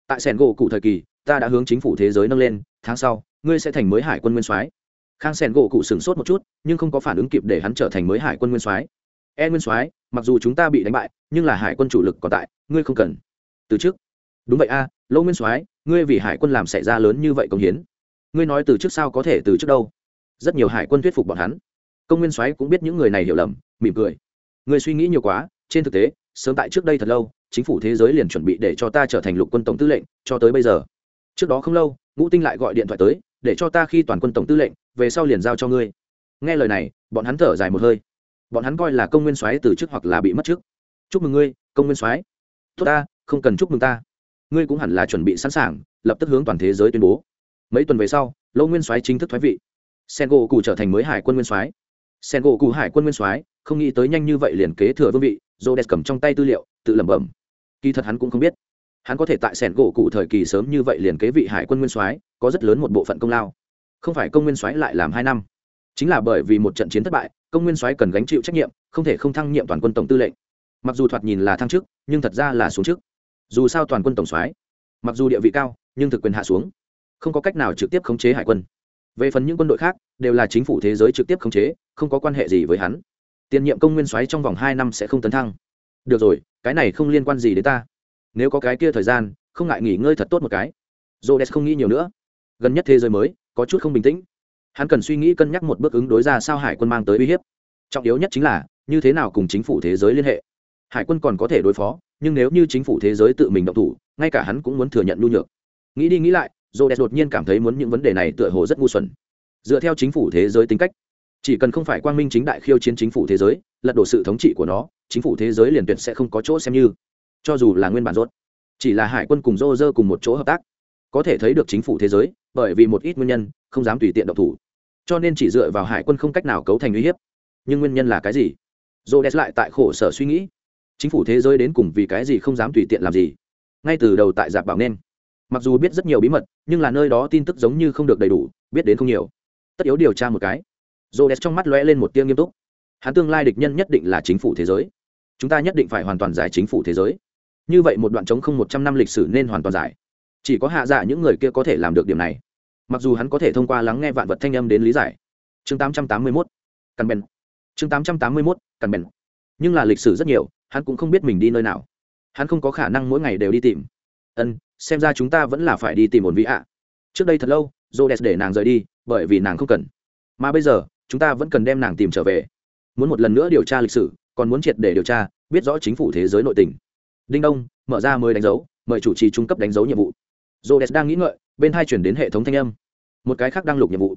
Tại sẻn gỗ cụ thời kỳ, ta đã hướng chính phủ thế giới nâng lên, tháng sau, ngươi sẽ thành mới hải quân nguyên soái khang Sen gỗ cụ sửng sốt một chút nhưng không có phản ứng kịp để hắn trở thành mới hải quân nguyên soái. E nguyên soái mặc dù chúng ta bị đánh bại nhưng là hải quân chủ lực còn tại ngươi không cần. Từ trước. Đúng vậy a à, lỗ nguyên soái ngươi vì hải quân làm xảy ra lớn như vậy công hiến. Ngươi nói từ trước sao có thể từ trước đâu? Rất nhiều hải quân thuyết phục bọn hắn. Công nguyên soái cũng biết những người này hiểu lầm mỉm cười. Ngươi suy nghĩ nhiều quá trên thực tế sớm tại trước đây thật lâu chính phủ thế giới liền chuẩn bị để cho ta trở thành lục quân tổng tư lệnh cho tới bây giờ. Trước đó không lâu ngũ tinh lại gọi điện thoại tới để cho ta khi toàn quân tổng tư lệnh về sau liền giao cho ngươi. Nghe lời này, bọn hắn thở dài một hơi. Bọn hắn coi là công nguyên soái từ chức hoặc là bị mất chức. Chúc mừng ngươi, công nguyên soái. Tốt ta, không cần chúc mừng ta. Ngươi cũng hẳn là chuẩn bị sẵn sàng, lập tức hướng toàn thế giới tuyên bố. Mấy tuần về sau lâu nguyên soái chính thức thoái vị. Sen gỗ cụ trở thành mới hải quân nguyên soái. Sen gỗ cụ hải quân nguyên soái, không nghĩ tới nhanh như vậy liền kế thừa vương vị dô đẹp cầm trong tay tư liệu, tự lẩm bẩm. Kỳ thật hắn cũng không biết. Hắn có thể tại sẻn gỗ cụ thời kỳ sớm như vậy liền kế vị hải quân nguyên soái, có rất lớn một bộ phận công lao không phải công nguyên soái lại làm hai năm. Chính là bởi vì một trận chiến thất bại, công nguyên soái cần gánh chịu trách nhiệm, không thể không thăng nhiệm toàn quân tổng tư lệnh. Mặc dù thoạt nhìn là thăng chức, nhưng thật ra là xuống chức. Dù sao toàn quân tổng soái, mặc dù địa vị cao, nhưng thực quyền hạ xuống. Không có cách nào trực tiếp khống chế hải quân. Về phần những quân đội khác, đều là chính phủ thế giới trực tiếp khống chế, không có quan hệ gì với hắn. Tiền nhiệm công nguyên soái trong vòng hai năm sẽ không tấn thăng. Được rồi, cái này không liên quan gì đến ta. Nếu có cái kia thời gian, không ngại nghỉ ngơi thật tốt một cái. J không nghĩ nhiều nữa. Gần nhất thế giới mới có chút không bình tĩnh. Hắn cần suy nghĩ cân nhắc một bước ứng đối ra sao hải quân mang tới uy hiếp. Trọng yếu nhất chính là, như thế nào cùng chính phủ thế giới liên hệ. Hải quân còn có thể đối phó, nhưng nếu như chính phủ thế giới tự mình động thủ, ngay cả hắn cũng muốn thừa nhận nhu nhược. Nghĩ đi nghĩ lại j đột nhiên cảm thấy muốn những vấn đề này tựa hồ rất ngu xuẩn. Dựa theo chính phủ thế giới tính cách, chỉ cần không phải quang minh chính đại khiêu chiến chính phủ thế giới, lật đổ sự thống trị của nó, chính phủ thế giới liền tuyệt sẽ không có chỗ xem như. Cho dù là nguyên bản rốt, chỉ là hải quân cùng dô dơ cùng một chỗ hợp tác có thể thấy được chính phủ thế giới, bởi vì một ít nguyên nhân, không dám tùy tiện động thủ. Cho nên chỉ dựa vào hải quân không cách nào cấu thành uy hiếp. Nhưng nguyên nhân là cái gì? Rô đès lại tại khổ sở suy nghĩ. Chính phủ thế giới đến cùng vì cái gì không dám tùy tiện làm gì? Ngay từ đầu tại dạp bảo nên, mặc dù biết rất nhiều bí mật, nhưng là nơi đó tin tức giống như không được đầy đủ, biết đến không nhiều. Tất yếu điều tra một cái. Rô đès trong mắt lóe lên một tiếng nghiêm túc. Hắn tương lai địch nhân nhất định là chính phủ thế giới. Chúng ta nhất định phải hoàn toàn giải chính phủ thế giới. Như vậy một đoạn chống không một trăm năm lịch sử nên hoàn toàn giải chỉ có hạ dạ những người kia có thể làm được điểm này. Mặc dù hắn có thể thông qua lắng nghe vạn vật thanh âm đến lý giải. Chương tám trăm tám mươi mốt. Căn bèn. Chương tám trăm tám mươi mốt, căn bèn. Nhưng là lịch sử rất nhiều, hắn cũng không biết mình đi nơi nào. Hắn không có khả năng mỗi ngày đều đi tìm. Ân, xem ra chúng ta vẫn là phải đi tìm ổn vị ạ. Trước đây thật lâu j o để nàng rời đi, bởi vì nàng không cần. Mà bây giờ, chúng ta vẫn cần đem nàng tìm trở về. Muốn một lần nữa điều tra lịch sử, còn muốn triệt để điều tra, biết rõ chính phủ thế giới nội tình. Đinh đông, mở ra mới đánh dấu, mời chủ trì trung cấp đánh dấu nhiệm vụ j o đang nghĩ ngợi, bên hai chuyển đến hệ thống thanh âm. Một cái khác đang lục nhiệm vụ.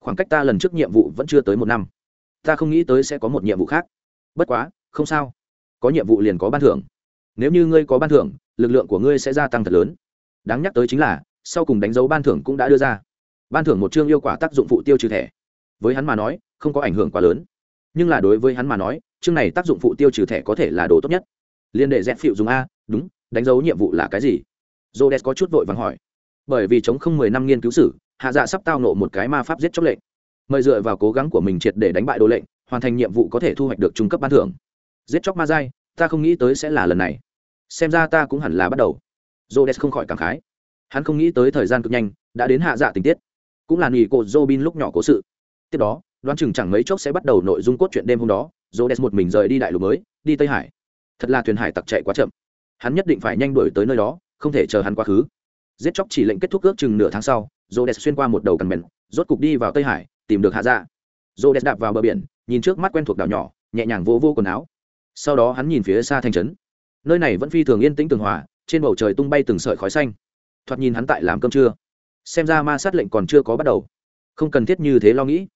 Khoảng cách ta lần trước nhiệm vụ vẫn chưa tới một năm. Ta không nghĩ tới sẽ có một nhiệm vụ khác. Bất quá, không sao. Có nhiệm vụ liền có ban thưởng. Nếu như ngươi có ban thưởng, lực lượng của ngươi sẽ gia tăng thật lớn. Đáng nhắc tới chính là, sau cùng đánh dấu ban thưởng cũng đã đưa ra. Ban thưởng một chương yêu quả tác dụng phụ tiêu trừ thẻ. Với hắn mà nói, không có ảnh hưởng quá lớn. Nhưng là đối với hắn mà nói, chương này tác dụng phụ tiêu trừ thẻ có thể là đồ tốt nhất. Liên đệ dẹp phịu dùng a, đúng, đánh dấu nhiệm vụ là cái gì? J o có chút vội vàng hỏi. Bởi vì chống không mười năm nghiên cứu sử, hạ dạ sắp tao nộ một cái ma pháp giết chóc lệnh. Mời dựa vào cố gắng của mình triệt để đánh bại đồ lệnh, hoàn thành nhiệm vụ có thể thu hoạch được trung cấp ban thưởng. Giết chóc ma dai ta không nghĩ tới sẽ là lần này. Xem ra ta cũng hẳn là bắt đầu. J o không khỏi cảm khái. Hắn không nghĩ tới thời gian cực nhanh, đã đến hạ dạ tình tiết. Cũng là nghỉ cột Robin lúc nhỏ cố sự. Tiếp đó, đoán chừng chẳng mấy chốc sẽ bắt đầu nội dung cốt truyện đêm hôm đó, Rhodes một mình rời đi đại lục mới, đi tây hải. Thật là thuyền hải tặc chạy quá chậm. Hắn nhất định phải nhanh đuổi tới nơi đó không thể chờ hắn quá khứ. Giết chóc chỉ lệnh kết thúc ước chừng nửa tháng sau, Rhodes xuyên qua một đầu cần mèn rốt cục đi vào tây hải, tìm được hạ dạ. Rhodes đạp vào bờ biển, nhìn trước mắt quen thuộc đảo nhỏ, nhẹ nhàng vô vô quần áo. Sau đó hắn nhìn phía xa thành trấn. Nơi này vẫn phi thường yên tĩnh tường hòa, trên bầu trời tung bay từng sợi khói xanh. Thoạt nhìn hắn tại làm cơm trưa. Xem ra ma sát lệnh còn chưa có bắt đầu. Không cần thiết như thế lo nghĩ.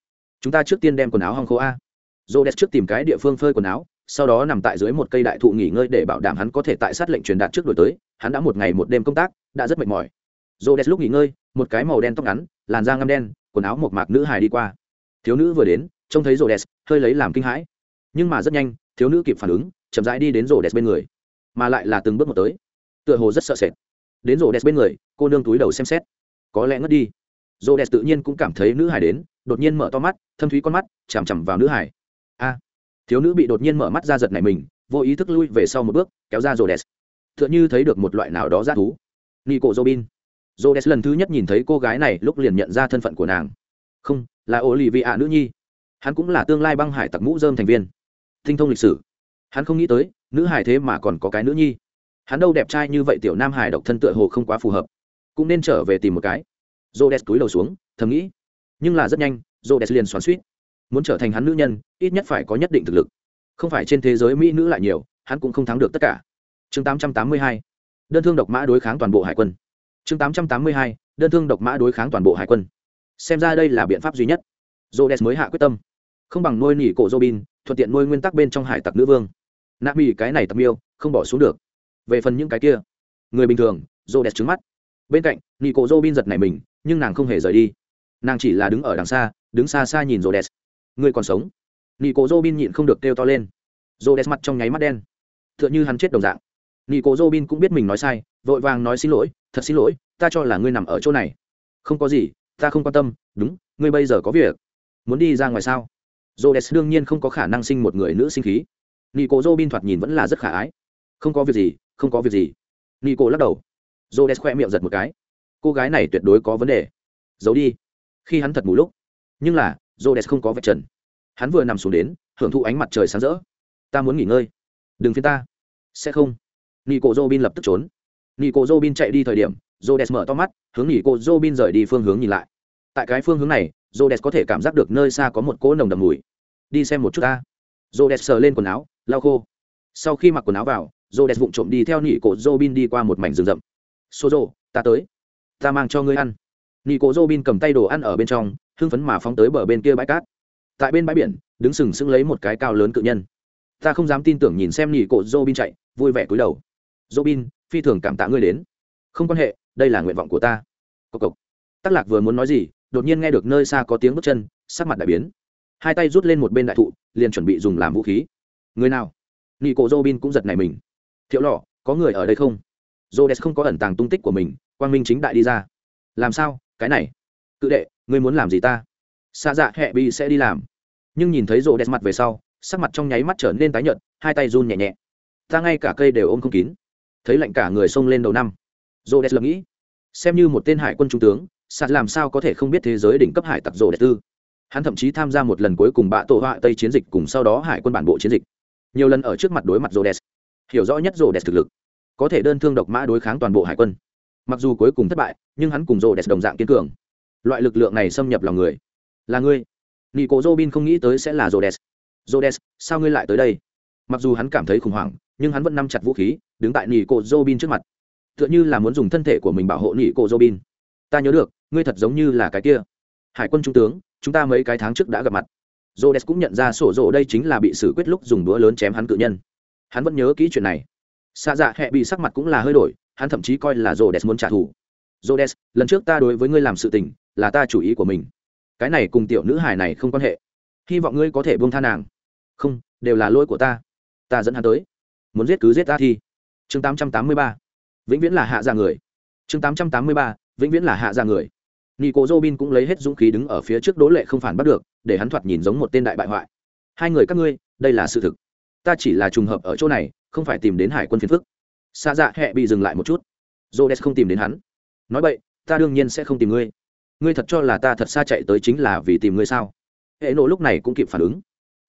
Chúng ta trước tiên đem quần áo hong khô a. Dô trước tìm cái địa phương phơi quần áo, sau đó nằm tại dưới một cây đại thụ nghỉ ngơi để bảo đảm hắn có thể tại sát lệnh truyền đạt trước đổi tới hắn đã một ngày một đêm công tác, đã rất mệt mỏi. Rô đès lúc nghỉ ngơi, một cái màu đen tóc ngắn, làn da ngăm đen, quần áo một mạc nữ hài đi qua. Thiếu nữ vừa đến, trông thấy rô đès hơi lấy làm kinh hãi. Nhưng mà rất nhanh, thiếu nữ kịp phản ứng, chậm rãi đi đến rô đès bên người, mà lại là từng bước một tới. Tựa hồ rất sợ sệt. Đến rô đès bên người, cô nương túi đầu xem xét. Có lẽ ngất đi. Rô đès tự nhiên cũng cảm thấy nữ hài đến, đột nhiên mở to mắt, thâm thúy con mắt, chằm chằm vào nữ hải a! Thiếu nữ bị đột nhiên mở mắt ra giật này mình, vô ý thức lui về sau một bước, kéo ra rô đès t h ư ợ n thấy được một loại nào đó ra thú. Nico robin. Rô đès lần thứ nhất nhìn thấy cô gái này lúc liền nhận ra thân phận của nàng. Không, là ô lì vị ạ nữ nhi. Hắn cũng là tương lai băng hải tặc mũ dơm thành viên. Tinh thông lịch sử. Hắn không nghĩ tới, nữ hải thế mà còn có cái nữ nhi. Hắn đâu đẹp trai như vậy tiểu nam hải độc thân tựa hồ không quá phù hợp. Cũng nên trở về tìm một cái. Rô cúi đầu xuống, thầm nghĩ. Nhưng là rất nhanh rô liền xoắn suýt. Muốn trở thành hắn nữ nhân, ít nhất phải có nhất định thực lực. Không phải trên thế giới mỹ nữ lại nhiều, hắn cũng không thắng được tất cả chương 882 đơn thương độc mã đối kháng toàn bộ hải quân. chương 882 đơn thương độc mã đối kháng toàn bộ hải quân. Xem ra đây là biện pháp duy nhất. Jodes mới hạ quyết tâm. Không bằng nuôi nỉ cổ robin, thuận tiện nuôi nguyên tắc bên trong hải tặc nữ vương. Nạ mỹ cái này tặc miêu, không bỏ xuống được. Về phần những cái kia, người bình thường jodes đès trứng mắt. Bên cạnh, nỉ cổ robin giật này mình, nhưng nàng không hề rời đi. Nàng chỉ là đứng ở đằng xa, đứng xa xa nhìn jodes người còn sống. Nỉ cổ robin nhịn không được kêu to lên. Jodes đès mặt trong nháy mắt đen. T h ư ợ n h ư hắn chết đồng dạng nị cố dô bin cũng biết mình nói sai vội vàng nói xin lỗi thật xin lỗi ta cho là ngươi nằm ở chỗ này. Không có gì ta không quan tâm đúng ngươi bây giờ có việc. Muốn đi ra ngoài sao? Rô đès đương nhiên không có khả năng sinh một người nữ sinh khí. Nị cố dô bin thoạt nhìn vẫn là rất khả ái. Không có việc gì không có việc gì. Nị cố lắc đầu. Rô đès khoe miệng giật một cái. Cô gái này tuyệt đối có vấn đề. Giấu đi. Khi hắn thật mù lúc. Nhưng là Rhodes không có vạch trần. Hắn vừa nằm xuống đến, hưởng thụ ánh mặt trời sáng rỡ. Ta muốn nghỉ ngơi. Đừng phiền ta. Sẽ không. Nico Robin lập tức trốn. Nico Robin chạy đi thời điểm, Rhodes mở to mắt, hướng Nico Robin rời đi phương hướng nhìn lại. Tại cái phương hướng này, Rhodes có thể cảm giác được nơi xa có một cỗ nồng đậm mùi. Đi xem một chút ta. Rhodes sờ lên quần áo, lau khô. Sau khi mặc quần áo vào, Rhodes vụng trộm đi theo Nico Robin đi qua một mảnh rừng rậm. Sozo, ta tới. Ta mang cho ngươi ăn. Nico Robin cầm tay đồ ăn ở bên trong, hưng phấn mà phóng tới bờ bên kia bãi cát tại bên bãi biển đứng sừng sững lấy một cái cao lớn cự nhân ta không dám tin tưởng nhìn xem nhị cổ dô bin chạy vui vẻ cúi đầu robin, phi thường cảm tạ ngươi đến. Không quan hệ, đây là nguyện vọng của ta. Cục cục. tắc lạc vừa muốn nói gì, đột nhiên nghe được nơi xa có tiếng bước chân, sắc mặt đại biến. Hai tay rút lên một bên đại thụ, liền chuẩn bị dùng làm vũ khí. Người nào? Nị cổ robin cũng giật này mình. Thiệu lọ, có người ở đây không? Rhodes không có ẩn tàng tung tích của mình, quang minh chính đại đi ra. Làm sao? Cái này. Cự đệ, ngươi muốn làm gì ta? Sa dạ hẹ bị sẽ đi làm. Nhưng nhìn thấy Rhodes mặt về sau, sắc mặt trong nháy mắt trở nên tái nhợt, hai tay run nhẹ nhẹ. Ta ngay cả cây đều ôm không kín thấy lạnh cả người xông lên đầu năm. Dô đẹp lầm nghĩ, xem như một tên hải quân trung tướng, sạt làm sao có thể không biết thế giới đỉnh cấp hải tặc dô đẹp tư. Hắn thậm chí tham gia một lần cuối cùng bạ tổ họa tây chiến dịch cùng sau đó hải quân bản bộ chiến dịch. Nhiều lần ở trước mặt đối mặt rô đẹp hiểu rõ nhất rô đẹp thực lực. Có thể đơn thương độc mã đối kháng toàn bộ hải quân. Mặc dù cuối cùng thất bại, nhưng hắn cùng rô đẹp đồng dạng kiên cường. Loại lực lượng này xâm nhập lòng người. Là ngươi. Nị cổ robin không nghĩ tới sẽ là rhodes. Rhodes, sao ngươi lại tới đây? Mặc dù hắn cảm thấy khủng hoảng, nhưng hắn vẫn nắm chặt vũ khí đứng tại nỉ cổ robin trước mặt. Tựa như là muốn dùng thân thể của mình bảo hộ nỉ cổ robin ta nhớ được, ngươi thật giống như là cái kia. Hải quân trung tướng, chúng ta mấy cái tháng trước đã gặp mặt. Rhodes cũng nhận ra sổ rộ đây chính là bị xử quyết lúc dùng đũa lớn chém hắn cự nhân. Hắn vẫn nhớ kỹ chuyện này. Xa dạ hẹ bị sắc mặt cũng là hơi đổi, hắn thậm chí coi là Rhodes muốn trả thù. Rhodes, lần trước ta đối với ngươi làm sự tình, là ta chủ ý của mình. Cái này cùng tiểu nữ hài này không quan hệ. Hy vọng ngươi có thể buông tha nàng. Không, đều là lỗi của ta. Ta dẫn hắn tới. Muốn giết cứ giết ta thi chương tám trăm tám mươi ba. Vĩnh viễn là hạ ra người. Chương tám trăm tám mươi ba, vĩnh viễn là hạ ra người. Nico robin cũng lấy hết dũng khí đứng ở phía trước đố lệ không phản bắt được, để hắn thoạt nhìn giống một tên đại bại hoại. Hai người các ngươi, đây là sự thực. Ta chỉ là trùng hợp ở chỗ này, không phải tìm đến hải quân phiền phức. Xa dạ hẹ bị dừng lại một chút. Jodes không tìm đến hắn. Nói vậy ta đương nhiên sẽ không tìm ngươi. Ngươi thật cho là ta thật xa chạy tới chính là vì tìm ngươi sao? Hệ nộ lúc này cũng kịp phản ứng.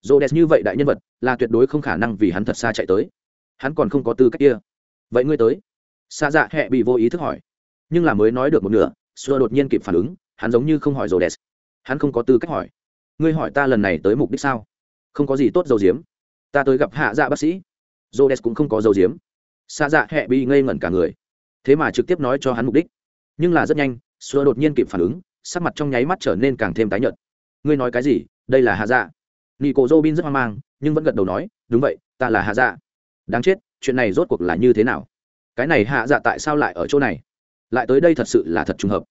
Jodes như vậy đại nhân vật, là tuyệt đối không khả năng vì hắn thật xa chạy tới. Hắn còn không có tư cách kia vậy ngươi tới. Xa dạ hẹ bị vô ý thức hỏi. Nhưng là mới nói được một nửa xua đột nhiên kịp phản ứng, hắn giống như không hỏi rồ đẹp hắn không có tư cách hỏi. Ngươi hỏi ta lần này tới mục đích sao? Không có gì tốt dầu diếm. Ta tới gặp hạ dạ bác sĩ. Rồ đẹp cũng không có dầu diếm. Xa dạ hẹ bị ngây ngẩn cả người. Thế mà trực tiếp nói cho hắn mục đích. Nhưng là rất nhanh xua đột nhiên kịp phản ứng, sắc mặt trong nháy mắt trở nên càng thêm tái nhợt. Ngươi nói cái gì? Đây là hạ dạ. Nị cổ dô bin rất hoang mang, nhưng vẫn gật đầu nói, đúng vậy, ta là hạ dạ. Đáng chết chuyện này rốt cuộc là như thế nào? Cái này hạ dạ tại sao lại ở chỗ này? Lại tới đây thật sự là thật trùng hợp.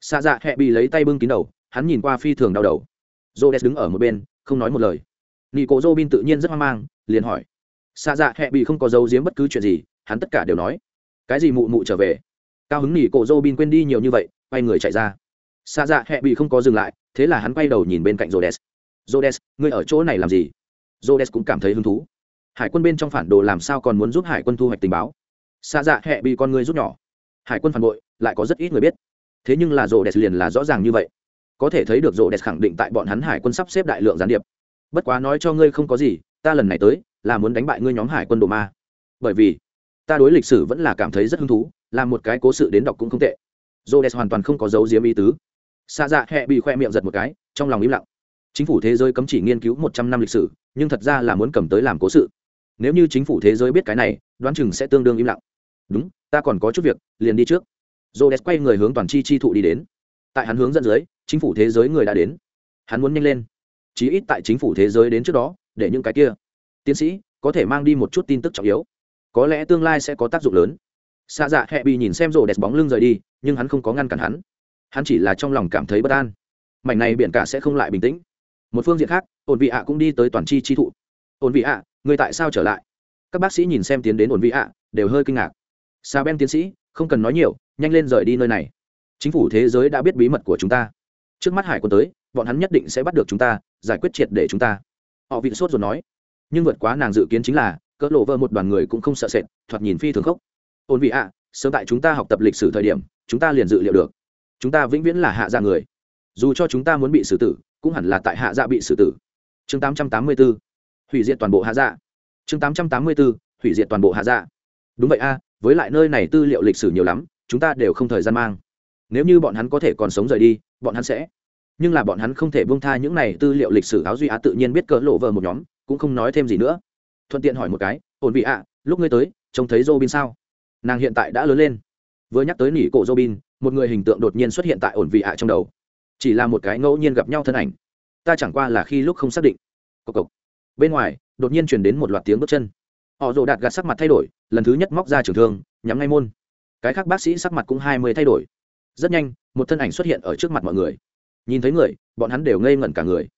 Xa dạ hẹ bị lấy tay bưng kín đầu, hắn nhìn qua phi thường đau đầu. Dô đès đứng ở một bên, không nói một lời. Nị cổ dô bin tự nhiên rất hoang mang, liền hỏi. Xa dạ hẹ bị không có dấu giếm bất cứ chuyện gì, hắn tất cả đều nói. Cái gì mụ mụ trở về? Cao hứng nỉ cổ dô bin quên đi nhiều như vậy, quay người chạy ra. Xa dạ hẹ bị không có dừng lại, thế là hắn quay đầu nhìn bên cạnh rhodes. Rhodes, ngươi ở chỗ này làm gì? Rhodes cũng cảm thấy hứng thú hải quân bên trong phản đồ làm sao còn muốn giúp hải quân thu hoạch tình báo? Xa dạ hẹ bị con người rút nhỏ. Hải quân phản bội lại có rất ít người biết. Thế nhưng là rhodes liền là rõ ràng như vậy. Có thể thấy được rhodes khẳng định tại bọn hắn hải quân sắp xếp đại lượng gián điệp. Bất quá nói cho ngươi không có gì ta lần này tới là muốn đánh bại ngươi nhóm hải quân đồ ma. Bởi vì ta đối lịch sử vẫn là cảm thấy rất hứng thú làm một cái cố sự đến đọc cũng không tệ. Rhodes hoàn toàn không có dấu diếm ý tứ. Xa dạ hẹ bị khoe miệng giật một cái, trong lòng im lặng. Chính phủ thế giới cấm chỉ nghiên cứu một trăm năm lịch sử, nhưng thật ra là muốn cầm tới làm cố sự. Nếu như chính phủ thế giới biết cái này, đoán chừng sẽ tương đương im lặng. Đúng, ta còn có chút việc, liền đi trước. Rhodes quay người hướng toàn chi chi thụ đi đến. Tại hắn hướng dẫn dưới, chính phủ thế giới người đã đến. Hắn muốn nhanh lên, chí ít tại chính phủ thế giới đến trước đó, để những cái kia tiến sĩ có thể mang đi một chút tin tức trọng yếu. Có lẽ tương lai sẽ có tác dụng lớn xa dạ hẹ bị nhìn xem rổ đẹp bóng lưng rời đi nhưng hắn không có ngăn cản hắn hắn chỉ là trong lòng cảm thấy bất an mảnh này biển cả sẽ không lại bình tĩnh một phương diện khác ổn vị ạ cũng đi tới toàn chi chi thụ ổn vị ạ người tại sao trở lại? Các bác sĩ nhìn xem tiến đến ổn vị ạ, đều hơi kinh ngạc. Sa ben tiến sĩ, không cần nói nhiều, nhanh lên rời đi nơi này. Chính phủ thế giới đã biết bí mật của chúng ta. Trước mắt hải quân tới, bọn hắn nhất định sẽ bắt được chúng ta, giải quyết triệt để chúng ta. Họ vị sốt rồi nói. Nhưng vượt quá nàng dự kiến chính là, cỡ lộ vơ một đoàn người cũng không sợ sệt, thoạt nhìn phi thường khốc. Ổn vị ạ, sớm tại chúng ta học tập lịch sử thời điểm, chúng ta liền dự liệu được. Chúng ta vĩnh viễn là hạ dạ người. Dù cho chúng ta muốn bị xử tử, cũng hẳn là tại hạ dạ bị xử tử. Chương 884 hủy diệt toàn bộ hạ dạ. Chương 884 hủy diệt toàn bộ hạ dạ. Đúng vậy a, với lại nơi này tư liệu lịch sử nhiều lắm, chúng ta đều không thời gian mang. Nếu như bọn hắn có thể còn sống rời đi, bọn hắn sẽ. Nhưng là bọn hắn không thể buông tha những này tư liệu lịch sử áo duy á tự nhiên biết cỡ lộ vờ một nhóm, cũng không nói thêm gì nữa. Thuận tiện hỏi một cái, ổn vị ạ, lúc ngươi tới, trông thấy robin sao? Nàng hiện tại đã lớn lên. Vừa nhắc tới nỉ cổ robin, một người hình tượng đột nhiên xuất hiện tại ổn vị ạ trong đầu. Chỉ là một cái ngẫu nhiên gặp nhau thân ảnh. Ta chẳng qua là khi lúc không xác định. Cộc cộc bên ngoài, đột nhiên chuyển đến một loạt tiếng bước chân. Họ rồ đạt gạt sắc mặt thay đổi, lần thứ nhất móc ra trường thương, nhắm ngay môn. Cái khác bác sĩ sắc mặt cũng hai mươi thay đổi. Rất nhanh, một thân ảnh xuất hiện ở trước mặt mọi người. Nhìn thấy người, bọn hắn đều ngây ngẩn cả người.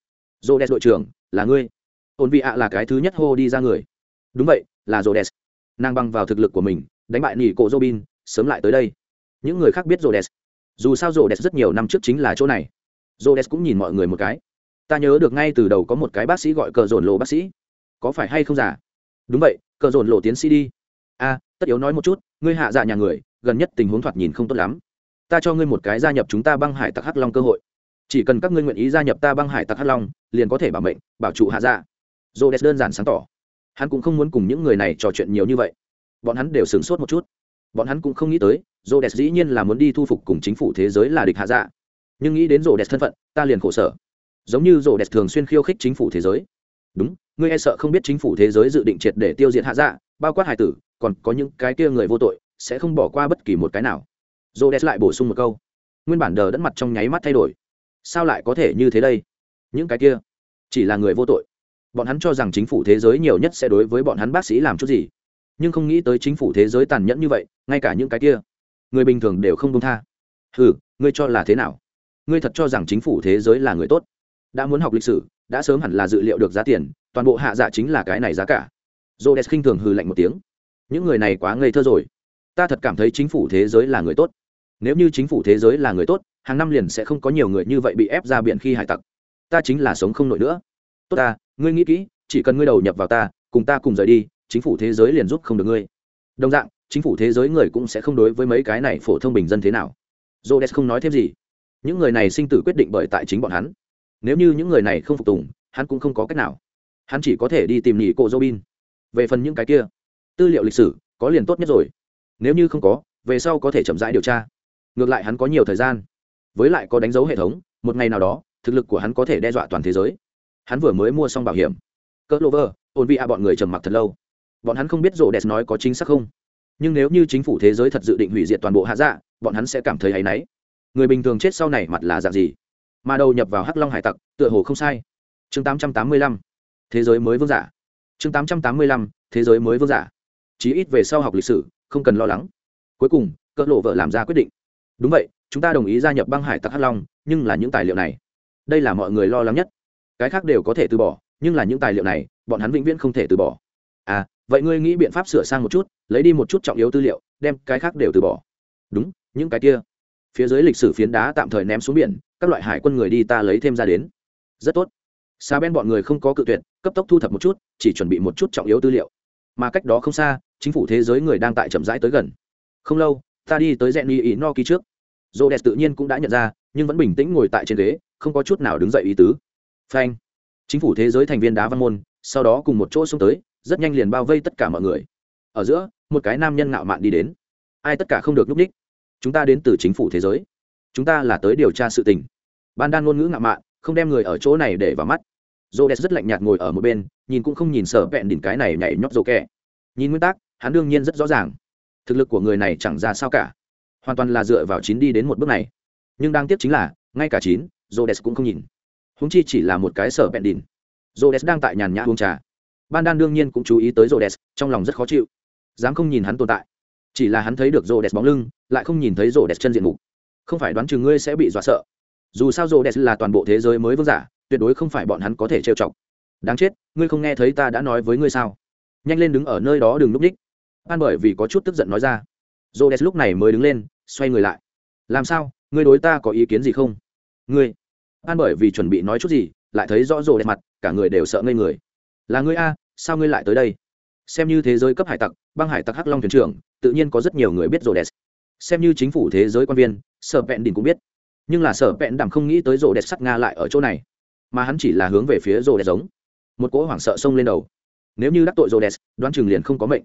Rô đès đội trưởng, là ngươi. Ổn vị ạ là cái thứ nhất hô đi ra người. Đúng vậy, là rô đès nàng băng vào thực lực của mình, đánh bại nỉ cổ robin sớm lại tới đây. Những người khác biết rô đès dù sao rô đès rất nhiều năm trước chính là chỗ này. Rô đès cũng nhìn mọi người một cái ta nhớ được ngay từ đầu có một cái bác sĩ gọi cờ dồn lộ bác sĩ. Có phải hay không giả đúng vậy, cờ dồn lộ tiến sĩ đi. A tất yếu nói một chút, ngươi hạ dạ nhà người, gần nhất tình huống thoạt nhìn không tốt lắm. Ta cho ngươi một cái gia nhập chúng ta băng hải tặc hắc long cơ hội. Chỉ cần các ngươi nguyện ý gia nhập ta băng hải tặc hắc long, liền có thể bảo mệnh, bảo trụ hạ dạ. Dô đès đơn giản sáng tỏ. Hắn cũng không muốn cùng những người này trò chuyện nhiều như vậy. Bọn hắn đều sửng sốt một chút. Bọn hắn cũng không nghĩ tới dô đès dĩ nhiên là muốn đi thu phục cùng chính phủ thế giới là địch hạ dạ. Nhưng nghĩ đến rô đès thân phận, ta liền khổ sở giống như rô đẹp thường xuyên khiêu khích chính phủ thế giới. Đúng, ngươi e sợ không biết chính phủ thế giới dự định triệt để tiêu diệt hạ dạ bao quát hải tử, còn có những cái kia người vô tội, sẽ không bỏ qua bất kỳ một cái nào. Rô đẹp lại bổ sung một câu. Nguyên bản đờ đẫn mặt trong nháy mắt thay đổi. Sao lại có thể như thế đây? Những cái kia chỉ là người vô tội. Bọn hắn cho rằng chính phủ thế giới nhiều nhất sẽ đối với bọn hắn bác sĩ làm chút gì. Nhưng không nghĩ tới chính phủ thế giới tàn nhẫn như vậy, ngay cả những cái kia người bình thường đều không công tha. Ừ ngươi cho là thế nào? Ngươi thật cho rằng chính phủ thế giới là người tốt? Đã muốn học lịch sử, đã sớm hẳn là dự liệu được giá tiền, toàn bộ hạ dạ chính là cái này giá cả. J o d e s khinh thường hừ lạnh một tiếng. Những người này quá ngây thơ rồi. Ta thật cảm thấy chính phủ thế giới là người tốt. Nếu như chính phủ thế giới là người tốt, hàng năm liền sẽ không có nhiều người như vậy bị ép ra biển khi hải tặc. Ta chính là sống không nổi nữa. Tốt ta, ngươi nghĩ kỹ, chỉ cần ngươi đầu nhập vào ta, cùng ta cùng rời đi, chính phủ thế giới liền giúp không được ngươi. Đồng dạng, chính phủ thế giới người cũng sẽ không đối với mấy cái này phổ thông bình dân thế nào. J o d e s không nói thêm gì. Những người này sinh tử quyết định bởi tại chính bọn hắn nếu như những người này không phục tùng, hắn cũng không có cách nào. Hắn chỉ có thể đi tìm nhị cộ robin. Về phần những cái kia, tư liệu lịch sử, có liền tốt nhất rồi. Nếu như không có, về sau có thể chậm rãi điều tra. Ngược lại hắn có nhiều thời gian. Với lại có đánh dấu hệ thống, một ngày nào đó, thực lực của hắn có thể đe dọa toàn thế giới. Hắn vừa mới mua xong bảo hiểm. Cỡ lô vơ ôn vi a bọn người trầm mặc thật lâu. Bọn hắn không biết rộ đẹp nói có chính xác không. Nhưng nếu như chính phủ thế giới thật dự định hủy diệt toàn bộ hạ dạ bọn hắn sẽ cảm thấy áy náy. Người bình thường chết sau này mặt là dạng gì? Mà đầu nhập vào hắc long hải tặc tựa hồ không sai. Chương 885, thế giới mới vương giả. Chương 885, thế giới mới vương giả. Chí ít về sau học lịch sử không cần lo lắng. Cuối cùng cỡ lộ vợ làm ra quyết định. Đúng vậy chúng ta đồng ý gia nhập băng hải tặc hắc long nhưng là những tài liệu này. Đây là mọi người lo lắng nhất. Cái khác đều có thể từ bỏ nhưng là những tài liệu này bọn hắn vĩnh viễn không thể từ bỏ. À vậy ngươi nghĩ biện pháp sửa sang một chút lấy đi một chút trọng yếu tư liệu đem cái khác đều từ bỏ. Đúng những cái kia. Phía dưới lịch sử phiến đá tạm thời ném xuống biển các loại hải quân người đi ta lấy thêm ra đến. Rất tốt. Xa bên bọn người không có cự tuyệt, cấp tốc thu thập một chút, chỉ chuẩn bị một chút trọng yếu tư liệu. Mà cách đó không xa, chính phủ thế giới người đang tại chậm rãi tới gần. Không lâu, ta đi tới rèn y ý no ký trước. Dô đẹp tự nhiên cũng đã nhận ra, nhưng vẫn bình tĩnh ngồi tại trên ghế, không có chút nào đứng dậy ý tứ. Phanh. Chính phủ thế giới thành viên đá văn môn, sau đó cùng một chỗ xông tới, rất nhanh liền bao vây tất cả mọi người. Ở giữa, một cái nam nhân ngạo mạn đi đến. Ai tất cả không được núp ních chúng ta đến từ chính phủ thế giới. Chúng ta là tới điều tra sự tình ban đan ngôn ngữ ngạo mạn, không đem người ở chỗ này để vào mắt. Dô đẹp rất lạnh nhạt ngồi ở một bên, nhìn cũng không nhìn sợ vẹn đỉnh cái này nhảy nhót dô kẹ. Nhìn nguyên tắc, hắn đương nhiên rất rõ ràng. Thực lực của người này chẳng ra sao cả. Hoàn toàn là dựa vào chín đi đến một bước này. Nhưng đáng tiếc chính là, ngay cả chín jodes cũng không nhìn. Húng chi chỉ là một cái sở bẹn dô jodes đang tại nhàn nhã uống trà. Ban đan đương nhiên cũng chú ý tới jodes trong lòng rất khó chịu. Dám không nhìn hắn tồn tại. Chỉ là hắn thấy được jodes bóng lưng, lại không nhìn thấy jodes chân diện mục. Không phải đoán chừng ngươi sẽ bị dọa sợ dù sao jodes là toàn bộ thế giới mới vương giả, tuyệt đối không phải bọn hắn có thể trêu chọc. Đáng chết, ngươi không nghe thấy ta đã nói với ngươi sao? Nhanh lên đứng ở nơi đó đừng núp ních An bởi vì có chút tức giận nói ra. Jodes lúc này mới đứng lên, xoay người lại. Làm sao? Ngươi đối ta có ý kiến gì không? Ngươi. An bởi vì chuẩn bị nói chút gì, lại thấy rõ rồ đẹp mặt, cả người đều sợ ngây người. Là ngươi a, sao ngươi lại tới đây? Xem như thế giới cấp hải tặc, băng hải tặc hắc long thuyền trưởng, tự nhiên có rất nhiều người biết rồ đẹp xem như chính phủ thế giới quan viên, sở vẹn đình cũng biết nhưng là sở vẹn đảm không nghĩ tới rô đẹp sắt nga lại ở chỗ này, mà hắn chỉ là hướng về phía rô đẹp giống. Một cỗ hoảng sợ xông lên đầu. Nếu như đắc tội rô đẹp, đoán chừng liền không có mệnh.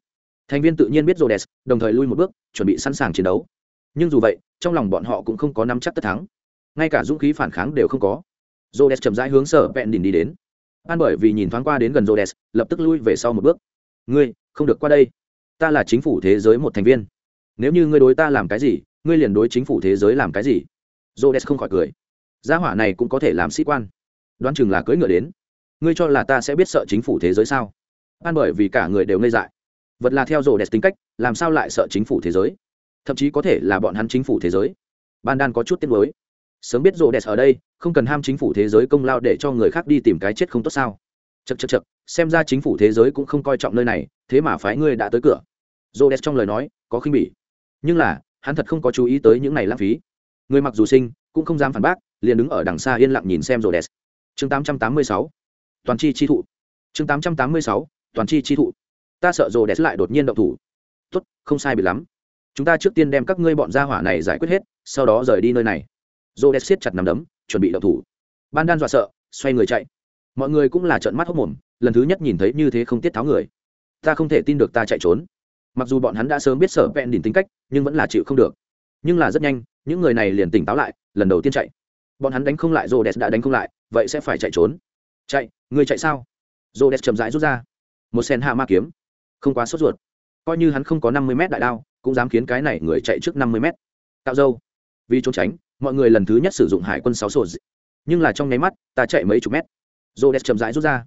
Thành viên tự nhiên biết rô đẹp, đồng thời lui một bước, chuẩn bị sẵn sàng chiến đấu. Nhưng dù vậy, trong lòng bọn họ cũng không có nắm chắc tất thắng. Ngay cả dũng khí phản kháng đều không có. Rô đẹp chậm rãi hướng sở vẹn đỉnh đi đến. An bởi vì nhìn thoáng qua đến gần rô đẹp, lập tức lui về sau một bước. Ngươi, không được qua đây. Ta là chính phủ thế giới một thành viên. Nếu như ngươi đối ta làm cái gì, ngươi liền đối chính phủ thế giới làm cái gì? J o d e s không khỏi cười. Gia hỏa này cũng có thể làm sĩ quan. Đoán chừng là cưỡi ngựa đến. Ngươi cho là ta sẽ biết sợ chính phủ thế giới sao? An bởi vì cả người đều ngây dại. Vật là theo rồ đẹp tính cách, làm sao lại sợ chính phủ thế giới? Thậm chí có thể là bọn hắn chính phủ thế giới. Ban đan có chút tiếc mới sớm biết rồ đẹp ở đây, không cần ham chính phủ thế giới công lao để cho người khác đi tìm cái chết không tốt sao? Chật chật chật xem ra chính phủ thế giới cũng không coi trọng nơi này, thế mà phái ngươi đã tới cửa. Rồ đẹp trong lời nói có khinh bỉ. Nhưng là, hắn thật không có chú ý tới những này lãng phí người mặc dù sinh cũng không dám phản bác, liền đứng ở đằng xa yên lặng nhìn xem rồ đẹp chương 886 toàn chi chi thụ. Chương 886 toàn chi chi thụ. Ta sợ rồ đẹp lại đột nhiên động thủ. Tốt, không sai bị lắm. Chúng ta trước tiên đem các ngươi bọn gia hỏa này giải quyết hết, sau đó rời đi nơi này. Rồ đẹp siết chặt nằm đấm, chuẩn bị động thủ. Ban đan dọa sợ, xoay người chạy. Mọi người cũng là trợn mắt hốc mồm, lần thứ nhất nhìn thấy như thế không tiết tháo người. Ta không thể tin được ta chạy trốn. Mặc dù bọn hắn đã sớm biết sở vẹn đỉnh tính cách, nhưng vẫn là chịu không được nhưng là rất nhanh, những người này liền tỉnh táo lại, lần đầu tiên chạy. Bọn hắn đánh không lại rô đès đã đánh không lại, vậy sẽ phải chạy trốn. Chạy, người chạy sao? Rô đès chậm rãi rút ra. Một sen hạ ma kiếm. Không quá sốt ruột. Coi như hắn không có năm mươi mét đại đao, cũng dám khiến cái này người chạy trước năm mươi mét. Tạo dâu. Vì trốn tránh, mọi người lần thứ nhất sử dụng hải quân sáu sổ nhưng là trong nháy mắt, ta chạy mấy chục mét. Rô đès chậm rãi rút ra.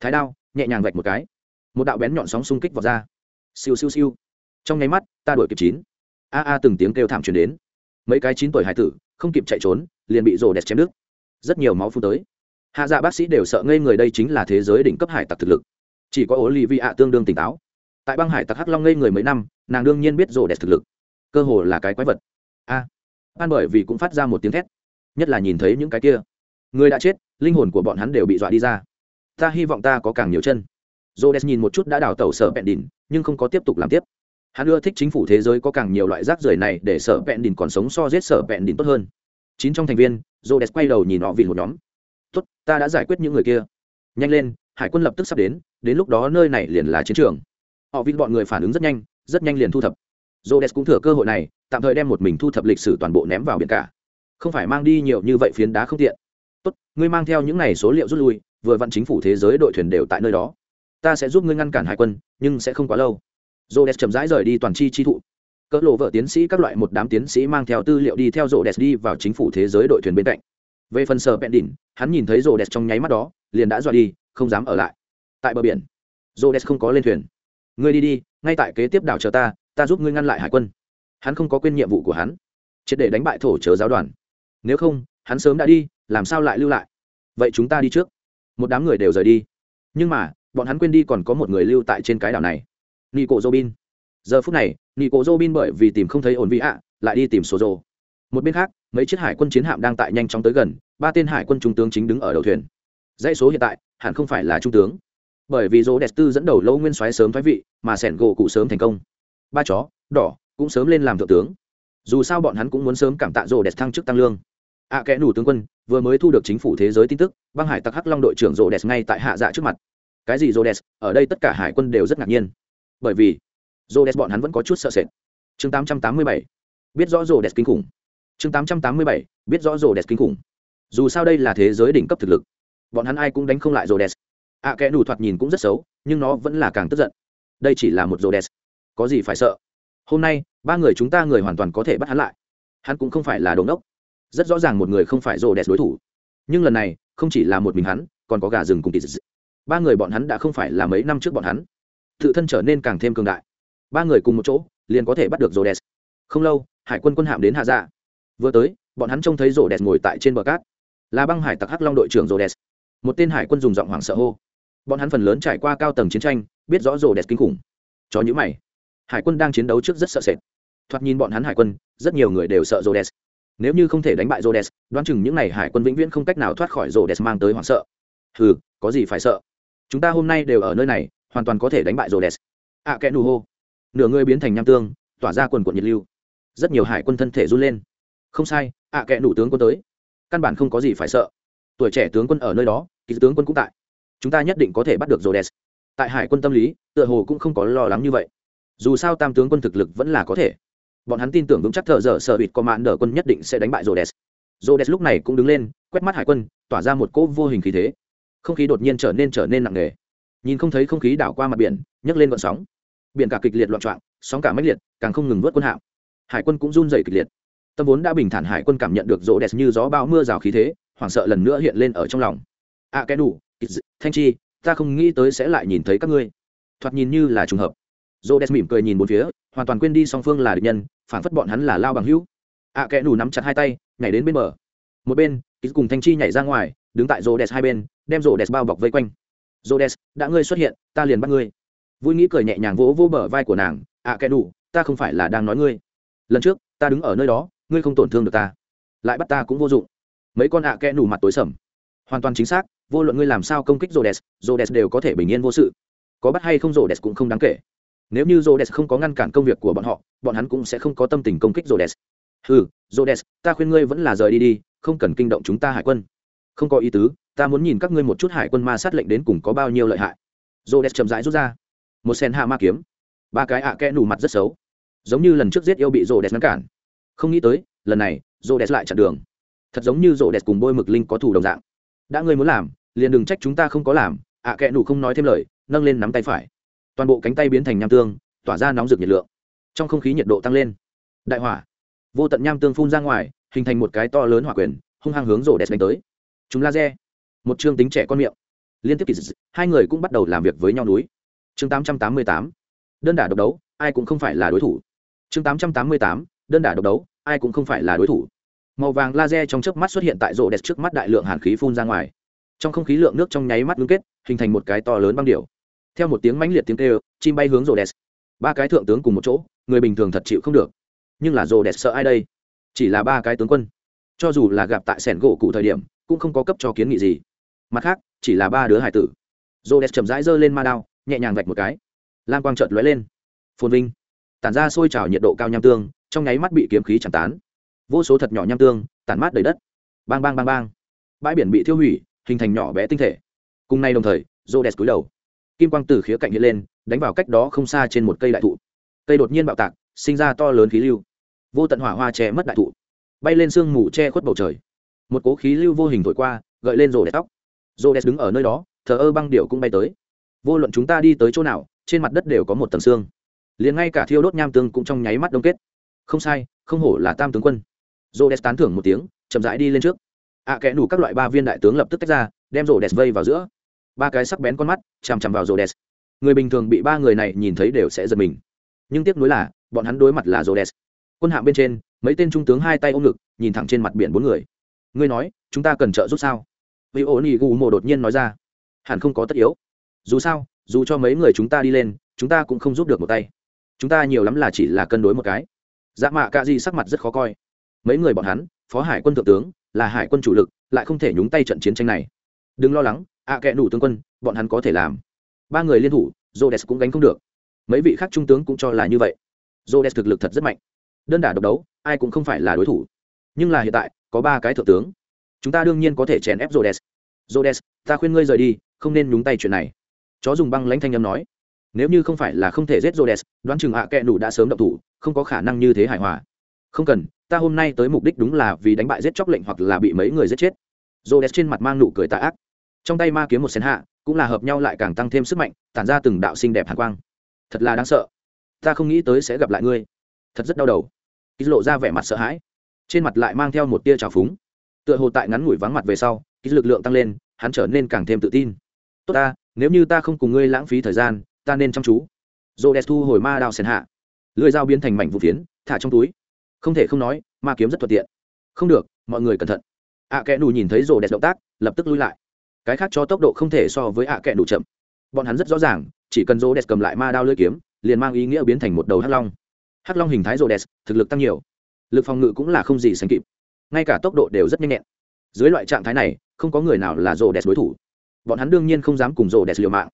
Thái đao, nhẹ nhàng vạch một cái. Một đạo bén nhọn sóng xung kích vào ra. Siêu siêu siêu. Trong nháy mắt, ta đuổi kịp chín a a từng tiếng kêu thảm truyền đến. Mấy cái chín tuổi hải tử không kịp chạy trốn liền bị rồ đẹp chém đứt. Rất nhiều máu phun tới. Hạ dạ bác sĩ đều sợ ngây người đây chính là thế giới đỉnh cấp hải tặc thực lực. Chỉ có ố lì vi ạ tương đương tỉnh táo. Tại băng hải tặc hắc long ngây người mấy năm nàng đương nhiên biết rồ đẹp thực lực. Cơ hồ là cái quái vật. A. À, ban bởi vì cũng phát ra một tiếng thét. Nhất là nhìn thấy những cái kia. Người đã chết linh hồn của bọn hắn đều bị dọa đi ra. Ta hy vọng ta có càng nhiều chân. Rhodes nhìn một chút đã đào tẩu sở bẹn đỉn nhưng không có tiếp tục làm tiếp. Hắn ưa thích chính phủ thế giới có càng nhiều loại rác rưởi này để sở bẹn đỉnh còn sống so giết sở bẹn đỉnh tốt hơn. Chín trong thành viên, Rhodes quay đầu nhìn họ vì một nhóm. "Tốt, ta đã giải quyết những người kia. Nhanh lên, hải quân lập tức sắp đến, đến lúc đó nơi này liền là chiến trường." Họ vì bọn người phản ứng rất nhanh, rất nhanh liền thu thập. Rhodes cũng thừa cơ hội này, tạm thời đem một mình thu thập lịch sử toàn bộ ném vào biển cả. Không phải mang đi nhiều như vậy phiến đá không tiện. "Tốt, ngươi mang theo những này số liệu rút lui, vừa vặn chính phủ thế giới đội thuyền đều tại nơi đó." ta sẽ giúp ngươi ngăn cản hải quân nhưng sẽ không quá lâu rô đès chậm rãi rời đi toàn chi chi thụ. Cỡ lộ vợ tiến sĩ các loại một đám tiến sĩ mang theo tư liệu đi theo rô đès đi vào chính phủ thế giới đội thuyền bên cạnh. Về phần sờ bẹn đỉnh hắn nhìn thấy rô đès trong nháy mắt đó, liền đã dọa đi, không dám ở lại. Tại bờ biển rô đès không có lên thuyền. Ngươi đi đi, ngay tại kế tiếp đảo chờ ta ta giúp ngươi ngăn lại hải quân. Hắn không có quên nhiệm vụ của hắn, triệt để đánh bại thổ chớ giáo đoàn. Nếu không, hắn sớm đã đi, làm sao lại lưu lại? Vậy chúng ta đi trước. Một đám người đều rời đi. Nhưng mà, bọn hắn quên đi còn có một người lưu tại trên cái đảo này nico robin giờ phút này nico robin bởi vì tìm không thấy ổn vị ạ lại đi tìm số rô một bên khác mấy chiếc hải quân chiến hạm đang tại nhanh chóng tới gần ba tên hải quân trung tướng chính đứng ở đầu thuyền. Dãy số hiện tại hẳn không phải là trung tướng. Bởi vì rô đẹp tư dẫn đầu lâu nguyên soái sớm thoái vị mà sẻn gỗ cụ sớm thành công. Ba chó đỏ cũng sớm lên làm thượng tướng. Dù sao bọn hắn cũng muốn sớm cảm tạ rô đẹp thăng chức tăng lương. Ạ à, kẽ nủ tướng quân vừa mới thu được chính phủ thế giới tin tức băng hải tặc hắc long đội trưởng rô đẹp ngay tại hạ dạ trước mặt. Cái gì Rhodes, ở đây tất cả hải quân đều rất ngạc nhiên. Bởi vì Rhodes bọn hắn vẫn có chút sợ sệt. Chương 887, biết rõ Rhodes kinh khủng. Chương 887, biết rõ Rhodes kinh khủng. Dù sao đây là thế giới đỉnh cấp thực lực, bọn hắn ai cũng đánh không lại Rhodes. À kẽ đủ thoạt nhìn cũng rất xấu, nhưng nó vẫn là càng tức giận. Đây chỉ là một Rhodes, có gì phải sợ? Hôm nay, ba người chúng ta người hoàn toàn có thể bắt hắn lại. Hắn cũng không phải là đồ đốc Rất rõ ràng một người không phải Rhodes đối thủ. Nhưng lần này, không chỉ là một mình hắn, còn có gà rừng cùng kỳ ba người bọn hắn đã không phải là mấy năm trước bọn hắn tự thân trở nên càng thêm cường đại. Ba người cùng một chỗ, liền có thể bắt được rô đès không lâu, hải quân quân hạm đến hạ dạ. Vừa tới, bọn hắn trông thấy rô đès ngồi tại trên bờ cát. Là băng hải tặc hắc long đội trưởng rô đès một tên hải quân dùng giọng hoảng sợ hô. Bọn hắn phần lớn trải qua cao tầng chiến tranh, biết rõ rô đès kinh khủng. Chó những mày. Hải quân đang chiến đấu trước rất sợ sệt. Thoạt nhìn bọn hắn hải quân, rất nhiều người đều sợ rô đès nếu như không thể đánh bại rô đès đoán chừng những n à y hải quân vĩnh viễn không cách nào thoát khỏi rô đès mang tới hoảng sợ. Hừ, có gì phải sợ? Chúng ta hôm nay đều ở nơi này hoàn toàn có thể đánh bại rô đès ạ kẽ nù hô. Nửa người biến thành nham tương, tỏa ra quần cuộn nhiệt lưu. Rất nhiều hải quân thân thể run lên. Không sai à, ạ kẽ nù tướng quân tới. Căn bản không có gì phải sợ. Tuổi trẻ tướng quân ở nơi đó kỳ tướng quân cũng tại. Chúng ta nhất định có thể bắt được rô đès tại hải quân tâm lý, tựa hồ cũng không có lo lắng như vậy. Dù sao tam tướng quân thực lực vẫn là có thể. Bọn hắn tin tưởng vững chắc thợ dở sợ bịt có mạn nở quân nhất định sẽ đánh bại rô đès đès lúc này cũng đứng lên, quét mắt hải quân, tỏa ra một cỗ vô hình khí thế. Không khí đột nhiên trở nên trở nên nặng nề nhìn không thấy không khí đảo qua mặt biển nhấc lên vận sóng biển cả kịch liệt loạn trọng sóng cả mách liệt càng không ngừng vớt quân hạm hải quân cũng run dày kịch liệt tâm vốn đã bình thản hải quân cảm nhận được rỗ đẹp như gió bao mưa rào khí thế hoảng sợ lần nữa hiện lên ở trong lòng a à, đủ thanh chi ta không nghĩ tới sẽ lại nhìn thấy các ngươi thoạt nhìn như là trùng hợp Rhodes mỉm cười nhìn bốn phía, hoàn toàn quên đi song phương là địch nhân, phản phất bọn hắn là lao bằng hữu. a kẽ đủ nắm chặt hai tay, nhảy đến bên bờ. Một bên, cùng Thanh Chi nhảy ra ngoài, đứng tại Rhodes hai bên, đem Rhodes bao bọc vây quanh. Rhodes, đã ngươi xuất hiện, ta liền bắt ngươi. Vui nghĩ cười nhẹ nhàng vỗ vỗ bờ vai của nàng, ạ Kẻ Đủ, ta không phải là đang nói ngươi. Lần trước, ta đứng ở nơi đó, ngươi không tổn thương được ta, lại bắt ta cũng vô dụng. Mấy con ạ kẽ nủ mặt tối sầm. Hoàn toàn chính xác, vô luận ngươi làm sao công kích Rhodes, Rhodes đều có thể bình yên vô sự. Có bắt hay không Rhodes cũng không đáng kể nếu như Rhodes không có ngăn cản công việc của bọn họ, bọn hắn cũng sẽ không có tâm tình công kích Rhodes. Hừ, Rhodes, ta khuyên ngươi vẫn là rời đi đi, không cần kinh động chúng ta hải quân. Không có ý tứ, ta muốn nhìn các ngươi một chút hải quân ma sát lệnh đến cùng có bao nhiêu lợi hại. Rhodes chậm rãi rút ra một sen hạ ma kiếm, ba cái ạ à kẽ nù mặt rất xấu, giống như lần trước giết yêu bị Rhodes ngăn cản. Không nghĩ tới, lần này, Rhodes lại chặn đường. Thật giống như Rhodes cùng bôi mực linh có thủ đồng dạng. Đã ngươi muốn làm, liền đừng trách chúng ta không có làm, ạ à kẽ nù không nói thêm lời, nâng lên nắm tay phải toàn bộ cánh tay biến thành nham tương tỏa ra nóng rực nhiệt lượng trong không khí nhiệt độ tăng lên đại hỏa vô tận nham tương phun ra ngoài hình thành một cái to lớn hỏa quyền hung hăng hướng rổ đẹp đánh tới chúng laser. Một chương tính trẻ con miệng. Liên tiếp kỳ dịch hai người cũng bắt đầu làm việc với nhau núi. Chương tám trăm tám mươi tám. Đơn đả độc đấu, ai cũng không phải là đối thủ. Chương tám trăm tám mươi tám. Đơn đả độc đấu, ai cũng không phải là đối thủ. Màu vàng laser trong chớp mắt xuất hiện tại rộ đẹp trước mắt đại lượng hàn khí phun ra ngoài. Trong không khí lượng nước trong nháy mắt ngưng kết, hình thành một cái to lớn băng điệu theo một tiếng mãnh liệt tiếng kêu, chim bay hướng rộ đẹp. Ba cái thượng tướng cùng một chỗ, người bình thường thật chịu không được. Nhưng là rộ đẹp sợ ai đây? Chỉ là ba cái tướng quân cho dù là gặp tại sẻn gỗ cụ thời điểm, cũng không có cấp cho kiến nghị gì. Mặt khác, chỉ là ba đứa hải tử. Rô đès chậm rãi giơ lên ma đao, nhẹ nhàng vạch một cái. Lam quang trợt lóe lên. Phồn vinh. Tản ra sôi trào nhiệt độ cao nham tương, trong nháy mắt bị kiếm khí chẳng tán. Vô số thật nhỏ nham tương, tản mát đầy đất. Bang bang bang bang. Bãi biển bị thiêu hủy, hình thành nhỏ bé tinh thể. Cùng nay đồng thời rô đès cúi đầu. Kim quang từ khía cạnh hiện lên, đánh vào cách đó không xa trên một cây đại thụ. Cây đột nhiên bạo tạc, sinh ra to lớn khí lưu. Vô tận hỏa hoa che mất đại thụ bay lên sương mù che khuất bầu trời. Một cố khí lưu vô hình thổi qua gợi lên rổ đẹp tóc. Rổ đẹp đứng ở nơi đó thờ ơ băng điệu cũng bay tới. Vô luận chúng ta đi tới chỗ nào trên mặt đất đều có một tầng xương liền ngay cả thiêu đốt nham tương cũng trong nháy mắt đông kết. Không sai không hổ là tam tướng quân. Rổ đẹp tán thưởng một tiếng chậm rãi đi lên trước. Ạ à, kẽ nủ các loại ba viên đại tướng lập tức tách ra đem rổ đẹp vây vào giữa. Ba cái sắc bén con mắt chằm chằm vào rô đẹp người bình thường bị ba người này nhìn thấy đều sẽ giật mình. Nhưng tiếc nuối là bọn hắn đối mặt là rô đẹp quân hạng bên trên mấy tên trung tướng hai tay ôm ngực nhìn thẳng trên mặt biển bốn người. Ngươi nói chúng ta cần trợ giúp sao? Vì ô nỉ gù mộ đột nhiên nói ra. Hẳn không có tất yếu. Dù sao dù cho mấy người chúng ta đi lên chúng ta cũng không giúp được một tay. Chúng ta nhiều lắm là chỉ là cân đối một cái. Dạ mạ c ả di sắc mặt rất khó coi. Mấy người bọn hắn phó hải quân thượng tướng là hải quân chủ lực lại không thể nhúng tay trận chiến tranh này. Đừng lo lắng ạ à, đủ tướng quân bọn hắn có thể làm. Ba người liên thủ jodes cũng gánh không được. Mấy vị khác trung tướng cũng cho là như vậy. Jodes thực lực thật rất mạnh đơn đả độc đấu, ai cũng không phải là đối thủ. Nhưng là hiện tại, có ba cái thượng tướng. Chúng ta đương nhiên có thể chèn ép jodes jodes ta khuyên ngươi rời đi, không nên nhúng tay chuyện này. Chó dùng băng lãnh thanh â m nói. Nếu như không phải là không thể giết jodes đoán chừng hạ à kẽ nủ đã sớm động thủ, không có khả năng như thế hài hòa. Không cần, ta hôm nay tới mục đích đúng là vì đánh bại giết chóc lệnh hoặc là bị mấy người giết chết. Jodes trên mặt mang nụ cười tạ ác. Trong tay ma kiếm một xén hạ, cũng là hợp nhau lại càng tăng thêm sức mạnh, tản ra từng đạo xinh đẹp hàn quang. Thật là đáng sợ. Ta không nghĩ tới sẽ gặp lại ngươi thật rất đau đầu. Ký lộ ra vẻ mặt sợ hãi. Trên mặt lại mang theo một tia trào phúng. Tựa hồ tại ngắn ngủi vắng mặt về sau ký lực lượng tăng lên hắn trở nên càng thêm tự tin. Tốt ta nếu như ta không cùng ngươi lãng phí thời gian ta nên chăm chú. Dồ đès thu hồi ma đao xén hạ. Lưỡi dao biến thành mảnh vụ phiến thả trong túi. Không thể không nói ma kiếm rất thuận tiện. Không được mọi người cẩn thận. Ạ à, kẽ nù nhìn thấy rồ đẹp động tác lập tức lui lại. Cái khác cho tốc độ không thể so với ạ kẽ đủ chậm. Bọn hắn rất rõ ràng chỉ cần rô đès cầm lại ma đao lưỡi kiếm liền mang ý nghĩa biến thành một đầu hắc long hắc long hình thái rô đès thực lực tăng nhiều. Lực phòng ngự cũng là không gì sánh kịp. Ngay cả tốc độ đều rất nhanh nhẹn. Dưới loại trạng thái này, không có người nào là rô đès đối thủ. Bọn hắn đương nhiên không dám cùng rô đès liều mạng.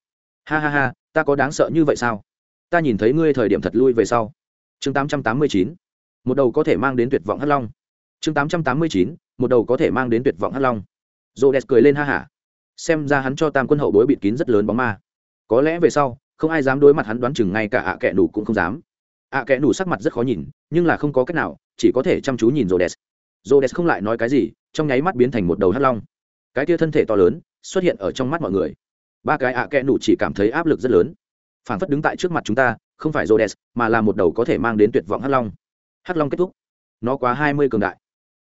Ha ha ha, ta có đáng sợ như vậy sao? Ta nhìn thấy ngươi thời điểm thật lui về sau. Chương 889. một đầu có thể mang đến tuyệt vọng hắc long. Chương 889. một đầu có thể mang đến tuyệt vọng hắc long. Rô đès cười lên ha hả xem ra hắn cho tam quân hậu bối bịt kín rất lớn bóng ma. Có lẽ về sau, không ai dám đối mặt hắn đoán chừng ngay cả ạ à kẽ nủ cũng không dám ạ à kẽ nủ sắc mặt rất khó nhìn, nhưng là không có cách nào, chỉ có thể chăm chú nhìn rô đès rô đès không lại nói cái gì, trong nháy mắt biến thành một đầu hắt long. Cái kia thân thể to lớn, xuất hiện ở trong mắt mọi người. Ba cái ạ à kẽ nủ chỉ cảm thấy áp lực rất lớn. Phản phất đứng tại trước mặt chúng ta, không phải rô đès mà là một đầu có thể mang đến tuyệt vọng hắt long. Hắt long kết thúc. Nó quá hai mươi cường đại.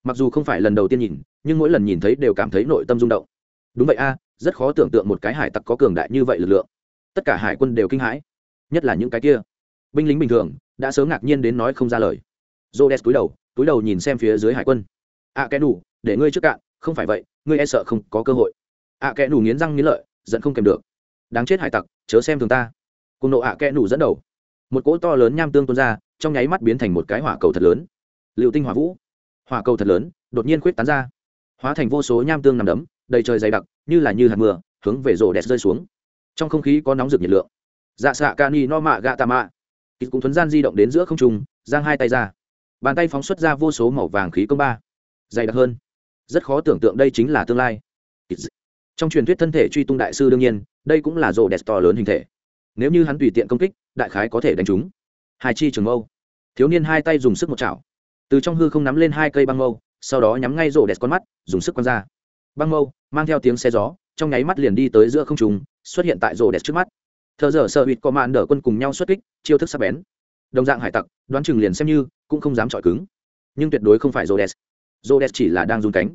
Mặc dù không phải lần đầu tiên nhìn, nhưng mỗi lần nhìn thấy đều cảm thấy nội tâm rung động. Đúng vậy a, rất khó tưởng tượng một cái hải tặc có cường đại như vậy lực lượng. Tất cả hải quân đều kinh hãi. Nhất là những cái kia binh lính bình thường đã sớm ngạc nhiên đến nói không ra lời. Rô đen túi đầu túi đầu nhìn xem phía dưới hải quân. Ạ à, kẽ đủ để ngươi trước cạn không phải vậy ngươi e sợ không có cơ hội. Ạ à, kẽ đủ nghiến răng nghiến lợi giận không kèm được. Đáng chết hải tặc chớ xem thường ta. Cùng nộ ạ à, kẽ đủ dẫn đầu. Một cỗ to lớn nham tương tuôn ra trong nháy mắt biến thành một cái hỏa cầu thật lớn. Liệu tinh hỏa vũ. Hỏa cầu thật lớn đột nhiên khuyết tán ra. Hóa thành vô số nham tương nằm đấm đầy trời dày đặc như là như hạt mưa hướng về rổ đẹp rơi xuống. Trong không khí có nóng rực nhiệt lượng. Dạ xạ ca ni no mạ gạ tà mạ kýt cũng thuấn gian di động đến giữa không trung, giang hai tay ra. Bàn tay phóng xuất ra vô số màu vàng khí công ba. Dày đặc hơn. Rất khó tưởng tượng đây chính là tương lai. Trong truyền thuyết thân thể truy tung đại sư đương nhiên, đây cũng là rổ đẹp to lớn hình thể. Nếu như hắn tùy tiện công kích, đại khái có thể đánh trúng. Hai chi trường mâu. Thiếu niên hai tay dùng sức một chảo. Từ trong hư không nắm lên hai cây băng mâu, sau đó nhắm ngay rổ đẹp con mắt, dùng sức quăng ra. Băng mâu, mang theo tiếng xe gió, trong nháy mắt liền đi tới giữa không trùng xuất hiện tại rổ đẹp trước mắt thợ dở sợ bịt có mạn đỡ quân cùng nhau xuất kích, chiêu thức sắc bén. Đồng dạng hải tặc, đoán chừng liền xem như, cũng không dám chọi cứng. Nhưng tuyệt đối không phải rhodes. Rhodes chỉ là đang run cánh.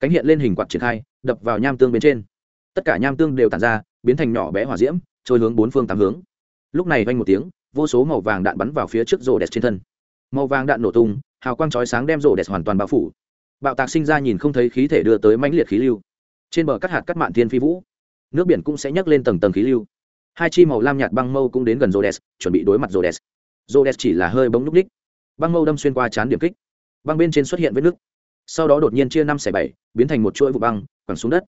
Cánh hiện lên hình quạt triển khai, đập vào nham tương bên trên. Tất cả nham tương đều tàn ra, biến thành nhỏ bé hỏa diễm, trôi hướng bốn phương tám hướng. Lúc này vang một tiếng, vô số màu vàng đạn bắn vào phía trước rô đẹp trên thân. Màu vàng đạn nổ tung, hào quang chói sáng đem rô đẹp hoàn toàn bao phủ. Bạo tạc sinh ra nhìn không thấy khí thể đưa tới mãnh liệt khí lưu. Trên bờ cắt hạt cắt mạn thiên phi vũ. Nước biển cũng sẽ nhấc lên tầng tầng khí lưu hai chi màu lam nhạt băng mâu cũng đến gần rô chuẩn bị đối mặt rô Rhodes rô chỉ là hơi bóng núp ních băng mâu đâm xuyên qua chán điểm kích. Băng bên trên xuất hiện vết nước sau đó đột nhiên chia năm xẻ bảy, biến thành một chuỗi vụ băng, quẳng xuống đất.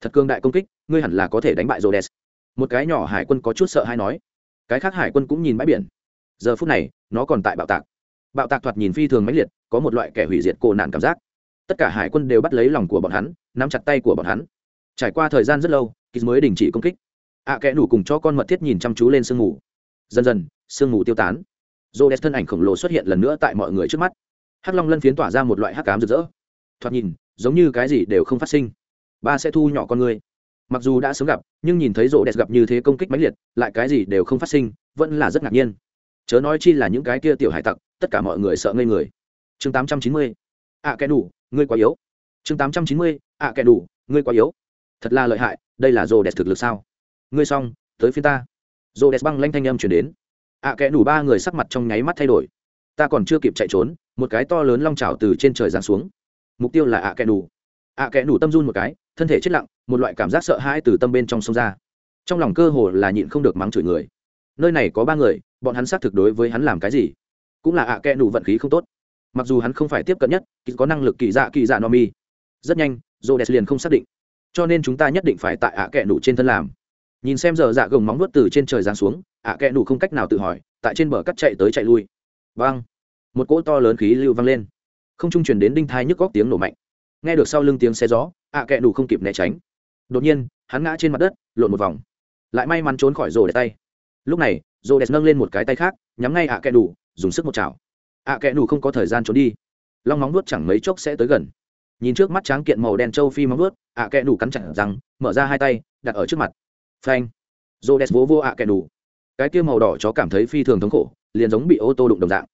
Thật cương đại công kích, ngươi hẳn là có thể đánh bại rô một cái nhỏ hải quân có chút sợ hay nói. Cái khác hải quân cũng nhìn bãi biển. Giờ phút này, nó còn tại bạo tạc. Bạo tạc thoạt nhìn phi thường mãnh liệt, có một loại kẻ hủy diệt cổ nạn cảm giác. Tất cả hải quân đều bắt lấy lòng của bọn hắn, nắm chặt tay của bọn hắn. Trải qua thời gian rất lâu kýt mới đình chỉ công kích ạ à, kẽ đủ cùng cho con mật thiết nhìn chăm chú lên sương mù. Dần dần sương mù tiêu tán. Rô đès thân ảnh khổng lồ xuất hiện lần nữa tại mọi người trước mắt. Hắc long lân phiến tỏa ra một loại hắc cám rực rỡ. Thoạt nhìn giống như cái gì đều không phát sinh. Ba sẽ thu nhỏ con người mặc dù đã sớm gặp nhưng nhìn thấy rô đès gặp như thế công kích mãnh liệt lại cái gì đều không phát sinh vẫn là rất ngạc nhiên. Chớ nói chi là những cái kia tiểu hải tặc tất cả mọi người sợ ngây người. Chương tám trăm chín mươi. Ạ kẽ đủ ngươi quá yếu. Chương tám trăm chín mươi. Ạ kẽ đủ ngươi quá yếu. Thật là lợi hại đây là rô đẹp thực lực sao? Ngươi xong, tới phía ta. Rô đẹp băng lanh thanh âm chuyển đến. Ạ kẽ đủ ba người sắc mặt trong nháy mắt thay đổi. Ta còn chưa kịp chạy trốn, một cái to lớn long trào từ trên trời giáng xuống. Mục tiêu là ạ kẽ đủ ạ kẽ đủ tâm run một cái, thân thể chết lặng, một loại cảm giác sợ hãi từ tâm bên trong sông ra. Trong lòng cơ hồ là nhịn không được mắng chửi người. Nơi này có ba người, bọn hắn xác thực đối với hắn làm cái gì? Cũng là ạ kẽ đủ vận khí không tốt. Mặc dù hắn không phải tiếp cận nhất có năng lực kỳ dạ kỳ dạ no mi. Rất nhanh rô đès liền không xác định. Cho nên chúng ta nhất định phải tại ạ kẽ đủ trên thân làm nhìn xem giờ dạ gồng móng vuốt từ trên trời giáng xuống, ạ kẽ đủ không cách nào tự hỏi, tại trên bờ cắt chạy tới chạy lui. Vang! Một cỗ to lớn khí lưu vang lên. Không trung chuyển đến đinh thai nhức góc tiếng nổ mạnh. Nghe được sau lưng tiếng xe gió, ạ kẽ đủ không kịp né tránh. Đột nhiên, hắn ngã trên mặt đất, lộn một vòng. Lại may mắn trốn khỏi rồ đẹp tay. Lúc này, rồ đẹp nâng lên một cái tay khác, nhắm ngay ạ kẽ đủ dùng sức một chảo. Ạ kẽ đủ không có thời gian trốn đi. Long móng vuốt chẳng mấy chốc sẽ tới gần. Nhìn trước mắt tráng kiện màu đen châu phi móng vuốt, ạ kẽ đủ cắn chặt rằng mở ra hai tay, đặt ở trước mặt phanh. Rô đès vỗ vô ạ kẻ đủ. Cái kia màu đỏ chó cảm thấy phi thường thống khổ liền giống bị ô tô đụng đồng dạng.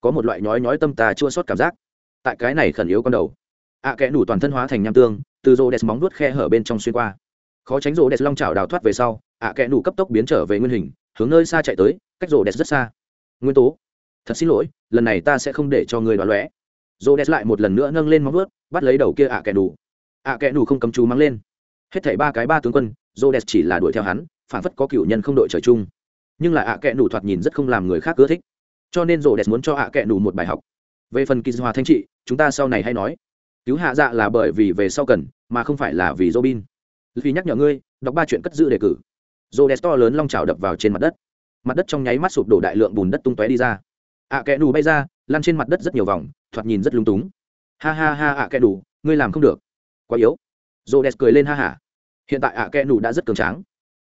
Có một loại nhói nhói tâm tà chua sót cảm giác. Tại cái này khẩn yếu con đầu. Ạ kẽ đủ toàn thân hóa thành nham tương từ rô đès móng nuốt khe hở bên trong xuyên qua. Khó tránh rô đès long chảo đào thoát về sau ạ kẽ đủ cấp tốc biến trở về nguyên hình hướng nơi xa chạy tới cách rô đès rất xa. Nguyên tố. Thật xin lỗi lần này ta sẽ không để cho người đoán lóe. Rô đès lại một lần nữa nâng lên móng đuốt, bắt lấy đầu kia ạ kẻ đủ. Ạ kẻ đủ không cầm chú mang lên. Hết thảy ba cái ba tướng quân Rhodes chỉ là đuổi theo hắn phản phất có cựu nhân không đội trời chung. Nhưng là ạ kẹ nủ thoạt nhìn rất không làm người khác ưa thích. Cho nên Rhodes muốn cho ạ kẹ nủ một bài học. Về phần kỳ hòa thanh trị chúng ta sau này hay nói. Cứu hạ dạ là bởi vì về sau cần mà không phải là vì robin. Vì nhắc nhở ngươi đọc ba chuyện cất giữ đề cử. Rhodes to lớn long chảo đập vào trên mặt đất. Mặt đất trong nháy mắt sụp đổ đại lượng bùn đất tung tóe đi ra. Ạ kẹ nủ bay ra lăn trên mặt đất rất nhiều vòng thoạt nhìn rất lung túng. Ha ha ha ạ kẹ nủ, ngươi làm không được. Quá yếu. Rhodes cười lên ha hả hiện tại ạ à, kẽ nụ đã rất cường tráng.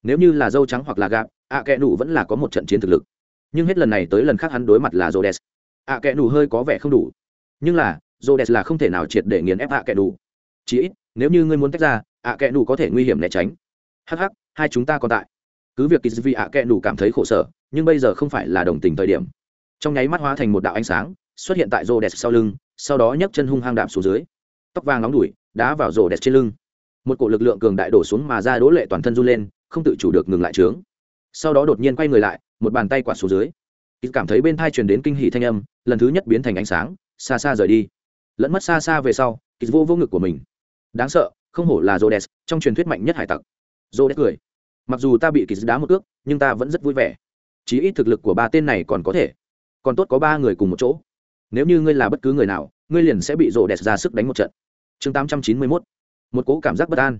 Nếu như là dâu trắng hoặc là gạp ạ kẽ nụ vẫn là có một trận chiến thực lực. Nhưng hết lần này tới lần khác hắn đối mặt là rô đès ạ kẽ nụ hơi có vẻ không đủ. Nhưng là rô đès là không thể nào triệt để nghiền ép ạ kẽ đủ chỉ ít nếu như ngươi muốn tách ra ạ kẽ nụ có thể nguy hiểm né tránh. Hắc hắc hai chúng ta còn tại. Cứ việc kỳ vì ạ kẽ nụ cảm thấy khổ sở nhưng bây giờ không phải là đồng tình thời điểm. Trong nháy mắt hóa thành một đạo ánh sáng xuất hiện tại rô đẹp sau lưng sau đó nhấc chân hung hăng đạp xuống dưới. Tóc vàng nóng đuổi đá vào rô đẹp trên lưng một cổ lực lượng cường đại đổ xuống mà ra đỗ lệ toàn thân run lên không tự chủ được ngừng lại trướng sau đó đột nhiên quay người lại một bàn tay quạt xuống dưới ít cảm thấy bên thai truyền đến kinh hỷ thanh âm lần thứ nhất biến thành ánh sáng xa xa rời đi lẫn mất xa xa về sau ít vô vô ngực của mình đáng sợ không hổ là Rhodes, trong truyền thuyết mạnh nhất hải tặc. Rhodes cười. Mặc dù ta bị kỳ đá một ước nhưng ta vẫn rất vui vẻ. Chí ít thực lực của ba tên này còn có thể. Còn tốt có ba người cùng một chỗ. Nếu như ngươi là bất cứ người nào, ngươi liền sẽ bị Rhodes ra sức đánh một trận. Chương 891. Một cỗ cảm giác bất an.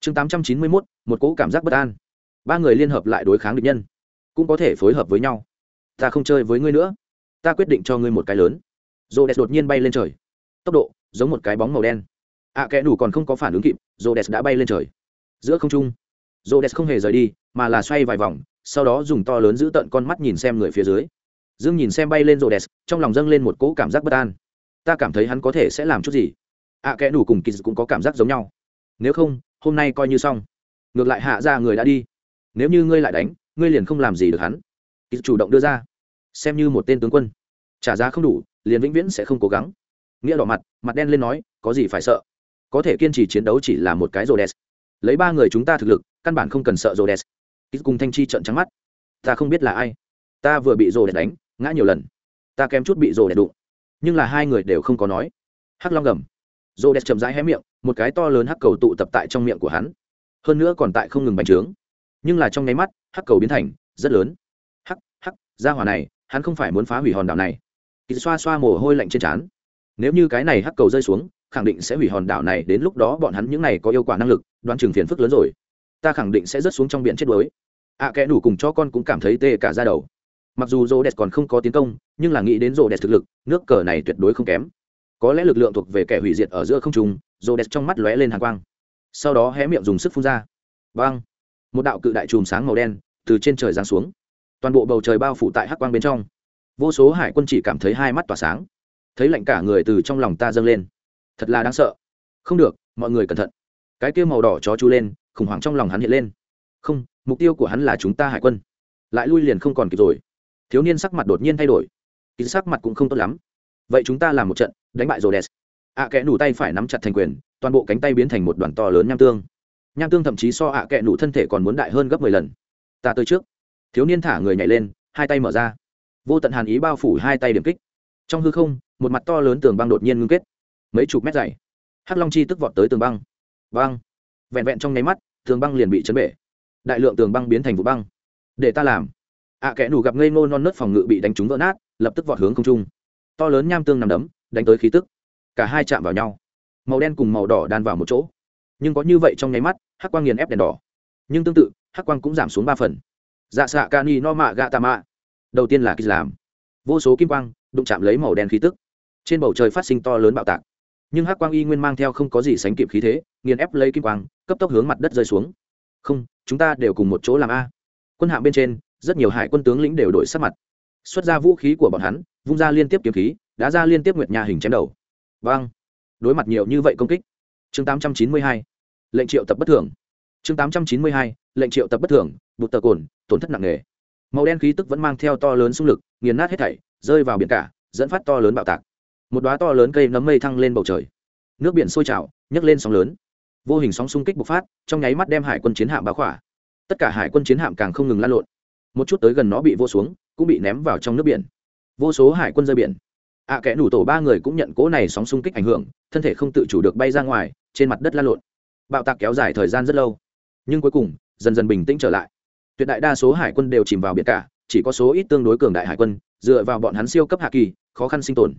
Chương 891. Một cỗ cảm giác bất an. Ba người liên hợp lại đối kháng địch nhân, cũng có thể phối hợp với nhau. Ta không chơi với ngươi nữa, ta quyết định cho ngươi một cái lớn. Rhodes đột nhiên bay lên trời. Tốc độ giống một cái bóng màu đen ạ à, kẽ đủ còn không có phản ứng kịp rô đès đã bay lên trời giữa không trung rô đès không hề rời đi mà là xoay vài vòng sau đó dùng to lớn giữ tận con mắt nhìn xem người phía dưới dương nhìn xem bay lên rô đès trong lòng dâng lên một cỗ cảm giác bất an ta cảm thấy hắn có thể sẽ làm chút gì ạ à, kẽ nủ cùng kỳ cũng có cảm giác giống nhau. Nếu không hôm nay coi như xong. Ngược lại hạ ra người đã đi. Nếu như ngươi lại đánh ngươi liền không làm gì được hắn. Kỳ chủ động đưa ra. Xem như một tên tướng quân. Trả giá không đủ liền vĩnh viễn sẽ không cố gắng. Nghĩa đỏ mặt mặt đen lên nói có gì phải sợ? Có thể kiên trì chiến đấu chỉ là một cái rô đès lấy ba người chúng ta thực lực căn bản không cần sợ rô đès ít cùng thanh chi trận trắng mắt. Ta không biết là ai. Ta vừa bị rô đès đánh ngã nhiều lần. Ta kém chút bị rô đès đụng. Nhưng là hai người đều không có nói. Hắc long gầm rô đẹp chậm rãi hé miệng một cái to lớn hắc cầu tụ tập tại trong miệng của hắn. Hơn nữa còn tại không ngừng bành trướng. Nhưng là trong nháy mắt hắc cầu biến thành rất lớn. Hắc hắc ra hỏa này hắn không phải muốn phá hủy hòn đảo này. Kỳ xoa xoa mồ hôi lạnh trên trán. Nếu như cái này hắc cầu rơi xuống khẳng định sẽ hủy hòn đảo này đến lúc đó bọn hắn những này có yêu quả năng lực đoán chừng phiền phức lớn rồi. Ta khẳng định sẽ rớt xuống trong biển chết đuối. Ạ à, kẽ đủ cùng cho con cũng cảm thấy tê cả ra đầu. Mặc dù rô đẹp còn không có tiến công nhưng là nghĩ đến rô đẹp thực lực nước cờ này tuyệt đối không kém có lẽ lực lượng thuộc về kẻ hủy diệt ở giữa không trùng rô đẹp trong mắt lóe lên hàng quang. Sau đó hé miệng dùng sức phun ra. Vang! Một đạo cự đại chùm sáng màu đen từ trên trời giáng xuống. Toàn bộ bầu trời bao phủ tại hắc quang bên trong. Vô số hải quân chỉ cảm thấy hai mắt tỏa sáng. Thấy lạnh cả người từ trong lòng ta dâng lên. Thật là đáng sợ. Không được, mọi người cẩn thận. Cái kia màu đỏ chó chú lên, khủng hoảng trong lòng hắn hiện lên. Không, mục tiêu của hắn là chúng ta hải quân. Lại lui liền không còn kịp rồi. Thiếu niên sắc mặt đột nhiên thay đổi. Kín sắc mặt cũng không tốt lắm vậy chúng ta làm một trận đánh bại rồ đèn ạ à kẽ nủ tay phải nắm chặt thành quyền toàn bộ cánh tay biến thành một đoàn to lớn nham tương. Nham tương thậm chí so ạ à kẽ nủ thân thể còn muốn đại hơn gấp mười lần. Ta tới trước. Thiếu niên thả người nhảy lên hai tay mở ra. Vô tận hàn ý bao phủ hai tay điểm kích. Trong hư không một mặt to lớn tường băng đột nhiên ngưng kết. Mấy chục mét dày. Hắc long chi tức vọt tới tường băng. Băng. Vẹn vẹn trong nháy mắt tường băng liền bị chấn bể. Đại lượng tường băng biến thành vụ băng. Để ta làm. Ạ à, kẽ nủ gặp ngây ngô non nớt phòng ngự bị đánh trúng vỡ nát lập tức vọt hướng không trung to lớn nham tương nằm đấm, đánh tới khí tức. Cả hai chạm vào nhau. Màu đen cùng màu đỏ đan vào một chỗ. Nhưng có như vậy trong nháy mắt, hắc quang nghiền ép đèn đỏ. Nhưng tương tự, hắc quang cũng giảm xuống ba phần. Dạ xạ ca ni no mạ gạ tà mạ đầu tiên là kỳ làm. Vô số kim quang đụng chạm lấy màu đen khí tức. Trên bầu trời phát sinh to lớn bạo tạc. Nhưng hắc quang y nguyên mang theo không có gì sánh kịp khí thế, nghiền ép lấy kim quang, cấp tốc hướng mặt đất rơi xuống. Không, chúng ta đều cùng một chỗ làm a. Quân hạng bên trên, rất nhiều hải quân tướng lĩnh đều đổi sắc mặt. Xuất ra vũ khí của bọn hắn vung ra liên tiếp kiếm khí đã ra liên tiếp nguyệt nhà hình chém đầu. Vang. đối mặt nhiều như vậy công kích. Chương 892. lệnh triệu tập bất thường. Chương 892. lệnh triệu tập bất thường, bụt tờ cồn, tổn thất nặng nề. Màu đen khí tức vẫn mang theo to lớn xung lực, nghiền nát hết thảy, rơi vào biển cả, dẫn phát to lớn bạo tạc. Một đóa to lớn cây nấm mây thăng lên bầu trời. Nước biển sôi trào, nhấc lên sóng lớn. Vô hình sóng xung kích bộc phát, trong nháy mắt đem hải quân chiến hạm báo khỏa. Tất cả hải quân chiến hạm càng không ngừng lan lộn. Một chút tới gần nó bị vô xuống, cũng bị ném vào trong nước biển vô số hải quân rơi biển. Ạ à, kẽ nủ tổ ba người cũng nhận cỗ này sóng xung kích ảnh hưởng thân thể không tự chủ được bay ra ngoài trên mặt đất lan lộn. Bạo tạc kéo dài thời gian rất lâu. Nhưng cuối cùng dần dần bình tĩnh trở lại. Tuyệt đại đa số hải quân đều chìm vào biển cả chỉ có số ít tương đối cường đại hải quân dựa vào bọn hắn siêu cấp hạ kỳ khó khăn sinh tồn.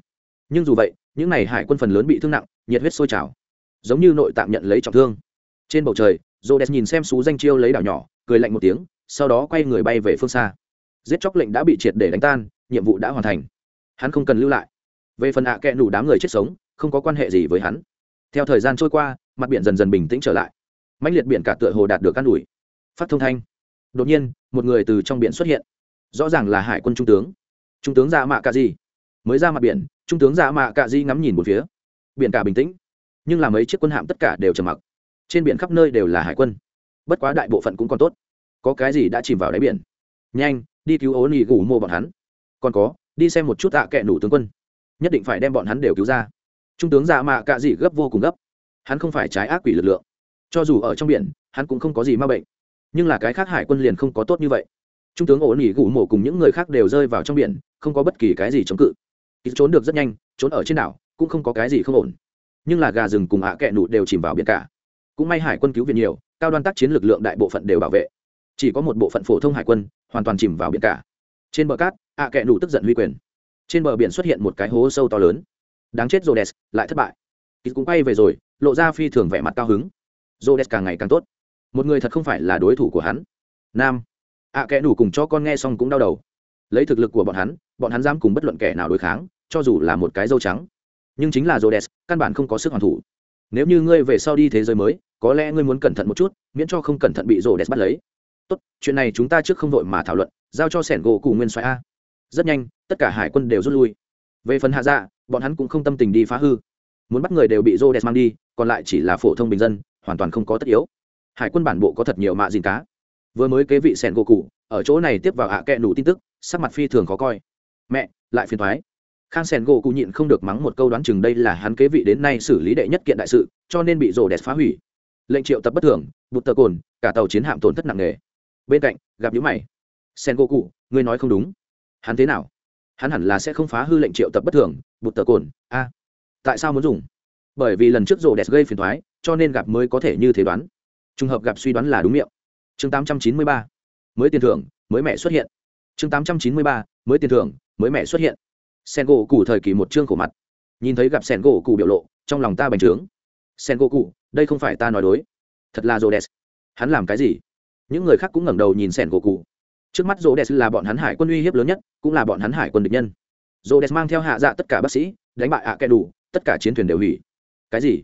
Nhưng dù vậy những n à y hải quân phần lớn bị thương nặng nhiệt huyết sôi trào. Giống như nội tạng nhận lấy trọng thương. Trên bầu trời rô đès nhìn xem xú danh chiêu lấy đảo nhỏ cười lạnh một tiếng sau đó quay người bay về phương xa. Giết chóc lệnh đã bị triệt để đánh tan nhiệm vụ đã hoàn thành. Hắn không cần lưu lại. Về phần ạ à kẹ nủ đám người chết sống, không có quan hệ gì với hắn. Theo thời gian trôi qua, mặt biển dần dần bình tĩnh trở lại. Mạnh liệt biển cả tựa hồ đạt được căn ủi phát thông thanh. Đột nhiên, một người từ trong biển xuất hiện. Rõ ràng là hải quân trung tướng. Trung tướng ra mạ cả Di. mới ra mặt biển, trung tướng dạ mạ cạ di ngắm nhìn một phía. Biển cả bình tĩnh. Nhưng là mấy chiếc quân hạm tất cả đều trầm mặc. Trên biển khắp nơi đều là hải quân. Bất quá đại bộ phận cũng còn tốt. Có cái gì đã chìm vào đáy biển? Nhanh, đi cứu ố nỉ ngủ mô bọn hắn còn có, đi xem một chút tạ kệ nủ tướng quân. Nhất định phải đem bọn hắn đều cứu ra. Trung tướng dạ mạ cạ dị gấp vô cùng gấp. Hắn không phải trái ác quỷ lực lượng. Cho dù ở trong biển, hắn cũng không có gì ma bệnh. Nhưng là cái khác hải quân liền không có tốt như vậy. Trung tướng ổn ỉ gủ mổ cùng những người khác đều rơi vào trong biển, không có bất kỳ cái gì chống cự. Ít trốn được rất nhanh, trốn ở trên đảo, cũng không có cái gì không ổn. Nhưng là gà rừng cùng hạ kẹ nụ đều chìm vào biển cả. Cũng may hải quân cứu viện nhiều, cao đoan tác chiến lực lượng đại bộ phận đều bảo vệ. Chỉ có một bộ phận phổ thông hải quân, hoàn toàn chìm vào biển cả trên bờ cát, ạ kẹ nụ tức giận huy quyền. Trên bờ biển xuất hiện một cái hố sâu to lớn. Đáng chết rhodes, lại thất bại. Kýt cũng quay về rồi, lộ ra phi thường vẻ mặt cao hứng. Rhodes càng ngày càng tốt. Một người thật không phải là đối thủ của hắn. Nam. Ạ kẽ đủ cùng cho con nghe xong cũng đau đầu. Lấy thực lực của bọn hắn bọn hắn dám cùng bất luận kẻ nào đối kháng, cho dù là một cái dâu trắng. Nhưng chính là rhodes, căn bản không có sức hoàn thủ. Nếu như ngươi về sau đi thế giới mới, có lẽ ngươi muốn cẩn thận một chút, miễn cho không cẩn thận bị rhodes bắt lấy tốt, chuyện này chúng ta trước không đội mà thảo luận, giao cho sẻn gỗ cùng nguyên xoáy a. Rất nhanh, tất cả hải quân đều rút lui. Về phần hạ dạ bọn hắn cũng không tâm tình đi phá hư. Muốn bắt người đều bị rô mang đi, còn lại chỉ là phổ thông bình dân, hoàn toàn không có tất yếu. Hải quân bản bộ có thật nhiều mạ dìn cá. Vừa mới kế vị sẻn gỗ cụ ở chỗ này tiếp vào hạ kẹ nủ tin tức, sắc mặt phi thường khó coi. Mẹ, lại phiền thoái khang sẻn gỗ cụ nhịn không được mắng một câu đoán chừng đây là hắn kế vị đến nay xử lý đệ nhất kiện đại sự, cho nên bị rồ đẹp phá hủy. Lệnh triệu tập bất thường, bụt tờ cồn, cả tàu chiến hạm tổn thất nặng nề bên cạnh gặp nhữ mày. Sen gỗ cụ ngươi nói không đúng. Hắn thế nào? Hắn hẳn là sẽ không phá hư lệnh triệu tập bất thường, bụt tờ cồn. A. Tại sao muốn dùng? Bởi vì lần trước rổ đẹp gây phiền thoái, cho nên gặp mới có thể như thế đoán. Trùng hợp gặp suy đoán là đúng miệng. Chương 893. mới tiền thưởng, mới mẹ xuất hiện. Chương 893. mới tiền thưởng, mới mẹ xuất hiện. Sen gỗ cụ thời kỳ một chương khổ mặt. Nhìn thấy gặp sen gỗ cụ biểu lộ, trong lòng ta bành trướng. Sen gỗ cụ đây không phải ta nói đối. Thật là rô đẹp. Hắn làm cái gì? Những người khác cũng ngẩng đầu nhìn sẻn gỗ cụ trước mắt rô đès là bọn hắn hải quân uy hiếp lớn nhất, cũng là bọn hắn hải quân địch nhân. Rô đès mang theo hạ dạ tất cả bác sĩ, đánh bại ạ à kẻ đủ, tất cả chiến thuyền đều hủy. Cái gì?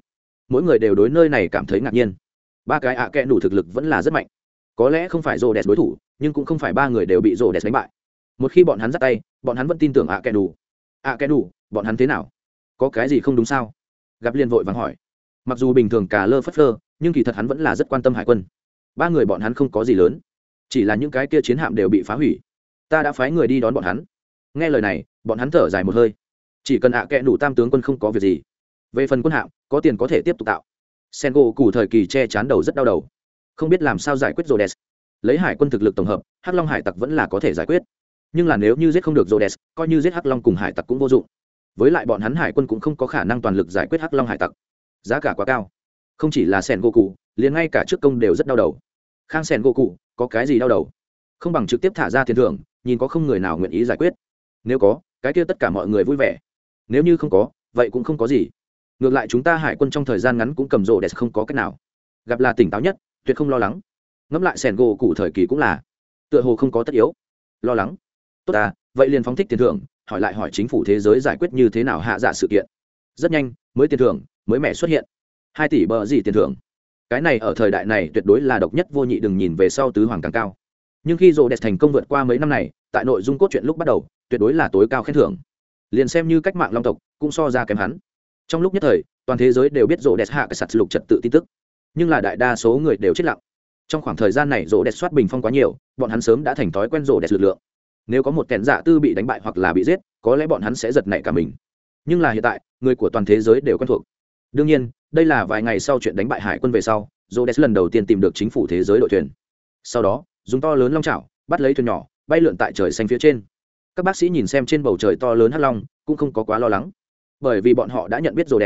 Mỗi người đều đối nơi này cảm thấy ngạc nhiên. Ba cái ạ à đủ thực lực vẫn là rất mạnh. Có lẽ không phải rô đès đối thủ, nhưng cũng không phải ba người đều bị rô đès đánh bại. Một khi bọn hắn dắt tay, bọn hắn vẫn tin tưởng ạ à đủ. Ạ kẻ đủ, bọn hắn thế nào? Có cái gì không đúng sao? Gặp liên vội vàng hỏi. Mặc dù bình thường cả lơ phất lơ nhưng kỳ thật hắn vẫn là rất quan tâm hải quân ba người bọn hắn không có gì lớn, chỉ là những cái kia chiến hạm đều bị phá hủy. Ta đã phái người đi đón bọn hắn. Nghe lời này, bọn hắn thở dài một hơi. Chỉ cần ạ à kẽ đủ tam tướng quân không có việc gì, về phần quân hạm, có tiền có thể tiếp tục tạo. Sen gỗ cụ thời kỳ che chán đầu rất đau đầu. Không biết làm sao giải quyết rô đès lấy hải quân thực lực tổng hợp, hắc long hải tặc vẫn là có thể giải quyết. Nhưng là nếu như giết không được rô đès coi như giết hắc long cùng hải tặc cũng vô dụng. Với lại bọn hắn hải quân cũng không có khả năng toàn lực giải quyết hắc long hải tặc. Giá cả quá cao không chỉ là sẻn gỗ cụ, liền ngay cả trước công đều rất đau đầu. Khang sẻn gỗ cụ, có cái gì đau đầu? Không bằng trực tiếp thả ra tiền thưởng, nhìn có không người nào nguyện ý giải quyết. Nếu có, cái kia tất cả mọi người vui vẻ. Nếu như không có, vậy cũng không có gì. Ngược lại chúng ta hải quân trong thời gian ngắn cũng cầm rộ đẹp không có cách nào. Gặp là tỉnh táo nhất, tuyệt không lo lắng. Ngẫm lại sẻn gỗ cụ thời kỳ cũng là. Tựa hồ không có tất yếu. Lo lắng. Tốt à vậy liền phóng thích tiền thưởng, hỏi lại hỏi chính phủ thế giới giải quyết như thế nào hạ dạ sự kiện. Rất nhanh, mới tiền thưởng, mới mẻ xuất hiện hai tỷ bờ gì tiền thưởng? Cái này ở thời đại này tuyệt đối là độc nhất vô nhị, đừng nhìn về sau tứ hoàng càng cao. Nhưng khi Rồ đẹp thành công vượt qua mấy năm này, tại nội dung cốt truyện lúc bắt đầu, tuyệt đối là tối cao khen thưởng. Liền xem như cách mạng long tộc, cũng so ra kém hắn. Trong lúc nhất thời, toàn thế giới đều biết rộ đẹp hạ cái sạt lục trật tự tin tức. Nhưng là đại đa số người đều chết lặng. Trong khoảng thời gian này rộ đẹp soát bình phong quá nhiều, bọn hắn sớm đã thành thói quen rộ đẹp lực lượng. Nếu có một kẻn giả tư bị đánh bại hoặc là bị giết, có lẽ bọn hắn sẽ giật nảy cả mình. Nhưng là hiện tại, người của toàn thế giới đều quen thuộc đương nhiên, đây là vài ngày sau chuyện đánh bại hải quân về sau rộ lần đầu tiên tìm được chính phủ thế giới đội thuyền. Sau đó, dùng to lớn long chảo, bắt lấy thuyền nhỏ, bay lượn tại trời xanh phía trên. Các bác sĩ nhìn xem trên bầu trời to lớn hắt long, cũng không có quá lo lắng. Bởi vì bọn họ đã nhận biết rô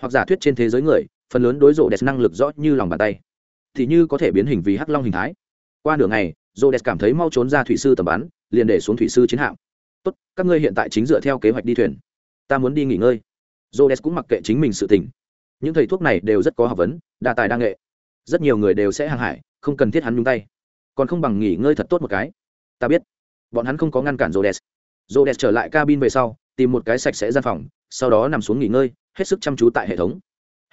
hoặc giả thuyết trên thế giới người, phần lớn đối rô năng lực rõ như lòng bàn tay. Thì như có thể biến hình vì hắc long hình thái. Qua nửa ngày rô cảm thấy mau trốn ra thủy sư tầm bắn, liền để xuống thủy sư chiến hạm. Tốt, các ngươi hiện tại chính dựa theo kế hoạch đi thuyền. Ta muốn đi nghỉ ngơi. Rhodes cũng mặc kệ chính mình sự tình. Những thầy thuốc này đều rất có học vấn đa tài đa nghệ. Rất nhiều người đều sẽ hàng hải không cần thiết hắn nhúng tay. Còn không bằng nghỉ ngơi thật tốt một cái. Ta biết. Bọn hắn không có ngăn cản Rhodes. Rhodes trở lại cabin về sau tìm một cái sạch sẽ gian phòng sau đó nằm xuống nghỉ ngơi hết sức chăm chú tại hệ thống.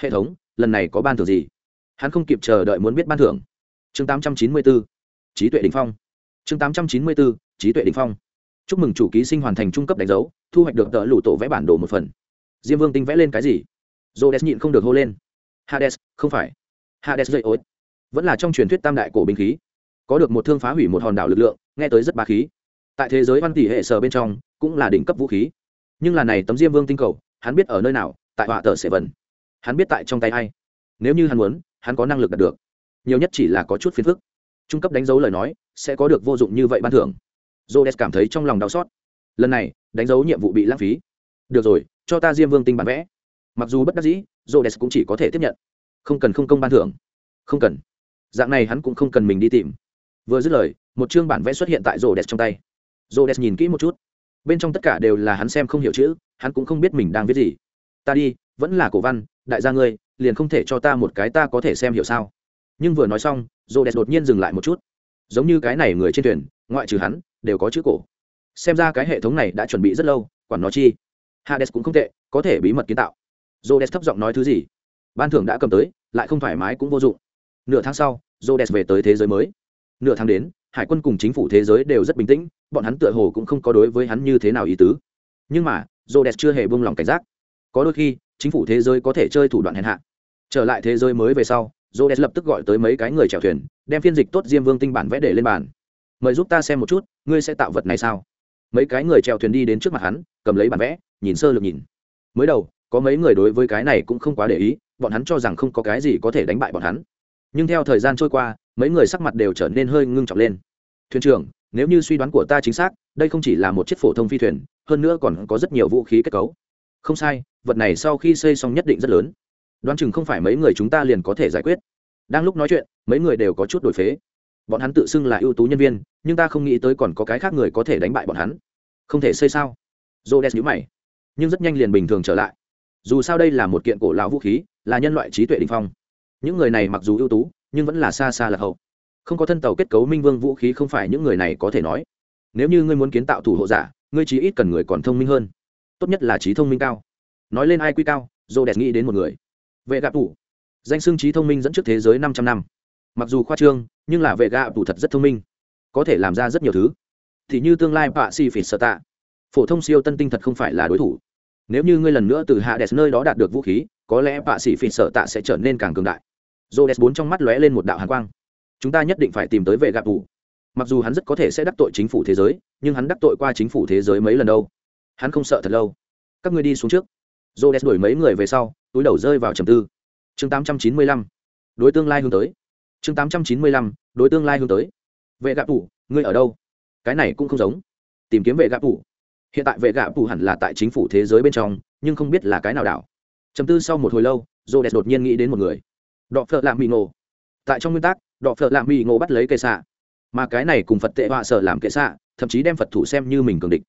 Hệ thống lần này có ban thưởng gì? Hắn không kịp chờ đợi muốn biết ban thưởng. Chương 894, trí tuệ đỉnh phong. Chương 894, trí tuệ đỉnh phong. Chúc mừng chủ ký sinh hoàn thành trung cấp đánh dấu thu hoạch được tờ lũ tổ vẽ bản đồ một phần diêm vương tinh vẽ lên cái gì? J nhịn không được hô lên. Hades, không phải. Hades dậy ối. Vẫn là trong truyền thuyết tam đại cổ binh khí. Có được một thương phá hủy một hòn đảo lực lượng, nghe tới rất ba khí. Tại thế giới văn tỷ hệ sở bên trong, cũng là đỉnh cấp vũ khí. Nhưng là này tấm diêm vương tinh cầu, hắn biết ở nơi nào, tại họa tờ sẽ vần hắn biết tại trong tay ai. Nếu như hắn muốn, hắn có năng lực đạt được. Nhiều nhất chỉ là có chút phiền phức. Trung cấp đánh dấu lời nói, sẽ có được vô dụng như vậy ban thưởng. Jodes cảm thấy trong lòng đau xót. Lần này, đánh dấu nhiệm vụ bị lãng phí được rồi, cho ta diêm vương tinh bản vẽ. Mặc dù bất đắc dĩ jodes cũng chỉ có thể tiếp nhận. Không cần không công ban thưởng. Không cần. Dạng này hắn cũng không cần mình đi tìm. Vừa dứt lời, một chương bản vẽ xuất hiện tại jodes trong tay. Jodes nhìn kỹ một chút. Bên trong tất cả đều là hắn xem không hiểu chữ, hắn cũng không biết mình đang viết gì. Ta đi, vẫn là cổ văn, đại gia ngươi, liền không thể cho ta một cái ta có thể xem hiểu sao. Nhưng vừa nói xong jodes đột nhiên dừng lại một chút. Giống như cái này người trên thuyền, ngoại trừ hắn, đều có chữ cổ. Xem ra cái hệ thống này đã chuẩn bị rất lâu, quản nó chi? Hades cũng không tệ, có thể bí mật kiến tạo. Jodes thấp giọng nói thứ gì? Ban thưởng đã cầm tới, lại không thoải mái cũng vô dụng. Nửa tháng sau jodes về tới thế giới mới. Nửa tháng đến, hải quân cùng chính phủ thế giới đều rất bình tĩnh, bọn hắn tựa hồ cũng không có đối với hắn như thế nào ý tứ. Nhưng mà jodes chưa hề buông lỏng cảnh giác. Có đôi khi, chính phủ thế giới có thể chơi thủ đoạn hèn hạ. Trở lại thế giới mới về sau jodes lập tức gọi tới mấy cái người chèo thuyền, đem phiên dịch tốt diêm vương tinh bản vẽ để lên bàn. Mời giúp ta xem một chút, ngươi sẽ tạo vật này sao? Mấy cái người chèo thuyền đi đến trước mặt hắn cầm lấy bản vẽ, nhìn sơ lược nhìn. Mới đầu, có mấy người đối với cái này cũng không quá để ý, bọn hắn cho rằng không có cái gì có thể đánh bại bọn hắn. Nhưng theo thời gian trôi qua, mấy người sắc mặt đều trở nên hơi ngưng trọng lên. Thuyền trưởng, nếu như suy đoán của ta chính xác, đây không chỉ là một chiếc phổ thông phi thuyền, hơn nữa còn có rất nhiều vũ khí kết cấu. Không sai, vật này sau khi xây xong nhất định rất lớn. Đoán chừng không phải mấy người chúng ta liền có thể giải quyết. Đang lúc nói chuyện, mấy người đều có chút đổi phế. Bọn hắn tự xưng là ưu tú nhân viên, nhưng ta không nghĩ tới còn có cái khác người có thể đánh bại bọn hắn. Không thể xây sao? Dô đen nhữ mày, nhưng rất nhanh liền bình thường trở lại. Dù sao đây là một kiện cổ lão vũ khí, là nhân loại trí tuệ đình phong. Những người này mặc dù ưu tú, nhưng vẫn là xa xa lạc hậu. Không có thân tàu kết cấu minh vương vũ khí không phải những người này có thể nói. Nếu như ngươi muốn kiến tạo thủ hộ giả, ngươi chí ít cần người còn thông minh hơn. Tốt nhất là trí thông minh cao. Nói lên ai quy cao dô đẹp nghĩ đến một người. Vệ gạ tủ danh xưng trí thông minh dẫn trước thế giới 500 năm. Mặc dù khoa trương, nhưng là vệ gạ tủ thật rất thông minh. Có thể làm ra rất nhiều thứ. Thì như tương lai bạ si phỉ sợ tạ phổ thông siêu tân tinh thật không phải là đối thủ. Nếu như ngươi lần nữa từ hạ đès nơi đó đạt được vũ khí, có lẽ bạ sĩ phỉ sợ tạ sẽ trở nên càng cường đại. Dô đès bốn trong mắt lóe lên một đạo hàn quang. Chúng ta nhất định phải tìm tới vệ gạp tủ mặc dù hắn rất có thể sẽ đắc tội chính phủ thế giới, nhưng hắn đắc tội qua chính phủ thế giới mấy lần đâu. Hắn không sợ thật lâu. Các ngươi đi xuống trước. Dô đuổi mấy người về sau, túi đầu rơi vào trầm tư. Chương tám trăm chín mươi lăm. Đối tương lai hướng tới. Chương tám trăm chín mươi lăm. Đối tương lai hướng tới. Vệ gạp tủ ngươi ở đâu? Cái này cũng không giống. Tìm kiếm vệ gạp tủ hiện tại vệ gạ phủ hẳn là tại chính phủ thế giới bên trong, nhưng không biết là cái nào đảo. Chầm tư sau một hồi lâu dô đột nhiên nghĩ đến một người. Đọ phợ lạm mỹ ngộ. Tại trong nguyên tắc, đọ phợ lạm mỹ ngộ bắt lấy kệ xạ. Mà cái này cùng phật tệ họa sở làm kệ xạ, thậm chí đem phật thủ xem như mình cường địch.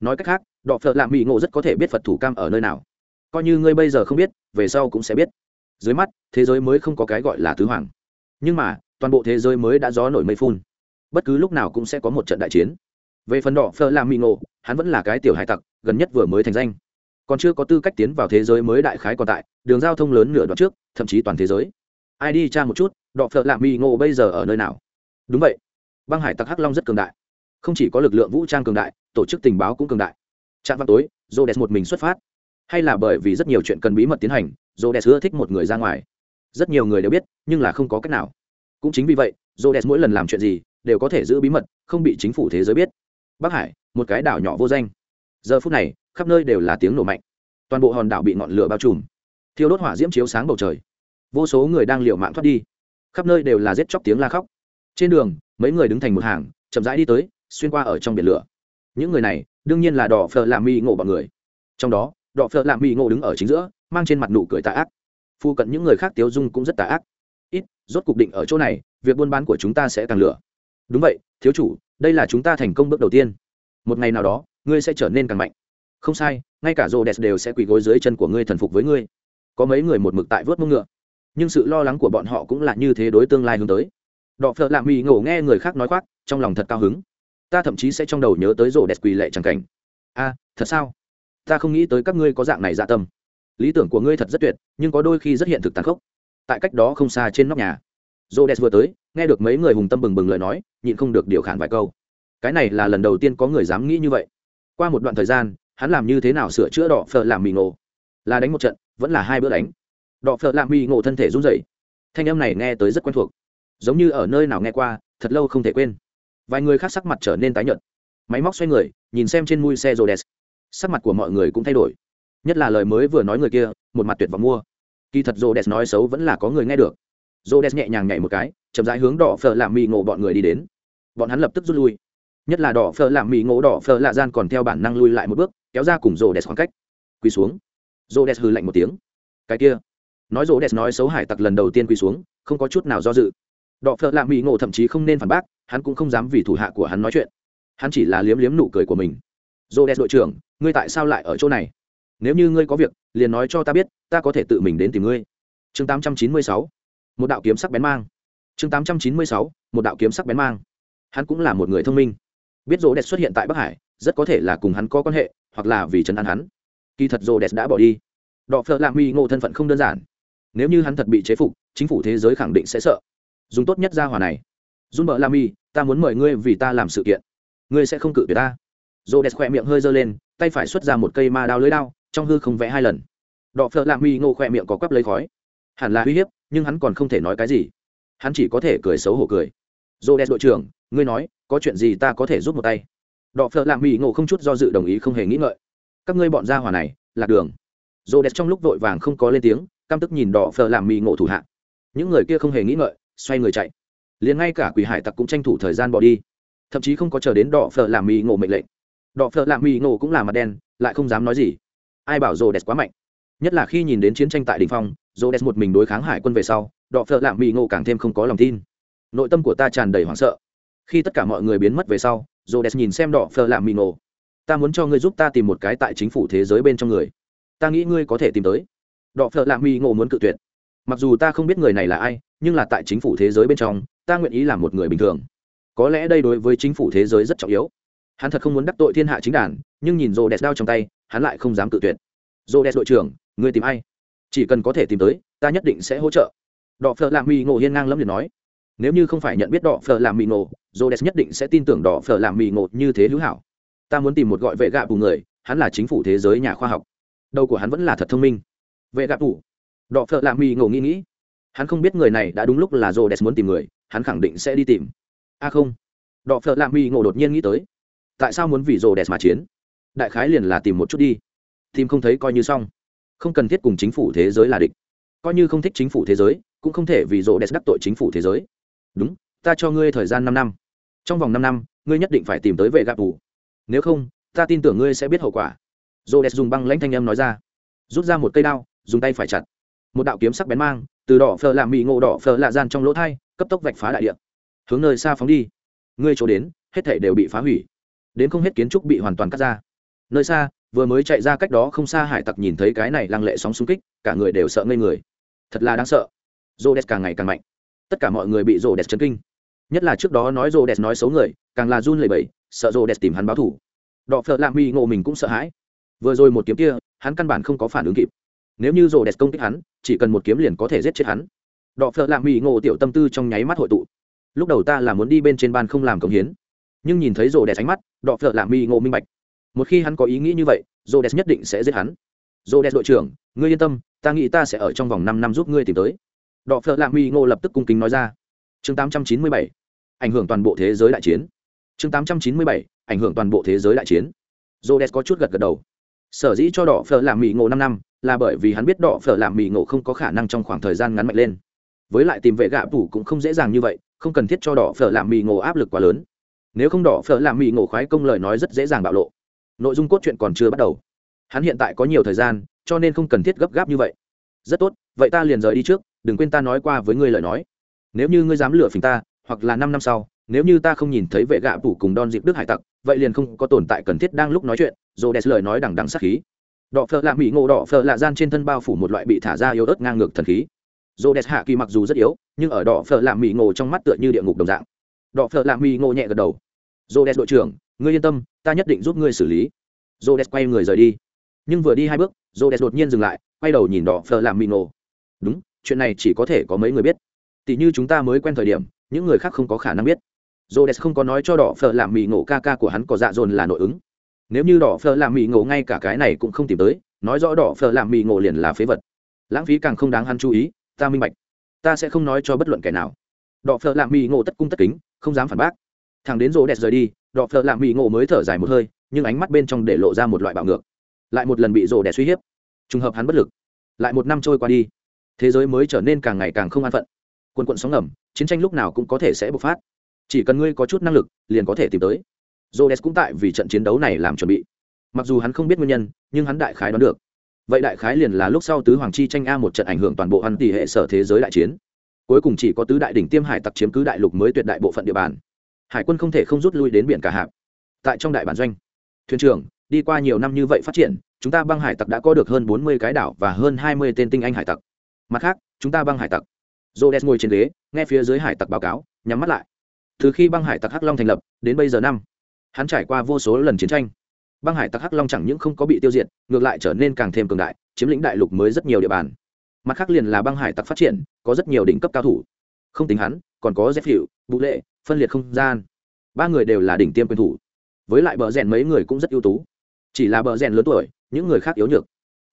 Nói cách khác, đọ phợ lạm mỹ ngộ rất có thể biết phật thủ cam ở nơi nào. Coi như ngươi bây giờ không biết, về sau cũng sẽ biết. Dưới mắt, thế giới mới không có cái gọi là tứ hoàng. Nhưng mà, toàn bộ thế giới mới đã gió nổi mây phun. Bất cứ lúc nào cũng sẽ có một trận đại chiến. Về phần đỏ phơ làm mỹ ngộ hắn vẫn là cái tiểu hải tặc, gần nhất vừa mới thành danh. Còn chưa có tư cách tiến vào thế giới mới đại khái còn tại, đường giao thông lớn nửa đoạn trước, thậm chí toàn thế giới. Ai đi tra một chút, đọ phợ lạ mỹ ngộ bây giờ ở nơi nào? Đúng vậy. Băng hải tặc hắc long rất cường đại. Không chỉ có lực lượng vũ trang cường đại, tổ chức tình báo cũng cường đại. Trạng vào tối j o d e s một mình xuất phát. Hay là bởi vì rất nhiều chuyện cần bí mật tiến hành j o d e s ưa thích một người ra ngoài. Rất nhiều người đều biết, nhưng là không có cách nào. Cũng chính vì vậy j o d e s mỗi lần làm chuyện gì, đều có thể giữ bí mật, không bị chính phủ thế giới biết. Bắc hải một cái đảo nhỏ vô danh. Giờ phút này, khắp nơi đều là tiếng nổ mạnh. Toàn bộ hòn đảo bị ngọn lửa bao trùm. Thiêu đốt hỏa diễm chiếu sáng bầu trời. Vô số người đang liều mạng thoát đi. Khắp nơi đều là giết chóc tiếng la khóc. Trên đường, mấy người đứng thành một hàng, chậm rãi đi tới, xuyên qua ở trong biển lửa. Những người này, đương nhiên là đỏ phở làm mi ngộ bọn người. Trong đó, đỏ phở làm mi ngộ đứng ở chính giữa, mang trên mặt nụ cười tà ác. Phu cận những người khác tiếu dung cũng rất tà ác. Ít, rốt cục định ở chỗ này, việc buôn bán của chúng ta sẽ càng lửa. Đúng vậy, thiếu chủ, đây là chúng ta thành công bước đầu tiên một ngày nào đó, ngươi sẽ trở nên càng mạnh. Không sai, ngay cả rô đẹp đều sẽ quỳ gối dưới chân của ngươi thần phục với ngươi. Có mấy người một mực tại vớt mông ngựa, nhưng sự lo lắng của bọn họ cũng là như thế đối tương lai hướng tới. Đọ phợ lạ mỹ ngổ nghe người khác nói khoác, trong lòng thật cao hứng. Ta thậm chí sẽ trong đầu nhớ tới rổ đẹp quỳ lệ c cảnh. A thật sao? Ta không nghĩ tới các ngươi có dạng này dạ tâm. Lý tưởng của ngươi thật rất tuyệt, nhưng có đôi khi rất hiện thực tàn khốc. Tại cách đó không xa trên nóc nhà, rô đẹp vừa tới, nghe được mấy người hùng tâm bừng bừng lời nói, nhịn không được điều khản vài câu cái này là lần đầu tiên có người dám nghĩ như vậy. Qua một đoạn thời gian, hắn làm như thế nào sửa chữa đỏ phở làm mì ngộ? Là đánh một trận, vẫn là hai bữa đánh. Đỏ phở làm mì ngộ thân thể run rẩy. Thanh âm này nghe tới rất quen thuộc. Giống như ở nơi nào nghe qua, thật lâu không thể quên. Vài người khác sắc mặt trở nên tái nhợt. Máy móc xoay người, nhìn xem trên mui xe rô đès sắc mặt của mọi người cũng thay đổi. Nhất là lời mới vừa nói người kia, một mặt tuyệt vọng mua. Kỳ thật rô đès nói xấu vẫn là có người nghe được. Rô đès nhẹ nhàng nhảy một cái, chậm rãi hướng đỏ phở làm mì ngộ bọn người đi đến. Bọn hắn lập tức rút lui nhất là đỏ phở làm mỹ ngộ đỏ phở lạ gian còn theo bản năng lui lại một bước, kéo ra cùng rô đẹp khoảng cách. Quỳ xuống. Rô đẹp hư lạnh một tiếng. Cái kia. Nói rô đẹp nói xấu hải tặc lần đầu tiên quỳ xuống, không có chút nào do dự. Đỏ phở làm mỹ ngộ thậm chí không nên phản bác, hắn cũng không dám vì thủ hạ của hắn nói chuyện. Hắn chỉ là liếm liếm nụ cười của mình. Rô đẹp đội trưởng, ngươi tại sao lại ở chỗ này? Nếu như ngươi có việc, liền nói cho ta biết, ta có thể tự mình đến tìm ngươi. Chương 896 một đạo kiếm sắc bén mang. Chương 896 một đạo kiếm sắc bén mang. Hắn cũng là một người thông minh biết rô đẹp xuất hiện tại bắc hải rất có thể là cùng hắn có quan hệ hoặc là vì trấn an hắn kỳ thật rô đẹp đã bỏ đi đọ phợ lạ mi ngộ thân phận không đơn giản nếu như hắn thật bị chế phục chính phủ thế giới khẳng định sẽ sợ dùng tốt nhất ra hòa này dung mợ la mi, ta muốn mời ngươi vì ta làm sự kiện. Ngươi sẽ không cự tuyệt ta. Rô đẹp khỏe miệng hơi dơ lên, tay phải xuất ra một cây ma đao lưới đao, trong hư không vẽ hai lần. Đọ phợ lạ mi ngộ khỏe miệng có quắp lấy khói. Hẳn là uy hiếp, nhưng hắn còn không thể nói cái gì. Hắn chỉ có thể cười xấu hổ cười. Rô đẹp đội trưởng ngươi nói, có chuyện gì ta có thể giúp một tay? Đọ phợ lạ mỹ ngộ không chút do dự đồng ý không hề nghĩ ngợi. Các ngươi bọn gia hỏa này, lạc đường. Rô đẹp trong lúc vội vàng không có lên tiếng, căm tức nhìn đọ phợ lạ mỹ ngộ thủ hạ. Những người kia không hề nghĩ ngợi, xoay người chạy. Liền ngay cả quỷ hải tặc cũng tranh thủ thời gian bỏ đi. Thậm chí không có chờ đến đọ phợ lạ mỹ ngộ mệnh lệnh. Đọ phợ lạ mỹ ngộ cũng là mặt đen, lại không dám nói gì. Ai bảo rô đẹp quá mạnh? Nhất là khi nhìn đến chiến tranh tại đình phong rô đẹp một mình đối kháng hải quân về sau, đọ phợ lạ mỹ ngộ càng thêm không có lòng tin. Nội tâm của ta tràn đầy hoảng sợ khi tất cả mọi người biến mất về sau rô đẹp nhìn xem đọ phờ làm mì nổ. Ta muốn cho ngươi giúp ta tìm một cái tại chính phủ thế giới bên trong người. Ta nghĩ ngươi có thể tìm tới. Đọ phờ làm mì ngộ muốn cự tuyệt. Mặc dù ta không biết người này là ai, nhưng là tại chính phủ thế giới bên trong, ta nguyện ý làm một người bình thường. Có lẽ đây đối với chính phủ thế giới rất trọng yếu. Hắn thật không muốn đắc tội thiên hạ chính đàn nhưng nhìn rô đẹp đao trong tay, hắn lại không dám cự tuyệt. Rô đẹp đội trưởng người tìm ai? Chỉ cần có thể tìm tới, ta nhất định sẽ hỗ trợ. Đọ Phờ làm mì ngộ hiên ngang lâm liệt nói nếu như không phải nhận biết đọ phở làm mì ngộ Jodes nhất định sẽ tin tưởng đọ phở làm mì ngộ như thế hữu hảo. Ta muốn tìm một gọi vệ gạ bù người, hắn là chính phủ thế giới nhà khoa học. Đầu của hắn vẫn là thật thông minh. Vệ gạ bù đọ phở làm mì ngộ nghĩ nghĩ. Hắn không biết người này đã đúng lúc là Jodes muốn tìm người, hắn khẳng định sẽ đi tìm. A không. Đọ phở làm mì ngộ đột nhiên nghĩ tới. Tại sao muốn vì Jodes mà chiến? Đại khái liền là tìm một chút đi. Tìm không thấy coi như xong. Không cần thiết cùng chính phủ thế giới là địch. Coi như không thích chính phủ thế giới, cũng không thể vì rô đẹp đắc tội chính phủ thế giới đúng, ta cho ngươi thời gian năm năm. Trong vòng năm năm, ngươi nhất định phải tìm tới vệ gạp tù. Nếu không, ta tin tưởng ngươi sẽ biết hậu quả. Rô đẹp dùng băng lãnh thanh âm nói ra. Rút ra một cây đao, dùng tay phải chặt. Một đạo kiếm sắc bén mang, từ đỏ phờ làm mị ngộ đỏ phờ lạ gian trong lỗ thai, cấp tốc vạch phá đại địa. Hướng nơi xa phóng đi. Ngươi chỗ đến, hết thể đều bị phá hủy. Đến không hết kiến trúc bị hoàn toàn cắt ra. Nơi xa, vừa mới chạy ra cách đó không xa hải tặc nhìn thấy cái này lăng lệ sóng xung kích, cả người đều sợ ngây người. Thật là đáng sợ. Rô đès càng ngày càng mạnh tất cả mọi người bị rô đès chấn kinh. Nhất là trước đó nói rô đès nói xấu người, càng là run lẩy bẩy, sợ rô đès tìm hắn báo thủ đọ phợ lạ mi ngộ mình cũng sợ hãi. Vừa rồi một kiếm kia, hắn căn bản không có phản ứng kịp. Nếu như rô đès công kích hắn, chỉ cần một kiếm liền có thể giết chết hắn. Đọ phợ lạ mi ngộ tiểu tâm tư trong nháy mắt hội tụ. Lúc đầu ta là muốn đi bên trên ban không làm cống hiến, nhưng nhìn thấy rô đès ánh mắt, đọ phợ lạ mi ngộ minh bạch. Một khi hắn có ý nghĩ như vậy, rô đẹp nhất định sẽ giết hắn. Rô đẹp đội trưởng, ngươi yên tâm, ta nghĩ ta sẽ ở trong vòng năm năm giúp ngươi tìm tới đọ phở lạ mi ngô lập tức cung kính nói ra. Chương tám trăm chín mươi bảy, ảnh hưởng toàn bộ thế giới đại chiến. Chương tám trăm chín mươi bảy, ảnh hưởng toàn bộ thế giới đại chiến. J o có chút gật gật đầu. Sở dĩ cho đỏ phở làm mì ngộ năm năm là bởi vì hắn biết đỏ phở làm mì ngộ không có khả năng trong khoảng thời gian ngắn mạnh lên. Với lại tìm vệ gạ phủ cũng không dễ dàng như vậy, không cần thiết cho đỏ phở làm mì ngộ áp lực quá lớn. Nếu không đỏ phở làm mì ngộ khoái công lời nói rất dễ dàng bạo lộ. Nội dung cốt truyện còn chưa bắt đầu. Hắn hiện tại có nhiều thời gian, cho nên không cần thiết gấp gáp như vậy rất tốt, vậy ta liền rời đi trước, đừng quên ta nói qua với ngươi lời nói. Nếu như ngươi dám lừa phình ta, hoặc là năm năm sau, nếu như ta không nhìn thấy vệ gạ phủ cùng đon dịp đức hải tặc, vậy liền không có tồn tại cần thiết đang lúc nói chuyện dồ đẹp lời nói đằng đằng sắc khí. Đỏ phở lạ mỹ ngộ đỏ phở lạ gian trên thân bao phủ một loại bị thả ra yếu ớt ngang ngược thần khí. Dồ đẹp hạ kỳ mặc dù rất yếu, nhưng ở đỏ phở lạ mỹ ngộ trong mắt tựa như địa ngục đồng dạng. Đỏ phở lạ mỹ ngộ nhẹ gật đầu. Dồ đẹp đội trưởng, ngươi yên tâm, ta nhất định giúp ngươi xử lý. Dồ o quay người rời đi. Nhưng vừa đi hai bước dồ o đột nhiên dừng lại quay đầu nhìn đỏ phờ làm mì nổ. Đúng, chuyện này chỉ có thể có mấy người biết. Tỷ như chúng ta mới quen thời điểm, những người khác không có khả năng biết. J o d e s không có nói cho đỏ phờ làm mì nổ ca ca của hắn có dạ dồn là nội ứng. Nếu như đỏ phờ làm mì nổ ngay cả cái này cũng không tìm tới, nói rõ đỏ phờ làm mì nổ liền là phế vật. Lãng phí càng không đáng hắn chú ý, ta minh bạch. Ta sẽ không nói cho bất luận kẻ nào. Đỏ phờ làm mì nổ tất cung tất kính, không dám phản bác. Thằng đến rô đẹp rời đi, đỏ phờ làm mì ngộ mới thở dài một hơi, nhưng ánh mắt bên trong để lộ ra một loại bạo ngược. Lại một lần bị rô đẹp suy hiếp trùng hợp hắn bất lực, lại một năm trôi qua đi, thế giới mới trở nên càng ngày càng không an phận. Quân quận sóng ngầm, chiến tranh lúc nào cũng có thể sẽ bộc phát. Chỉ cần ngươi có chút năng lực, liền có thể tìm tới. J cũng tại vì trận chiến đấu này làm chuẩn bị. Mặc dù hắn không biết nguyên nhân, nhưng hắn đại khái đoán được. Vậy đại khái liền là lúc sau tứ hoàng chi tranh a một trận ảnh hưởng toàn bộ hắn tỷ hệ sở thế giới đại chiến. Cuối cùng chỉ có tứ đại đỉnh tiêm hải tặc chiếm cứ đại lục mới tuyệt đại bộ phận địa bàn. Hải quân không thể không rút lui đến biển cả hạp. Tại trong đại bản doanh, thuyền trưởng đi qua nhiều năm như vậy phát triển, chúng ta băng hải tặc đã có được hơn bốn mươi cái đảo và hơn hai mươi tên tinh anh hải tặc. Mặt khác, chúng ta băng hải tặc. J ngồi trên ghế, nghe phía dưới hải tặc báo cáo, nhắm mắt lại. Từ khi băng hải tặc hắc long thành lập, đến bây giờ năm, hắn trải qua vô số lần chiến tranh. Băng hải tặc hắc long chẳng những không có bị tiêu diệt, ngược lại trở nên càng thêm cường đại, chiếm lĩnh đại lục mới rất nhiều địa bàn. Mặt khác liền là băng hải tặc phát triển, có rất nhiều đỉnh cấp cao thủ. Không tính hắn, còn có dép hiệu vũ lệ, phân liệt không gian. Ba người đều là đỉnh tiêm quyền thủ. Với lại bờ rèn mấy người cũng rất ưu tú chỉ là bờ rèn lớn tuổi, những người khác yếu nhược.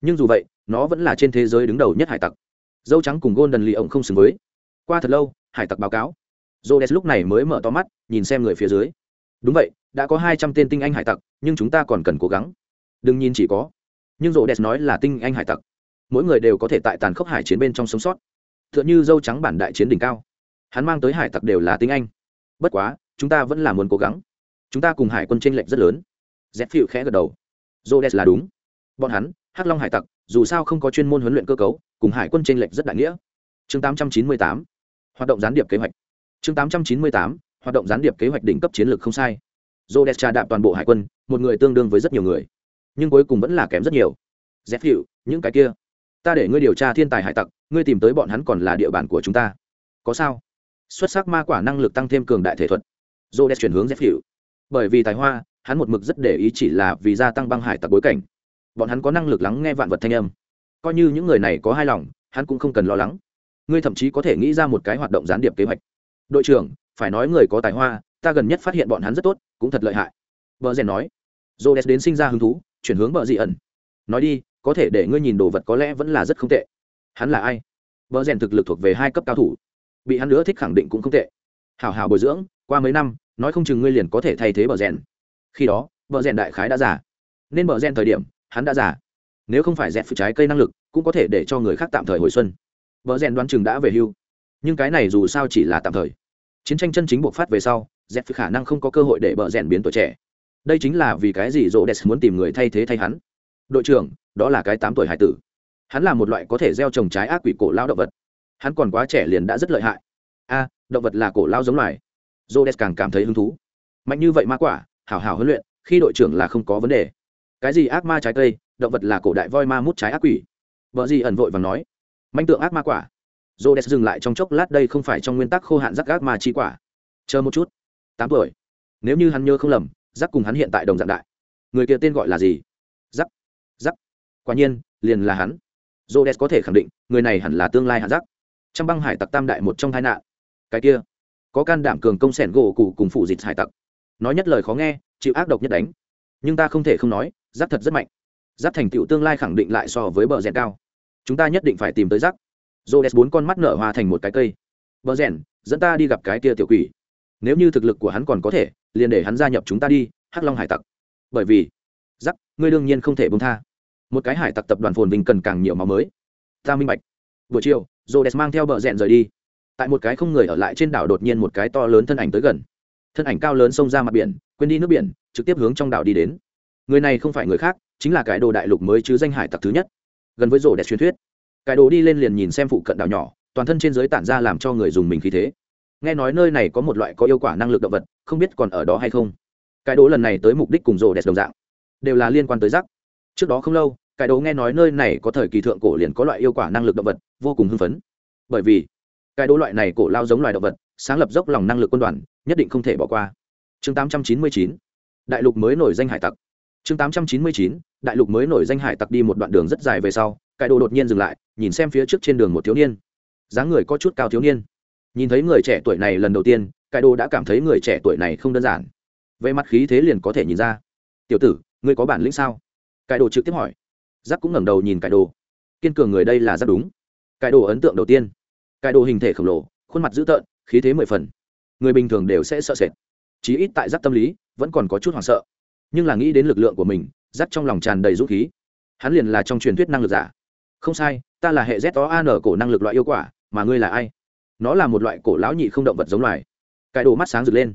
Nhưng dù vậy, nó vẫn là trên thế giới đứng đầu nhất hải tặc. Dâu trắng cùng gôn đần lì ổng không xứng với. Qua thật lâu, hải tặc báo cáo. J lúc này mới mở to mắt, nhìn xem người phía dưới. Đúng vậy, đã có hai trăm tên tinh anh hải tặc, nhưng chúng ta còn cần cố gắng. Đừng nhìn chỉ có. Nhưng rộ đẹp nói là tinh anh hải tặc. Mỗi người đều có thể tại tàn khốc hải chiến bên trong sống sót. T h ư ợ n h ư dâu trắng bản đại chiến đỉnh cao. Hắn mang tới hải tặc đều là tinh anh. Bất quá, chúng ta vẫn là muốn cố gắng. Chúng ta cùng hải quân tranh lệch rất lớn. Dép phịu khẽ gật đầu. Rhodes là đúng. Bọn hắn, hắc long hải tặc, dù sao không có chuyên môn huấn luyện cơ cấu, cùng hải quân chênh lệch rất đại nghĩa. Chương tám trăm chín mươi tám, hoạt động gián điệp kế hoạch. Chương tám trăm chín mươi tám, hoạt động gián điệp kế hoạch đỉnh cấp chiến lược không sai. Rhodes trà đạp toàn bộ hải quân, một người tương đương với rất nhiều người. Nhưng cuối cùng vẫn là kém rất nhiều. Dép hiệu những cái kia. Ta để ngươi điều tra thiên tài hải tặc, ngươi tìm tới bọn hắn còn là địa bàn của chúng ta. Có sao? Xuất sắc ma quả năng lực tăng thêm cường đại thể thuật. Rhodes chuyển hướng dép hiệu bởi vì tài hoa hắn một mực rất để ý chỉ là vì gia tăng băng hải tặc bối cảnh. Bọn hắn có năng lực lắng nghe vạn vật thanh âm. Coi như những người này có hai lòng, hắn cũng không cần lo lắng. Ngươi thậm chí có thể nghĩ ra một cái hoạt động gián điệp kế hoạch. Đội trưởng, phải nói người có tài hoa, ta gần nhất phát hiện bọn hắn rất tốt, cũng thật lợi hại. Vợ rèn nói. J đến sinh ra hứng thú, chuyển hướng vợ dị ẩn. Nói đi, có thể để ngươi nhìn đồ vật có lẽ vẫn là rất không tệ. Hắn là ai? Vợ rèn thực lực thuộc về hai cấp cao thủ. Bị hắn nữa thích khẳng định cũng không tệ. Hào hào bồi dưỡng, qua mấy năm, nói không chừng ngươi liền có thể thay thế bờ rèn khi đó vợ rèn đại khái đã giả nên bờ rèn thời điểm, hắn đã giả nếu không phải dẹp phụ trái cây năng lực, cũng có thể để cho người khác tạm thời hồi xuân. Vợ rèn đoán chừng đã về hưu. Nhưng cái này dù sao chỉ là tạm thời. Chiến tranh chân chính buộc phát về sau dẹp khả năng không có cơ hội để bờ rèn biến tuổi trẻ. Đây chính là vì cái gì rô đès muốn tìm người thay thế thay hắn. Đội trưởng, đó là cái tám tuổi hải tử. Hắn là một loại có thể gieo trồng trái ác quỷ cổ lao động vật. Hắn còn quá trẻ liền đã rất lợi hại. A, động vật là cổ lao giống loài. Rô đès càng cảm thấy hứng thú. Mạnh như vậy ma quả hảo hảo huấn luyện khi đội trưởng là không có vấn đề. Cái gì ác ma trái cây động vật là cổ đại voi ma mút trái ác quỷ. Vợ gì ẩn vội và nói. Manh tượng ác ma quả. Rhodes dừng lại trong chốc lát đây không phải trong nguyên tắc khô hạn rắc ác ma chi quả. Chờ một chút. Tám tuổi. Nếu như hắn nhớ không lầm rắc cùng hắn hiện tại đồng dạng đại. Người kia tên gọi là gì? Rắc, rắc. quả nhiên liền là hắn. Rhodes có thể khẳng định người này hẳn là tương lai hạn rắc. trong băng hải tặc tam đại một trong hai nạn. Cái kia. Có can đảm cường công sẻn gỗ cụ cùng phụ dịch hải tặc nói nhất lời khó nghe chịu ác độc nhất đánh. Nhưng ta không thể không nói giáp thật rất mạnh. Giáp thành tựu tương lai khẳng định lại so với bờ rèn cao. Chúng ta nhất định phải tìm tới giáp. Dô o e s bốn con mắt nở hoa thành một cái cây. Bờ rèn dẫn ta đi gặp cái kia tiểu quỷ. Nếu như thực lực của hắn còn có thể liền để hắn gia nhập chúng ta đi hắc long hải tặc. Bởi vì giáp, ngươi đương nhiên không thể bông tha. Một cái hải tặc tập đoàn phồn vinh cần càng nhiều máu mới. Ta minh bạch. Buổi chiều rô đès mang theo bờ rèn rời đi. Tại một cái không người ở lại trên đảo đột nhiên một cái to lớn thân ảnh tới gần thân ảnh cao lớn xông ra mặt biển, quên đi nước biển, trực tiếp hướng trong đảo đi đến. Người này không phải người khác, chính là cái đồ đại lục mới chứ danh hải tặc thứ nhất. Gần với rổ đẹp truyền thuyết. Cái đồ đi lên liền nhìn xem phụ cận đảo nhỏ, toàn thân trên giới tản ra làm cho người dùng mình khí thế. Nghe nói nơi này có một loại có yêu quả năng lực động vật, không biết còn ở đó hay không. Cái đồ lần này tới mục đích cùng rổ đẹp đồng dạng, đều là liên quan tới rắc. Trước đó không lâu, cái đồ nghe nói nơi này có thời kỳ thượng cổ liền có loại yêu quả năng lực động vật, vô cùng hưng phấn. Bởi vì, cái đồ loại này cổ lao giống loài động vật sáng lập dốc lòng năng lực quân đoàn, nhất định không thể bỏ qua. Chương 899 đại lục mới nổi danh hải tặc. Chương 899 đại lục mới nổi danh hải tặc đi một đoạn đường rất dài về sau, cái đồ đột nhiên dừng lại, nhìn xem phía trước trên đường một thiếu niên. Dáng người có chút cao thiếu niên. Nhìn thấy người trẻ tuổi này lần đầu tiên cải đồ đã cảm thấy người trẻ tuổi này không đơn giản. Về mặt khí thế liền có thể nhìn ra. Tiểu tử, ngươi có bản lĩnh sao? Cải đồ trực tiếp hỏi. Giáp cũng ngẩng đầu nhìn cải đồ. Kiên cường người đây là rất đúng. Cải đồ ấn tượng đầu tiên. Cải đồ hình thể khổng lồ, khuôn mặt dữ tợn khí thế mười phần. Người bình thường đều sẽ sợ sệt. Chí ít tại giáp tâm lý, vẫn còn có chút hoảng sợ. Nhưng là nghĩ đến lực lượng của mình giáp trong lòng tràn đầy dũng khí. Hắn liền là trong truyền thuyết năng lực giả. Không sai, ta là hệ z o an cổ năng lực loại yêu quả, mà ngươi là ai? Nó là một loại cổ lão nhị không động vật giống loài. Cái đồ mắt sáng rực lên.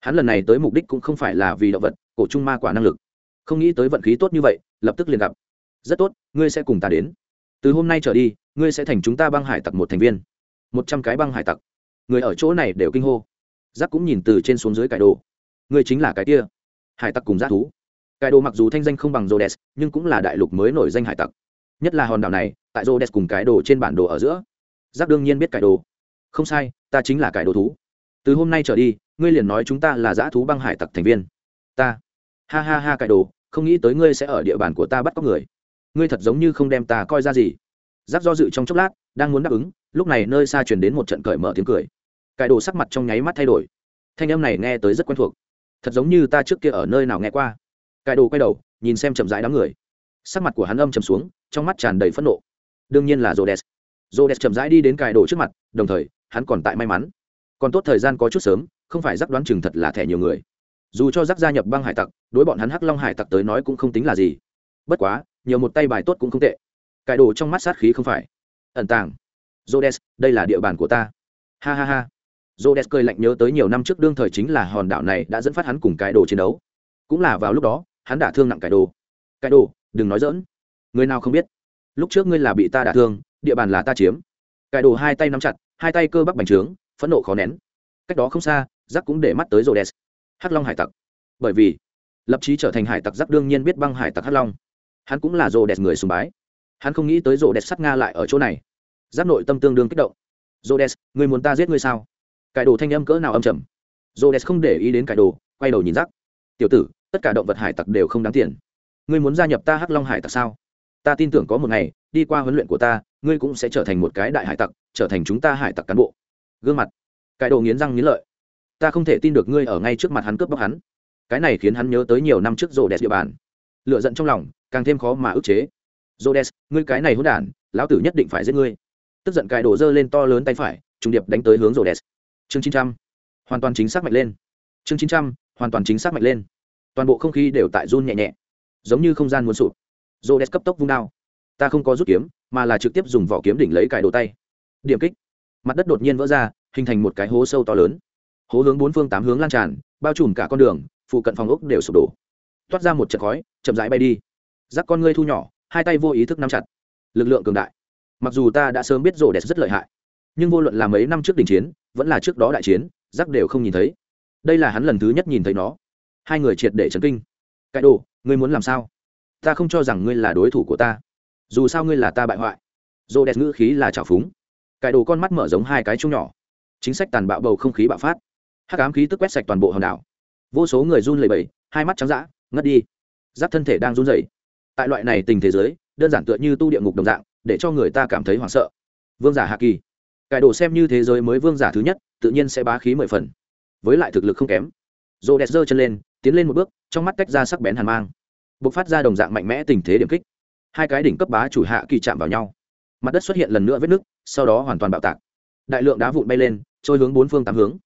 Hắn lần này tới mục đích cũng không phải là vì động vật, cổ trung ma quả năng lực. Không nghĩ tới vận khí tốt như vậy, lập tức liền gặp. Rất tốt, ngươi sẽ cùng ta đến. Từ hôm nay trở đi, ngươi sẽ thành chúng ta băng hải tặc một thành viên. Một trăm cái băng hải tặc người ở chỗ này đều kinh hô. Giác cũng nhìn từ trên xuống dưới cải đồ. Ngươi chính là cái kia. Hải tặc cùng Giáp thú. Cải đồ mặc dù thanh danh không bằng jodes nhưng cũng là đại lục mới nổi danh hải tặc. Nhất là hòn đảo này, tại jodes cùng Cải đồ trên bản đồ ở giữa. Giác đương nhiên biết cải đồ. Không sai, ta chính là cải đồ thú. Từ hôm nay trở đi, ngươi liền nói chúng ta là dã thú băng hải tặc thành viên. Ta. Ha ha ha cải đồ, không nghĩ tới ngươi sẽ ở địa bàn của ta bắt cóc người. Ngươi thật giống như không đem ta coi ra gì. Giáp do dự trong chốc lát, đang muốn đáp ứng, lúc này nơi xa truyền đến một trận cởi mở tiếng cười cải đồ sắc mặt trong nháy mắt thay đổi thanh âm này nghe tới rất quen thuộc thật giống như ta trước kia ở nơi nào nghe qua cải đồ quay đầu nhìn xem chậm rãi đám người sắc mặt của hắn âm chầm xuống trong mắt tràn đầy phẫn nộ đương nhiên là Jodes Jodes chậm rãi đi đến cải đồ trước mặt, đồng thời, hắn còn tại may mắn. Còn tốt thời gian có chút sớm, không phải rắc đoán chừng thật là thẻ nhiều người. Dù cho rắc gia nhập băng hải tặc, đối bọn hắn Hắc Long hải tặc tới nói cũng không tính là gì. Bất quá, nhiều một tay bài tốt cũng không tệ. Cải đồ trong mắt sát khí không phải. Ẩn tàng. Jodes đây là địa bàn của ta. Ha ha ha. Rhodes cười lạnh nhớ tới nhiều năm trước đương thời chính là hòn đảo này đã dẫn phát hắn cùng cái đồ chiến đấu. Cũng là vào lúc đó, hắn đã thương nặng cái đồ. Cái đồ, đừng nói dỡn. Người nào không biết, lúc trước ngươi là bị ta đả thương, địa bàn là ta chiếm. Cái đồ hai tay nắm chặt, hai tay cơ bắp bành trướng, phẫn nộ khó nén. Cách đó không xa, Giác cũng để mắt tới Rhodes. Hắc Long hải tặc. Bởi vì, lập chí trở thành hải tặc Giác đương nhiên biết băng hải tặc Hắc Long. Hắn cũng là Rhodes người sùng bái. Hắn không nghĩ tới Rhodes sát Nga lại ở chỗ này. Giác nội tâm tương đương kích động. Rhodes, ngươi muốn ta giết ngươi sao? Cái đồ thanh âm cỡ nào âm trầm. Rhodes không để ý đến cái đồ, quay đầu nhìn rắc. Tiểu tử, tất cả động vật hải tặc đều không đáng tiền. Ngươi muốn gia nhập ta Hắc Long hải tặc sao? Ta tin tưởng có một ngày, đi qua huấn luyện của ta, ngươi cũng sẽ trở thành một cái đại hải tặc, trở thành chúng ta hải tặc cán bộ. Gương mặt, cái đồ nghiến răng nghiến lợi. Ta không thể tin được ngươi ở ngay trước mặt hắn cướp bóc hắn. Cái này khiến hắn nhớ tới nhiều năm trước rô đès địa bàn. Lửa giận trong lòng, càng thêm khó mà ức chế. rô đès ngươi cái này hỗn đản, lão tử nhất định phải giết ngươi tức giận cải đồ dơ lên to lớn tay phải trùng điệp đánh tới hướng rô đès chương chín trăm. Hoàn toàn chính xác mạnh lên. Chương chín trăm, hoàn toàn chính xác mạnh lên. Toàn bộ không khí đều tại run nhẹ nhẹ, giống như không gian muốn sụp. Rồ đèn cấp tốc vung đao. Ta không có rút kiếm, mà là trực tiếp dùng vỏ kiếm đỉnh lấy cài đồ tay. Điểm kích. Mặt đất đột nhiên vỡ ra, hình thành một cái hố sâu to lớn. Hố hướng bốn phương tám hướng lan tràn, bao trùm cả con đường, phụ cận phòng ốc đều sụp đổ. Toát ra một trận khói, chậm rãi bay đi. Rắc con ngươi thu nhỏ, hai tay vô ý thức nắm chặt. Lực lượng cường đại. Mặc dù ta đã sớm biết rổ đẹp rất lợi hại nhưng vô luận là mấy năm trước đình chiến, vẫn là trước đó đại chiến rắc đều không nhìn thấy. Đây là hắn lần thứ nhất nhìn thấy nó. Hai người triệt để chấn kinh. Cãi đồ, ngươi muốn làm sao? Ta không cho rằng ngươi là đối thủ của ta. Dù sao ngươi là ta bại hoại. Dồ đẹp ngữ khí là trào phúng. Cãi đồ con mắt mở giống hai cái chung nhỏ. Chính sách tàn bạo bầu không khí bạo phát. Hắc ám khí tức quét sạch toàn bộ hòn đảo. Vô số người run lẩy bẩy, hai mắt trắng d ã ngất đi. Giáp thân thể đang run rẩy. Tại loại này tình thế giới, đơn giản tựa như tu địa ngục đồng dạng, để cho người ta cảm thấy hoảng sợ. Vương giả hạ kỳ cải đồ xem như thế giới mới vương giả thứ nhất, tự nhiên sẽ bá khí mười phần. Với lại thực lực không kém. Dồ đẹp giơ chân lên, tiến lên một bước, trong mắt tách ra sắc bén hàn mang. B ộ c phát ra đồng dạng mạnh mẽ tình thế điểm kích. Hai cái đỉnh cấp bá chủ hạ kỳ chạm vào nhau. Mặt đất xuất hiện lần nữa vết nứt, sau đó hoàn toàn bạo tạc. Đại lượng đá vụn bay lên, trôi hướng bốn phương tám hướng.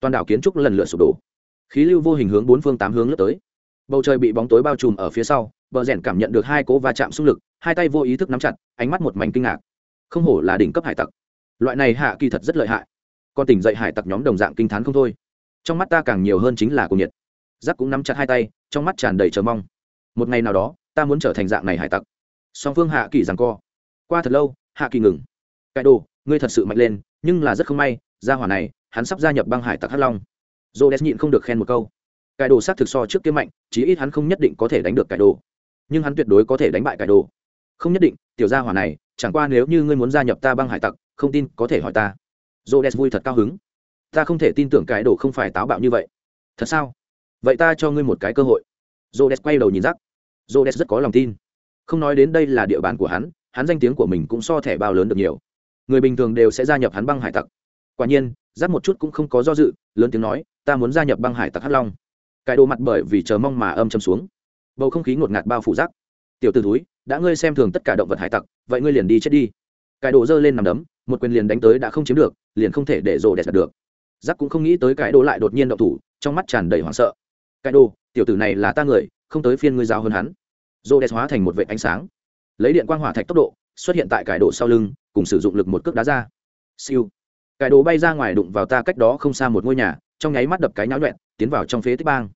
Toàn đảo kiến trúc lần lượt sụp đổ. Khí lưu vô hình hướng bốn phương tám hướng lướt tới. Bầu trời bị bóng tối bao trùm ở phía sau, bờ rèn cảm nhận được hai cố va chạm xung lực, hai tay vô ý thức nắm chặt, ánh mắt một mảnh kinh ngạc. Không hổ là đỉnh cấp hải tặc loại này hạ kỳ thật rất lợi hại. Còn tỉnh dậy hải tặc nhóm đồng dạng kinh t h á n không thôi. Trong mắt ta càng nhiều hơn chính là cuồng nhiệt. Giáp cũng nắm chặt hai tay, trong mắt tràn đầy chờ mong. Một ngày nào đó, ta muốn trở thành dạng này hải tặc. Song phương hạ kỳ rằng co. Qua thật lâu, hạ kỳ ngừng. Cải đồ, ngươi thật sự mạnh lên, nhưng là rất không may ra hỏa này, hắn sắp gia nhập băng hải tặc hắc long. Dô đès nhịn không được khen một câu. Cải đồ xác thực so trước kiếm mạnh, chí ít hắn không nhất định có thể đánh được cải đồ. Nhưng hắn tuyệt đối có thể đánh bại cải đồ. Không nhất định, tiểu gia hỏa này, chẳng qua nếu như ngươi muốn gia nhập ta băng hải tặc không tin, có thể hỏi ta. J đen vui thật cao hứng. Ta không thể tin tưởng cái đồ không phải táo bạo như vậy. Thật sao? Vậy ta cho ngươi một cái cơ hội. J đen quay đầu nhìn rắc j đen rất có lòng tin. Không nói đến đây là địa bàn của hắn hắn danh tiếng của mình cũng so thẻ bao lớn được nhiều. Người bình thường đều sẽ gia nhập hắn băng hải tặc. Quả nhiên rắc một chút cũng không có do dự, lớn tiếng nói, ta muốn gia nhập băng hải tặc hắc long. Cái đồ mặt bởi vì chờ mong mà âm châm xuống. Bầu không khí ngột ngạt bao phủ rắc tiểu t ử túi đã ngươi xem thường tất cả động vật hải tặc, vậy ngươi liền đi chết đi. Cái đồ giơ lên nằm đấm một quyền liền đánh tới đã không chiếm được, liền không thể để rồ đẹp được. Giắc cũng không nghĩ tới cái đồ lại đột nhiên động thủ, trong mắt tràn đầy hoảng sợ. Cái đồ, tiểu tử này là ta người, không tới phiên ngươi giáo hơn hắn. Rồ đẹp hóa thành một vệ ánh sáng. Lấy điện quang hỏa thạch tốc độ, xuất hiện tại cải đồ sau lưng, cùng sử dụng lực một cước đá ra. Siêu. Cải đồ bay ra ngoài đụng vào ta cách đó không xa một ngôi nhà, trong nháy mắt đập cái nháo nhuẹn, tiến vào trong phế tích bang.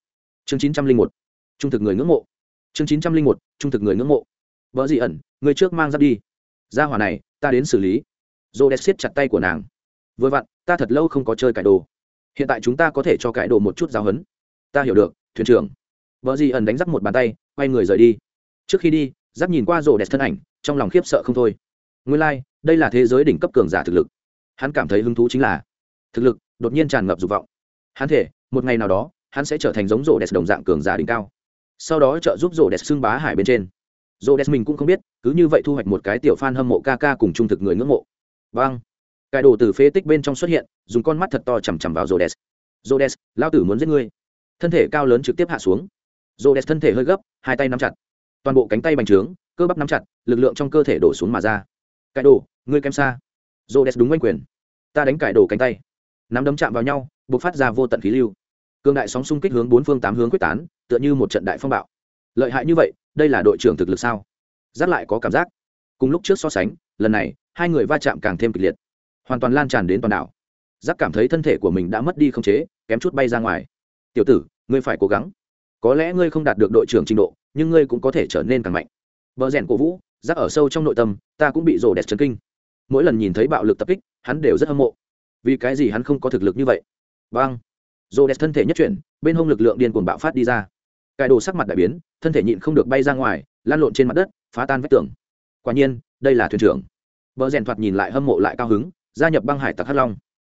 Chương chín trăm linh một. Trung thực người ngưỡng mộ. Chương chín trăm linh một. Trung thực người ngưỡng mộ. Vợ dị ẩn, người trước mang ra đi. Ra hỏa này, ta đến xử lý dô đét siết chặt tay của nàng. Vừa vặn ta thật lâu không có chơi cải đồ. Hiện tại chúng ta có thể cho cải đồ một chút giáo hấn ta hiểu được thuyền trưởng. Vợ dị ẩn đánh rắc một bàn tay quay người rời đi. Trước khi đi giáp nhìn qua rổ đẹp thân ảnh trong lòng khiếp sợ không thôi. Nguyên lai、like, đây là thế giới đỉnh cấp cường giả thực lực. Hắn cảm thấy hứng thú chính là thực lực đột nhiên tràn ngập dục vọng. Hắn thể một ngày nào đó hắn sẽ trở thành giống rổ đẹp đồng dạng cường giả đỉnh cao. Sau đó trợ giúp rổ đẹp xưng bá hải bên trên. Rổ đẹp mình cũng không biết cứ như vậy thu hoạch một cái tiểu f a n hâm mộ ca ca cùng trung thực người ngưỡng mộ vang cải đồ từ phế tích bên trong xuất hiện, dùng con mắt thật to chằm chằm vào jodes jodes lão lao tử muốn giết ngươi. Thân thể cao lớn trực tiếp hạ xuống. Jodes thân thể hơi gấp, hai tay nắm chặt. Toàn bộ cánh tay bành trướng, cơ bắp nắm chặt, lực lượng trong cơ thể đổ xuống mà ra. Cải đồ, ngươi kém xa. Jodes đúng oanh quyền. Ta đánh cải đồ cánh tay. Nắm đấm chạm vào nhau buộc phát ra vô tận khí lưu. Cương đại sóng xung kích hướng bốn phương tám hướng quyết tán, tựa như một trận đại phong bạo. Lợi hại như vậy, đây là đội trưởng thực lực sao? Giác lại có cảm giác. Cùng lúc trước so sánh, lần này hai người va chạm càng thêm kịch liệt. Hoàn toàn lan tràn đến toàn đảo. Giác cảm thấy thân thể của mình đã mất đi không chế, kém chút bay ra ngoài. Tiểu tử, ngươi phải cố gắng. Có lẽ ngươi không đạt được đội trưởng trình độ, nhưng ngươi cũng có thể trở nên càng mạnh. Vợ rèn cổ vũ, giác ở sâu trong nội tâm, ta cũng bị rồ đẹp chấn kinh. Mỗi lần nhìn thấy bạo lực tập kích, hắn đều rất hâm mộ. Vì cái gì hắn không có thực lực như vậy? Vâng rồ đẹp thân thể nhất chuyển, bên hông lực lượng điên cuồng bạo phát đi ra. Cài đồ sắc mặt đại biến, thân thể nhịn không được bay ra ngoài lan lộn trên mặt đất, phá tan vách tường. Quả nhiên, đây là thuyền trưởng bờ rèn thoạt nhìn lại hâm mộ lại cao hứng, gia nhập băng hải tặc hắc long.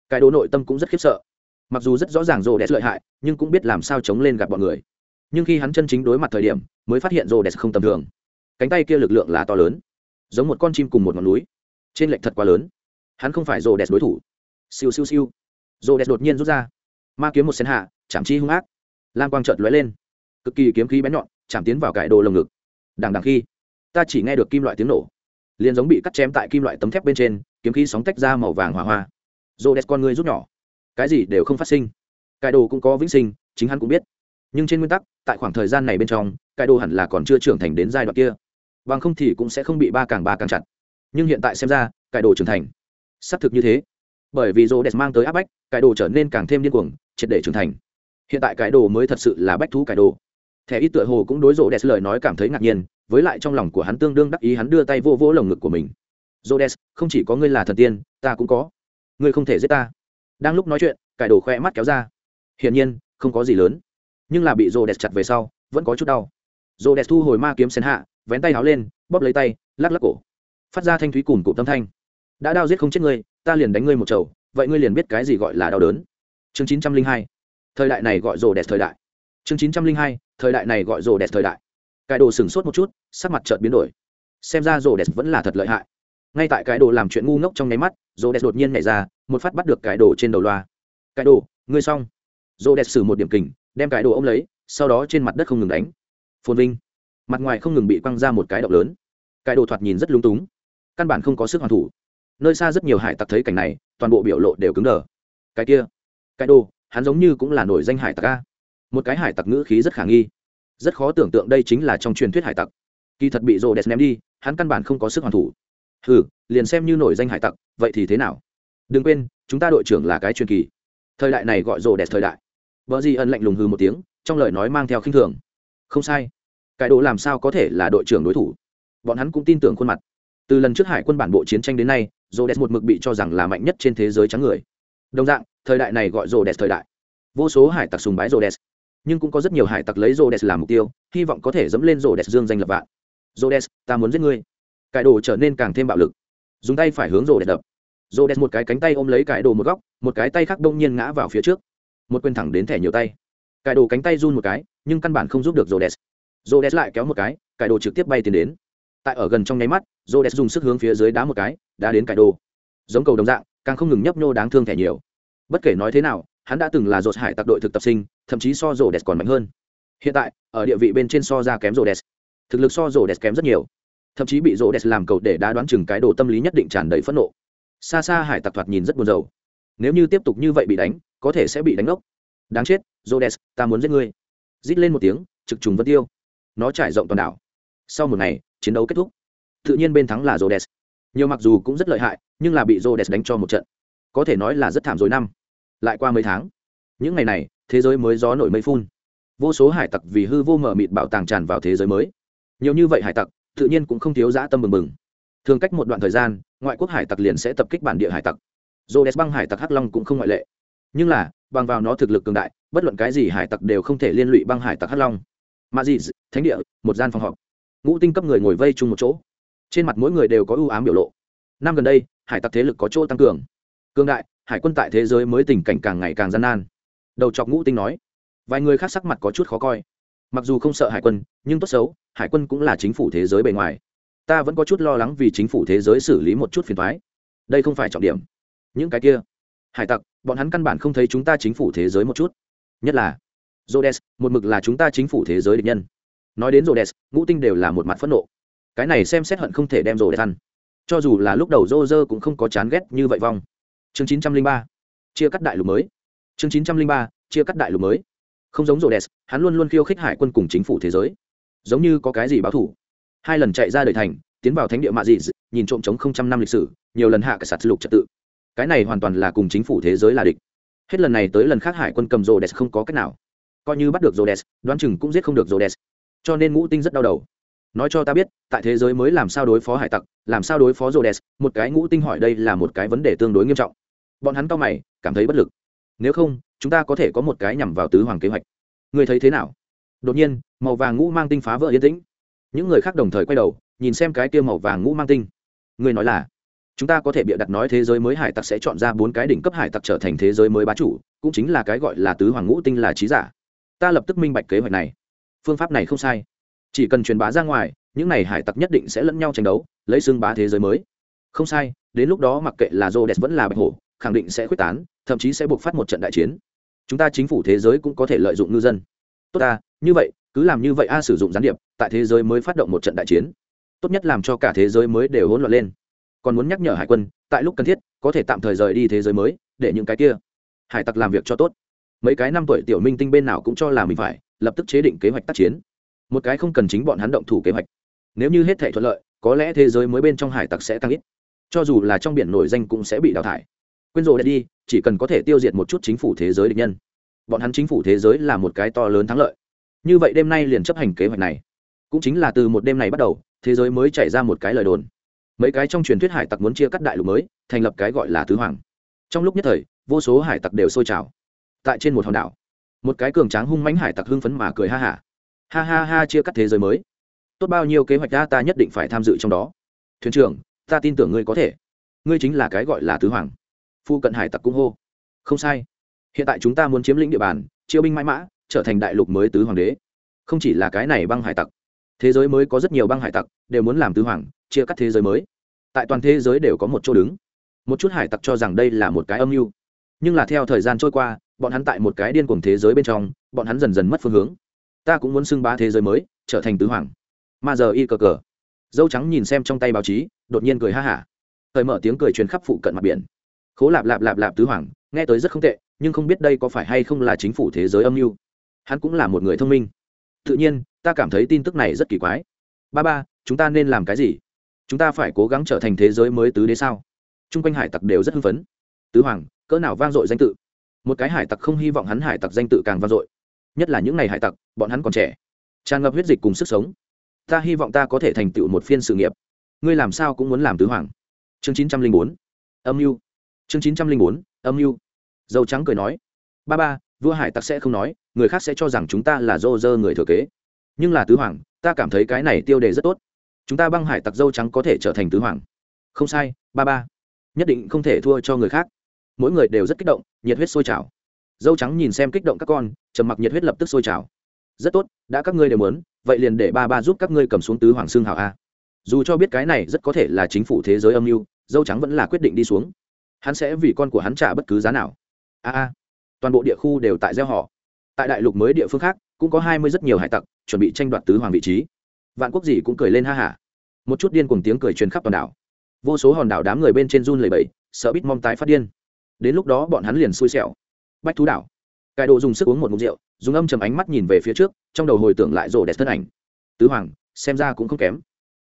Cái đồ nội tâm cũng rất khiếp sợ. Mặc dù rất rõ ràng rồ đẹp lợi hại, nhưng cũng biết làm sao chống lên gặp bọn người. Nhưng khi hắn chân chính đối mặt thời điểm, mới phát hiện rồ đẹp không tầm thường. Cánh tay kia lực lượng là to lớn, giống một con chim cùng một ngọn núi. Trên lệnh thật quá lớn. Hắn không phải rồ đẹp đối thủ. Siêu siêu siêu. Rồ đẹp đột nhiên rút ra. Ma kiếm một sen hạ, chạm chi hung ác. Lam quang trợt lóe lên. Cực kỳ kiếm khí bén nhọn, chạm tiến vào cải đồ lồng ngực. Đằng đằng khi, ta chỉ nghe được kim loại tiếng nổ liền giống bị cắt chém tại kim loại tấm thép bên trên, kiếm khí sóng tách ra màu vàng hỏa hoa. Rô đès con người rút nhỏ. Cái gì đều không phát sinh. Cải đồ cũng có vĩnh sinh, chính hắn cũng biết. Nhưng trên nguyên tắc, tại khoảng thời gian này bên trong cải đồ hẳn là còn chưa trưởng thành đến giai đoạn kia. Bằng không thì cũng sẽ không bị ba càng ba càng chặt. Nhưng hiện tại xem ra cải đồ trưởng thành. Xác thực như thế. Bởi vì rô đès mang tới áp bách cải đồ trở nên càng thêm điên cuồng, triệt để trưởng thành. Hiện tại cải đồ mới thật sự là bách thú cải đồ. Thẻ ít tựa hồ cũng đối rô đès lời nói cảm thấy ngạc nhiên với lại trong lòng của hắn tương đương đắc ý hắn đưa tay vô vỗ lồng ngực của mình. Jodes, không chỉ có ngươi là thần tiên ta cũng có. Ngươi không thể giết ta. Đang lúc nói chuyện cải đồ khoe mắt kéo ra. Hiển nhiên không có gì lớn. Nhưng là bị Jodes chặt về sau vẫn có chút đau. Jodes thu hồi ma kiếm sen hạ vén tay háo lên bóp lấy tay lắc lắc cổ. Phát ra thanh thúy cùng cụ tâm thanh. Đã đau giết không chết ngươi ta liền đánh ngươi một chầu vậy ngươi liền biết cái gì gọi là đau đớn. Chương chín trăm linh hai. Thời đại này gọi rồ đẹp thời đại. Chương chín trăm linh hai. Thời đại này gọi rồ đẹp thời đại cái đồ sừng sốt một chút, sắc mặt chợt biến đổi. Xem ra rồ đẹp vẫn là thật lợi hại. Ngay tại cái đồ làm chuyện ngu ngốc trong nháy mắt rồ đẹp đột nhiên nhảy ra, một phát bắt được cái đồ trên đầu loa. Cái đồ, ngươi xong. Rồ đẹp xử một điểm kình, đem cái đồ ôm lấy, sau đó trên mặt đất không ngừng đánh. Phồn vinh. Mặt ngoài không ngừng bị quăng ra một cái động lớn. Cái đồ thoạt nhìn rất lung túng. Căn bản không có sức hoàn thủ. Nơi xa rất nhiều hải tặc thấy cảnh này, toàn bộ biểu lộ đều cứng đờ. Cái kia, cái đồ, hắn giống như cũng là nổi danh hải tặc a. Một cái hải tặc ngữ khí rất khả nghi rất khó tưởng tượng đây chính là trong truyền thuyết hải tặc. Kỳ thật bị rô đẹp ném đi, hắn căn bản không có sức hoàn thủ. Ừ liền xem như nổi danh hải tặc, vậy thì thế nào? Đừng quên, chúng ta đội trưởng là cái truyền kỳ. Thời đại này gọi rô đẹp thời đại. Vợ di ân lạnh lùng hư một tiếng, trong lời nói mang theo khinh thường. Không sai. Cái đồ làm sao có thể là đội trưởng đối thủ? Bọn hắn cũng tin tưởng khuôn mặt. Từ lần trước hải quân bản bộ chiến tranh đến nay rô đẹp một mực bị cho rằng là mạnh nhất trên thế giới trắng người. Đồng dạng, thời đại này gọi rô đẹp thời đại. Vô số hải tặc sùng bái rô đẹp nhưng cũng có rất nhiều hải tặc lấy rô làm mục tiêu, hy vọng có thể dẫm lên rô dương danh lập vạn. Rô ta muốn giết ngươi. Cải đồ trở nên càng thêm bạo lực. Dùng tay phải hướng rô đập. Rô một cái cánh tay ôm lấy cải đồ một góc, một cái tay khác đông nhiên ngã vào phía trước. Một quyền thẳng đến thẻ nhiều tay. Cải đồ cánh tay run một cái, nhưng căn bản không giúp được rô Rhodes rô lại kéo một cái, cải đồ trực tiếp bay tiến đến. Tại ở gần trong nháy mắt rô dùng sức hướng phía dưới đá một cái, đá đến cải đồ. Giống cầu đồng dạng, càng không ngừng nhấp nhô đáng thương thẻ nhiều. Bất kể nói thế nào hắn đã từng là rột hải tặc đội thực tập sinh thậm chí so rô đẹp còn mạnh hơn. Hiện tại ở địa vị bên trên so ra kém rô đẹp thực lực so rô đẹp kém rất nhiều. Thậm chí bị rô đẹp làm cầu để đá đoán chừng cái đồ tâm lý nhất định tràn đầy phẫn nộ. Xa xa hải tặc thoạt nhìn rất buồn rầu. Nếu như tiếp tục như vậy bị đánh có thể sẽ bị đánh ốc đáng chết rô đẹp ta muốn giết ngươi. Rít lên một tiếng trực trùng vân tiêu. Nó trải rộng toàn đảo. Sau một ngày chiến đấu kết thúc. Tự nhiên bên thắng là Rhodes. Nhiều mặc dù cũng rất lợi hại, nhưng là bị Rhodes đánh cho một trận. có thể nói là rất thảm rồi năm lại qua mấy tháng. Những ngày này, thế giới mới gió nổi mây phun. Vô số hải tặc vì hư vô mở mịt bảo tàng tràn vào thế giới mới. Nhiều như vậy hải tặc, tự nhiên cũng không thiếu dã tâm bừng bừng. Thường cách một đoạn thời gian, ngoại quốc hải tặc liền sẽ tập kích bản địa hải tặc. Dô đès băng hải tặc hắc long cũng không ngoại lệ. Nhưng là, bằng vào nó thực lực cường đại, bất luận cái gì hải tặc đều không thể liên lụy băng hải tặc hắc long. Mà gì, thánh địa, một gian phòng họp. Ngũ tinh cấp người ngồi vây chung một chỗ. Trên mặt mỗi người đều có ưu ám biểu lộ. Năm gần đây, hải tặc thế lực có chỗ tăng cường. Cường đại hải quân tại thế giới mới tình cảnh càng ngày càng gian nan đầu chọc ngũ tinh nói vài người khác sắc mặt có chút khó coi mặc dù không sợ hải quân nhưng tốt xấu hải quân cũng là chính phủ thế giới bề ngoài ta vẫn có chút lo lắng vì chính phủ thế giới xử lý một chút phiền thoái đây không phải trọng điểm những cái kia hải tặc bọn hắn căn bản không thấy chúng ta chính phủ thế giới một chút nhất là Rhodes, một mực là chúng ta chính phủ thế giới địch nhân. Nói đến Rhodes, ngũ tinh đều là một mặt phẫn nộ. Cái này xem xét hận không thể đem Rhodes ăn. Cho dù là lúc đầu Roger cũng không có chán ghét như vậy vong. Chương 903, chia cắt đại lục mới. Chương 903, chia cắt đại lục mới. Không giống Rhodes, hắn luôn luôn khiêu khích hải quân cùng chính phủ thế giới. Giống như có cái gì báo thủ. Hai lần chạy ra đời thành, tiến vào thánh địa mạ dị, nhìn trộm chống không trăm năm lịch sử, nhiều lần hạ cả sạt lục trật tự. Cái này hoàn toàn là cùng chính phủ thế giới là địch. Hết lần này tới lần khác hải quân cầm Rhodes không có cách nào coi như bắt được Rhodes, đoán chừng cũng giết không được Rhodes. Cho nên Ngũ Tinh rất đau đầu. Nói cho ta biết, tại thế giới mới làm sao đối phó hải tặc, làm sao đối phó Rhodes, một cái Ngũ Tinh hỏi đây là một cái vấn đề tương đối nghiêm trọng. Bọn hắn cao mày, cảm thấy bất lực. Nếu không, chúng ta có thể có một cái nhằm vào tứ hoàng kế hoạch. Ngươi thấy thế nào? Đột nhiên, màu vàng ngũ mang tinh phá vỡ yên tĩnh. Những người khác đồng thời quay đầu, nhìn xem cái kia màu vàng ngũ mang tinh. Ngươi nói là, chúng ta có thể bịa đặt nói thế giới mới hải tặc sẽ chọn ra bốn cái đỉnh cấp hải tặc trở thành thế giới mới bá chủ, cũng chính là cái gọi là tứ hoàng ngũ tinh là trí giả ta lập tức minh bạch kế hoạch này phương pháp này không sai chỉ cần truyền bá ra ngoài những n à y hải tặc nhất định sẽ lẫn nhau tranh đấu lấy xương bá thế giới mới không sai đến lúc đó mặc kệ là rô đẹp vẫn là bạch hổ khẳng định sẽ quyết tán, thậm chí sẽ buộc phát một trận đại chiến. Chúng ta chính phủ thế giới cũng có thể lợi dụng ngư dân. Tốt ta, như vậy, cứ làm như vậy a, sử dụng gián điệp, tại thế giới mới phát động một trận đại chiến. Tốt nhất làm cho cả thế giới mới đều hỗn loạn lên. Còn muốn nhắc nhở hải quân, tại lúc cần thiết, có thể tạm thời rời đi thế giới mới, để những cái kia hải tặc làm việc cho tốt. Mấy cái năm tuổi tiểu minh tinh bên nào cũng cho là mình phải, lập tức chế định kế hoạch tác chiến. Một cái không cần chính bọn hắn động thủ kế hoạch. Nếu như hết thể thuận lợi, có lẽ thế giới mới bên trong hải tặc sẽ tăng ít. Cho dù là trong biển nổi danh cũng sẽ bị đào thải quên rồi đi, chỉ cần có thể tiêu diệt một chút chính phủ thế giới địch nhân. Bọn hắn chính phủ thế giới là một cái to lớn thắng lợi. Như vậy đêm nay liền chấp hành kế hoạch này. Cũng chính là từ một đêm này bắt đầu, thế giới mới chảy ra một cái lời đồn. Mấy cái trong truyền thuyết hải tặc muốn chia cắt đại lục mới, thành lập cái gọi là tứ hoàng. Trong lúc nhất thời, vô số hải tặc đều sôi trào. Tại trên một hòn đảo, một cái cường tráng hung mãnh hải tặc hưng phấn mà cười ha hả ha. ha ha ha, chia cắt thế giới mới. Tốt bao nhiêu kế hoạch ta ta nhất định phải tham dự trong đó. Thuyền trưởng, ta tin tưởng ngươi có thể. Ngươi chính là cái gọi là tứ hoàng phu cận hải tặc cũng hô. Không sai. Hiện tại chúng ta muốn chiếm lĩnh địa bàn, chiêu binh mãi mã, trở thành đại lục mới tứ hoàng đế. Không chỉ là cái này băng hải tặc. Thế giới mới có rất nhiều băng hải tặc, đều muốn làm tứ hoàng, chia cắt thế giới mới. Tại toàn thế giới đều có một chỗ đứng. Một chút hải tặc cho rằng đây là một cái âm mưu. Nhưng là theo thời gian trôi qua, bọn hắn tại một cái điên cuồng thế giới bên trong, bọn hắn dần dần mất phương hướng. Ta cũng muốn xưng bá thế giới mới, trở thành tứ hoàng. Mà giờ y cờ cờ. Dâu trắng nhìn xem trong tay báo chí, đột nhiên cười ha hả. Thời mở tiếng cười truyền khắp phụ cận mặt biển khố lạp lạp lạp lạp tứ hoàng, nghe tới rất không tệ, nhưng không biết đây có phải hay không là chính phủ thế giới âm mưu. Hắn cũng là một người thông minh. Tự nhiên, ta cảm thấy tin tức này rất kỳ quái. Ba ba, chúng ta nên làm cái gì? Chúng ta phải cố gắng trở thành thế giới mới tứ đế sao? T r u n g quanh hải tặc đều rất hưng phấn. Tứ hoàng, cỡ nào vang dội danh tự? Một cái hải tặc không hy vọng hắn hải tặc danh tự càng vang dội. Nhất là những ngày hải tặc, bọn hắn còn trẻ. Tràn ngập huyết dịch cùng sức sống. Ta hy vọng ta có thể thành tựu một phiên sự nghiệp. Ngươi làm sao cũng muốn làm tứ hoàng. Chương chín trăm linh bốn. Âm mưu chương chín trăm linh bốn, âm mưu. Dâu trắng cười nói, ba ba, vua hải tặc sẽ không nói, người khác sẽ cho rằng chúng ta là dô dơ người thừa kế. Nhưng là tứ hoàng, ta cảm thấy cái này tiêu đề rất tốt. Chúng ta băng hải tặc dâu trắng có thể trở thành tứ hoàng. Không sai, ba ba. Nhất định không thể thua cho người khác. Mỗi người đều rất kích động, nhiệt huyết sôi trào. Dâu trắng nhìn xem kích động các con, trầm mặc nhiệt huyết lập tức sôi trào. Rất tốt, đã các ngươi đều muốn, vậy liền để ba ba giúp các ngươi cầm xuống tứ hoàng xương hào a. Dù cho biết cái này rất có thể là chính phủ thế giới âm mưu, dâu trắng vẫn là quyết định đi xuống hắn sẽ vì con của hắn trả bất cứ giá nào. A a, toàn bộ địa khu đều tại gieo họ. Tại đại lục mới địa phương khác, cũng có hai mươi rất nhiều hải tặc chuẩn bị tranh đoạt tứ hoàng vị trí. Vạn quốc gì cũng cười lên ha hả một chút điên cùng tiếng cười truyền khắp toàn đảo. Vô số hòn đảo đám người bên trên run lầy bẫy sợ bít mong tái phát điên. Đến lúc đó bọn hắn liền xui xẻo. Bách thú đảo. Cải đồ dùng sức uống một mục rượu, dùng âm chầm ánh mắt nhìn về phía trước, trong đầu hồi tưởng lại rổ đẹp thân ảnh. Tứ hoàng, xem ra cũng không kém.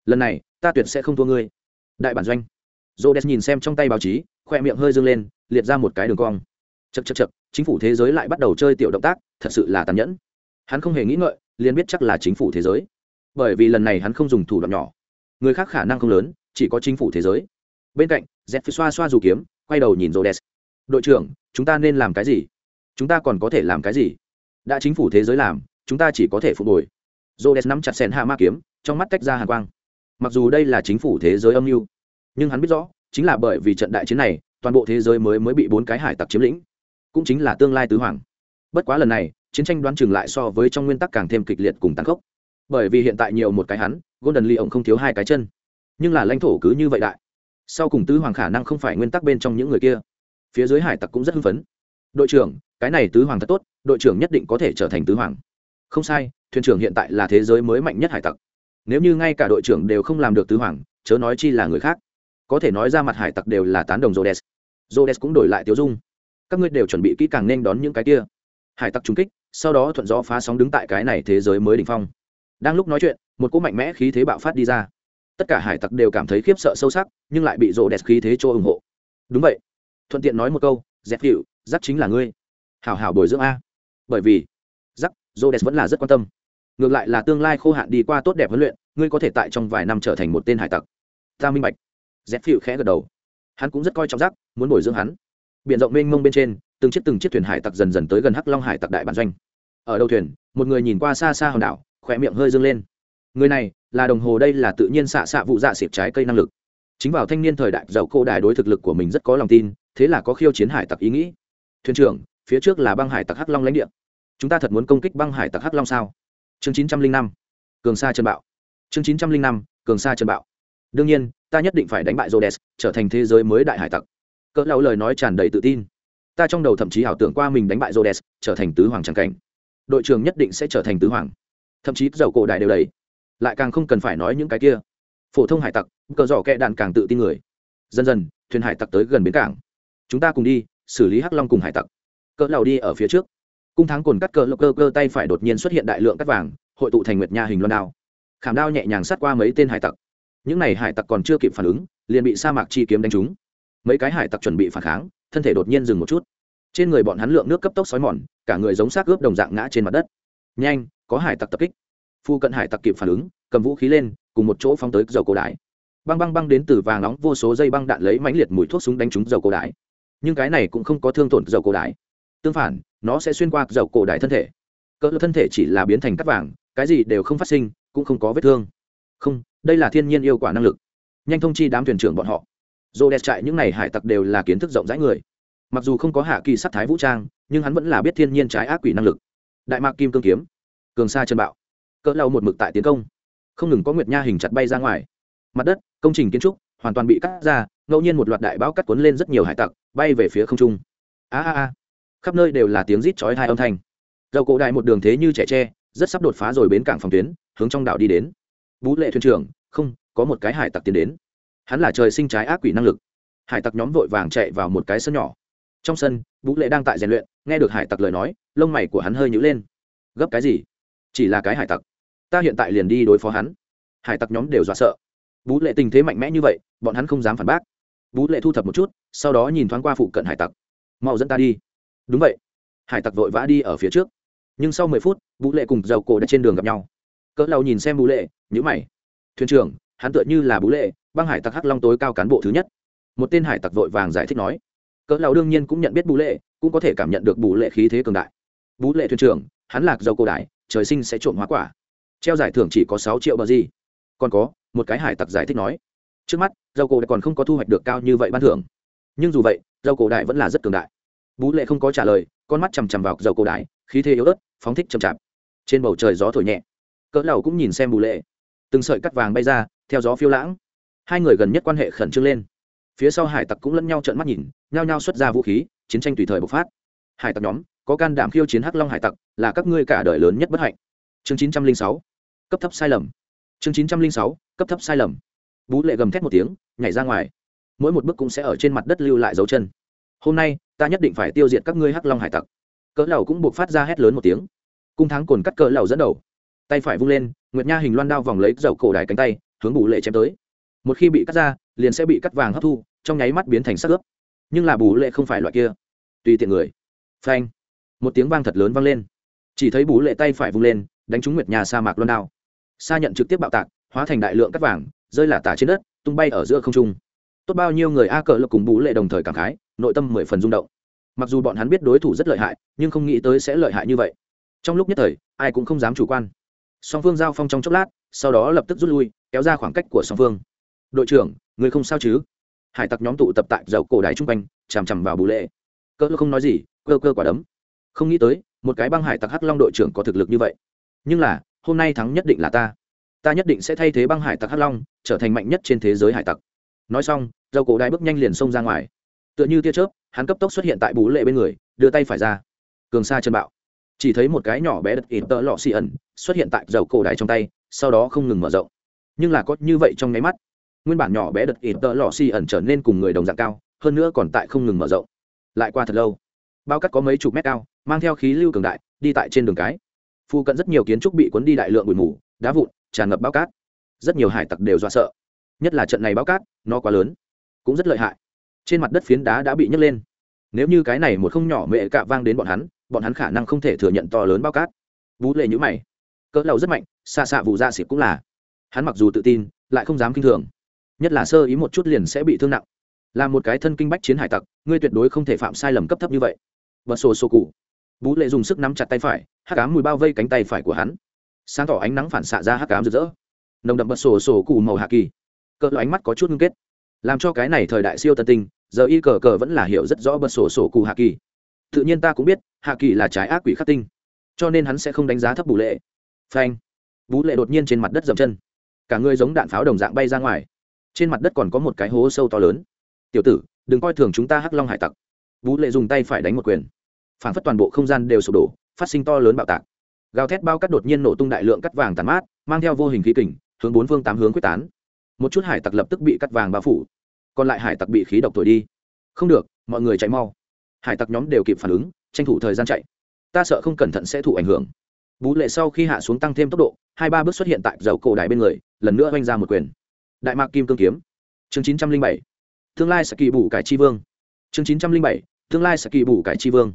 Lần này, ta tuyệt sẽ không thua ngươi. Đại bản doanh rổ đẹp nhìn xem trong tay báo chí, khoe miệng hơi dâng lên, liệt ra một cái đường cong. Chật chật chật chính phủ thế giới lại bắt đầu chơi tiểu động tác, thật sự là tàn nhẫn. Hắn không hề nghĩ ngợi, liền biết chắc là chính phủ thế giới. Bởi vì lần này hắn không dùng thủ đoạn nhỏ. Người khác khả năng không lớn, chỉ có chính phủ thế giới. Bên cạnh z phi xoa xoa dù kiếm, quay đầu nhìn rô đès đội trưởng, chúng ta nên làm cái gì? Chúng ta còn có thể làm cái gì? Đã chính phủ thế giới làm, chúng ta chỉ có thể phục hồi. Rô đès nắm chặt sen hạ ma kiếm, trong mắt tách ra hàng quang. Mặc dù đây là chính phủ thế giới âm mưu nhưng hắn biết rõ, chính là bởi vì trận đại chiến này, toàn bộ thế giới mới mới bị bốn cái hải tặc chiếm lĩnh, cũng chính là tương lai tứ hoàng. Bất quá lần này, chiến tranh đoán chừng lại so với trong nguyên tắc càng thêm kịch liệt cùng tàn khốc. Bởi vì hiện tại nhiều một cái hắn, golden lee ổng không thiếu hai cái chân. Nhưng là lãnh thổ cứ như vậy đại. Sau cùng tứ hoàng khả năng không phải nguyên tắc bên trong những người kia. Phía dưới hải tặc cũng rất hưng phấn. Đội trưởng, cái này tứ hoàng thật tốt, đội trưởng nhất định có thể trở thành tứ hoàng. Không sai, thuyền trưởng hiện tại là thế giới mới mạnh nhất hải tặc. Nếu như ngay cả đội trưởng đều không làm được tứ hoàng, chớ nói chi là người khác có thể nói ra mặt hải tặc đều là tán đồng rhodes. Rhodes cũng đổi lại tiêu dung. Các ngươi đều chuẩn bị kỹ càng nên đón những cái kia. Hải tặc trung kích, sau đó thuận gió phá sóng đứng tại cái này thế giới mới đỉnh phong. Đang lúc nói chuyện, một cỗ mạnh mẽ khí thế bạo phát đi ra. Tất cả hải tặc đều cảm thấy khiếp sợ sâu sắc, nhưng lại bị rộ khí thế cho ủng hộ. Đúng vậy. Thuận tiện nói một câu, dẹp hiệu giắc chính là ngươi. Hảo hảo bồi dưỡng a. Bởi vì giắc rộ vẫn là rất quan tâm. Ngược lại là tương lai khô hạn đi qua tốt đẹp huấn luyện, ngươi có thể tại trong vài năm trở thành một tên hải tặc. Ta minh bạch dẹp phiu khẽ gật đầu. Hắn cũng rất coi trọng giác muốn bồi dưỡng hắn. Biển rộng mênh mông bên trên, từng chiếc từng chiếc thuyền hải tặc dần dần tới gần hắc long hải tặc đại bản doanh. Ở đầu thuyền, một người nhìn qua xa xa hòn đảo khỏe miệng hơi dâng lên. Người này là đồng hồ đây là tự nhiên xạ xạ vụ dạ xịp trái cây năng lực. Chính vào thanh niên thời đại giàu cô đài đối thực lực của mình rất có lòng tin, thế là có khiêu chiến hải tặc ý nghĩ. Thuyền trưởng, phía trước là băng hải tặc hắc long lãnh địa. Chúng ta thật muốn công kích băng hải tặc hắc long sao? Chương chín trăm linh năm, cường sa trần bạo. Chương chín trăm linh năm, cường sa trần bạo. Đương nhiên ta nhất định phải đánh bại rhodes, trở thành thế giới mới đại hải tặc. Cỡ lão lời nói tràn đầy tự tin. Ta trong đầu thậm chí ảo tưởng qua mình đánh bại rhodes, trở thành tứ hoàng chẳng cảnh. Đội trưởng nhất định sẽ trở thành tứ hoàng. Thậm chí dầu cổ đại đều đầy. Lại càng không cần phải nói những cái kia. Phổ thông hải tặc cờ giỏ kẹ đạn càng tự tin người. Dần dần, thuyền hải tặc tới gần bến cảng. Chúng ta cùng đi, xử lý hắc long cùng hải tặc. Cỡ lầu đi ở phía trước. Cung thắng cồn cắt cỡ lộc cơ cơ tay phải đột nhiên xuất hiện đại lượng cắt vàng, hội tụ thành nguyệt nha hình loan đao. Khảm đao nhẹ nhàng sát qua mấy tên hải tặc những n à y hải tặc còn chưa kịp phản ứng, liền bị sa mạc chi kiếm đánh trúng. Mấy cái hải tặc chuẩn bị phản kháng, thân thể đột nhiên dừng một chút. Trên người bọn hắn lượng nước cấp tốc xói mòn, cả người giống xác ướp đồng dạng ngã trên mặt đất. Nhanh, có hải tặc tập kích. Phu cận hải tặc kịp phản ứng, cầm vũ khí lên, cùng một chỗ phóng tới dầu cổ đại. Băng băng băng đến từ vàng nóng vô số dây băng đạn lấy mãnh liệt mùi thuốc súng đánh trúng dầu cổ đại. Nhưng cái này cũng không có thương tổn dầu cổ đại. Tương phản, nó sẽ xuyên qua dầu cổ đại thân thể. Cỡ thân thể chỉ là biến thành cắt vàng, cái gì đều không phát sinh, cũng không có vết thương. Không đây là thiên nhiên yêu quả năng lực. Nhanh thông chi đám thuyền trưởng bọn họ. Dồ đẹp trại những n à y hải tặc đều là kiến thức rộng rãi người. Mặc dù không có hạ kỳ sắc thái vũ trang, nhưng hắn vẫn là biết thiên nhiên trái ác quỷ năng lực. Đại mạc kim cương kiếm, cường sa chân bạo, cỡ lâu một mực tại tiến công. Không ngừng có nguyệt nha hình chặt bay ra ngoài. Mặt đất, công trình kiến trúc hoàn toàn bị cắt ra, ngẫu nhiên một loạt đại bão cắt cuốn lên rất nhiều hải tặc, bay về phía không trung. A a a. Khắp nơi đều là tiếng rít chói hai âm thanh. Dầu cổ đại một đường thế như trẻ tre, rất sắp đột phá rồi bến cảng phòng tuyến, hướng trong đảo đi đến vũ lệ thuyền trưởng, không, có một cái hải tặc tiến đến. Hắn là trời sinh trái ác quỷ năng lực. Hải tặc nhóm vội vàng chạy vào một cái sân nhỏ. Trong sân vũ lệ đang tại rèn luyện, nghe được hải tặc lời nói, lông mày của hắn hơi nhữ lên. Gấp cái gì? Chỉ là cái hải tặc. Ta hiện tại liền đi đối phó hắn. Hải tặc nhóm đều dọa sợ. Vũ lệ tình thế mạnh mẽ như vậy, bọn hắn không dám phản bác. Vũ lệ thu thập một chút, sau đó nhìn thoáng qua phụ cận hải tặc. Mau dẫn ta đi. Đúng vậy. Hải tặc vội vã đi ở phía trước. Nhưng sau mười phút vũ lệ cùng dầu cổ đã trên đường gặp nhau. Cỡ lau nhìn xem vũ lệ nhữ mày. Thuyền trưởng, hắn tựa như là bú lệ, băng hải tặc hắc long tối cao cán bộ thứ nhất. Một tên hải tặc vội vàng giải thích nói. Cỡ lầu đương nhiên cũng nhận biết bú lệ, cũng có thể cảm nhận được bú lệ khí thế cường đại. Bú lệ thuyền trưởng, hắn lạc dầu cổ đại, trời sinh sẽ trộm hóa quả. Treo giải thưởng chỉ có sáu triệu bờ gì. Còn có, một cái hải tặc giải thích nói. Trước mắt, dầu cổ đại còn không có thu hoạch được cao như vậy ban thưởng. Nhưng dù vậy, dầu cổ đại vẫn là rất cường đại. Bú lệ không có trả lời, con mắt chằm chằm vào dầu cổ đại, khí thế yếu ớt, phóng thích chậm chạp. Trên bầu trời gió thổi nhẹ. Cỡ lầu cũng nhìn xem bù lệ từng sợi cắt vàng bay ra, theo gió phiêu lãng. Hai người gần nhất quan hệ khẩn trương lên. Phía sau hải tặc cũng lẫn nhau trợn mắt nhìn, nhao nhao xuất ra vũ khí, chiến tranh tùy thời bộc phát. Hải tặc nhóm, có can đảm khiêu chiến hắc long hải tặc, là các ngươi cả đời lớn nhất bất hạnh. Chương chín trăm linh sáu, cấp thấp sai lầm. Chương chín trăm linh sáu, cấp thấp sai lầm. Bú lệ gầm thét một tiếng, nhảy ra ngoài. Mỗi một bước cũng sẽ ở trên mặt đất lưu lại dấu chân. Hôm nay, ta nhất định phải tiêu diệt các ngươi hắc long hải tặc. Cỡ lầu cũng buộc phát ra hét lớn một tiếng. Cung thắng cồn cắt cỡ lầu dẫn đầu tay phải vung lên, nguyệt nha hình loan đao vòng lấy dầu cổ đài cánh tay, hướng bù lệ chém tới. Một khi bị cắt ra, liền sẽ bị cắt vàng hấp thu, trong nháy mắt biến thành sắc ướp. Nhưng là bù lệ không phải loại kia. Tùy tiện người. Phanh. Một tiếng vang thật lớn vang lên. Chỉ thấy bù lệ tay phải vung lên, đánh trúng nguyệt nha sa mạc loan đao. Sa nhận trực tiếp bạo tạc, hóa thành đại lượng cắt vàng, rơi là tả trên đất, tung bay ở giữa không trung. Tốt bao nhiêu người a cờ lực cùng bù lệ đồng thời cảm khái, nội tâm mười phần rung động. Mặc dù bọn hắn biết đối thủ rất lợi hại, nhưng không nghĩ tới sẽ lợi hại như vậy. Trong lúc nhất thời, ai cũng không dám chủ quan song phương giao phong trong chốc lát, sau đó lập tức rút lui, kéo ra khoảng cách của song phương. Đội trưởng, người không sao chứ? Hải tặc nhóm tụ tập tại dầu cổ đài chung quanh, chằm chằm vào bù lệ. Cơ không nói gì, cơ cơ quả đấm. Không nghĩ tới, một cái băng hải tặc hắc long đội trưởng có thực lực như vậy. Nhưng là, hôm nay thắng nhất định là ta. Ta nhất định sẽ thay thế băng hải tặc hắc long, trở thành mạnh nhất trên thế giới hải tặc. Nói xong dầu cổ đài bước nhanh liền xông ra ngoài. Tựa như tia chớp, hắn cấp tốc xuất hiện tại bú lệ bên người, đưa tay phải ra. Cường sa chân bạo chỉ thấy một cái nhỏ bé đất ít tợ lọ xì ẩn xuất hiện tại dầu cổ đài trong tay, sau đó không ngừng mở rộng. Nhưng là có như vậy trong nháy mắt, nguyên bản nhỏ bé đất ít tợ lọ xì ẩn trở nên cùng người đồng dạng cao, hơn nữa còn tại không ngừng mở rộng. Lại qua thật lâu, bao cắt có mấy chục mét cao, mang theo khí lưu cường đại, đi tại trên đường cái. Phu cận rất nhiều kiến trúc bị cuốn đi đại lượng bụi mù, đá vụn, tràn ngập bao cát. Rất nhiều hải tặc đều do sợ. Nhất là trận này bao cát, nó quá lớn, cũng rất lợi hại. Trên mặt đất phiến đá đã bị nhấc lên. Nếu như cái này một không nhỏ mẹ cạ vang đến bọn hắn bọn hắn khả năng không thể thừa nhận to lớn bao cát. Vũ lệ nhữ mày. Cỡ lầu rất mạnh, xa xạ vụ dạ ra xịp cũng là. Hắn mặc dù tự tin, lại không dám kinh thường. Nhất là sơ ý một chút liền sẽ bị thương nặng. Là một cái thân kinh bách chiến hải tặc, ngươi tuyệt đối không thể phạm sai lầm cấp thấp như vậy. Bật sổ sổ cụ. Vũ lệ dùng sức nắm chặt tay phải, hắc cám mùi bao vây cánh tay phải của hắn. Sáng tỏ ánh nắng phản xạ ra hắc cám rực rỡ. Nồng đậm bật sổ sổ cụ màu hạ kỳ. Cỡ ánh mắt có chút ngưng kết. Làm cho cái này thời đại siêu tân tinh, giờ y cờ cờ vẫn là hiểu rất rõ bật sổ sổ cụ hạ kỳ. Tự nhiên ta cũng biết hạ kỳ là trái ác quỷ khắc tinh, cho nên hắn sẽ không đánh giá thấp bù lệ. Phanh. Bú lệ đột nhiên trên mặt đất dầm chân. Cả người giống đạn pháo đồng dạng bay ra ngoài. Trên mặt đất còn có một cái hố sâu to lớn. Tiểu tử, đừng coi thường chúng ta hắc long hải tặc. Bú lệ dùng tay phải đánh một quyền. Phản phất toàn bộ không gian đều sụp đổ, phát sinh to lớn bạo tạc. Gào thét bao cắt đột nhiên nổ tung đại lượng cắt vàng tàn mát, mang theo vô hình khí kình, hướng bốn phương tám hướng quyết tán. Một chút hải tặc lập tức bị cắt vàng bao phủ. Còn lại hải tặc bị khí độc thổi đi. Không được, mọi người chạy mau. Hải tặc nhóm đều kịp phản ứng tranh thủ thời gian chạy. Ta sợ không cẩn thận sẽ thụ ảnh hưởng. Bú lệ sau khi hạ xuống tăng thêm tốc độ, hai ba bước xuất hiện tại dầu cổ đài bên người, lần nữa oanh ra một quyền. Đại mạc kim cương kiếm. Chương chín trăm linh bảy. Tương lai sẽ kỳ bù cải tri vương. Chương chín trăm linh bảy. Tương lai sẽ kỳ bù cải tri vương.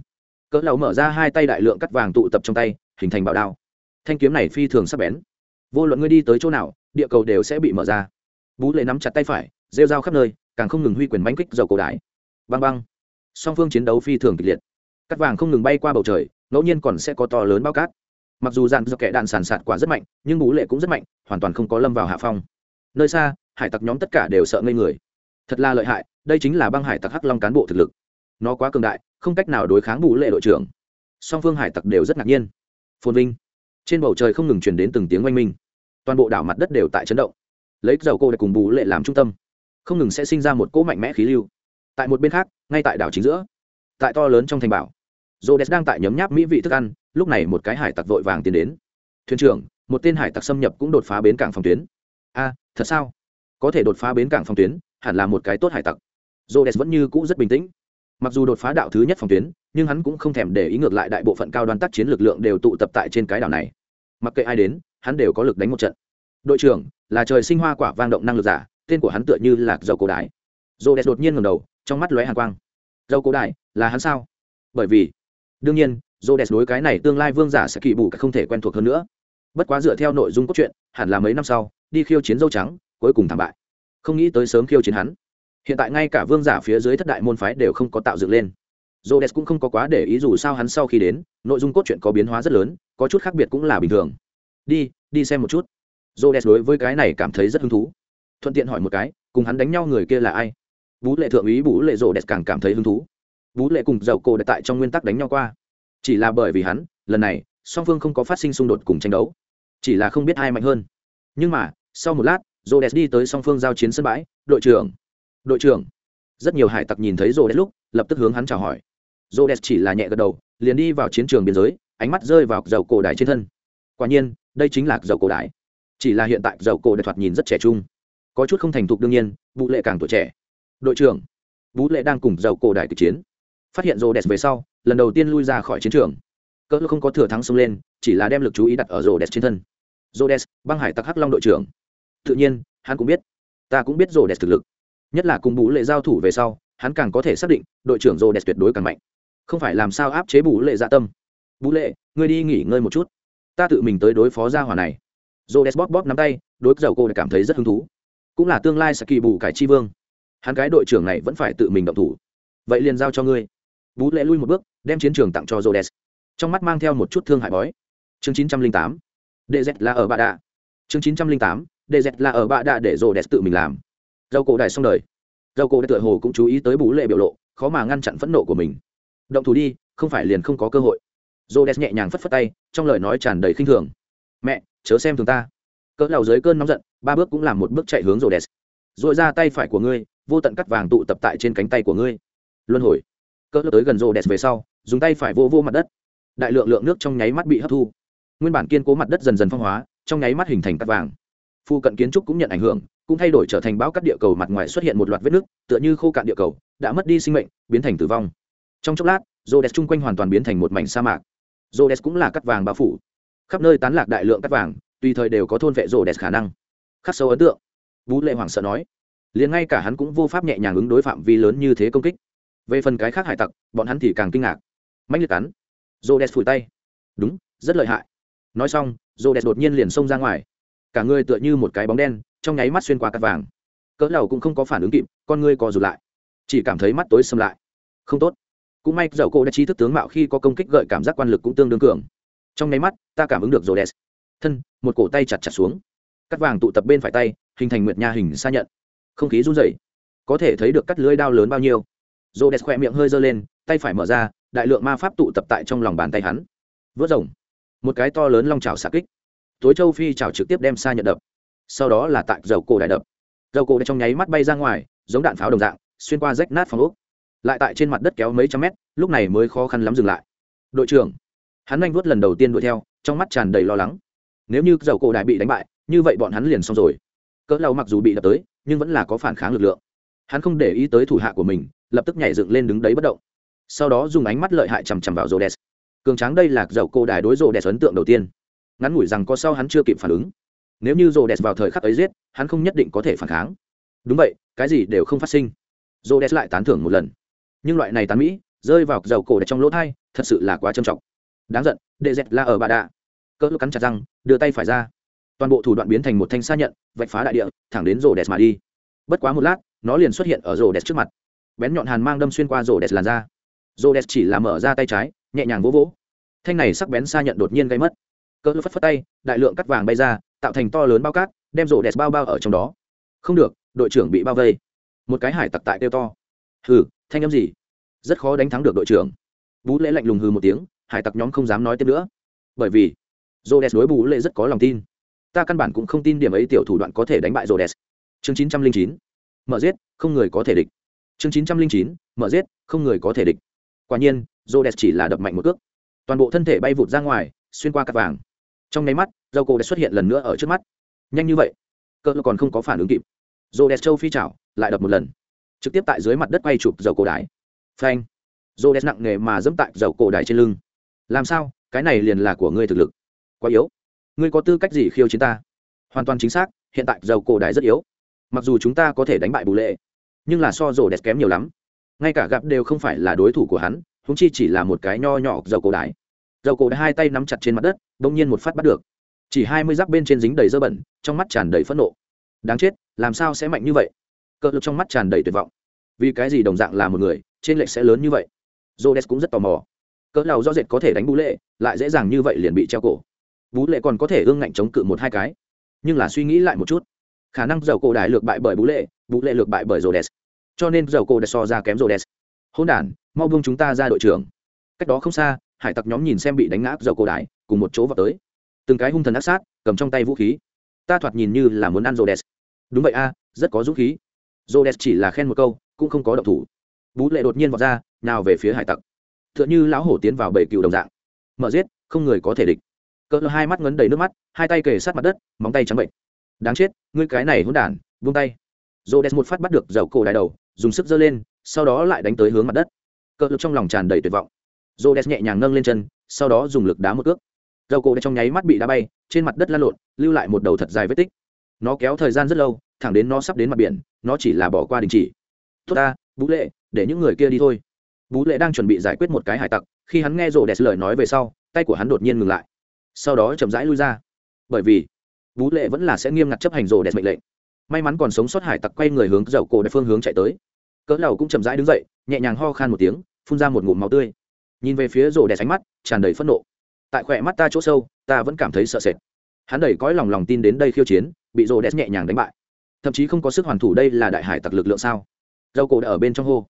Cỡ lầu mở ra hai tay đại lượng cắt vàng tụ tập trong tay, hình thành bảo đao. Thanh kiếm này phi thường sắc bén. Vô luận ngươi đi tới chỗ nào, địa cầu đều sẽ bị mở ra. Bú lệ nắm chặt tay phải, rêu dao khắp nơi, càng không ngừng huy quyền bánh kích dầu cổ đái băng băng song phương chiến đấu phi thường kịch liệt cắt vàng không ngừng bay qua bầu trời, ngẫu nhiên còn sẽ có to lớn bao cát. Mặc dù dàn do kẻ đạn sàn sạt quả rất mạnh, nhưng bú lệ cũng rất mạnh, hoàn toàn không có lâm vào hạ phong. Nơi xa, hải tặc nhóm tất cả đều sợ ngây người. Thật là lợi hại, đây chính là băng hải tặc hắc long cán bộ thực lực. Nó quá cường đại, không cách nào đối kháng bú lệ đội trưởng. Song phương hải tặc đều rất ngạc nhiên. Phồn vinh. Trên bầu trời không ngừng truyền đến từng tiếng oanh minh. Toàn bộ đảo mặt đất đều tại chấn động. Lấy dầu cô để cùng bù lệ làm trung tâm. Không ngừng sẽ sinh ra một cỗ mạnh mẽ khí lưu. Tại một bên khác, ngay tại đảo chính giữa. Tại to lớn trong thành bảo rô đès đang tại nhấm nháp mỹ vị thức ăn lúc này một cái hải tặc vội vàng tiến đến. Thuyền trưởng một tên hải tặc xâm nhập cũng đột phá bến cảng phòng tuyến. A thật sao? Có thể đột phá bến cảng phòng tuyến hẳn là một cái tốt hải tặc. Rô đès vẫn như cũ rất bình tĩnh. Mặc dù đột phá đạo thứ nhất phòng tuyến nhưng hắn cũng không thèm để ý ngược lại đại bộ phận cao đoan tác chiến lực lượng đều tụ tập tại trên cái đảo này. Mặc kệ ai đến hắn đều có lực đánh một trận. Đội trưởng là trời sinh hoa quả vang động năng lực giả tên của hắn tựa như lạc dầu cổ đại. rô đès đột nhiên ngầm đầu trong mắt lóe hàn quang. Dầu cổ đại, là hắn sao? Bởi vì đương nhiên dô đẹp đối cái này tương lai vương giả sẽ kỳ bù không thể quen thuộc hơn nữa bất quá dựa theo nội dung cốt truyện hẳn là mấy năm sau đi khiêu chiến dâu trắng cuối cùng thảm bại không nghĩ tới sớm khiêu chiến hắn hiện tại ngay cả vương giả phía dưới thất đại môn phái đều không có tạo dựng lên Rhodes cũng không có quá để ý dù sao hắn sau khi đến, nội dung cốt truyện có biến hóa rất lớn, có chút khác biệt cũng là bình thường. Đi, đi xem một chút. Rhodes đối với cái này cảm thấy rất hứng thú. Thuận tiện hỏi một cái, cùng hắn đánh nhau người kia là ai? Bú lệ thượng úy Bú lệ Rhodes càng cảm thấy hứng thú vũ lệ cùng dầu cổ đã tại trong nguyên tắc đánh nhau qua. Chỉ là bởi vì hắn, lần này, song phương không có phát sinh xung đột cùng tranh đấu, chỉ là không biết ai mạnh hơn. Nhưng mà, sau một lát, Rhodes đi tới song phương giao chiến sân bãi, đội trưởng, đội trưởng. Rất nhiều hải tặc nhìn thấy Rhodes lúc, lập tức hướng hắn chào hỏi. Rô đès chỉ là nhẹ gật đầu liền đi vào chiến trường biên giới ánh mắt rơi vào dầu cổ đài trên thân. Quả nhiên đây chính là dầu cổ đài. Chỉ là hiện tại dầu cổ đài thoạt nhìn rất trẻ trung. Có chút không thành thục đương nhiên vũ lệ càng tuổi trẻ. Đội trưởng. Vũ lệ đang cùng dầu cổ đài kịch chiến phát hiện rô đès về sau, lần đầu tiên lui ra khỏi chiến trường. Cỡ không có thừa thắng xông lên, chỉ là đem lực chú ý đặt ở rô đès trên thân. Rô đès băng hải tặc hắc long đội trưởng. Tự nhiên, hắn cũng biết. Ta cũng biết rô đès thực lực. Nhất là cùng bú lệ giao thủ về sau, hắn càng có thể xác định đội trưởng rô đẹp tuyệt đối càng mạnh. Không phải làm sao áp chế bù lệ dạ tâm. Bù lệ, ngươi đi nghỉ ngơi một chút. Ta tự mình tới đối phó gia hỏa này. Rô đẹp bóp bóp nắm tay, đối dầu cô cảm thấy rất hứng thú. Cũng là tương lai sẽ kỳ bù cải chi vương. Hắn cái đội trưởng này vẫn phải tự mình động thủ. Vậy liền giao cho ngươi bú lệ lui một bước, đem chiến trường tặng cho Rhodes. trong mắt mang theo một chút thương hại bói. Chương chín trăm linh tám dz là ở bạ đạ. Chương chín trăm linh tám dz là ở bạ đạ để Rhodes tự mình làm. Dầu cổ đài xong đời. Dầu cổ đại tựa hồ cũng chú ý tới bú lệ biểu lộ, khó mà ngăn chặn phẫn nộ của mình. Động thủ đi, không phải liền không có cơ hội. Rhodes nhẹ nhàng phất phất tay, trong lời nói tràn đầy khinh thường. Mẹ, chớ xem thường ta. Cỡ lầu dưới cơn nóng giận, ba bước cũng làm một bước chạy hướng Rhodes. rồi ra tay phải của ngươi, vô tận cắt vàng tụ tập tại trên cánh tay của ngươi. Luân hồi cỡ tới gần rô đẹp về sau, dùng tay phải vô vô mặt đất. Đại lượng lượng nước trong nháy mắt bị hấp thu. Nguyên bản kiên cố mặt đất dần dần phong hóa, trong nháy mắt hình thành cắt vàng. Phu cận kiến trúc cũng nhận ảnh hưởng, cũng thay đổi trở thành bão cắt địa cầu mặt ngoài xuất hiện một loạt vết nước, tựa như khô cạn địa cầu, đã mất đi sinh mệnh, biến thành tử vong. Trong chốc lát, rô đẹp chung quanh hoàn toàn biến thành một mảnh sa mạc. Rô đẹp cũng là cắt vàng bao phủ. Khắp nơi tán lạc đại lượng cắt vàng, tùy thời đều có thôn vệ rô đẹp khả năng. Khắc sâu ấn tượng. Vũ lệ hoảng sợ nói. Liền ngay cả hắn cũng vô pháp nhẹ nhàng ứng đối phạm vi lớn như thế công kích về phần cái khác hải tặc, bọn hắn thì càng kinh ngạc. Mạnh liệt cắn. Rô đès phủi tay. Đúng, rất lợi hại. Nói xong rô đès đột nhiên liền xông ra ngoài. Cả người tựa như một cái bóng đen, trong nháy mắt xuyên qua cắt vàng. Cỡ đầu cũng không có phản ứng kịp, con ngươi co rụt lại. Chỉ cảm thấy mắt tối xâm lại. Không tốt. Cũng may dầu cô đã trí thức tướng mạo khi có công kích gợi cảm giác quan lực cũng tương đương cường. Trong nháy mắt, ta cảm ứng được rồi đès thân, một cổ tay chặt chặt xuống. Cắt vàng tụ tập bên phải tay, hình thành nguyệt nha hình xa nhận. Không khí run rẩy. Có thể thấy được cắt lưới đao lớn bao nhiêu rô đès khỏe miệng hơi giơ lên, tay phải mở ra, đại lượng ma pháp tụ tập tại trong lòng bàn tay hắn. Vớt rồng. Một cái to lớn long trào xạ kích. Tối châu phi trào trực tiếp đem xa nhận đập. Sau đó là tại dầu cổ đại đập. Dầu cổ trong nháy mắt bay ra ngoài, giống đạn pháo đồng dạng, xuyên qua rách nát phòng ốc. Lại tại trên mặt đất kéo mấy trăm mét, lúc này mới khó khăn lắm dừng lại. Đội trưởng. Hắn anh vuốt lần đầu tiên đuổi theo, trong mắt tràn đầy lo lắng. Nếu như dầu cổ đại bị đánh bại, như vậy bọn hắn liền xong rồi. Cỡ lâu mặc dù bị đập tới, nhưng vẫn là có phản kháng lực lượng. Hắn không để ý tới thủ hạ của mình lập tức nhảy dựng lên đứng đấy bất động. Sau đó dùng ánh mắt lợi hại chằm chằm vào rô đès cường tráng đây là dậu cô đài đối rô đès ấn tượng đầu tiên. Ngắn ngủi rằng có sau hắn chưa kịp phản ứng. Nếu như rô đès vào thời khắc ấy giết, hắn không nhất định có thể phản kháng. Đúng vậy, cái gì đều không phát sinh. Rô đès lại tán thưởng một lần. Nhưng loại này tán mỹ, rơi vào dầu cổ đẹp trong lỗ thai, thật sự là quá trầm trọng. Đáng giận, đệ dẹt là ở bà đạ. Cỡ cắn chặt răng, đưa tay phải ra. Toàn bộ thủ đoạn biến thành một thanh xa nhận, vạch phá đại địa, thẳng đến rổ đẹp mà đi. Bất quá một lát, nó liền xuất hiện ở rổ đẹp trước mặt bén nhọn hàn mang đâm xuyên qua rổ đẹp làn da, rổ đẹp chỉ là mở ra tay trái nhẹ nhàng vỗ vỗ. Thanh này sắc bén xa nhận đột nhiên gây mất. Cỡ phất phất tay đại lượng cắt vàng bay ra tạo thành to lớn bao cát đem rổ đẹp bao bao ở trong đó. Không được đội trưởng bị bao vây. Một cái hải tặc tại kêu to. Hừ thanh âm gì? Rất khó đánh thắng được đội trưởng. Bú lễ lạnh lùng hừ một tiếng hải tặc nhóm không dám nói tiếp nữa. Bởi vì rô đès đối bú lễ rất có lòng tin. Ta căn bản cũng không tin điểm ấy tiểu thủ đoạn có thể đánh bại rô đès chương chín trăm linh chín. Mở giết không người có thể địch chương chín trăm linh chín, mở giết, không người có thể địch. Quả nhiên rô đès chỉ là đập mạnh một cước. Toàn bộ thân thể bay vụt ra ngoài, xuyên qua cát vàng. Trong nháy mắt dầu cổ đã xuất hiện lần nữa ở trước mắt. Nhanh như vậy cỡ còn không có phản ứng kịp. Rô đès châu phi chảo, lại đập một lần. Trực tiếp tại dưới mặt đất quay chụp dầu cổ đái phanh. Rô đès nặng nề mà dẫm tại dầu cổ đài trên lưng. Làm sao? Cái này liền là của ngươi thực lực. Quá yếu. Ngươi có tư cách gì khiêu chiến ta? Hoàn toàn chính xác, hiện tại dầu cổ đài rất yếu. Mặc dù chúng ta có thể đánh bại bù lệ nhưng là so rổ đẹp kém nhiều lắm. Ngay cả gặp đều không phải là đối thủ của hắn húng chi chỉ là một cái nho nhỏ dầu cổ đái dầu cổ đái hai tay nắm chặt trên mặt đất, bỗng nhiên một phát bắt được. Chỉ hai mươi giáp bên trên dính đầy dơ bẩn, trong mắt tràn đầy phẫn nộ. Đáng chết, làm sao sẽ mạnh như vậy? Cỡ lực trong mắt tràn đầy tuyệt vọng. Vì cái gì đồng dạng là một người, trên lệch sẽ lớn như vậy? Jodes cũng rất tò mò. Cỡ nào do rệt có thể đánh bú lệ, lại dễ dàng như vậy liền bị treo cổ. Bú lệ còn có thể ương ngạnh chống cự một hai cái. Nhưng là suy nghĩ lại một chút khả năng dầu cổ đại lược bại bởi bú lệ bú lệ lược bại bởi jodes cho nên dầu cổ đại so ra kém jodes hôn đản, mau buông chúng ta ra đội trưởng. Cách đó không xa, hải tặc nhóm nhìn xem bị đánh ngã dầu cổ đại cùng một chỗ vào tới. Từng cái hung thần ác sát, cầm trong tay vũ khí. Ta thoạt nhìn như là muốn ăn jodes đúng vậy a, rất có dũng khí. Jodes chỉ là khen một câu, cũng không có động thủ. Bú lệ đột nhiên vọt ra, nào về phía hải tặc. T h ư ợ n h ư lão hổ tiến vào bầy cừu đồng dạng. Mở giết, không người có thể địch. Cỡ hai mắt ngấn đầy nước mắt, hai tay kề sát mặt đất, móng tay trắng bệnh đáng chết, ngươi cái này hôn đản vung tay. Rô đès một phát bắt được dầu cổ đại đầu, dùng sức giơ lên, sau đó lại đánh tới hướng mặt đất. Cỡ lực trong lòng tràn đầy tuyệt vọng. Rô đès nhẹ nhàng nâng lên chân, sau đó dùng lực đá một cước. Dầu cổ trong nháy mắt bị đá bay, trên mặt đất lăn lộn, lưu lại một đầu thật dài vết tích. Nó kéo thời gian rất lâu, thẳng đến nó sắp đến mặt biển, nó chỉ là bỏ qua đình chỉ. Tốt ta vũ lệ, để những người kia đi thôi. Bú lệ đang chuẩn bị giải quyết một cái hải tặc, khi hắn nghe rô đẹp lời nói về sau, tay của hắn đột nhiên ngừng lại. Sau đó chậm rãi lui ra. Bởi vì Vũ lệ vẫn là sẽ nghiêm ngặt chấp hành rồ đẹp mệnh lệnh. May mắn còn sống sót hải tặc quay người hướng dầu cổ đại phương hướng chạy tới. Cỡ đầu cũng chậm rãi đứng dậy, nhẹ nhàng ho khan một tiếng, phun ra một ngụm máu tươi. Nhìn về phía rồ đẹp ánh mắt, tràn đầy phẫn nộ. Tại khỏe mắt ta chỗ sâu, ta vẫn cảm thấy sợ sệt. Hắn đầy cõi lòng lòng tin đến đây khiêu chiến, bị rồ đẹp nhẹ nhàng đánh bại. Thậm chí không có sức hoàn thủ đây là đại hải tặc lực lượng sao? Dầu cổ đã ở bên trong hô.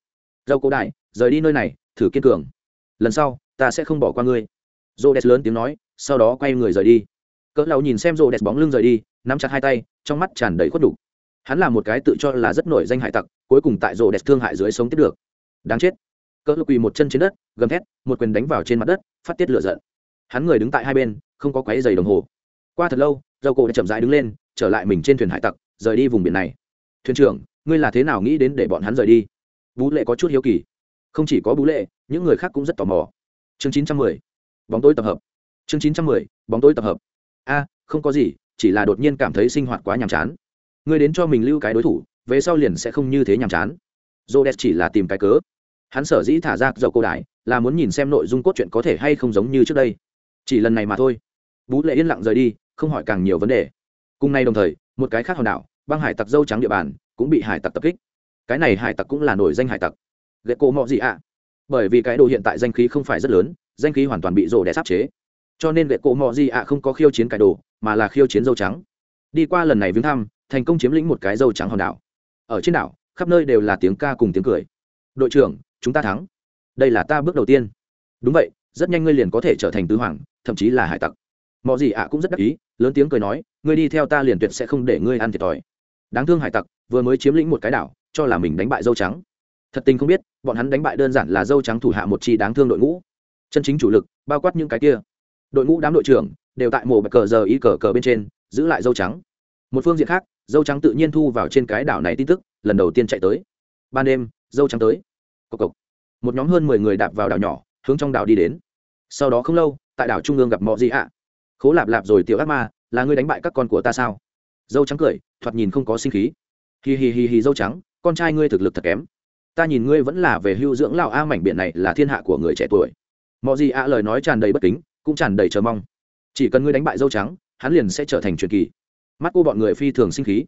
Dầu cổ đại, rời đi nơi này, thử kiên cường. Lần sau, ta sẽ không bỏ qua ngươi. Rô đẹp lớn tiếng nói, sau đó quay người rời đi cỡ lão nhìn xem rô đẹp bóng lưng rời đi, nắm chặt hai tay, trong mắt tràn đầy khuất đủ hắn là một cái tự cho là rất nổi danh hải tặc, cuối cùng tại rô đẹp thương hại dưới sống tiếp được. Đáng chết. Cỡ lão quỳ một chân trên đất, gầm thét, một quyền đánh vào trên mặt đất, phát tiết lửa giận. Hắn người đứng tại hai bên, không có quấy giày đồng hồ. Qua thật lâu dầu cổ đã chậm rãi đứng lên, trở lại mình trên thuyền hải tặc, rời đi vùng biển này. Thuyền trưởng, ngươi là thế nào nghĩ đến để bọn hắn rời đi? Vũ lệ có chút hiếu kỳ. Không chỉ có bú lệ, những người khác cũng rất tò mò. Chương chín trăm mười, bóng tối tập hợp. Chương chín trăm mười, bóng tối tập hợp a, không có gì, chỉ là đột nhiên cảm thấy sinh hoạt quá nhàm chán. Ngươi đến cho mình lưu cái đối thủ, về sau liền sẽ không như thế nhàm chán. J o d e s chỉ là tìm cái cớ. Hắn sở dĩ thả ra dầu cô đại là muốn nhìn xem nội dung cốt truyện có thể hay không giống như trước đây. Chỉ lần này mà thôi. Bú lệ yên lặng rời đi, không hỏi càng nhiều vấn đề. Cùng nay đồng thời, một cái khác hòn đảo, băng hải tặc dâu trắng địa bàn, cũng bị hải tặc tập kích. Cái này hải tặc cũng là nổi danh hải tặc. Ghệ cổ mọ gì ạ bởi vì cái đồ hiện tại danh khí không phải rất lớn, danh khí hoàn toàn bị rổ đẻ sắp chế cho nên vệ cổ mò gì ạ không có khiêu chiến cải đồ, mà là khiêu chiến dâu trắng. Đi qua lần này viếng thăm, thành công chiếm lĩnh một cái dâu trắng hòn đảo. Ở trên đảo, khắp nơi đều là tiếng ca cùng tiếng cười. Đội trưởng, chúng ta thắng. Đây là ta bước đầu tiên. Đúng vậy, rất nhanh ngươi liền có thể trở thành tứ hoàng, thậm chí là hải tặc. Mọi gì ạ cũng rất đắc ý, lớn tiếng cười nói, ngươi đi theo ta liền tuyệt sẽ không để ngươi ăn thiệt thòi. Đáng thương hải tặc, vừa mới chiếm lĩnh một cái đảo, cho là mình đánh bại dâu trắng. Thật tình không biết, bọn hắn đánh bại đơn giản là dâu trắng thủ hạ một chi đáng thương đội ngũ. Chân chính chủ lực, bao quát những cái kia đội ngũ đám đội trưởng đều tại mổ bạch cờ giờ y cờ cờ bên trên, giữ lại dâu trắng. Một phương diện khác, dâu trắng tự nhiên thu vào trên cái đảo này tin tức, lần đầu tiên chạy tới. Ban đêm, dâu trắng tới. Cộc cộc. một nhóm hơn mười người đạp vào đảo nhỏ, hướng trong đảo đi đến. Sau đó không lâu, tại đảo trung ương gặp mọi gì ạ. Khố lạp lạp rồi, tiểu ác ma, là ngươi đánh bại các con của ta sao? Dâu trắng cười, thoạt nhìn không có sinh khí. Hì hì hì hì dâu trắng, con trai ngươi thực lực thật kém. Ta nhìn ngươi vẫn là về hưu dưỡng lão a mảnh biển này là thiên hạ của người trẻ tuổi. Mọi gì ạ lời nói tràn đầy bất kính cũng tràn đầy chờ mong. Chỉ cần ngươi đánh bại dâu trắng, hắn liền sẽ trở thành truyền kỳ. Mắt cô bọn người phi thường sinh khí.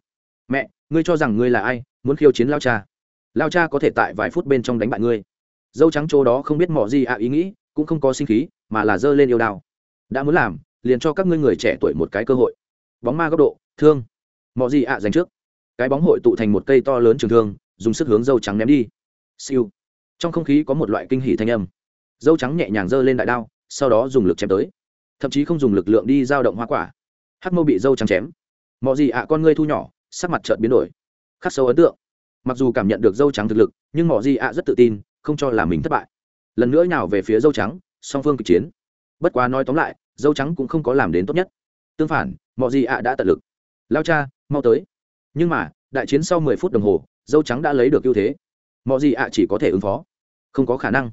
Mẹ, ngươi cho rằng ngươi là ai, muốn khiêu chiến lao cha? Lao cha có thể tại vài phút bên trong đánh bại ngươi. Dâu trắng chỗ đó không biết mỏ gì ạ ý nghĩ, cũng không có sinh khí, mà là dơ lên yêu đao. Đã muốn làm, liền cho các ngươi người trẻ tuổi một cái cơ hội. Bóng ma góc độ, thương. Mỏ gì à, ạ dành trước. Cái bóng hội tụ thành một cây to lớn trường thương, dùng sức hướng dâu trắng ném đi. Siêu. Trong không khí có một loại kinh hỉ thanh âm. Dâu trắng nhẹ nhàng giơ lên đại đao sau đó dùng lực chém tới. Thậm chí không dùng lực lượng đi giao động hoa quả. Hắc mâu bị dâu trắng chém. Mọi gì ạ à, con ngươi thu nhỏ, sắc mặt chợt biến đổi. Khắc sâu ấn tượng. Mặc dù cảm nhận được dâu trắng thực lực, nhưng mọi gì ạ à rất tự tin, không cho là mình thất bại. Lần nữa nào về phía dâu trắng, song phương kịch chiến. Bất quá nói tóm lại, dâu trắng cũng không có làm đến tốt nhất. Tương phản mọi gì ạ à đã tận lực. Lao cha, mau tới. Nhưng mà, đại chiến sau mười phút đồng hồ, dâu trắng đã lấy được ưu thế. Mọi gì ạ chỉ có thể ứng phó. Không có khả năng.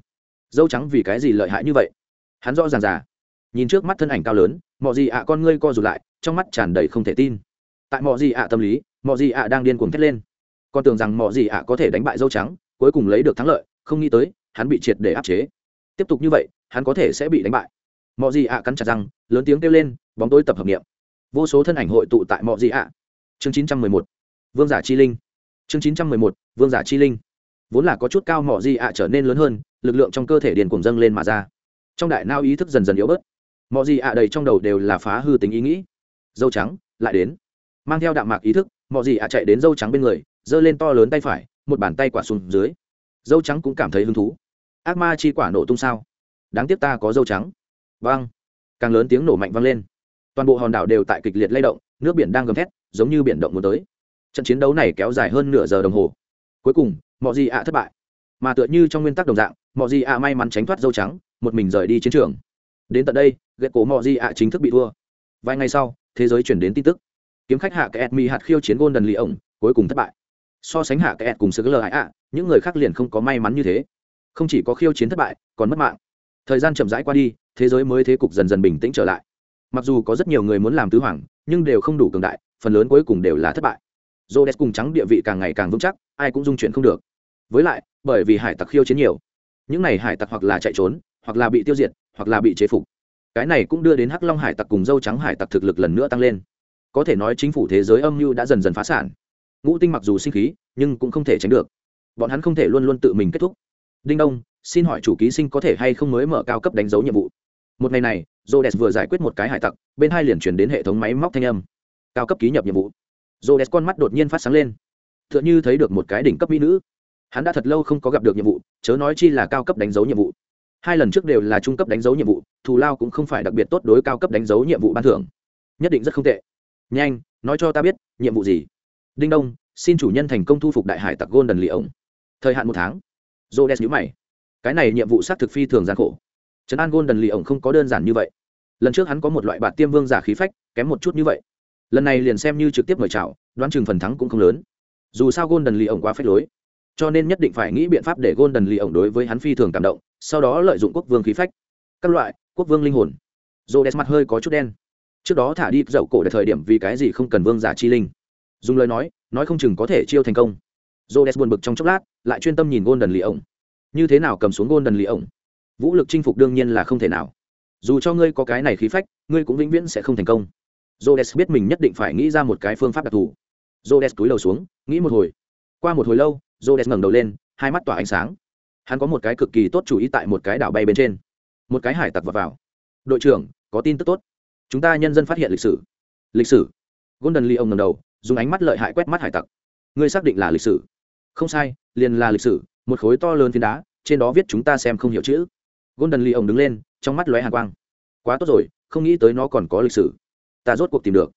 Dâu trắng vì cái gì lợi hại như vậy? Hắn rõ ràng già. Nhìn trước mắt thân ảnh cao lớn mọi gì ạ con ngươi co rụt lại trong mắt tràn đầy không thể tin. Tại mọi gì ạ tâm lý mọi gì ạ đang điên cuồng thét lên. Con tưởng rằng mọi gì ạ có thể đánh bại dâu trắng cuối cùng lấy được thắng lợi không nghĩ tới hắn bị triệt để áp chế. Tiếp tục như vậy hắn có thể sẽ bị đánh bại. Mọi gì ạ cắn chặt răng lớn tiếng kêu lên bóng tối tập hợp niệm, vô số thân ảnh hội tụ tại mọi gì ạ. Chương chín trăm mười một vương giả chi linh. Chương chín trăm mười một vương giả chi linh. Vốn là có chút cao mỏ Di ạ trở nên lớn hơn lực lượng trong cơ thể điền cùng dâng lên mà ra trong đại nao ý thức dần dần yếu bớt. Mọi gì ạ đầy trong đầu đều là phá hư tính ý nghĩ. Dâu trắng, lại đến. Mang theo đạm mạc ý thức mọi gì ạ chạy đến dâu trắng bên người, giơ lên to lớn tay phải, một bàn tay quả xuống dưới. Dâu trắng cũng cảm thấy hứng thú. Ác ma chi quả nổ tung sao? Đáng tiếc ta có dâu trắng. Vang. Càng lớn tiếng nổ mạnh vang lên. Toàn bộ hòn đảo đều tại kịch liệt lay động, nước biển đang gầm thét, giống như biển động muốn tới. Trận chiến đấu này kéo dài hơn nửa giờ đồng hồ. Cuối cùng mọi gì ạ thất bại mà tựa như trong nguyên tắc đồng dạng mọi gì ạ may mắn tránh thoát dâu trắng một mình rời đi chiến trường. Đến tận đây ghệ cổ mọi gì ạ chính thức bị thua. Vài ngày sau thế giới chuyển đến tin tức. Kiếm khách hạ kẹt mi hạt khiêu chiến gôn đần lì ổng cuối cùng thất bại. So sánh hạ kẹt cùng sơ lờ ạ những người khác liền không có may mắn như thế. Không chỉ có khiêu chiến thất bại còn mất mạng. Thời gian chậm rãi qua đi thế giới mới thế cục dần dần bình tĩnh trở lại. Mặc dù có rất nhiều người muốn làm tứ hoàng nhưng đều không đủ cường đại phần lớn cuối cùng đều là thất bại. Rhodes cùng trắng địa vị càng ngày càng vững chắc, ai cũng dung chuyển không được. Với lại, bởi vì hải tặc khiêu chiến nhiều. Những này hải tặc hoặc là chạy trốn, hoặc là bị tiêu diệt, hoặc là bị chế phục. Cái này cũng đưa đến hắc long hải tặc cùng dâu trắng hải tặc thực lực lần nữa tăng lên. Có thể nói chính phủ thế giới âm mưu đã dần dần phá sản. Ngũ tinh mặc dù sinh khí, nhưng cũng không thể tránh được. Bọn hắn không thể luôn luôn tự mình kết thúc. Đinh đông, xin hỏi chủ ký sinh có thể hay không mới mở cao cấp đánh dấu nhiệm vụ? Một ngày này jodes vừa giải quyết một cái hải tặc, bên hai liền chuyển đến hệ thống máy móc thanh âm. Cao cấp ký nhập nhiệm vụ. Jodes con mắt đột nhiên phát sáng lên. T h ư ợ n h ư thấy được một cái đỉnh cấp mỹ nữ hắn đã thật lâu không có gặp được nhiệm vụ, chớ nói chi là cao cấp đánh dấu nhiệm vụ. Hai lần trước đều là trung cấp đánh dấu nhiệm vụ, thù lao cũng không phải đặc biệt tốt đối cao cấp đánh dấu nhiệm vụ ban thưởng. Nhất định rất không tệ. Nhanh, nói cho ta biết, nhiệm vụ gì? Đinh đông, xin chủ nhân thành công thu phục đại hải tặc gôn đần lì ổng thời hạn một tháng. J o nhữ mày. Cái này nhiệm vụ xác thực phi thường gian khổ. Trấn an gôn đần lì ổng không có đơn giản như vậy. Lần trước hắn có một loại bạt tiêm vương giả khí phách, kém một chút như vậy. Lần này liền xem như trực tiếp mời chào, đoán chừng phần thắng cũng không lớn. Dù sao gôn đần lì ổng quá phách lối cho nên nhất định phải nghĩ biện pháp để gôn đần lì ổng đối với hắn phi thường cảm động, sau đó lợi dụng quốc vương khí phách. Các loại, quốc vương linh hồn. Rhodes đès mặt hơi có chút đen. Trước đó thả đi dậu cổ để thời điểm vì cái gì không cần vương giả chi linh. Dùng lời nói nói không chừng có thể chiêu thành công. Rhodes buồn bực trong chốc lát, lại chuyên tâm nhìn gôn đần lì ổng. Như thế nào cầm xuống gôn đần lì ổng? Vũ lực chinh phục đương nhiên là không thể nào. Dù cho ngươi có cái này khí phách, ngươi cũng vĩnh viễn sẽ không thành công. Rhodes biết mình nhất định phải nghĩ ra một cái phương pháp đặc thù. Rhodes túi đầu xuống, nghĩ một hồi qua một hồi lâu jodes ngẩng đầu lên hai mắt tỏa ánh sáng. Hắn có một cái cực kỳ tốt chủ ý tại một cái đảo bay bên trên. Một cái hải tặc vào, vào. đội trưởng có tin tức tốt. Chúng ta nhân dân phát hiện lịch sử. Lịch sử? Golden lee ông ngầm đầu dùng ánh mắt lợi hại quét mắt hải tặc. Ngươi xác định là lịch sử? Không sai liền là lịch sử một khối to lớn phiến đá trên đó viết chúng ta xem không hiểu chữ. Golden lee ông đứng lên trong mắt lóe hàng quang. Quá tốt rồi không nghĩ tới nó còn có lịch sử. Ta rốt cuộc tìm được.